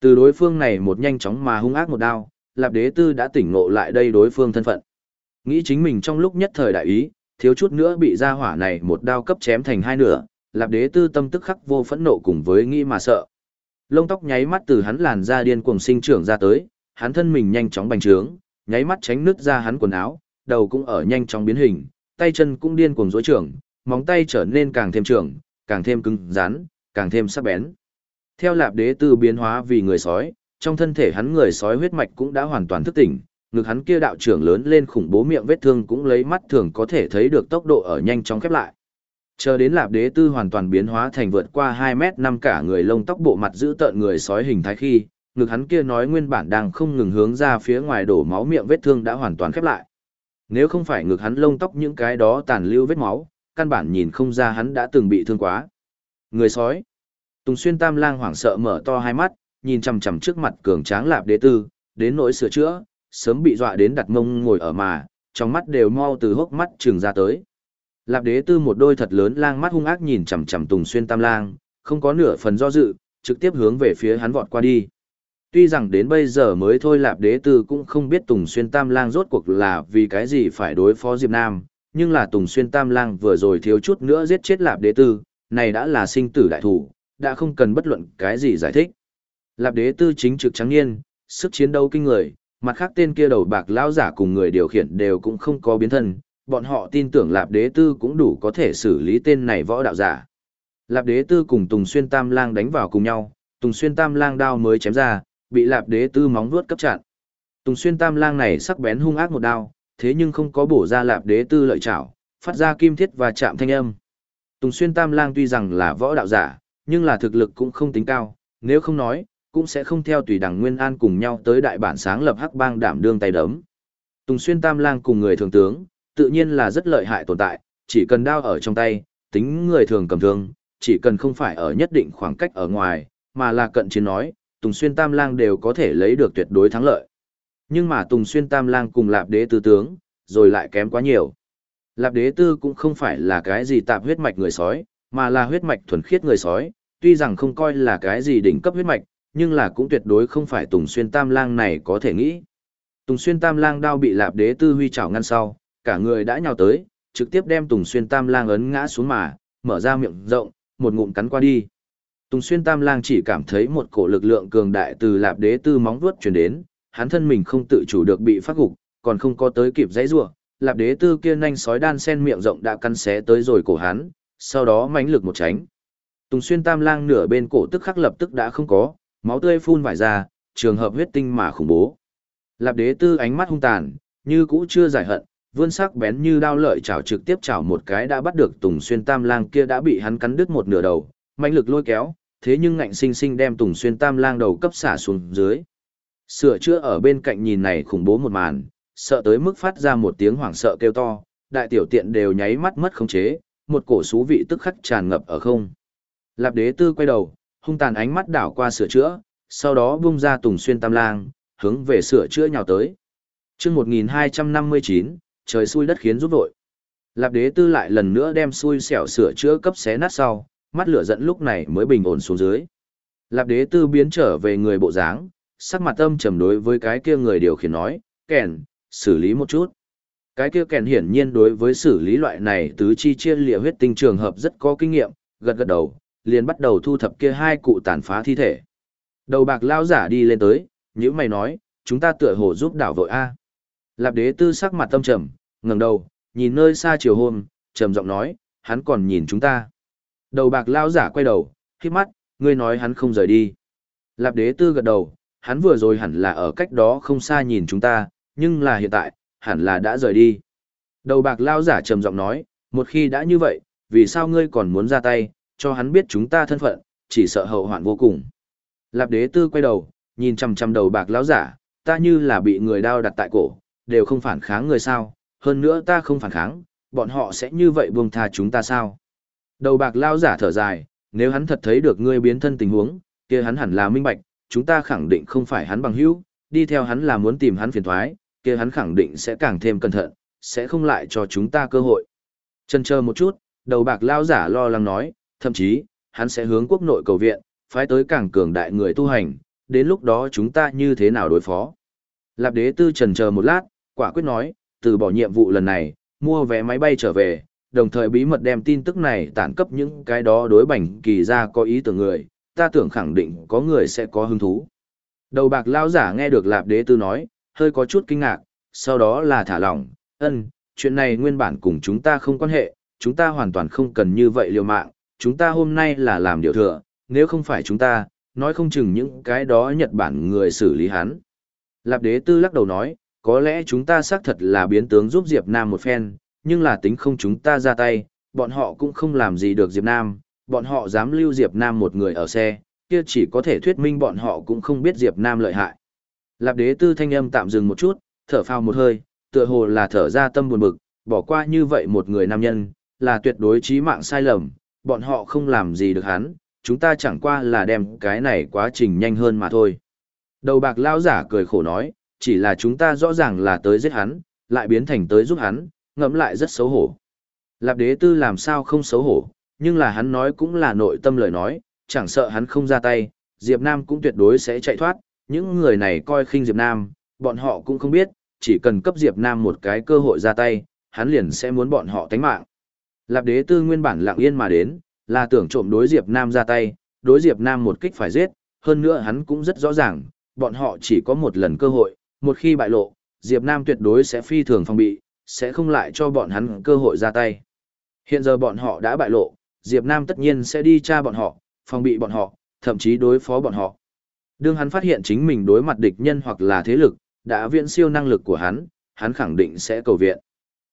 Từ đối phương này một nhanh chóng mà hung ác một đao, lạp đế tư đã tỉnh ngộ lại đây đối phương thân phận. Nghĩ chính mình trong lúc nhất thời đại ý, thiếu chút nữa bị gia hỏa này một đao cấp chém thành hai nửa, lạp đế tư tâm tức khắc vô phẫn nộ cùng với nghĩ mà sợ. Lông tóc nháy mắt từ hắn làn da điên cuồng sinh trưởng ra tới, hắn thân mình nhanh chóng bành trướng, nháy mắt tránh nứt ra hắn quần áo, đầu cũng ở nhanh chóng biến hình, tay chân cũng điên cuồng rối trưởng, móng tay trở nên càng thêm trưởng, càng thêm cứng rắn, càng thêm sắc bén. Theo lạp đế tư biến hóa vì người sói, trong thân thể hắn người sói huyết mạch cũng đã hoàn toàn thức tỉnh, ngực hắn kia đạo trưởng lớn lên khủng bố miệng vết thương cũng lấy mắt thường có thể thấy được tốc độ ở nhanh chóng khép lại. Chờ đến lạp đế tư hoàn toàn biến hóa thành vượt qua 2 mét năm cả người lông tóc bộ mặt giữ tợn người sói hình thái khi, ngực hắn kia nói nguyên bản đang không ngừng hướng ra phía ngoài đổ máu miệng vết thương đã hoàn toàn khép lại. Nếu không phải ngực hắn lông tóc những cái đó tàn lưu vết máu, căn bản nhìn không ra hắn đã từng bị thương quá. Người sói. Tùng xuyên tam lang hoảng sợ mở to hai mắt, nhìn chằm chằm trước mặt cường tráng lạp đế tư, đến nỗi sửa chữa, sớm bị dọa đến đặt mông ngồi ở mà, trong mắt đều mau từ hốc mắt trừng ra tới. Lạp đế tư một đôi thật lớn lang mắt hung ác nhìn chằm chằm Tùng Xuyên Tam Lang, không có nửa phần do dự, trực tiếp hướng về phía hắn vọt qua đi. Tuy rằng đến bây giờ mới thôi Lạp đế tư cũng không biết Tùng Xuyên Tam Lang rốt cuộc là vì cái gì phải đối phó Diệp Nam, nhưng là Tùng Xuyên Tam Lang vừa rồi thiếu chút nữa giết chết Lạp đế tư, này đã là sinh tử đại thủ, đã không cần bất luận cái gì giải thích. Lạp đế tư chính trực trắng niên, sức chiến đấu kinh người, mặt khác tên kia đầu bạc lão giả cùng người điều khiển đều cũng không có biến thân, bọn họ tin tưởng Lạp Đế Tư cũng đủ có thể xử lý tên này võ đạo giả. Lạp Đế Tư cùng Tùng Xuyên Tam Lang đánh vào cùng nhau, Tùng Xuyên Tam Lang đao mới chém ra, bị Lạp Đế Tư móng vuốt cấp chặn. Tùng Xuyên Tam Lang này sắc bén hung ác một đao, thế nhưng không có bổ ra Lạp Đế Tư lợi chảo, phát ra kim thiết và chạm thanh âm. Tùng Xuyên Tam Lang tuy rằng là võ đạo giả, nhưng là thực lực cũng không tính cao, nếu không nói, cũng sẽ không theo tùy đằng Nguyên An cùng nhau tới đại bản sáng lập hắc bang đảm đương tay đấm. Tùng Xuyên Tam Lang cùng người thường tướng, tự nhiên là rất lợi hại tồn tại, chỉ cần đao ở trong tay, tính người thường cầm thương, chỉ cần không phải ở nhất định khoảng cách ở ngoài, mà là cận chiến nói, Tùng Xuyên Tam Lang đều có thể lấy được tuyệt đối thắng lợi. Nhưng mà Tùng Xuyên Tam Lang cùng Lạp Đế Tư tướng, rồi lại kém quá nhiều. Lạp Đế Tư cũng không phải là cái gì tạp huyết mạch người sói, mà là huyết mạch thuần khiết người sói, tuy rằng không coi là cái gì đỉnh cấp huyết mạch, nhưng là cũng tuyệt đối không phải Tùng Xuyên Tam Lang này có thể nghĩ. Tùng Xuyên Tam Lang đao bị Lạp Đế Tư huy chảo ngăn sau, cả người đã nhào tới, trực tiếp đem Tùng Xuyên Tam Lang ấn ngã xuống mà, mở ra miệng rộng, một ngụm cắn qua đi. Tùng Xuyên Tam Lang chỉ cảm thấy một cổ lực lượng cường đại từ Lạp Đế Tư móng vuốt truyền đến, hắn thân mình không tự chủ được bị phát gục, còn không có tới kịp dãy rủa, Lạp Đế Tư kia nhanh sói đan sen miệng rộng đã cắn xé tới rồi cổ hắn, sau đó mãnh lực một tránh. Tùng Xuyên Tam Lang nửa bên cổ tức khắc lập tức đã không có, máu tươi phun vải ra, trường hợp huyết tinh mà khủng bố. Lạp Đế Tư ánh mắt hung tàn, như cũ chưa giải hận, vươn sắc bén như đao lợi chảo trực tiếp chảo một cái đã bắt được Tùng Xuyên Tam Lang kia đã bị hắn cắn đứt một nửa đầu, mạnh lực lôi kéo, thế nhưng ngạnh sinh sinh đem Tùng Xuyên Tam Lang đầu cấp xả xuống dưới. Sửa chữa ở bên cạnh nhìn này khủng bố một màn, sợ tới mức phát ra một tiếng hoảng sợ kêu to, đại tiểu tiện đều nháy mắt mất khống chế, một cổ xú vị tức khắc tràn ngập ở không. Lạp Đế Tư quay đầu, hung tàn ánh mắt đảo qua sửa chữa, sau đó bung ra Tùng Xuyên Tam Lang, hướng về sửa chữa nhào tới. Chương 1259, trời xui đất khiến giúp vội. Lạp đế tư lại lần nữa đem xui xẻo sửa chữa cấp xé nát sau, mắt lửa giận lúc này mới bình ổn xuống dưới. Lạp đế tư biến trở về người bộ dáng, sắc mặt âm trầm đối với cái kia người điều khiển nói, kèn, xử lý một chút. Cái kia kèn hiển nhiên đối với xử lý loại này tứ chi chia liệt huyết tinh trường hợp rất có kinh nghiệm, gật gật đầu, liền bắt đầu thu thập kia hai cụ tàn phá thi thể. Đầu bạc lao giả đi lên tới, những mày nói, chúng ta tựa hồ giúp đảo vội A. Lạp đế tư sắc mặt tâm trầm, ngẩng đầu, nhìn nơi xa chiều hôm, trầm giọng nói, hắn còn nhìn chúng ta. Đầu bạc lao giả quay đầu, khi mắt, ngươi nói hắn không rời đi. Lạp đế tư gật đầu, hắn vừa rồi hẳn là ở cách đó không xa nhìn chúng ta, nhưng là hiện tại, hẳn là đã rời đi. Đầu bạc lao giả trầm giọng nói, một khi đã như vậy, vì sao ngươi còn muốn ra tay, cho hắn biết chúng ta thân phận, chỉ sợ hậu hoạn vô cùng. Lạp đế tư quay đầu, nhìn chằm chằm đầu bạc lão giả, ta như là bị người đao đặt tại cổ, đều không phản kháng người sao, hơn nữa ta không phản kháng, bọn họ sẽ như vậy buông tha chúng ta sao? Đầu bạc lão giả thở dài, nếu hắn thật thấy được ngươi biến thân tình huống, kia hắn hẳn là minh bạch, chúng ta khẳng định không phải hắn bằng hữu, đi theo hắn là muốn tìm hắn phiền thoái, kia hắn khẳng định sẽ càng thêm cẩn thận, sẽ không lại cho chúng ta cơ hội. Chần chờ một chút, đầu bạc lão giả lo lắng nói, thậm chí, hắn sẽ hướng quốc nội cầu viện, phái tới càng cường đại người tu hành, đến lúc đó chúng ta như thế nào đối phó. Lạp đế tư trần chờ một lát, quả quyết nói, từ bỏ nhiệm vụ lần này, mua vé máy bay trở về, đồng thời bí mật đem tin tức này tản cấp những cái đó đối bảnh kỳ ra có ý tưởng người, ta tưởng khẳng định có người sẽ có hứng thú. Đầu bạc lao giả nghe được lạp đế tư nói, hơi có chút kinh ngạc, sau đó là thả lỏng, ân, chuyện này nguyên bản cùng chúng ta không quan hệ, chúng ta hoàn toàn không cần như vậy liều mạng, chúng ta hôm nay là làm điều thừa, nếu không phải chúng ta, nói không chừng những cái đó Nhật Bản người xử lý hắn. Lạp đế tư lắc đầu nói, có lẽ chúng ta xác thật là biến tướng giúp Diệp Nam một phen, nhưng là tính không chúng ta ra tay, bọn họ cũng không làm gì được Diệp Nam, bọn họ dám lưu Diệp Nam một người ở xe, kia chỉ có thể thuyết minh bọn họ cũng không biết Diệp Nam lợi hại. Lạp đế tư thanh âm tạm dừng một chút, thở phào một hơi, tựa hồ là thở ra tâm buồn bực, bỏ qua như vậy một người nam nhân, là tuyệt đối chí mạng sai lầm, bọn họ không làm gì được hắn, chúng ta chẳng qua là đem cái này quá trình nhanh hơn mà thôi. Đầu bạc lao giả cười khổ nói, chỉ là chúng ta rõ ràng là tới giết hắn, lại biến thành tới giúp hắn, ngẫm lại rất xấu hổ. Lạp đế tư làm sao không xấu hổ, nhưng là hắn nói cũng là nội tâm lời nói, chẳng sợ hắn không ra tay, Diệp Nam cũng tuyệt đối sẽ chạy thoát, những người này coi khinh Diệp Nam, bọn họ cũng không biết, chỉ cần cấp Diệp Nam một cái cơ hội ra tay, hắn liền sẽ muốn bọn họ tánh mạng. Lạp đế tư nguyên bản lặng yên mà đến, là tưởng trộm đối Diệp Nam ra tay, đối Diệp Nam một kích phải giết, hơn nữa hắn cũng rất rõ ràng, bọn họ chỉ có một lần cơ hội, một khi bại lộ, Diệp Nam tuyệt đối sẽ phi thường phòng bị, sẽ không lại cho bọn hắn cơ hội ra tay. Hiện giờ bọn họ đã bại lộ, Diệp Nam tất nhiên sẽ đi tra bọn họ, phòng bị bọn họ, thậm chí đối phó bọn họ. Đương hắn phát hiện chính mình đối mặt địch nhân hoặc là thế lực, đã viễn siêu năng lực của hắn, hắn khẳng định sẽ cầu viện.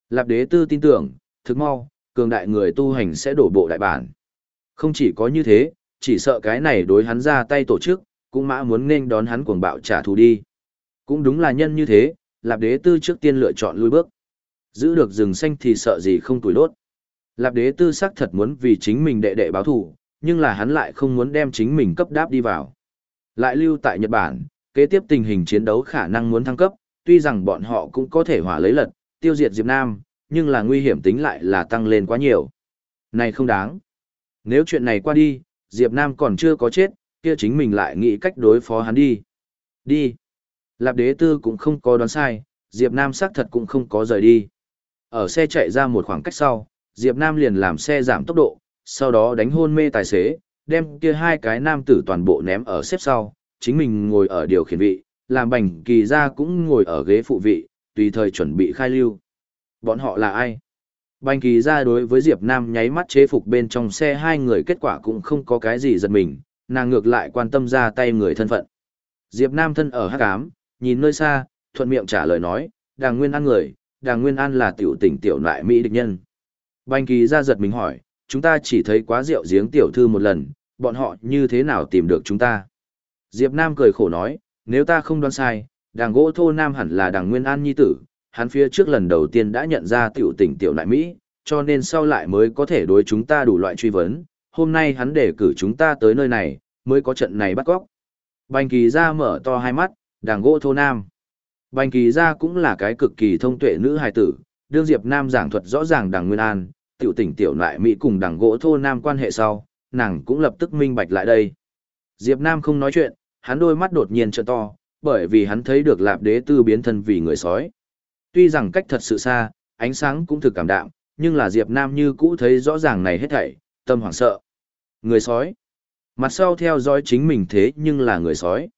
Lạp đế tư tin tưởng, thực mau, cường đại người tu hành sẽ đổ bộ đại bản. Không chỉ có như thế, chỉ sợ cái này đối hắn ra tay tổ chức, cũng mã muốn nên đón hắn cuồng bạo trả thù đi. Cũng đúng là nhân như thế, Lạp Đế Tư trước tiên lựa chọn lui bước. Giữ được rừng xanh thì sợ gì không tuổi đốt. Lạp Đế Tư sắc thật muốn vì chính mình đệ đệ báo thù, nhưng là hắn lại không muốn đem chính mình cấp đáp đi vào. Lại lưu tại Nhật Bản, kế tiếp tình hình chiến đấu khả năng muốn thăng cấp, tuy rằng bọn họ cũng có thể hỏa lấy lật, tiêu diệt Diệp Nam, nhưng là nguy hiểm tính lại là tăng lên quá nhiều. Này không đáng. Nếu chuyện này qua đi, Diệp Nam còn chưa có chết, kia chính mình lại nghĩ cách đối phó hắn đi. Đi. Lạp đế tư cũng không có đoán sai, Diệp Nam xác thật cũng không có rời đi. Ở xe chạy ra một khoảng cách sau, Diệp Nam liền làm xe giảm tốc độ, sau đó đánh hôn mê tài xế, đem kia hai cái nam tử toàn bộ ném ở xếp sau, chính mình ngồi ở điều khiển vị, làm bành kỳ ra cũng ngồi ở ghế phụ vị, tùy thời chuẩn bị khai lưu. Bọn họ là ai? Bành kỳ ra đối với Diệp Nam nháy mắt chế phục bên trong xe hai người kết quả cũng không có cái gì giật mình, nàng ngược lại quan tâm ra tay người thân phận. Diệp Nam thân ở hắc ám, nhìn nơi xa, thuận miệng trả lời nói, đàng nguyên an người, đàng nguyên an là tiểu tỉnh tiểu nại Mỹ địch nhân. Bành kỳ ra giật mình hỏi, chúng ta chỉ thấy quá rượu giếng tiểu thư một lần, bọn họ như thế nào tìm được chúng ta? Diệp Nam cười khổ nói, nếu ta không đoán sai, đàng gỗ thô nam hẳn là đàng nguyên an nhi tử, hắn phía trước lần đầu tiên đã nhận ra tiểu tỉnh tiểu nại Mỹ, cho nên sau lại mới có thể đối chúng ta đủ loại truy vấn, hôm nay hắn để cử chúng ta tới nơi này, mới có trận này bắt góc. Bành kỳ ra mở to hai mắt, đàng gỗ thô nam. Bành kỳ ra cũng là cái cực kỳ thông tuệ nữ hài tử, đương Diệp Nam giảng thuật rõ ràng đàng nguyên an, tiểu tỉnh tiểu nại Mỹ cùng đàng gỗ thô nam quan hệ sau, nàng cũng lập tức minh bạch lại đây. Diệp Nam không nói chuyện, hắn đôi mắt đột nhiên trợ to, bởi vì hắn thấy được lạp đế tư biến thân vì người sói. Tuy rằng cách thật sự xa, ánh sáng cũng thực cảm đạm, nhưng là Diệp Nam như cũ thấy rõ ràng này hết thảy, tâm hoảng sợ. Người sói. Mặt sau theo dõi chính mình thế nhưng là người sói.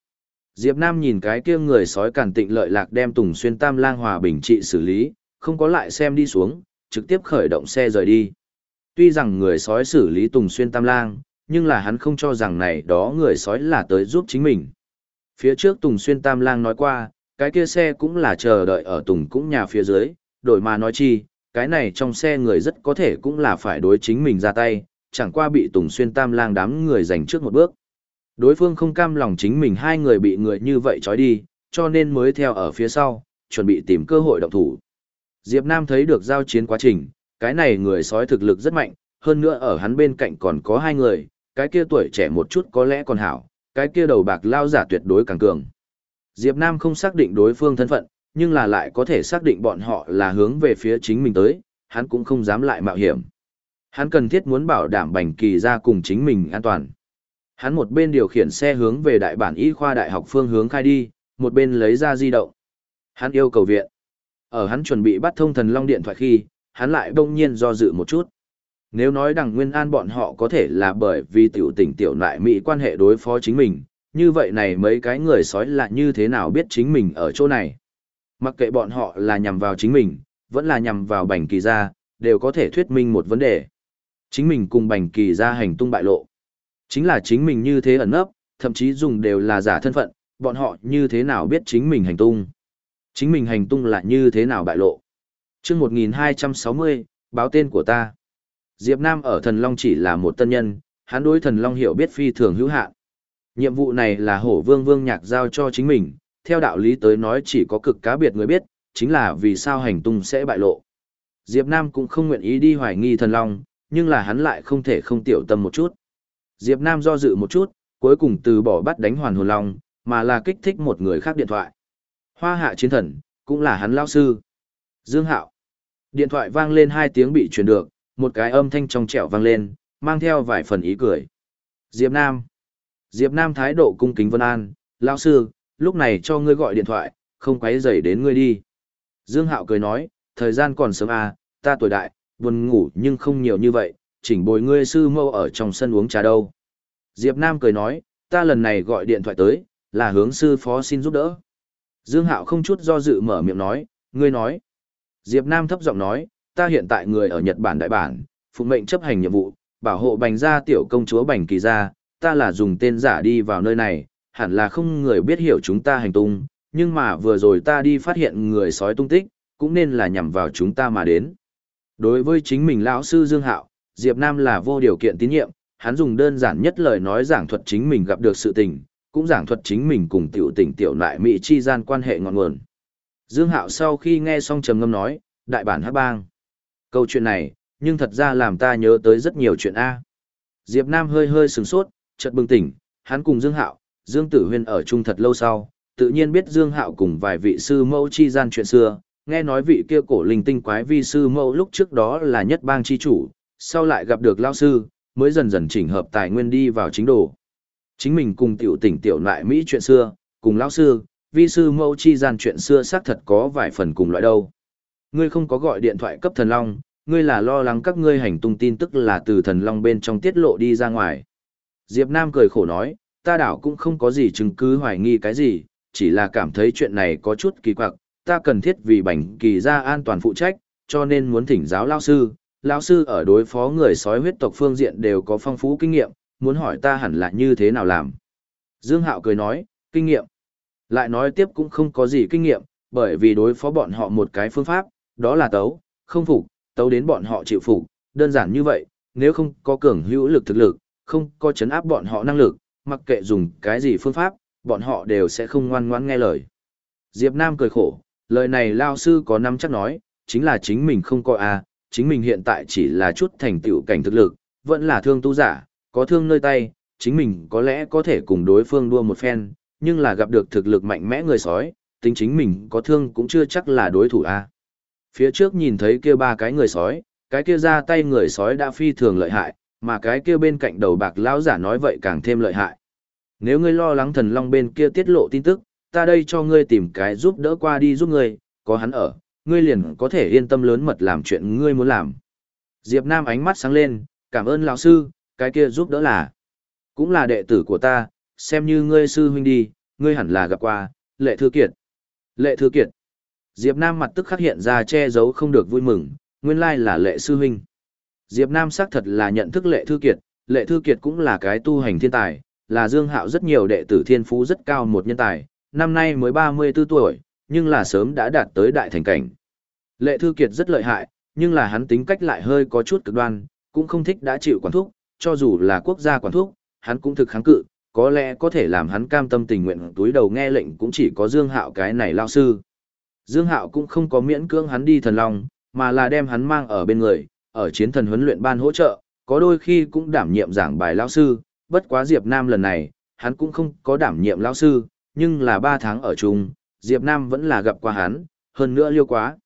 Diệp Nam nhìn cái kia người sói cản tịnh lợi lạc đem Tùng Xuyên Tam Lang hòa bình trị xử lý, không có lại xem đi xuống, trực tiếp khởi động xe rời đi. Tuy rằng người sói xử lý Tùng Xuyên Tam Lang, nhưng là hắn không cho rằng này đó người sói là tới giúp chính mình. Phía trước Tùng Xuyên Tam Lang nói qua, cái kia xe cũng là chờ đợi ở Tùng cũng nhà phía dưới, đổi mà nói chi, cái này trong xe người rất có thể cũng là phải đối chính mình ra tay, chẳng qua bị Tùng Xuyên Tam Lang đám người giành trước một bước. Đối phương không cam lòng chính mình hai người bị người như vậy trói đi, cho nên mới theo ở phía sau, chuẩn bị tìm cơ hội động thủ. Diệp Nam thấy được giao chiến quá trình, cái này người sói thực lực rất mạnh, hơn nữa ở hắn bên cạnh còn có hai người, cái kia tuổi trẻ một chút có lẽ còn hảo, cái kia đầu bạc lao giả tuyệt đối càng cường. Diệp Nam không xác định đối phương thân phận, nhưng là lại có thể xác định bọn họ là hướng về phía chính mình tới, hắn cũng không dám lại mạo hiểm. Hắn cần thiết muốn bảo đảm bành kỳ ra cùng chính mình an toàn. Hắn một bên điều khiển xe hướng về đại bản y khoa đại học phương hướng khai đi, một bên lấy ra di động. Hắn yêu cầu viện. Ở hắn chuẩn bị bắt thông thần long điện thoại khi, hắn lại đông nhiên do dự một chút. Nếu nói đằng Nguyên An bọn họ có thể là bởi vì tiểu tình tiểu nại Mỹ quan hệ đối phó chính mình, như vậy này mấy cái người sói là như thế nào biết chính mình ở chỗ này. Mặc kệ bọn họ là nhằm vào chính mình, vẫn là nhằm vào bành kỳ gia, đều có thể thuyết minh một vấn đề. Chính mình cùng bành kỳ gia hành tung bại lộ. Chính là chính mình như thế ẩn nấp, thậm chí dùng đều là giả thân phận, bọn họ như thế nào biết chính mình hành tung. Chính mình hành tung là như thế nào bại lộ. chương 1260, báo tên của ta. Diệp Nam ở thần Long chỉ là một tân nhân, hắn đối thần Long hiểu biết phi thường hữu hạn. Nhiệm vụ này là hổ vương vương nhạc giao cho chính mình, theo đạo lý tới nói chỉ có cực cá biệt người biết, chính là vì sao hành tung sẽ bại lộ. Diệp Nam cũng không nguyện ý đi hoài nghi thần Long, nhưng là hắn lại không thể không tiểu tâm một chút. Diệp Nam do dự một chút, cuối cùng từ bỏ bắt đánh hoàn hồn Long, mà là kích thích một người khác điện thoại. Hoa hạ chiến thần, cũng là hắn lao sư. Dương Hạo. Điện thoại vang lên hai tiếng bị truyền được, một cái âm thanh trong trẻo vang lên, mang theo vài phần ý cười. Diệp Nam. Diệp Nam thái độ cung kính vân an, lão sư, lúc này cho ngươi gọi điện thoại, không quấy rầy đến ngươi đi. Dương Hạo cười nói, thời gian còn sớm à, ta tuổi đại, buồn ngủ nhưng không nhiều như vậy, chỉnh bồi ngươi sư mâu ở trong sân uống trà đâu. Diệp Nam cười nói, ta lần này gọi điện thoại tới, là hướng sư phó xin giúp đỡ. Dương Hạo không chút do dự mở miệng nói, ngươi nói. Diệp Nam thấp giọng nói, ta hiện tại người ở Nhật Bản đại bản, phụ mệnh chấp hành nhiệm vụ, bảo hộ bành gia tiểu công chúa bành kỳ gia, ta là dùng tên giả đi vào nơi này, hẳn là không người biết hiểu chúng ta hành tung, nhưng mà vừa rồi ta đi phát hiện người sói tung tích, cũng nên là nhằm vào chúng ta mà đến. Đối với chính mình lão sư Dương Hạo, Diệp Nam là vô điều kiện tín nhiệm, hắn dùng đơn giản nhất lời nói giảng thuật chính mình gặp được sự tình, cũng giảng thuật chính mình cùng tiểu tình tiểu nại mỹ chi gian quan hệ ngọn nguồn. Dương Hạo sau khi nghe xong trầm ngâm nói, đại bản hát bang. Câu chuyện này, nhưng thật ra làm ta nhớ tới rất nhiều chuyện A. Diệp Nam hơi hơi sừng sốt, chợt bừng tỉnh, hắn cùng Dương Hạo, Dương Tử Huyên ở chung thật lâu sau, tự nhiên biết Dương Hạo cùng vài vị sư mẫu chi gian chuyện xưa, nghe nói vị kia cổ linh tinh quái vi sư mẫu lúc trước đó là nhất bang chi chủ, sau lại gặp được lao sư, mới dần dần chỉnh hợp tài nguyên đi vào chính đồ. Chính mình cùng tiểu tỉnh tiểu lại Mỹ chuyện xưa, cùng lão sư, vi sư mẫu chi gian chuyện xưa xác thật có vài phần cùng loại đâu. Ngươi không có gọi điện thoại cấp thần long, ngươi là lo lắng các ngươi hành tung tin tức là từ thần long bên trong tiết lộ đi ra ngoài. Diệp Nam cười khổ nói, ta đảo cũng không có gì chứng cứ hoài nghi cái gì, chỉ là cảm thấy chuyện này có chút kỳ quặc, ta cần thiết vì bảnh kỳ gia an toàn phụ trách, cho nên muốn thỉnh giáo lão sư. Lão sư ở đối phó người sói huyết tộc phương diện đều có phong phú kinh nghiệm, muốn hỏi ta hẳn là như thế nào làm. Dương Hạo cười nói, kinh nghiệm. Lại nói tiếp cũng không có gì kinh nghiệm, bởi vì đối phó bọn họ một cái phương pháp, đó là tấu, không phục, tấu đến bọn họ chịu phục, đơn giản như vậy, nếu không có cường hữu lực thực lực, không có chấn áp bọn họ năng lực, mặc kệ dùng cái gì phương pháp, bọn họ đều sẽ không ngoan ngoãn nghe lời. Diệp Nam cười khổ, lời này lao sư có năm chắc nói, chính là chính mình không có a, chính mình hiện tại chỉ là chút thành tựu cảnh thực lực, vẫn là thương tu giả, có thương nơi tay, chính mình có lẽ có thể cùng đối phương đua một phen, nhưng là gặp được thực lực mạnh mẽ người sói, tính chính mình có thương cũng chưa chắc là đối thủ a. Phía trước nhìn thấy kia ba cái người sói, cái kia ra tay người sói đã phi thường lợi hại, mà cái kia bên cạnh đầu bạc lão giả nói vậy càng thêm lợi hại. Nếu ngươi lo lắng thần long bên kia tiết lộ tin tức, ta đây cho ngươi tìm cái giúp đỡ qua đi giúp ngươi, có hắn ở, ngươi liền có thể yên tâm lớn mật làm chuyện ngươi muốn làm. Diệp Nam ánh mắt sáng lên, cảm ơn lão sư, cái kia giúp đỡ là, cũng là đệ tử của ta, xem như ngươi sư huynh đi, ngươi hẳn là gặp qua, lệ thư kiệt. Lệ thư kiệt. Diệp Nam mặt tức khắc hiện ra che giấu không được vui mừng, nguyên lai là lệ sư huynh. Diệp Nam xác thật là nhận thức lệ thư kiệt, lệ thư kiệt cũng là cái tu hành thiên tài, là Dương Hạo rất nhiều đệ tử thiên phú rất cao một nhân tài, năm nay mới 34 tuổi, nhưng là sớm đã đạt tới đại thành cảnh. Lệ Thư Kiệt rất lợi hại, nhưng là hắn tính cách lại hơi có chút cực đoan, cũng không thích đã chịu quản thúc, cho dù là quốc gia quản thúc, hắn cũng thực kháng cự, có lẽ có thể làm hắn cam tâm tình nguyện túi đầu nghe lệnh cũng chỉ có Dương Hạo cái này lao sư. Dương Hạo cũng không có miễn cưỡng hắn đi thần long, mà là đem hắn mang ở bên người, ở chiến thần huấn luyện ban hỗ trợ, có đôi khi cũng đảm nhiệm giảng bài lao sư, bất quá Diệp Nam lần này, hắn cũng không có đảm nhiệm lao sư, nhưng là ba tháng ở chung, Diệp Nam vẫn là gặp qua hắn, hơn nữa liêu quá.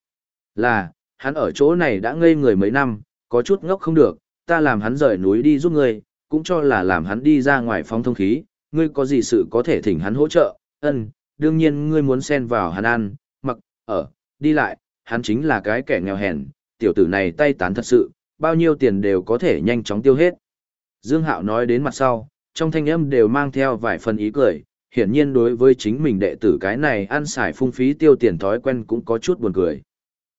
Là, hắn ở chỗ này đã ngây người mấy năm, có chút ngốc không được, ta làm hắn rời núi đi giúp ngươi, cũng cho là làm hắn đi ra ngoài phong thông khí, ngươi có gì sự có thể thỉnh hắn hỗ trợ, Ừ, đương nhiên ngươi muốn xen vào hắn ăn, mặc, ở, đi lại, hắn chính là cái kẻ nghèo hèn, tiểu tử này tay tán thật sự, bao nhiêu tiền đều có thể nhanh chóng tiêu hết. Dương Hạo nói đến mặt sau, trong thanh âm đều mang theo vài phần ý cười, hiển nhiên đối với chính mình đệ tử cái này ăn xài phung phí tiêu tiền thói quen cũng có chút buồn cười.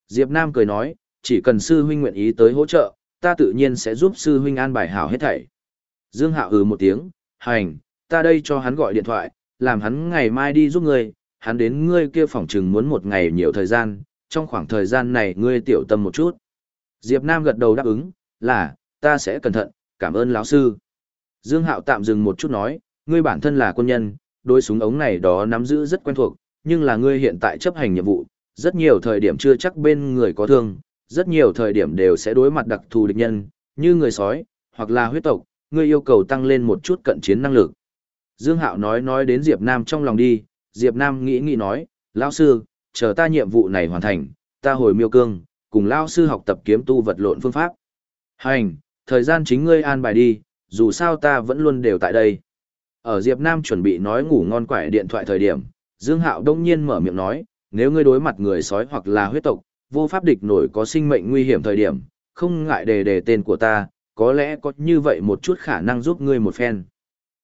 Diệp Nam cười nói, chỉ cần sư huynh nguyện ý tới hỗ trợ, ta tự nhiên sẽ giúp sư huynh an bài hảo hết thảy. Dương Hạo ừ một tiếng, hành, ta đây cho hắn gọi điện thoại, làm hắn ngày mai đi giúp ngươi, hắn đến ngươi kia phòng trừng muốn một ngày nhiều thời gian, trong khoảng thời gian này ngươi tiểu tâm một chút. Diệp Nam gật đầu đáp ứng, là, ta sẽ cẩn thận, cảm ơn lão sư. Dương Hạo tạm dừng một chút nói, ngươi bản thân là quân nhân, đối súng ống này đó nắm giữ rất quen thuộc, nhưng là ngươi hiện tại chấp hành nhiệm vụ, rất nhiều thời điểm chưa chắc bên người có thương, rất nhiều thời điểm đều sẽ đối mặt đặc thù địch nhân, như người sói, hoặc là huyết tộc, ngươi yêu cầu tăng lên một chút cận chiến năng lực. Dương Hạo nói nói đến Diệp Nam trong lòng đi, Diệp Nam nghĩ nghĩ nói, lão sư, chờ ta nhiệm vụ này hoàn thành, ta hồi miêu cương, cùng lão sư học tập kiếm tu vật lộn phương pháp. Hành, thời gian chính ngươi an bài đi, dù sao ta vẫn luôn đều tại đây. Ở Diệp Nam chuẩn bị nói ngủ ngon quải điện thoại thời điểm, Dương Hạo đông nhiên mở miệng nói, nếu ngươi đối mặt người sói hoặc là huyết tộc, vô pháp địch nổi có sinh mệnh nguy hiểm thời điểm, không ngại đề đề tên của ta, có lẽ có như vậy một chút khả năng giúp ngươi một phen.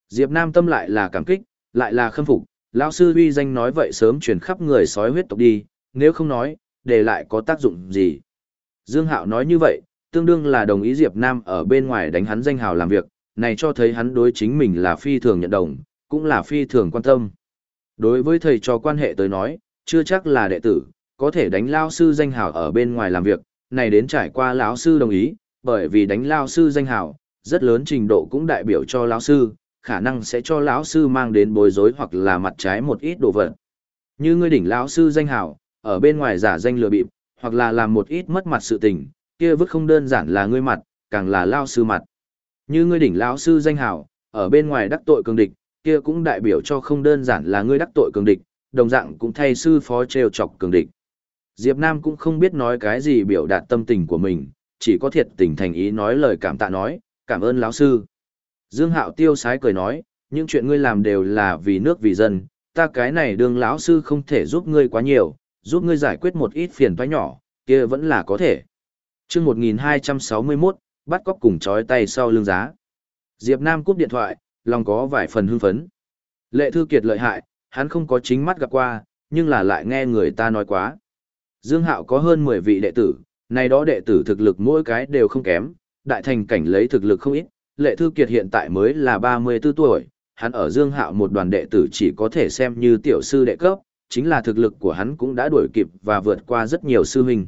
Diệp Nam tâm lại là cảm kích, lại là khâm phục, lão sư uy danh nói vậy sớm truyền khắp người sói huyết tộc đi, nếu không nói, để lại có tác dụng gì. Dương Hạo nói như vậy, tương đương là đồng ý Diệp Nam ở bên ngoài đánh hắn danh hào làm việc, này cho thấy hắn đối chính mình là phi thường nhận đồng, cũng là phi thường quan tâm. Đối với thầy trò quan hệ tới nói, chưa chắc là đệ tử, có thể đánh lao sư danh hào ở bên ngoài làm việc, này đến trải qua lão sư đồng ý, bởi vì đánh lao sư danh hào, rất lớn trình độ cũng đại biểu cho lão sư, khả năng sẽ cho lão sư mang đến bối rối hoặc là mặt trái một ít đồ vật. Như ngươi đỉnh lão sư danh hảo ở bên ngoài giả danh lừa bịp, hoặc là làm một ít mất mặt sự tình, kia vứt không đơn giản là ngươi mặt, càng là lao sư mặt. Như ngươi đỉnh lão sư danh hảo ở bên ngoài đắc tội cường địch, kia cũng đại biểu cho không đơn giản là ngươi đắc tội cường địch, đồng dạng cũng thay sư phó trêu chọc cường địch. Diệp Nam cũng không biết nói cái gì biểu đạt tâm tình của mình, chỉ có thiệt tình thành ý nói lời cảm tạ nói, cảm ơn lão sư. Dương Hạo tiêu sái cười nói, những chuyện ngươi làm đều là vì nước vì dân, ta cái này đường lão sư không thể giúp ngươi quá nhiều, giúp ngươi giải quyết một ít phiền toái nhỏ, kia vẫn là có thể. Chương 1261, bắt cóc cùng chói tay sau lưng giá. Diệp Nam cúp điện thoại, lòng có vài phần hưng phấn. Lệ Thư Kiệt lợi hại, hắn không có chính mắt gặp qua, nhưng là lại nghe người ta nói quá. Dương Hạo có hơn 10 vị đệ tử, này đó đệ tử thực lực mỗi cái đều không kém, đại thành cảnh lấy thực lực không ít, Lệ Thư Kiệt hiện tại mới là 34 tuổi, hắn ở Dương Hạo một đoàn đệ tử chỉ có thể xem như tiểu sư đệ cấp, chính là thực lực của hắn cũng đã đuổi kịp và vượt qua rất nhiều sư huynh.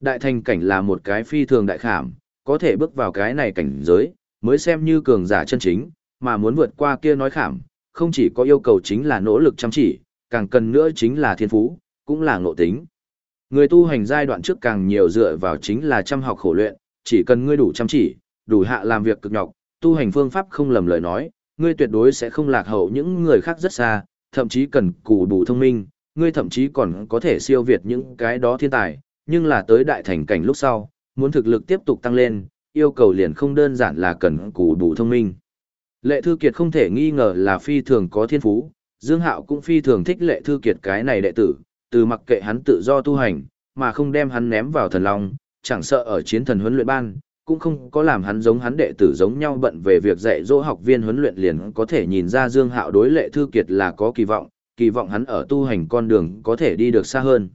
Đại thành cảnh là một cái phi thường đại khảm, có thể bước vào cái này cảnh giới, mới xem như cường giả chân chính, mà muốn vượt qua kia nói khảm, không chỉ có yêu cầu chính là nỗ lực chăm chỉ, càng cần nữa chính là thiên phú, cũng là ngộ tính. Người tu hành giai đoạn trước càng nhiều dựa vào chính là chăm học khổ luyện, chỉ cần ngươi đủ chăm chỉ, đủ hạ làm việc cực nhọc, tu hành phương pháp không lầm lời nói, ngươi tuyệt đối sẽ không lạc hậu những người khác rất xa, thậm chí cần cù đủ thông minh, ngươi thậm chí còn có thể siêu việt những cái đó thiên tài, nhưng là tới đại thành cảnh lúc sau, muốn thực lực tiếp tục tăng lên, yêu cầu liền không đơn giản là cần cù đủ thông minh. Lệ Thư Kiệt không thể nghi ngờ là phi thường có thiên phú, Dương Hạo cũng phi thường thích Lệ Thư Kiệt cái này đệ tử, từ mặc kệ hắn tự do tu hành, mà không đem hắn ném vào thần long, chẳng sợ ở chiến thần huấn luyện ban, cũng không có làm hắn giống hắn đệ tử giống nhau bận về việc dạy dỗ học viên huấn luyện liền có thể nhìn ra Dương Hạo đối Lệ Thư Kiệt là có kỳ vọng, kỳ vọng hắn ở tu hành con đường có thể đi được xa hơn.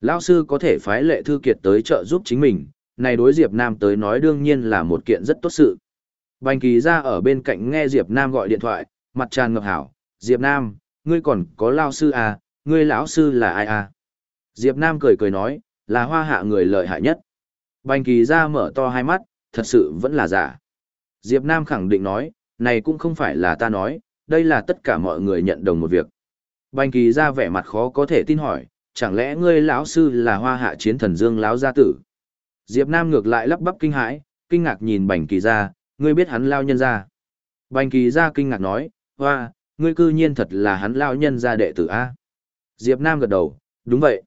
Lão sư có thể phái Lệ Thư Kiệt tới trợ giúp chính mình, này đối Diệp Nam tới nói đương nhiên là một kiện rất tốt sự. Bành kỳ ra ở bên cạnh nghe Diệp Nam gọi điện thoại, mặt tràn ngập hảo, Diệp Nam, ngươi còn có lao sư à, ngươi lão sư là ai à? Diệp Nam cười cười nói, là hoa hạ người lợi hại nhất. Bành kỳ ra mở to hai mắt, thật sự vẫn là giả. Diệp Nam khẳng định nói, này cũng không phải là ta nói, đây là tất cả mọi người nhận đồng một việc. Bành kỳ ra vẻ mặt khó có thể tin hỏi, chẳng lẽ ngươi lão sư là hoa hạ chiến thần dương lão gia tử? Diệp Nam ngược lại lắp bắp kinh hãi, kinh ngạc nhìn bành kỳ ra, ngươi biết hắn lao nhân ra. Bành kỳ ra kinh ngạc nói, hoa, ngươi cư nhiên thật là hắn lao nhân ra đệ tử A. Diệp Nam gật đầu, đúng vậy.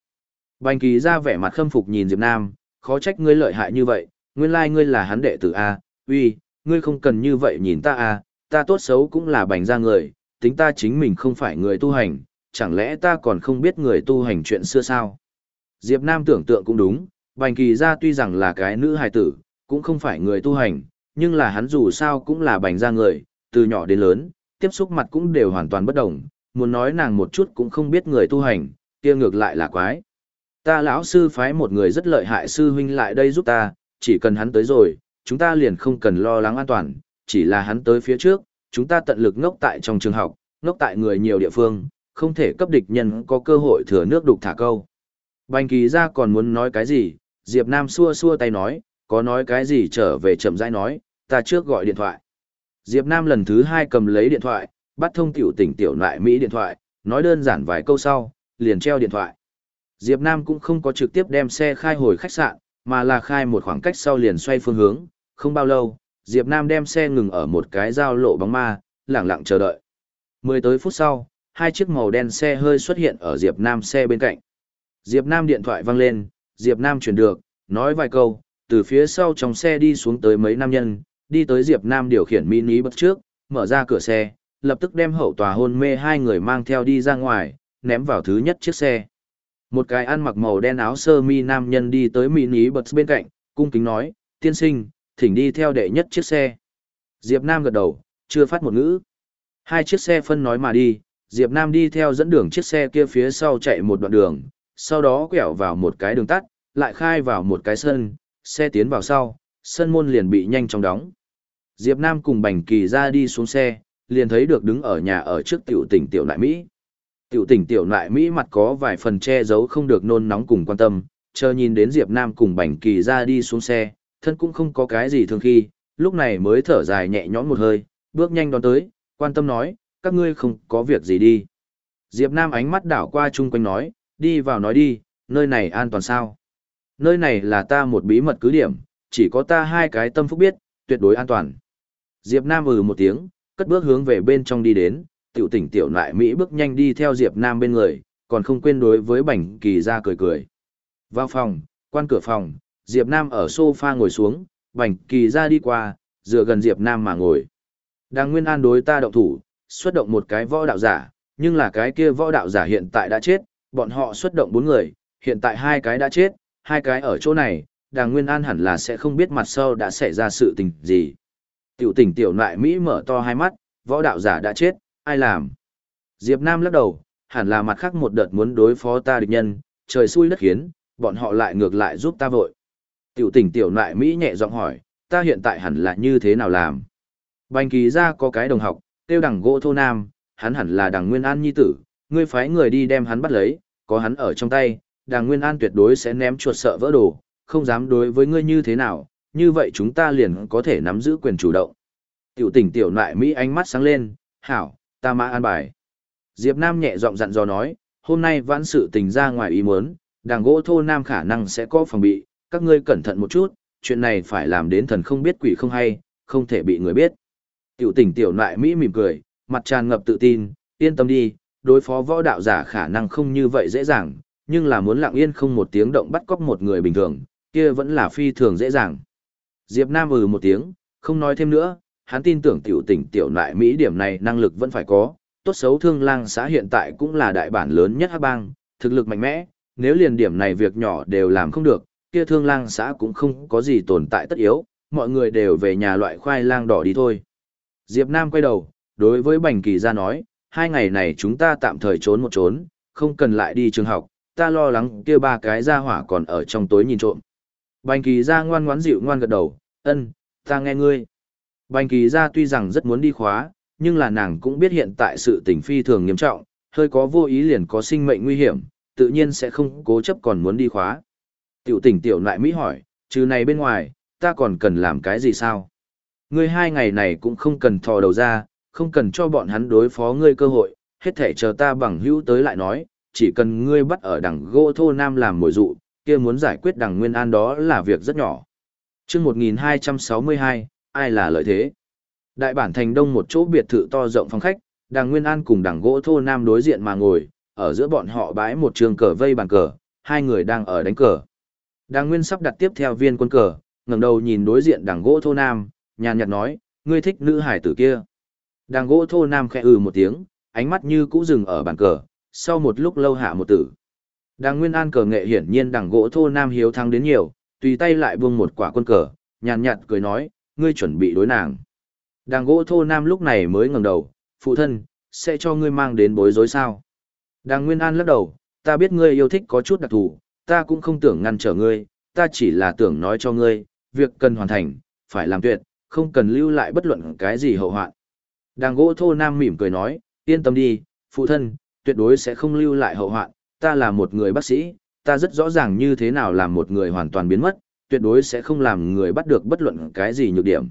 Bành kỳ ra vẻ mặt khâm phục nhìn Diệp Nam, khó trách ngươi lợi hại như vậy, nguyên lai ngươi là hắn đệ tử A, uy, ngươi không cần như vậy nhìn ta A, ta tốt xấu cũng là bành ra người, tính ta chính mình không phải người tu hành, chẳng lẽ ta còn không biết người tu hành chuyện xưa sao? Diệp Nam tưởng tượng cũng đúng, bành kỳ ra tuy rằng là cái nữ hài tử, cũng không phải người tu hành, nhưng là hắn dù sao cũng là bành ra người, từ nhỏ đến lớn, tiếp xúc mặt cũng đều hoàn toàn bất đồng, muốn nói nàng một chút cũng không biết người tu hành, kia ngược lại là quái. Ta lão sư phái một người rất lợi hại sư huynh lại đây giúp ta, chỉ cần hắn tới rồi, chúng ta liền không cần lo lắng an toàn, chỉ là hắn tới phía trước, chúng ta tận lực ngốc tại trong trường học, ngốc tại người nhiều địa phương, không thể cấp địch nhân có cơ hội thừa nước đục thả câu. Bành kỳ ra còn muốn nói cái gì, Diệp Nam xua xua tay nói, có nói cái gì trở về chậm rãi nói, ta trước gọi điện thoại. Diệp Nam lần thứ hai cầm lấy điện thoại, bắt thông tiểu tỉnh tiểu nại Mỹ điện thoại, nói đơn giản vài câu sau, liền treo điện thoại. Diệp Nam cũng không có trực tiếp đem xe khai hồi khách sạn, mà là khai một khoảng cách sau liền xoay phương hướng, không bao lâu, Diệp Nam đem xe ngừng ở một cái giao lộ bóng ma, lặng lặng chờ đợi. Mười tới phút sau, hai chiếc màu đen xe hơi xuất hiện ở Diệp Nam xe bên cạnh. Diệp Nam điện thoại vang lên, Diệp Nam chuyển được, nói vài câu, từ phía sau trong xe đi xuống tới mấy nam nhân, đi tới Diệp Nam điều khiển mini bất trước, mở ra cửa xe, lập tức đem hậu tòa hôn mê hai người mang theo đi ra ngoài, ném vào thứ nhất chiếc xe. Một cái ăn mặc màu đen áo sơ mi nam nhân đi tới mini bật bên cạnh, cung kính nói, tiên sinh, thỉnh đi theo đệ nhất chiếc xe. Diệp Nam gật đầu, chưa phát một ngữ. Hai chiếc xe phân nói mà đi, Diệp Nam đi theo dẫn đường chiếc xe kia phía sau chạy một đoạn đường, sau đó quẹo vào một cái đường tắt, lại khai vào một cái sân, xe tiến vào sau, sân môn liền bị nhanh chóng đóng. Diệp Nam cùng Bành Kỳ ra đi xuống xe, liền thấy được đứng ở nhà ở trước tiểu tỉnh tiểu nại Mỹ. Tiểu tỉnh tiểu nại Mỹ mặt có vài phần che giấu không được nôn nóng cùng quan tâm, chờ nhìn đến Diệp Nam cùng Bành Kỳ ra đi xuống xe, thân cũng không có cái gì thường khi, lúc này mới thở dài nhẹ nhõm một hơi, bước nhanh đón tới, quan tâm nói, các ngươi không có việc gì đi. Diệp Nam ánh mắt đảo qua chung quanh nói, đi vào nói đi, nơi này an toàn sao? Nơi này là ta một bí mật cứ điểm, chỉ có ta hai cái tâm phúc biết, tuyệt đối an toàn. Diệp Nam ừ một tiếng, cất bước hướng về bên trong đi đến, tiểu tỉnh tiểu nại Mỹ bước nhanh đi theo Diệp Nam bên người, còn không quên đối với Bành Kỳ ra cười cười. Vào phòng, quan cửa phòng, Diệp Nam ở sofa ngồi xuống, Bành Kỳ ra đi qua, dựa gần Diệp Nam mà ngồi. Đang Nguyên An đối ta động thủ, xuất động một cái võ đạo giả, nhưng là cái kia võ đạo giả hiện tại đã chết, bọn họ xuất động bốn người, hiện tại hai cái đã chết, hai cái ở chỗ này, Đàng Nguyên An hẳn là sẽ không biết mặt sau đã xảy ra sự tình gì. Tiểu tỉnh tiểu nại Mỹ mở to hai mắt, võ đạo giả đã chết, ai làm? Diệp Nam lắc đầu, hẳn là mặt khác một đợt muốn đối phó ta địch nhân, trời xui đất khiến, bọn họ lại ngược lại giúp ta vội. Tiểu tỉnh tiểu nại Mỹ nhẹ giọng hỏi, ta hiện tại hẳn là như thế nào làm? Bành kỳ ra có cái đồng học, tiêu đằng gỗ thô nam, hắn hẳn là đằng Nguyên An nhi tử, ngươi phái người đi đem hắn bắt lấy, có hắn ở trong tay, đằng Nguyên An tuyệt đối sẽ ném chuột sợ vỡ đồ, không dám đối với ngươi như thế nào, như vậy chúng ta liền có thể nắm giữ quyền chủ động. Tiểu tỉnh tiểu nại Mỹ ánh mắt sáng lên, hảo, ta mã an bài. Diệp Nam nhẹ giọng dặn dò nói, hôm nay vãn sự tình ra ngoài ý muốn, đàng gỗ thô nam khả năng sẽ có phòng bị, các ngươi cẩn thận một chút, chuyện này phải làm đến thần không biết quỷ không hay, không thể bị người biết. Tiểu tỉnh tiểu nại Mỹ mỉm cười, mặt tràn ngập tự tin, yên tâm đi, đối phó võ đạo giả khả năng không như vậy dễ dàng, nhưng là muốn lặng yên không một tiếng động bắt cóc một người bình thường, kia vẫn là phi thường dễ dàng. Diệp Nam ừ một tiếng, không nói thêm nữa, hắn tin tưởng tiểu tỉnh tiểu nại Mỹ điểm này năng lực vẫn phải có, tốt xấu thương lang xã hiện tại cũng là đại bản lớn nhất hắc bang, thực lực mạnh mẽ, nếu liền điểm này việc nhỏ đều làm không được, kia thương lang xã cũng không có gì tồn tại tất yếu, mọi người đều về nhà loại khoai lang đỏ đi thôi. Diệp Nam quay đầu, đối với Bành Kỳ ra nói, hai ngày này chúng ta tạm thời trốn một trốn, không cần lại đi trường học, ta lo lắng kia ba cái gia hỏa còn ở trong tối nhìn trộm. Bành Kỳ ra ngoan ngoãn dịu ngoan gật đầu, ân, ta nghe ngươi. Bành Kỳ ra tuy rằng rất muốn đi khóa, nhưng là nàng cũng biết hiện tại sự tình phi thường nghiêm trọng, hơi có vô ý liền có sinh mệnh nguy hiểm, tự nhiên sẽ không cố chấp còn muốn đi khóa. Tiểu tỉnh tiểu lại Mỹ hỏi, trừ này bên ngoài, ta còn cần làm cái gì sao? Ngươi hai ngày này cũng không cần thò đầu ra, không cần cho bọn hắn đối phó ngươi cơ hội, hết thể chờ ta bằng hữu tới lại nói, chỉ cần ngươi bắt ở đằng gỗ thô nam làm mồi dụ, kia muốn giải quyết đằng nguyên an đó là việc rất nhỏ. chương 1262, ai là lợi thế? Đại bản thành đông một chỗ biệt thự to rộng phòng khách, đằng nguyên an cùng đằng gỗ thô nam đối diện mà ngồi, ở giữa bọn họ bãi một trường cờ vây bàn cờ, hai người đang ở đánh cờ. Đằng nguyên sắp đặt tiếp theo viên quân cờ, ngẩng đầu nhìn đối diện đằng gỗ thô nam, nhàn nhạt nói, ngươi thích nữ hải tử kia. Đằng gỗ thô nam khẽ ừ một tiếng, ánh mắt như cũ dừng ở bàn cờ, sau một lúc lâu hạ một tử. Đằng Nguyên An cờ nghệ hiển nhiên đằng gỗ thô nam hiếu thắng đến nhiều, tùy tay lại buông một quả quân cờ, nhàn nhạt cười nói, ngươi chuẩn bị đối nàng. Đàng gỗ thô nam lúc này mới ngẩng đầu, phụ thân, sẽ cho ngươi mang đến bối rối sao. Đàng Nguyên An lắc đầu, ta biết ngươi yêu thích có chút đặc thù, ta cũng không tưởng ngăn trở ngươi, ta chỉ là tưởng nói cho ngươi, việc cần hoàn thành, phải làm tuyệt, không cần lưu lại bất luận cái gì hậu hoạn. Đàng gỗ thô nam mỉm cười nói, yên tâm đi, phụ thân, tuyệt đối sẽ không lưu lại hậu hoạn, ta là một người bác sĩ, ta rất rõ ràng như thế nào làm một người hoàn toàn biến mất, tuyệt đối sẽ không làm người bắt được bất luận cái gì nhược điểm.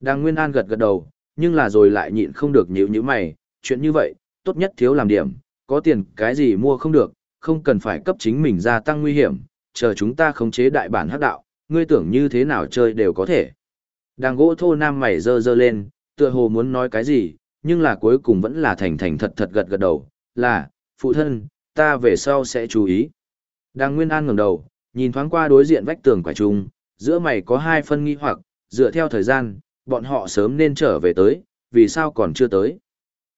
Đang Nguyên An gật gật đầu, nhưng là rồi lại nhịn không được nhíu nhíu mày, chuyện như vậy, tốt nhất thiếu làm điểm, có tiền cái gì mua không được, không cần phải cấp chính mình gia tăng nguy hiểm, chờ chúng ta khống chế đại bản hắc đạo, ngươi tưởng như thế nào chơi đều có thể. Đang gỗ thô nam mày dơ dơ lên, tựa hồ muốn nói cái gì, nhưng là cuối cùng vẫn là thành thành thật thật gật gật đầu, là, phụ thân, ta về sau sẽ chú ý. Đang Nguyên An ngẩng đầu, nhìn thoáng qua đối diện vách tường quả trung, giữa mày có hai phân nghi hoặc, dựa theo thời gian, bọn họ sớm nên trở về tới, vì sao còn chưa tới.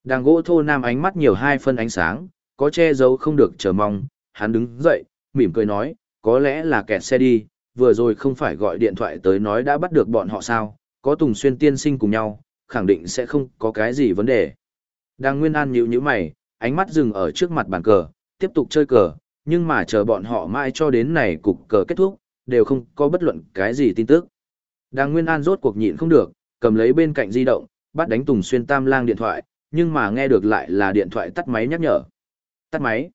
Đang gỗ thô nam ánh mắt nhiều hai phân ánh sáng, có che giấu không được chờ mong, hắn đứng dậy, mỉm cười nói, có lẽ là kẹt xe đi, vừa rồi không phải gọi điện thoại tới nói đã bắt được bọn họ sao, có Tùng Xuyên tiên sinh cùng nhau, khẳng định sẽ không có cái gì vấn đề. Đang Nguyên An nhíu nhíu mày, ánh mắt dừng ở trước mặt bàn cờ, tiếp tục chơi cờ, nhưng mà chờ bọn họ mãi cho đến này cục cờ kết thúc, đều không có bất luận cái gì tin tức. Đang Nguyên An rốt cuộc nhịn không được, cầm lấy bên cạnh di động, bắt đánh Tùng Xuyên Tam Lang điện thoại, nhưng mà nghe được lại là điện thoại tắt máy nhắc nhở. Tắt máy.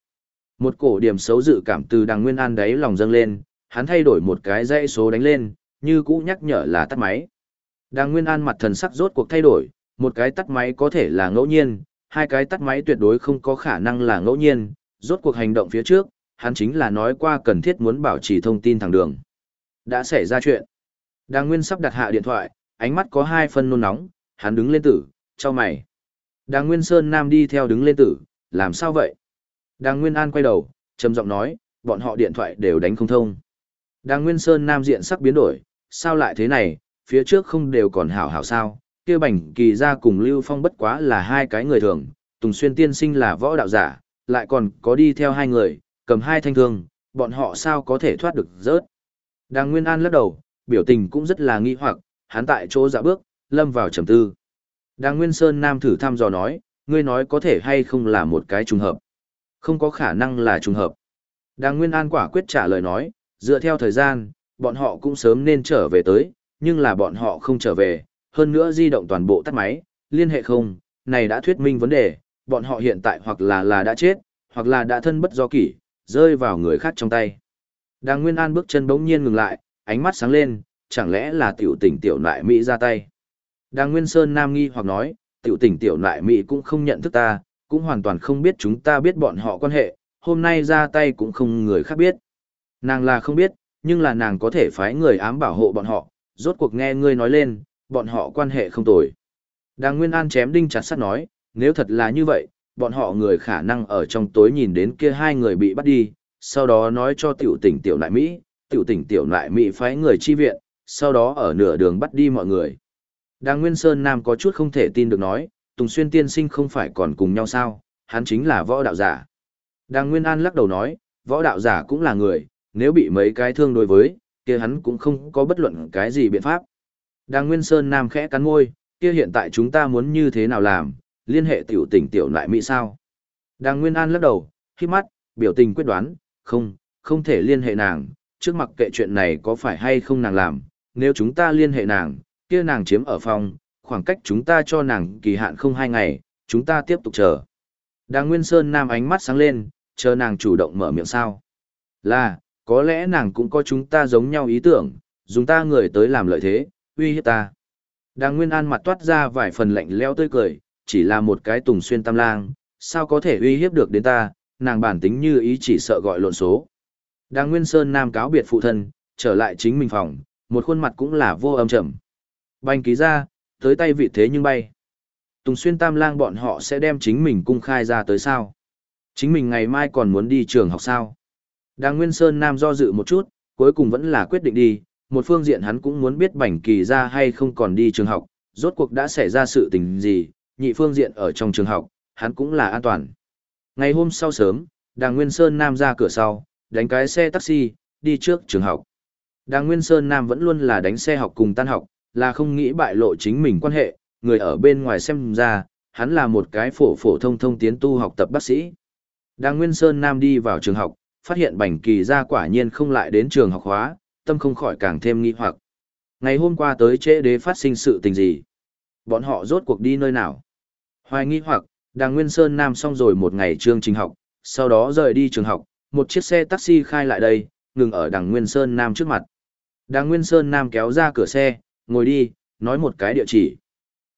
Một cổ điểm xấu dự cảm từ Đàng Nguyên An đấy lòng dâng lên, hắn thay đổi một cái dãy số đánh lên, như cũ nhắc nhở là tắt máy. Đàng Nguyên An mặt thần sắc rốt cuộc thay đổi, một cái tắt máy có thể là ngẫu nhiên, hai cái tắt máy tuyệt đối không có khả năng là ngẫu nhiên, rốt cuộc hành động phía trước, hắn chính là nói qua cần thiết muốn bảo trì thông tin thẳng đường. Đã xảy ra chuyện. Đàng Nguyên sắp đặt hạ điện thoại, ánh mắt có hai phân nôn nóng, hắn đứng lên tử, cho mày. Đàng Nguyên Sơn Nam đi theo đứng lên tử, làm sao vậy? Đàng Nguyên An quay đầu, trầm giọng nói, bọn họ điện thoại đều đánh không thông. Đàng Nguyên Sơn Nam diện sắc biến đổi, sao lại thế này, phía trước không đều còn hảo hảo sao, kia bảnh kỳ ra cùng Lưu Phong bất quá là hai cái người thường, Tùng Xuyên tiên sinh là võ đạo giả, lại còn có đi theo hai người, cầm hai thanh thương, bọn họ sao có thể thoát được rớt. Đàng Nguyên An lắc đầu, biểu tình cũng rất là nghi hoặc, hắn tại chỗ dạ bước, lâm vào trầm tư. Đàng Nguyên Sơn Nam thử thăm dò nói, ngươi nói có thể hay không là một cái trùng hợp. Không có khả năng là trùng hợp. Đàng Nguyên An quả quyết trả lời nói, dựa theo thời gian, bọn họ cũng sớm nên trở về tới, nhưng là bọn họ không trở về, hơn nữa di động toàn bộ tắt máy, liên hệ không, này đã thuyết minh vấn đề, bọn họ hiện tại hoặc là là đã chết, hoặc là đã thân bất do kỷ, rơi vào người khác trong tay. Đàng Nguyên An bước chân bỗng nhiên ngừng lại, ánh mắt sáng lên, chẳng lẽ là tiểu tỉnh tiểu nại Mỹ ra tay. Đàng Nguyên Sơn Nam nghi hoặc nói, tiểu tỉnh tiểu nại Mỹ cũng không nhận thức ta, cũng hoàn toàn không biết chúng ta biết bọn họ quan hệ, hôm nay ra tay cũng không người khác biết. Nàng là không biết, nhưng là nàng có thể phái người ám bảo hộ bọn họ, rốt cuộc nghe ngươi nói lên, bọn họ quan hệ không tồi. Đàng Nguyên An chém đinh chặt sắt nói, nếu thật là như vậy, bọn họ người khả năng ở trong tối nhìn đến kia hai người bị bắt đi, sau đó nói cho tiểu tỉnh tiểu nại Mỹ, tiểu tỉnh tiểu nại Mỹ phái người chi viện, sau đó ở nửa đường bắt đi mọi người. Đàng Nguyên Sơn Nam có chút không thể tin được nói, Tùng Xuyên tiên sinh không phải còn cùng nhau sao, hắn chính là võ đạo giả. Đàng Nguyên An lắc đầu nói, võ đạo giả cũng là người, nếu bị mấy cái thương đối với, kia hắn cũng không có bất luận cái gì biện pháp. Đàng Nguyên Sơn Nam khẽ cắn môi, kia hiện tại chúng ta muốn như thế nào làm, liên hệ tiểu tỉnh tiểu lại Mỹ sao? Đàng Nguyên An lắc đầu, khi mắt, biểu tình quyết đoán, không, không thể liên hệ nàng, trước mặt kệ chuyện này có phải hay không nàng làm, nếu chúng ta liên hệ nàng, kia nàng chiếm ở phòng, khoảng cách chúng ta cho nàng kỳ hạn không hai ngày, chúng ta tiếp tục chờ. Đàng Nguyên Sơn Nam ánh mắt sáng lên, chờ nàng chủ động mở miệng sao. Là, có lẽ nàng cũng có chúng ta giống nhau ý tưởng, dùng ta người tới làm lợi thế, uy hiếp ta. Đàng Nguyên An mặt toát ra vài phần lạnh leo tươi cười, chỉ là một cái tùng xuyên tam lang, sao có thể uy hiếp được đến ta, nàng bản tính như ý chỉ sợ gọi lộn số. Đang Nguyên Sơn Nam cáo biệt phụ thân, trở lại chính mình phòng, một khuôn mặt cũng là vô âm trầm. Banh ký ra, tới tay vị thế nhưng bay. Tùng xuyên tam lang bọn họ sẽ đem chính mình cung khai ra tới sao? Chính mình ngày mai còn muốn đi trường học sao? Đang Nguyên Sơn Nam do dự một chút, cuối cùng vẫn là quyết định đi, một phương diện hắn cũng muốn biết bảnh kỳ ra hay không còn đi trường học, rốt cuộc đã xảy ra sự tình gì, nhị phương diện ở trong trường học, hắn cũng là an toàn. Ngày hôm sau sớm, Đàng Nguyên Sơn Nam ra cửa sau, đánh cái xe taxi, đi trước trường học. Đàng Nguyên Sơn Nam vẫn luôn là đánh xe học cùng tan học, là không nghĩ bại lộ chính mình quan hệ, người ở bên ngoài xem ra, hắn là một cái phổ phổ thông thông tiến tu học tập bác sĩ. Đàng Nguyên Sơn Nam đi vào trường học, phát hiện Bành Kỳ ra quả nhiên không lại đến trường học hóa, tâm không khỏi càng thêm nghi hoặc. Ngày hôm qua tới trễ đế phát sinh sự tình gì? Bọn họ rốt cuộc đi nơi nào? Hoài nghi hoặc, Đàng Nguyên Sơn Nam xong rồi một ngày chương trình học, sau đó rời đi trường học, một chiếc xe taxi khai lại đây, ngừng ở Đàng Nguyên Sơn Nam trước mặt. Đàng Nguyên Sơn Nam kéo ra cửa xe, ngồi đi, nói một cái địa chỉ.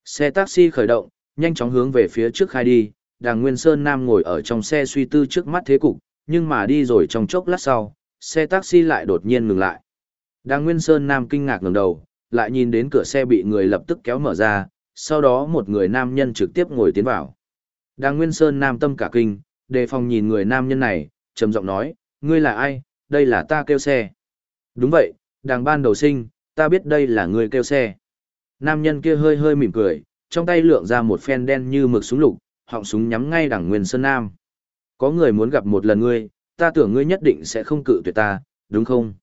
Xe taxi khởi động, nhanh chóng hướng về phía trước khai đi, Đàng Nguyên Sơn Nam ngồi ở trong xe suy tư trước mắt thế cục, nhưng mà đi rồi trong chốc lát sau, xe taxi lại đột nhiên ngừng lại. Đàng Nguyên Sơn Nam kinh ngạc ngẩng đầu, lại nhìn đến cửa xe bị người lập tức kéo mở ra, sau đó một người nam nhân trực tiếp ngồi tiến vào. Đàng Nguyên Sơn Nam tâm cả kinh, đề phòng nhìn người nam nhân này, trầm giọng nói, ngươi là ai, đây là ta kêu xe. Đúng vậy, đàng ban đầu sinh, ta biết đây là ngươi kêu xe. Nam nhân kia hơi hơi mỉm cười, trong tay lượng ra một phen đen như mực súng lục, họng súng nhắm ngay đằng Nguyên Sơn Nam. Có người muốn gặp một lần ngươi, ta tưởng ngươi nhất định sẽ không cự tuyệt ta, đúng không?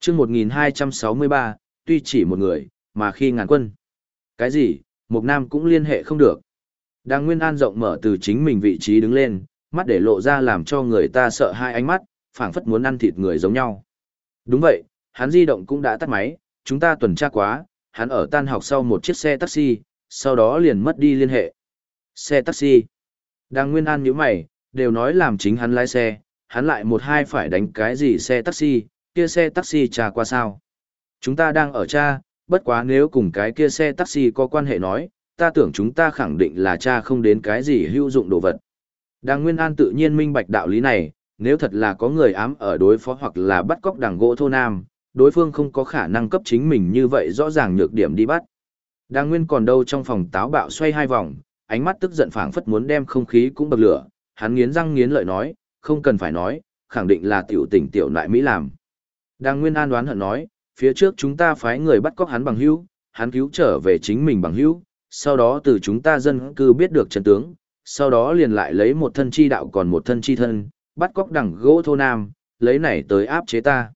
trước 1263, tuy chỉ một người, mà khi ngàn quân. Cái gì, Mục Nam cũng liên hệ không được. Đang Nguyên An rộng mở từ chính mình vị trí đứng lên, mắt để lộ ra làm cho người ta sợ hai ánh mắt, phảng phất muốn ăn thịt người giống nhau. Đúng vậy, hắn di động cũng đã tắt máy, chúng ta tuần tra quá, hắn ở tan học sau một chiếc xe taxi, sau đó liền mất đi liên hệ. Xe taxi. Đang Nguyên An nhíu mày, đều nói làm chính hắn lái xe, hắn lại một hai phải đánh cái gì xe taxi, kia xe taxi trà qua sao. Chúng ta đang ở cha, bất quá nếu cùng cái kia xe taxi có quan hệ nói, ta tưởng chúng ta khẳng định là cha không đến cái gì hữu dụng đồ vật. Đàng Nguyên An tự nhiên minh bạch đạo lý này, nếu thật là có người ám ở đối phó hoặc là bắt cóc đằng gỗ thô nam, đối phương không có khả năng cấp chính mình như vậy rõ ràng nhược điểm đi bắt. Đàng Nguyên còn đâu trong phòng táo bạo xoay hai vòng, ánh mắt tức giận phảng phất muốn đem không khí cũng bật lửa, hắn nghiến răng nghiến lợi nói, không cần phải nói, khẳng định là tiểu tỉnh tiểu nại Mỹ làm. Đàng Nguyên an đoán hận nói, phía trước chúng ta phái người bắt cóc hắn bằng hữu, hắn cứu trở về chính mình bằng hữu, sau đó từ chúng ta dân cư biết được chân tướng, sau đó liền lại lấy một thân chi đạo còn một thân chi thân, bắt cóc đằng gỗ thô nam, lấy này tới áp chế ta.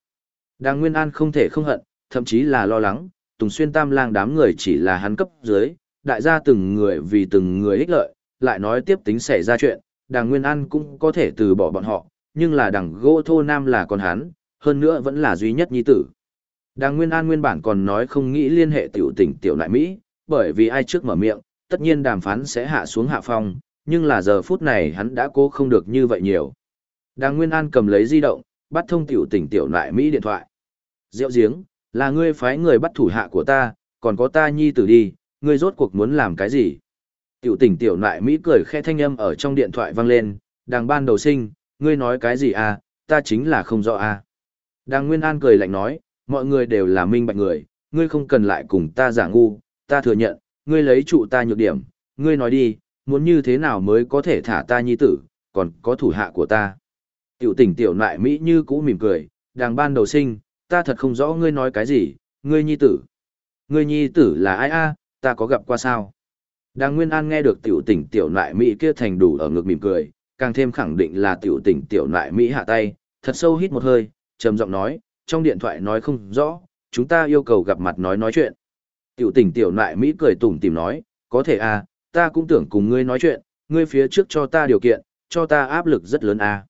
Đàng Nguyên An không thể không hận, thậm chí là lo lắng, Tùng Xuyên Tam Lang đám người chỉ là hắn cấp dưới, đại gia từng người vì từng người ích lợi, lại nói tiếp tính xảy ra chuyện, Đàng Nguyên An cũng có thể từ bỏ bọn họ, nhưng là đằng gỗ thô nam là con hắn, hơn nữa vẫn là duy nhất nhi tử. Đàng Nguyên An nguyên bản còn nói không nghĩ liên hệ tiểu tỉnh tiểu lại Mỹ, bởi vì ai trước mở miệng, tất nhiên đàm phán sẽ hạ xuống hạ phong, nhưng là giờ phút này hắn đã cố không được như vậy nhiều. Đàng Nguyên An cầm lấy di động, bắt thông tiểu tỉnh tiểu lại Mỹ điện thoại. Diệu giếng, là ngươi phái người bắt thủ hạ của ta, còn có ta nhi tử đi, ngươi rốt cuộc muốn làm cái gì? Tiểu tỉnh tiểu lại Mỹ cười khe thanh âm ở trong điện thoại vang lên, đàng ban đầu sinh, ngươi nói cái gì à, ta chính là không rõ à. Đàng Nguyên An cười lạnh nói, mọi người đều là minh bạch người, ngươi không cần lại cùng ta giả ngu, ta thừa nhận, ngươi lấy trụ ta nhược điểm, ngươi nói đi, muốn như thế nào mới có thể thả ta nhi tử, còn có thủ hạ của ta. Tiểu tỉnh tiểu nại Mỹ như cũ mỉm cười, đàng ban đầu sinh, ta thật không rõ ngươi nói cái gì, ngươi nhi tử. Ngươi nhi tử là ai a? ta có gặp qua sao? Đàng Nguyên An nghe được tiểu tỉnh tiểu nại Mỹ kia thành đủ ở ngực mỉm cười, càng thêm khẳng định là tiểu tỉnh tiểu nại Mỹ hạ tay, thật sâu hít một hơi, trầm giọng nói, trong điện thoại nói không rõ, chúng ta yêu cầu gặp mặt nói nói chuyện. Tiểu tỉnh tiểu nại Mỹ cười tủm tìm nói, có thể à, ta cũng tưởng cùng ngươi nói chuyện, ngươi phía trước cho ta điều kiện, cho ta áp lực rất lớn à.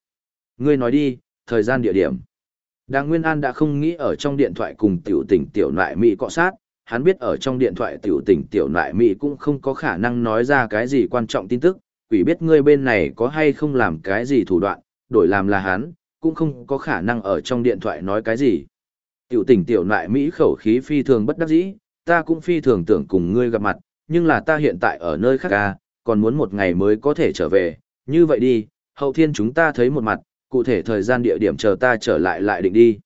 Ngươi nói đi, thời gian địa điểm. Đàng Nguyên An đã không nghĩ ở trong điện thoại cùng tiểu tỉnh tiểu nại Mỹ cọ sát, hắn biết ở trong điện thoại tiểu tỉnh tiểu nại Mỹ cũng không có khả năng nói ra cái gì quan trọng tin tức, quỷ biết ngươi bên này có hay không làm cái gì thủ đoạn, đổi làm là hắn, cũng không có khả năng ở trong điện thoại nói cái gì. Tiểu tỉnh tiểu nại Mỹ khẩu khí phi thường bất đắc dĩ, ta cũng phi thường tưởng cùng ngươi gặp mặt, nhưng là ta hiện tại ở nơi khác à, còn muốn một ngày mới có thể trở về, như vậy đi, hậu thiên chúng ta thấy một mặt, cụ thể thời gian địa điểm chờ ta trở lại lại định đi.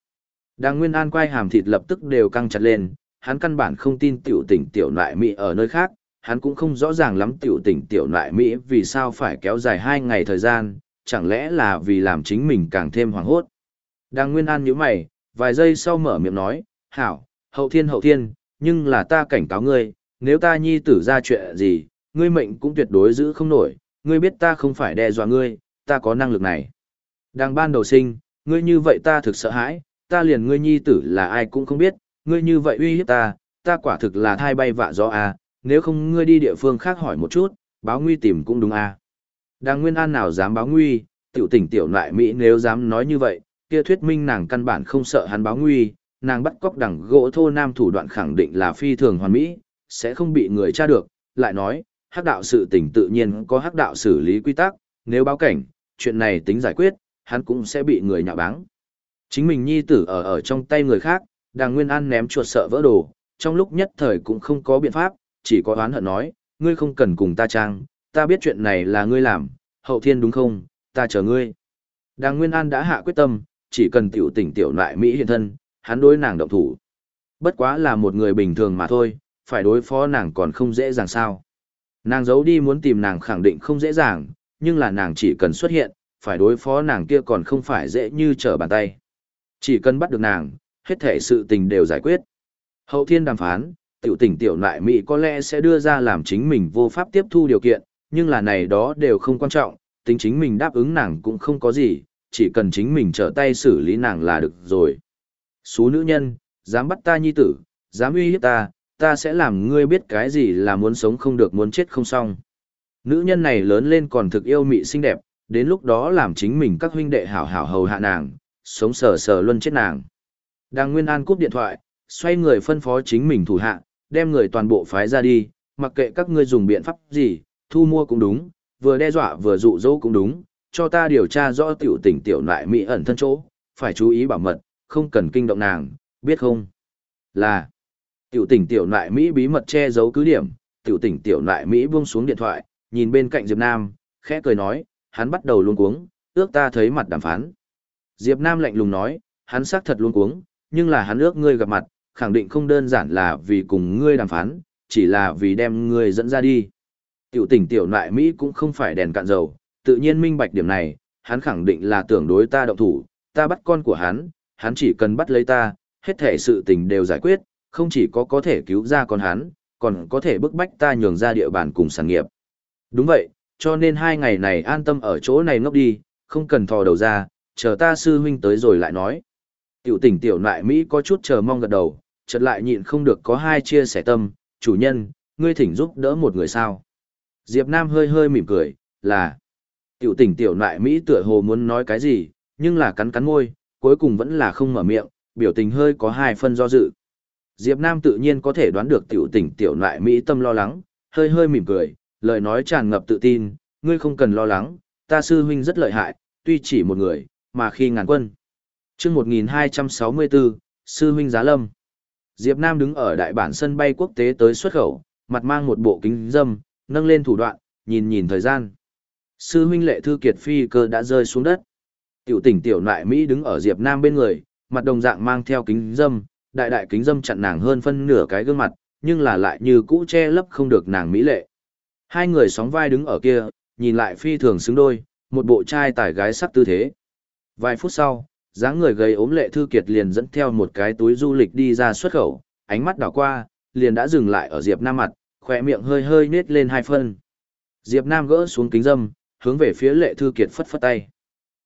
Đang Nguyên An quay hàm thịt lập tức đều căng chặt lên, hắn căn bản không tin tiểu tỉnh tiểu nại Mỹ ở nơi khác, hắn cũng không rõ ràng lắm tiểu tỉnh tiểu nại Mỹ vì sao phải kéo dài hai ngày thời gian, chẳng lẽ là vì làm chính mình càng thêm hoảng hốt. Đang Nguyên An nhíu mày, vài giây sau mở miệng nói, hảo, hậu thiên hậu thiên, nhưng là ta cảnh cáo ngươi, nếu ta nhi tử ra chuyện gì, ngươi mệnh cũng tuyệt đối giữ không nổi, ngươi biết ta không phải đe dọa ngươi, ta có năng lực này. Đang ban đầu sinh, ngươi như vậy ta thực sợ hãi, ta liền ngươi nhi tử là ai cũng không biết, ngươi như vậy uy hiếp ta, ta quả thực là thai bay vạ gió à, nếu không ngươi đi địa phương khác hỏi một chút, báo nguy tìm cũng đúng à. Đang nguyên an nào dám báo nguy, tiểu tỉnh tiểu nại Mỹ nếu dám nói như vậy, kia thuyết minh nàng căn bản không sợ hắn báo nguy, nàng bắt cóc đằng gỗ thô nam thủ đoạn khẳng định là phi thường hoàn mỹ, sẽ không bị người tra được, lại nói, hắc đạo sự tình tự nhiên có hắc đạo xử lý quy tắc, nếu báo cảnh, chuyện này tính giải quyết, hắn cũng sẽ bị người nhạo báng. Chính mình nhi tử ở ở trong tay người khác, đàng nguyên an ném chuột sợ vỡ đồ, trong lúc nhất thời cũng không có biện pháp, chỉ có oán hận nói, ngươi không cần cùng ta trang, ta biết chuyện này là ngươi làm, hậu thiên đúng không, ta chờ ngươi. Đàng Nguyên An đã hạ quyết tâm, chỉ cần tiểu tỉnh tiểu lại Mỹ hiện thân, hắn đối nàng động thủ. Bất quá là một người bình thường mà thôi, phải đối phó nàng còn không dễ dàng sao. Nàng giấu đi muốn tìm nàng khẳng định không dễ dàng, nhưng là nàng chỉ cần xuất hiện, phải đối phó nàng kia còn không phải dễ như trở bàn tay. Chỉ cần bắt được nàng, hết thể sự tình đều giải quyết. Hậu thiên đàm phán, tiểu tỉnh tiểu nại Mỹ có lẽ sẽ đưa ra làm chính mình vô pháp tiếp thu điều kiện, nhưng là này đó đều không quan trọng, tính chính mình đáp ứng nàng cũng không có gì, chỉ cần chính mình trở tay xử lý nàng là được rồi. Số nữ nhân, dám bắt ta nhi tử, dám uy hiếp ta, ta sẽ làm ngươi biết cái gì là muốn sống không được muốn chết không xong. Nữ nhân này lớn lên còn thực yêu mị xinh đẹp, đến lúc đó làm chính mình các huynh đệ hảo hảo hầu hạ nàng, sống sờ sờ luân chết nàng. Đang Nguyên An cúp điện thoại, xoay người phân phó chính mình thủ hạ, đem người toàn bộ phái ra đi, mặc kệ các ngươi dùng biện pháp gì, thu mua cũng đúng, vừa đe dọa vừa dụ dỗ cũng đúng, cho ta điều tra rõ tiểu tỉnh tiểu nại Mỹ ẩn thân chỗ, phải chú ý bảo mật, không cần kinh động nàng, biết không? Là, tiểu tỉnh tiểu nại Mỹ bí mật che giấu cứ điểm, tiểu tỉnh tiểu nại Mỹ buông xuống điện thoại, nhìn bên cạnh Diệp Nam, khẽ cười nói, hắn bắt đầu luống cuống, ước ta thấy mặt đàm phán. Diệp Nam lạnh lùng nói, hắn xác thật luống cuống, nhưng là hắn ước ngươi gặp mặt, khẳng định không đơn giản là vì cùng ngươi đàm phán, chỉ là vì đem ngươi dẫn ra đi. Tiểu tỉnh tiểu nại Mỹ cũng không phải đèn cạn dầu, tự nhiên minh bạch điểm này, hắn khẳng định là tưởng đối ta động thủ, ta bắt con của hắn, hắn chỉ cần bắt lấy ta, hết thể sự tình đều giải quyết, không chỉ có có thể cứu ra con hắn, còn có thể bức bách ta nhường ra địa bàn cùng sản nghiệp. Đúng vậy, cho nên hai ngày này an tâm ở chỗ này ngốc đi, không cần thò đầu ra, chờ ta sư huynh tới rồi lại nói. Tiểu tỉnh tiểu nại Mỹ có chút chờ mong gật đầu, chợt lại nhịn không được có hai chia sẻ tâm, chủ nhân, ngươi thỉnh giúp đỡ một người sao. Diệp Nam hơi hơi mỉm cười, là, tiểu tỉnh tiểu nại Mỹ tựa hồ muốn nói cái gì, nhưng là cắn cắn môi, cuối cùng vẫn là không mở miệng, biểu tình hơi có hai phân do dự. Diệp Nam tự nhiên có thể đoán được tiểu tỉnh tiểu nại Mỹ tâm lo lắng, hơi hơi mỉm cười, lời nói tràn ngập tự tin, ngươi không cần lo lắng, ta sư huynh rất lợi hại, tuy chỉ một người, mà khi ngàn quân. Trước 1264, sư huynh giá lâm. Diệp Nam đứng ở đại bản sân bay quốc tế tới xuất khẩu, mặt mang một bộ kính dâm, nâng lên thủ đoạn, nhìn nhìn thời gian. Sư huynh lệ thư kiệt phi cơ đã rơi xuống đất. Tiểu tỉnh tiểu nại Mỹ đứng ở Diệp Nam bên người, mặt đồng dạng mang theo kính dâm, đại đại kính dâm chặn nàng hơn phân nửa cái gương mặt, nhưng là lại như cũ che lấp không được nàng Mỹ lệ. Hai người sóng vai đứng ở kia, nhìn lại phi thường xứng đôi, một bộ trai tải gái sắc tư thế. Vài phút sau, dáng người gầy ốm lệ thư kiệt liền dẫn theo một cái túi du lịch đi ra xuất khẩu, ánh mắt đảo qua, liền đã dừng lại ở Diệp Nam mặt, khỏe miệng hơi hơi nết lên hai phân. Diệp Nam gỡ xuống kính dâm, hướng về phía lệ thư kiệt phất phất tay.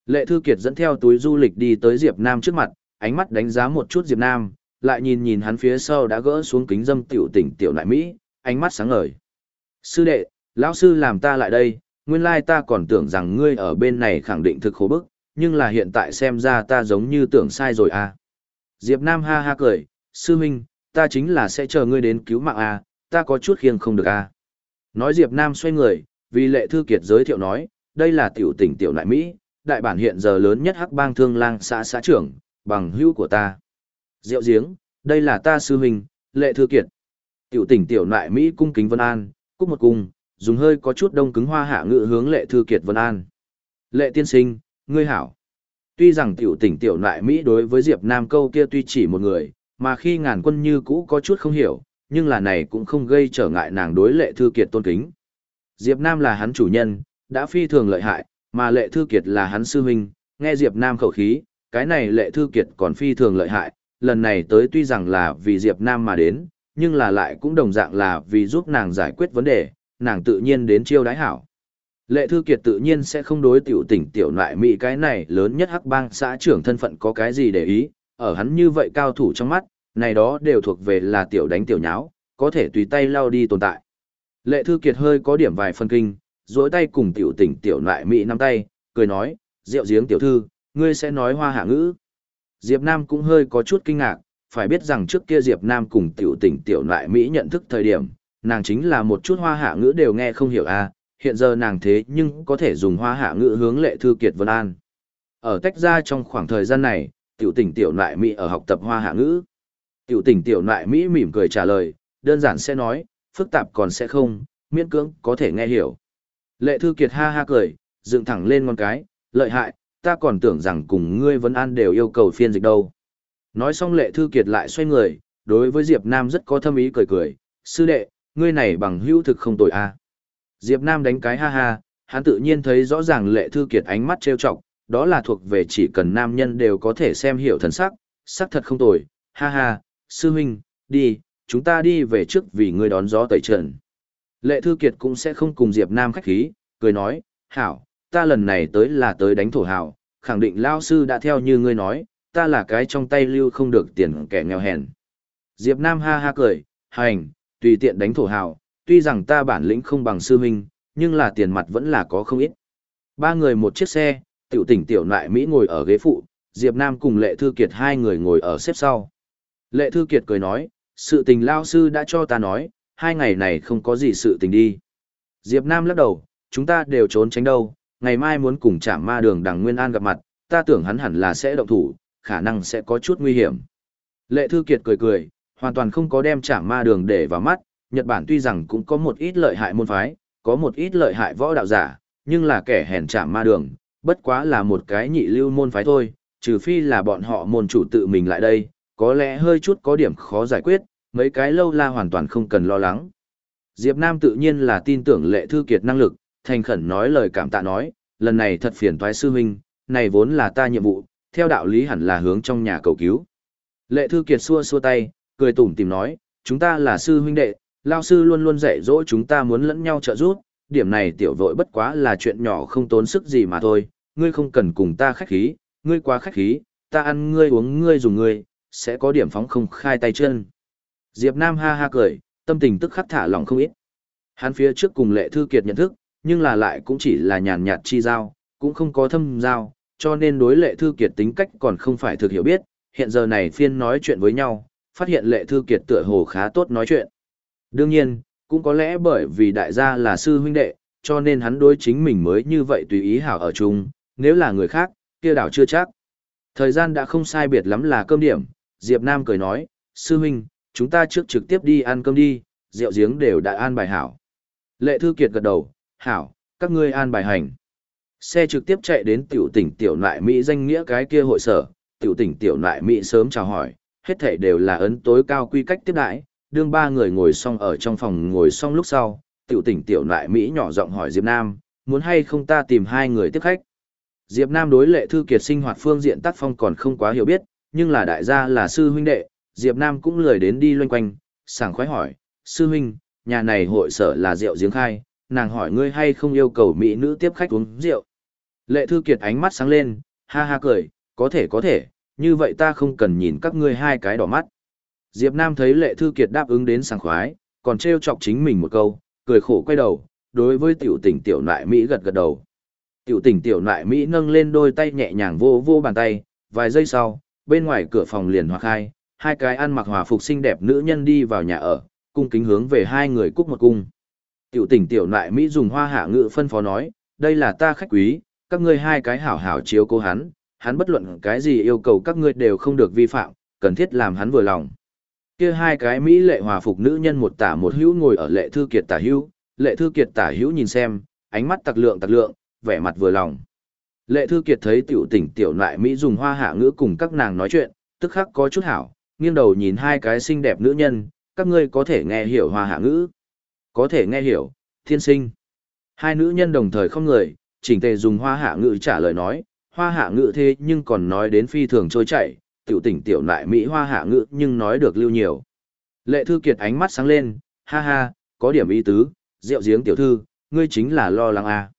Lệ thư kiệt dẫn theo túi du lịch đi tới Diệp Nam trước mặt, ánh mắt đánh giá một chút Diệp Nam, lại nhìn nhìn hắn phía sau đã gỡ xuống kính dâm tiểu tỉnh tiểu lại Mỹ, ánh mắt sáng ngời. Sư đệ, lão sư làm ta lại đây, nguyên lai ta còn tưởng rằng ngươi ở bên này khẳng định thực khổ bức, nhưng là hiện tại xem ra ta giống như tưởng sai rồi à. Diệp Nam ha ha cười, sư huynh, ta chính là sẽ chờ ngươi đến cứu mạng à, ta có chút khiêng không được à. Nói Diệp Nam xoay người, vì lệ thư kiệt giới thiệu nói, đây là tiểu tỉnh tiểu nại Mỹ, đại bản hiện giờ lớn nhất hắc bang thương lang xã xã trưởng, bằng hữu của ta. Diệu giếng, đây là ta sư huynh, lệ thư kiệt. Tiểu tỉnh tiểu nại Mỹ cung kính vân an, cúc một cung, dùng hơi có chút đông cứng hoa hạ ngự hướng lệ thư kiệt vân an. Lệ tiên sinh, ngươi hảo. Tuy rằng tiểu tỉnh tiểu nại Mỹ đối với Diệp Nam câu kia tuy chỉ một người, mà khi ngàn quân như cũ có chút không hiểu, nhưng là này cũng không gây trở ngại nàng đối lệ thư kiệt tôn kính. Diệp Nam là hắn chủ nhân, đã phi thường lợi hại, mà lệ thư kiệt là hắn sư huynh, nghe Diệp Nam khẩu khí, cái này lệ thư kiệt còn phi thường lợi hại, lần này tới tuy rằng là vì Diệp Nam mà đến, nhưng là lại cũng đồng dạng là vì giúp nàng giải quyết vấn đề, nàng tự nhiên đến chiêu đái hảo. Lệ Thư Kiệt tự nhiên sẽ không đối tiểu tỉnh tiểu nại mỹ cái này lớn nhất hắc bang xã trưởng thân phận có cái gì để ý, ở hắn như vậy cao thủ trong mắt, này đó đều thuộc về là tiểu đánh tiểu nháo, có thể tùy tay lao đi tồn tại. Lệ Thư Kiệt hơi có điểm vài phân kinh, duỗi tay cùng tiểu tỉnh tiểu lại mỹ nắm tay, cười nói, rượu giếng tiểu thư, ngươi sẽ nói hoa hạ ngữ. Diệp Nam cũng hơi có chút kinh ngạc, phải biết rằng trước kia Diệp Nam cùng tiểu tỉnh tiểu lại mỹ nhận thức thời điểm, nàng chính là một chút hoa hạ ngữ đều nghe không hiểu a à, hiện giờ nàng thế nhưng có thể dùng hoa hạ ngữ hướng lệ thư kiệt vân an. Ở tách ra trong khoảng thời gian này, tiểu tỉnh tiểu lại Mỹ ở học tập hoa hạ ngữ. Tiểu tỉnh tiểu nại Mỹ mỉm cười trả lời, đơn giản sẽ nói, phức tạp còn sẽ không, miễn cưỡng có thể nghe hiểu. Lệ thư kiệt ha ha cười, dựng thẳng lên ngón cái, lợi hại, ta còn tưởng rằng cùng ngươi vấn an đều yêu cầu phiên dịch đâu. Nói xong lệ thư kiệt lại xoay người, đối với Diệp Nam rất có thâm ý cười cười, sư đệ, ngươi này bằng hữu thực không tội a. À. Diệp Nam đánh cái ha ha, hắn tự nhiên thấy rõ ràng lệ thư kiệt ánh mắt trêu chọc, đó là thuộc về chỉ cần nam nhân đều có thể xem hiểu thần sắc, sắc thật không tồi, ha ha, sư huynh, đi, chúng ta đi về trước vì ngươi đón gió tẩy trần. Lệ thư kiệt cũng sẽ không cùng Diệp Nam khách khí, cười nói, hảo, ta lần này tới là tới đánh thổ hảo, khẳng định lao sư đã theo như ngươi nói, ta là cái trong tay lưu không được tiền kẻ nghèo hèn. Diệp Nam ha ha cười, hành, tùy tiện đánh thổ hào, tuy rằng ta bản lĩnh không bằng sư huynh, nhưng là tiền mặt vẫn là có không ít. Ba người một chiếc xe, tiểu tỉnh tiểu nại Mỹ ngồi ở ghế phụ, Diệp Nam cùng Lệ Thư Kiệt hai người ngồi ở xếp sau. Lệ Thư Kiệt cười nói, sự tình lao sư đã cho ta nói, hai ngày này không có gì sự tình đi. Diệp Nam lắc đầu, chúng ta đều trốn tránh đâu, ngày mai muốn cùng chạm ma đường đằng Nguyên An gặp mặt, ta tưởng hắn hẳn là sẽ động thủ, khả năng sẽ có chút nguy hiểm. Lệ Thư Kiệt cười cười, hoàn toàn không có đem chạm ma đường để vào mắt, Nhật Bản tuy rằng cũng có một ít lợi hại môn phái, có một ít lợi hại võ đạo giả, nhưng là kẻ hèn chạm ma đường, bất quá là một cái nhị lưu môn phái thôi, trừ phi là bọn họ môn chủ tự mình lại đây, có lẽ hơi chút có điểm khó giải quyết, mấy cái lâu la hoàn toàn không cần lo lắng. Diệp Nam tự nhiên là tin tưởng lệ thư kiệt năng lực, thành khẩn nói lời cảm tạ nói, lần này thật phiền toái sư huynh, này vốn là ta nhiệm vụ, theo đạo lý hẳn là hướng trong nhà cầu cứu. Lệ thư kiệt xua xua tay, cười tủm tỉm nói, chúng ta là sư huynh đệ, lao sư luôn luôn dạy dỗ chúng ta muốn lẫn nhau trợ giúp, điểm này tiểu vội bất quá là chuyện nhỏ không tốn sức gì mà thôi, ngươi không cần cùng ta khách khí, ngươi quá khách khí, ta ăn ngươi uống ngươi dùng ngươi, sẽ có điểm phóng không khai tay chân. Diệp Nam ha ha cười, tâm tình tức khắc thả lỏng không ít. Hắn phía trước cùng Lệ Thư Kiệt nhận thức, nhưng là lại cũng chỉ là nhàn nhạt chi giao, cũng không có thâm giao, cho nên đối Lệ Thư Kiệt tính cách còn không phải thực hiểu biết, hiện giờ này phiên nói chuyện với nhau, phát hiện Lệ Thư Kiệt tựa hồ khá tốt nói chuyện. Đương nhiên, cũng có lẽ bởi vì đại gia là sư huynh đệ, cho nên hắn đối chính mình mới như vậy tùy ý hảo ở chung, nếu là người khác, kia đảo chưa chắc. Thời gian đã không sai biệt lắm là cơm điểm, Diệp Nam cười nói, sư huynh, chúng ta trước trực tiếp đi ăn cơm đi, rượu giếng đều đã an bài hảo. Lệ Thư Kiệt gật đầu, hảo, các ngươi an bài hành. Xe trực tiếp chạy đến tiểu tỉnh tiểu nại Mỹ danh nghĩa cái kia hội sở, tiểu tỉnh tiểu nại Mỹ sớm chào hỏi, hết thảy đều là ấn tối cao quy cách tiếp đãi, đương ba người ngồi xong ở trong phòng ngồi xong lúc sau, tiểu tỉnh tiểu nại Mỹ nhỏ giọng hỏi Diệp Nam, muốn hay không ta tìm hai người tiếp khách. Diệp Nam đối lệ thư kiệt sinh hoạt phương diện tác phong còn không quá hiểu biết, nhưng là đại gia là sư huynh đệ, Diệp Nam cũng lười đến đi loanh quanh, sảng khoái hỏi, sư huynh, nhà này hội sở là rượu giếng khai, nàng hỏi ngươi hay không yêu cầu mỹ nữ tiếp khách uống rượu. Lệ thư kiệt ánh mắt sáng lên, ha ha cười, có thể có thể, như vậy ta không cần nhìn các ngươi hai cái đỏ mắt. Diệp Nam thấy lệ thư kiệt đáp ứng đến sảng khoái, còn treo chọc chính mình một câu, cười khổ quay đầu, đối với tiểu tỉnh tiểu nại Mỹ gật gật đầu. Tiểu tỉnh tiểu nại Mỹ nâng lên đôi tay nhẹ nhàng vô vô bàn tay, vài giây sau, bên ngoài cửa phòng liền hoặc hai, hai cái ăn mặc hòa phục xinh đẹp nữ nhân đi vào nhà ở, cung kính hướng về hai người cúc một cung. Tiểu tỉnh tiểu nại Mỹ dùng hoa hạ ngữ phân phó nói, đây là ta khách quý, các ngươi hai cái hảo hảo chiếu cố hắn, hắn bất luận cái gì yêu cầu các ngươi đều không được vi phạm, cần thiết làm hắn vừa lòng. Kia hai cái Mỹ lệ hòa phục nữ nhân một tả một hữu ngồi ở lệ thư kiệt tả hữu, lệ thư kiệt tả hữu nhìn xem, ánh mắt tặc lượng tặc lượng, vẻ mặt vừa lòng. Lệ thư kiệt thấy tiểu tỉnh tiểu nại Mỹ dùng hoa hạ ngữ cùng các nàng nói chuyện, tức khắc có chút hảo, nghiêng đầu nhìn hai cái xinh đẹp nữ nhân, các ngươi có thể nghe hiểu hoa hạ ngữ. Có thể nghe hiểu, thiên sinh. Hai nữ nhân đồng thời không người, chỉnh tề dùng hoa hạ ngữ trả lời nói, hoa hạ ngữ thế nhưng còn nói đến phi thường trôi chảy, tiểu tỉnh tiểu nại Mỹ hoa hạ ngữ nhưng nói được lưu nhiều. Lệ thư kiệt ánh mắt sáng lên, ha ha, có điểm ý tứ, rượu giếng tiểu thư, ngươi chính là lo lắng à.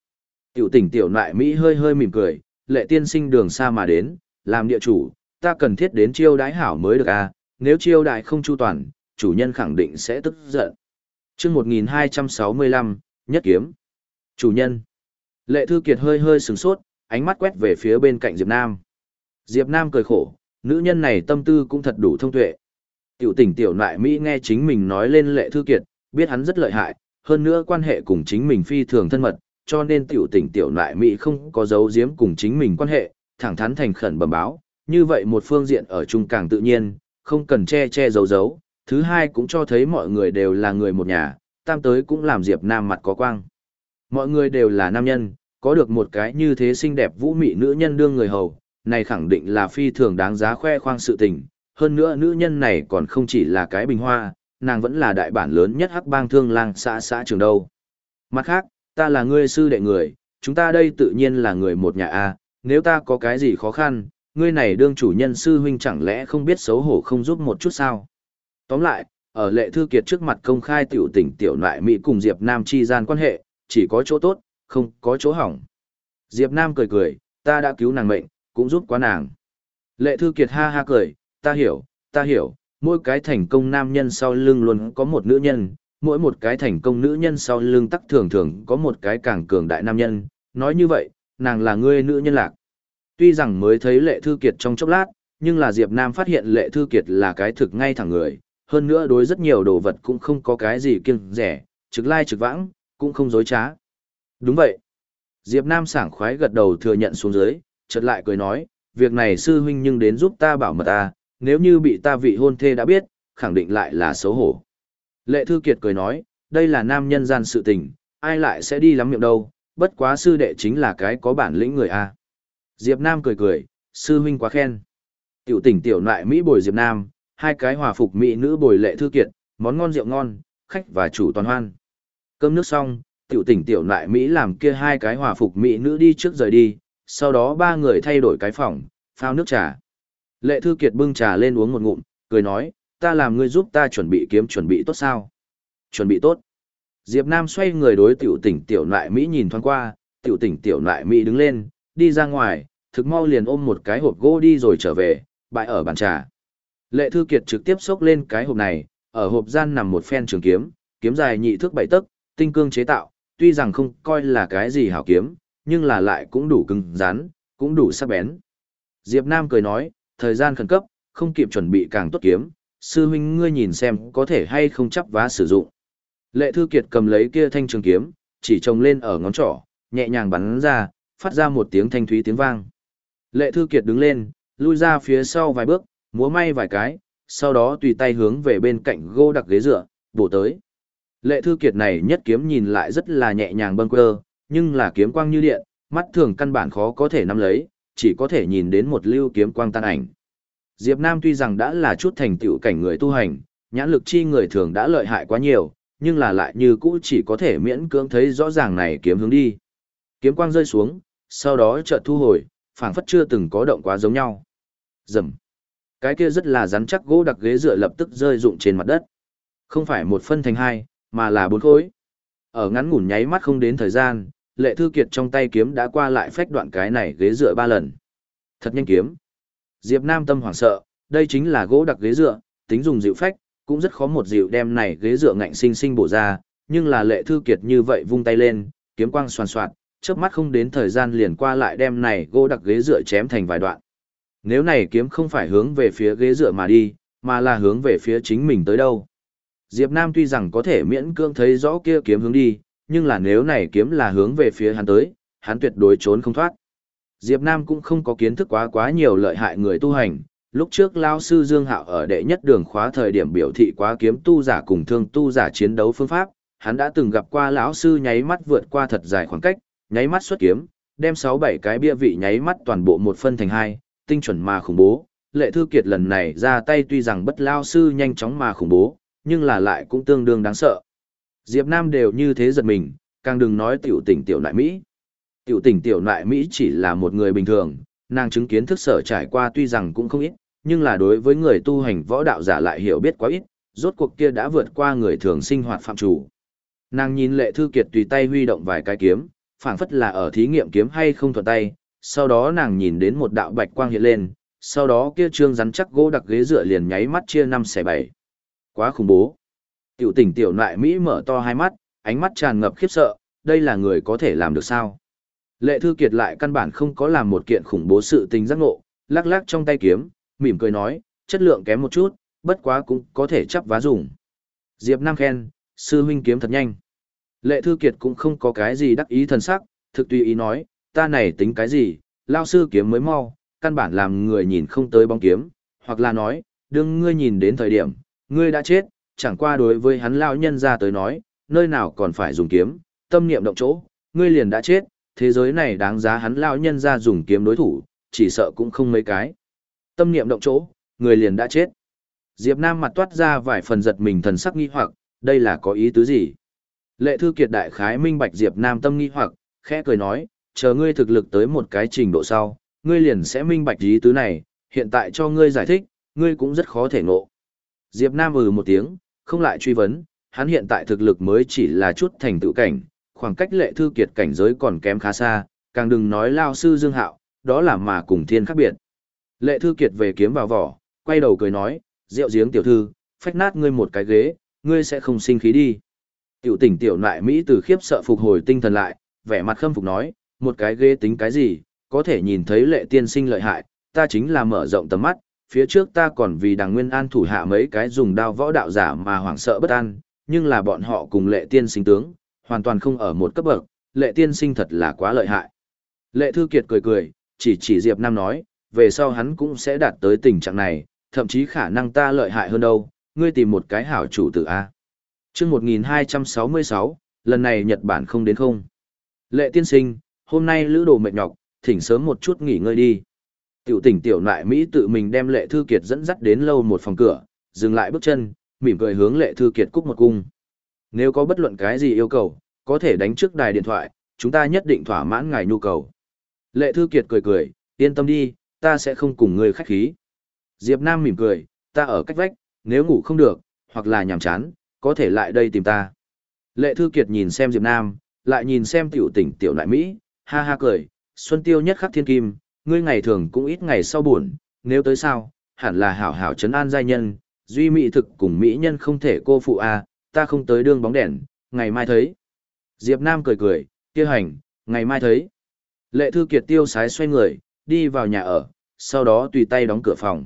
Tiểu tỉnh tiểu nại Mỹ hơi hơi mỉm cười, lệ tiên sinh đường xa mà đến, làm địa chủ, ta cần thiết đến chiêu đái hảo mới được à, nếu chiêu đái không chu toàn, chủ nhân khẳng định sẽ tức giận. chương 1265, nhất kiếm. Chủ nhân. Lệ Thư Kiệt hơi hơi sừng sốt, ánh mắt quét về phía bên cạnh Diệp Nam. Diệp Nam cười khổ, nữ nhân này tâm tư cũng thật đủ thông tuệ. Tiểu tỉnh tiểu nại Mỹ nghe chính mình nói lên Lệ Thư Kiệt, biết hắn rất lợi hại, hơn nữa quan hệ cùng chính mình phi thường thân mật, cho nên tiểu tỉnh tiểu nại Mỹ không có giấu giếm cùng chính mình quan hệ, thẳng thắn thành khẩn bẩm báo, như vậy một phương diện ở chung càng tự nhiên, không cần che che giấu giấu, thứ hai cũng cho thấy mọi người đều là người một nhà, tam tới cũng làm Diệp Nam mặt có quang. Mọi người đều là nam nhân, có được một cái như thế xinh đẹp vũ mị nữ nhân đương người hầu, này khẳng định là phi thường đáng giá khoe khoang sự tình, hơn nữa nữ nhân này còn không chỉ là cái bình hoa, nàng vẫn là đại bản lớn nhất hắc bang thương lang xã xã trường đâu. Mặt khác, ta là ngươi sư đệ người, chúng ta đây tự nhiên là người một nhà A, nếu ta có cái gì khó khăn, ngươi này đương chủ nhân sư huynh chẳng lẽ không biết xấu hổ không giúp một chút sao? Tóm lại, ở lệ thư kiệt trước mặt công khai tiểu tỉnh tiểu nại Mỹ cùng Diệp Nam chi gian quan hệ, chỉ có chỗ tốt, không có chỗ hỏng. Diệp Nam cười cười, ta đã cứu nàng mệnh, cũng giúp quá nàng. Lệ thư kiệt ha ha cười, ta hiểu, ta hiểu, mỗi cái thành công nam nhân sau lưng luôn có một nữ nhân, mỗi một cái thành công nữ nhân sau lưng tắc thường thường có một cái càng cường đại nam nhân, nói như vậy, nàng là ngươi nữ nhân lạc. Tuy rằng mới thấy lệ thư kiệt trong chốc lát, nhưng là Diệp Nam phát hiện lệ thư kiệt là cái thực ngay thẳng người, hơn nữa đối rất nhiều đồ vật cũng không có cái gì kiêng rẻ, trực lai trực vãng, cũng không dối trá. Đúng vậy. Diệp Nam sảng khoái gật đầu thừa nhận xuống dưới, chợt lại cười nói, việc này sư huynh nhưng đến giúp ta bảo mật ta, nếu như bị ta vị hôn thê đã biết, khẳng định lại là xấu hổ. Lệ Thư Kiệt cười nói, đây là nam nhân gian sự tình, ai lại sẽ đi lắm miệng đâu, bất quá sư đệ chính là cái có bản lĩnh người a. Diệp Nam cười cười, sư huynh quá khen. Tiểu tỉnh tiểu nại Mỹ bồi Diệp Nam, hai cái hòa phục Mỹ nữ bồi Lệ Thư Kiệt, món ngon rượu ngon, khách và chủ toàn hoan. Cơm nước xong, tiểu tỉnh tiểu nại Mỹ làm kia hai cái hòa phục Mỹ nữ đi trước rời đi, sau đó ba người thay đổi cái phòng, phao nước trà. Lệ Thư Kiệt bưng trà lên uống một ngụm, cười nói, ta làm ngươi giúp ta chuẩn bị kiếm chuẩn bị tốt sao? Chuẩn bị tốt. Diệp Nam xoay người đối tiểu tỉnh tiểu nại Mỹ nhìn thoáng qua, tiểu tỉnh tiểu nại Mỹ đứng lên, đi ra ngoài, thực mau liền ôm một cái hộp gỗ đi rồi trở về, bại ở bàn trà. Lệ Thư Kiệt trực tiếp xốc lên cái hộp này, ở hộp gian nằm một phen trường kiếm, kiếm dài nhị thước bảy tấc, tinh cương chế tạo, tuy rằng không coi là cái gì hảo kiếm, nhưng là lại cũng đủ cứng rắn, cũng đủ sắc bén. Diệp Nam cười nói, thời gian khẩn cấp, không kịp chuẩn bị càng tốt kiếm, sư huynh ngươi nhìn xem có thể hay không chấp vá sử dụng. Lệ Thư Kiệt cầm lấy kia thanh trường kiếm, chỉ trồng lên ở ngón trỏ, nhẹ nhàng bắn ra, phát ra một tiếng thanh thúy tiếng vang. Lệ Thư Kiệt đứng lên, lui ra phía sau vài bước, múa may vài cái, sau đó tùy tay hướng về bên cạnh gô đặc ghế dựa, bổ tới. Lệ Thư Kiệt này nhất kiếm nhìn lại rất là nhẹ nhàng bâng quơ, nhưng là kiếm quang như điện, mắt thường căn bản khó có thể nắm lấy, chỉ có thể nhìn đến một lưu kiếm quang tan ảnh. Diệp Nam tuy rằng đã là chút thành tựu cảnh người tu hành, nhãn lực chi người thường đã lợi hại quá nhiều, nhưng là lại như cũ chỉ có thể miễn cưỡng thấy rõ ràng này kiếm hướng đi. Kiếm quang rơi xuống, sau đó chợt thu hồi, phảng phất chưa từng có động quá giống nhau. Rầm. Cái kia rất là rắn chắc gỗ đặc ghế dựa lập tức rơi rụng trên mặt đất. Không phải một phân thành hai, mà là bốn khối. Ở ngắn ngủn nháy mắt không đến thời gian, Lệ Thư Kiệt trong tay kiếm đã qua lại phách đoạn cái này ghế dựa ba lần. Thật nhanh kiếm. Diệp Nam tâm hoảng sợ, đây chính là gỗ đặc ghế dựa, tính dùng dịu phách, cũng rất khó một dịu đem này ghế dựa ngạnh sinh sinh bổ ra, nhưng là Lệ Thư Kiệt như vậy vung tay lên, kiếm quang xoàn xoạt, chớp mắt không đến thời gian liền qua lại đem này gỗ đặc ghế dựa chém thành vài đoạn. Nếu này kiếm không phải hướng về phía ghế dựa mà đi, mà là hướng về phía chính mình tới đâu. Diệp Nam tuy rằng có thể miễn cưỡng thấy rõ kia kiếm hướng đi, nhưng là nếu này kiếm là hướng về phía hắn tới, hắn tuyệt đối trốn không thoát. Diệp Nam cũng không có kiến thức quá quá nhiều lợi hại người tu hành, lúc trước lão sư Dương Hạo ở đệ nhất đường khóa thời điểm biểu thị quá kiếm tu giả cùng thương tu giả chiến đấu phương pháp, hắn đã từng gặp qua lão sư nháy mắt vượt qua thật dài khoảng cách, nháy mắt xuất kiếm, đem 6 7 cái bia vị nháy mắt toàn bộ một phân thành hai, tinh chuẩn mà khủng bố. Lệ Thư Kiệt lần này ra tay tuy rằng bất lao sư nhanh chóng mà khủng bố, nhưng là lại cũng tương đương đáng sợ. Diệp Nam đều như thế giật mình, càng đừng nói tiểu tỉnh tiểu lại Mỹ. Tiểu tỉnh tiểu nại Mỹ chỉ là một người bình thường, nàng chứng kiến thức sở trải qua tuy rằng cũng không ít, nhưng là đối với người tu hành võ đạo giả lại hiểu biết quá ít, rốt cuộc kia đã vượt qua người thường sinh hoạt phạm chủ. Nàng nhìn lệ thư kiệt tùy tay huy động vài cái kiếm, phảng phất là ở thí nghiệm kiếm hay không thuận tay, sau đó nàng nhìn đến một đạo bạch quang hiện lên, sau đó kia trương rắn chắc gỗ đặc ghế dựa liền nháy mắt chia năm xẻ bảy. Quá khủng bố. Tiểu tỉnh tiểu nại Mỹ mở to hai mắt, ánh mắt tràn ngập khiếp sợ, đây là người có thể làm được sao? Lệ Thư Kiệt lại căn bản không có làm một kiện khủng bố sự tình giác ngộ, lắc lắc trong tay kiếm, mỉm cười nói, chất lượng kém một chút, bất quá cũng có thể chấp vá dùng. Diệp Nam khen, sư huynh kiếm thật nhanh. Lệ Thư Kiệt cũng không có cái gì đắc ý thần sắc, thực tùy ý nói, ta này tính cái gì, lao sư kiếm mới mau, căn bản làm người nhìn không tới bóng kiếm, hoặc là nói, đừng ngươi nhìn đến thời điểm, ngươi đã chết, chẳng qua đối với hắn lao nhân ra tới nói, nơi nào còn phải dùng kiếm, tâm niệm động chỗ, ngươi liền đã chết, thế giới này đáng giá hắn lao nhân ra dùng kiếm đối thủ, chỉ sợ cũng không mấy cái. Tâm niệm động chỗ, người liền đã chết. Diệp Nam mặt toát ra vài phần giật mình thần sắc nghi hoặc, đây là có ý tứ gì? Lệ thư kiệt đại khái minh bạch Diệp Nam tâm nghi hoặc, khẽ cười nói, chờ ngươi thực lực tới một cái trình độ sau, ngươi liền sẽ minh bạch ý tứ này, hiện tại cho ngươi giải thích, ngươi cũng rất khó thể ngộ. Diệp Nam ừ một tiếng, không lại truy vấn, hắn hiện tại thực lực mới chỉ là chút thành tựu cảnh, khoảng cách lệ thư kiệt cảnh giới còn kém khá xa, càng đừng nói lao sư Dương Hạo, đó là mà cùng thiên khác biệt. Lệ thư kiệt về kiếm vào vỏ, quay đầu cười nói, rượu giếng tiểu thư, phách nát ngươi một cái ghế, ngươi sẽ không sinh khí đi. Tiểu tỉnh tiểu nại Mỹ từ khiếp sợ phục hồi tinh thần lại, vẻ mặt khâm phục nói, một cái ghế tính cái gì, có thể nhìn thấy lệ tiên sinh lợi hại, ta chính là mở rộng tầm mắt, phía trước ta còn vì đằng nguyên an thủ hạ mấy cái dùng đao võ đạo giả mà hoảng sợ bất an, nhưng là bọn họ cùng lệ tiên sinh tướng, hoàn toàn không ở một cấp bậc, lệ tiên sinh thật là quá lợi hại. Lệ Thư Kiệt cười cười, chỉ chỉ Diệp Nam nói, về sau hắn cũng sẽ đạt tới tình trạng này, thậm chí khả năng ta lợi hại hơn đâu, ngươi tìm một cái hảo chủ tử A. Trước 1266, lần này Nhật Bản không đến không. Lệ tiên sinh, hôm nay lữ đồ mệt nhọc, thỉnh sớm một chút nghỉ ngơi đi. Tiểu tỉnh tiểu nại Mỹ tự mình đem Lệ Thư Kiệt dẫn dắt đến lâu một phòng cửa, dừng lại bước chân, mỉm cười hướng Lệ Thư Kiệt cúc một cung. Nếu có bất luận cái gì yêu cầu, có thể đánh trước đài điện thoại, chúng ta nhất định thỏa mãn ngài nhu cầu. Lệ Thư Kiệt cười cười, yên tâm đi, ta sẽ không cùng ngươi khách khí. Diệp Nam mỉm cười, ta ở cách vách, nếu ngủ không được, hoặc là nhàm chán, có thể lại đây tìm ta. Lệ Thư Kiệt nhìn xem Diệp Nam, lại nhìn xem tiểu tỉnh tiểu nại Mỹ, ha ha cười, Xuân Tiêu nhất khắc thiên kim, ngươi ngày thường cũng ít ngày sau buồn, nếu tới sao, hẳn là hảo hảo chấn an giai nhân, duy mỹ thực cùng mỹ nhân không thể cô phụ a, à, ta không tới đương bóng đèn, ngày mai thấy. Diệp Nam cười cười, kia hành, ngày mai thấy. Lệ Thư Kiệt tiêu sái xoay người, đi vào nhà ở, sau đó tùy tay đóng cửa phòng.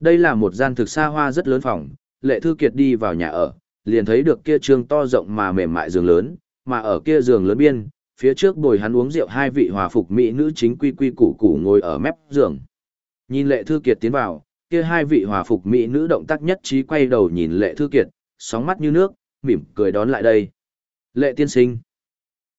Đây là một gian thực xa hoa rất lớn phòng, Lệ Thư Kiệt đi vào nhà ở, liền thấy được kia trường to rộng mà mềm mại giường lớn, mà ở kia giường lớn biên, phía trước bồi hắn uống rượu hai vị hòa phục mỹ nữ chính quy quy củ củ ngồi ở mép giường. Nhìn Lệ Thư Kiệt tiến vào, kia hai vị hòa phục mỹ nữ động tác nhất trí quay đầu nhìn Lệ Thư Kiệt, sóng mắt như nước, mỉm cười đón lại đây. Lệ tiên sinh.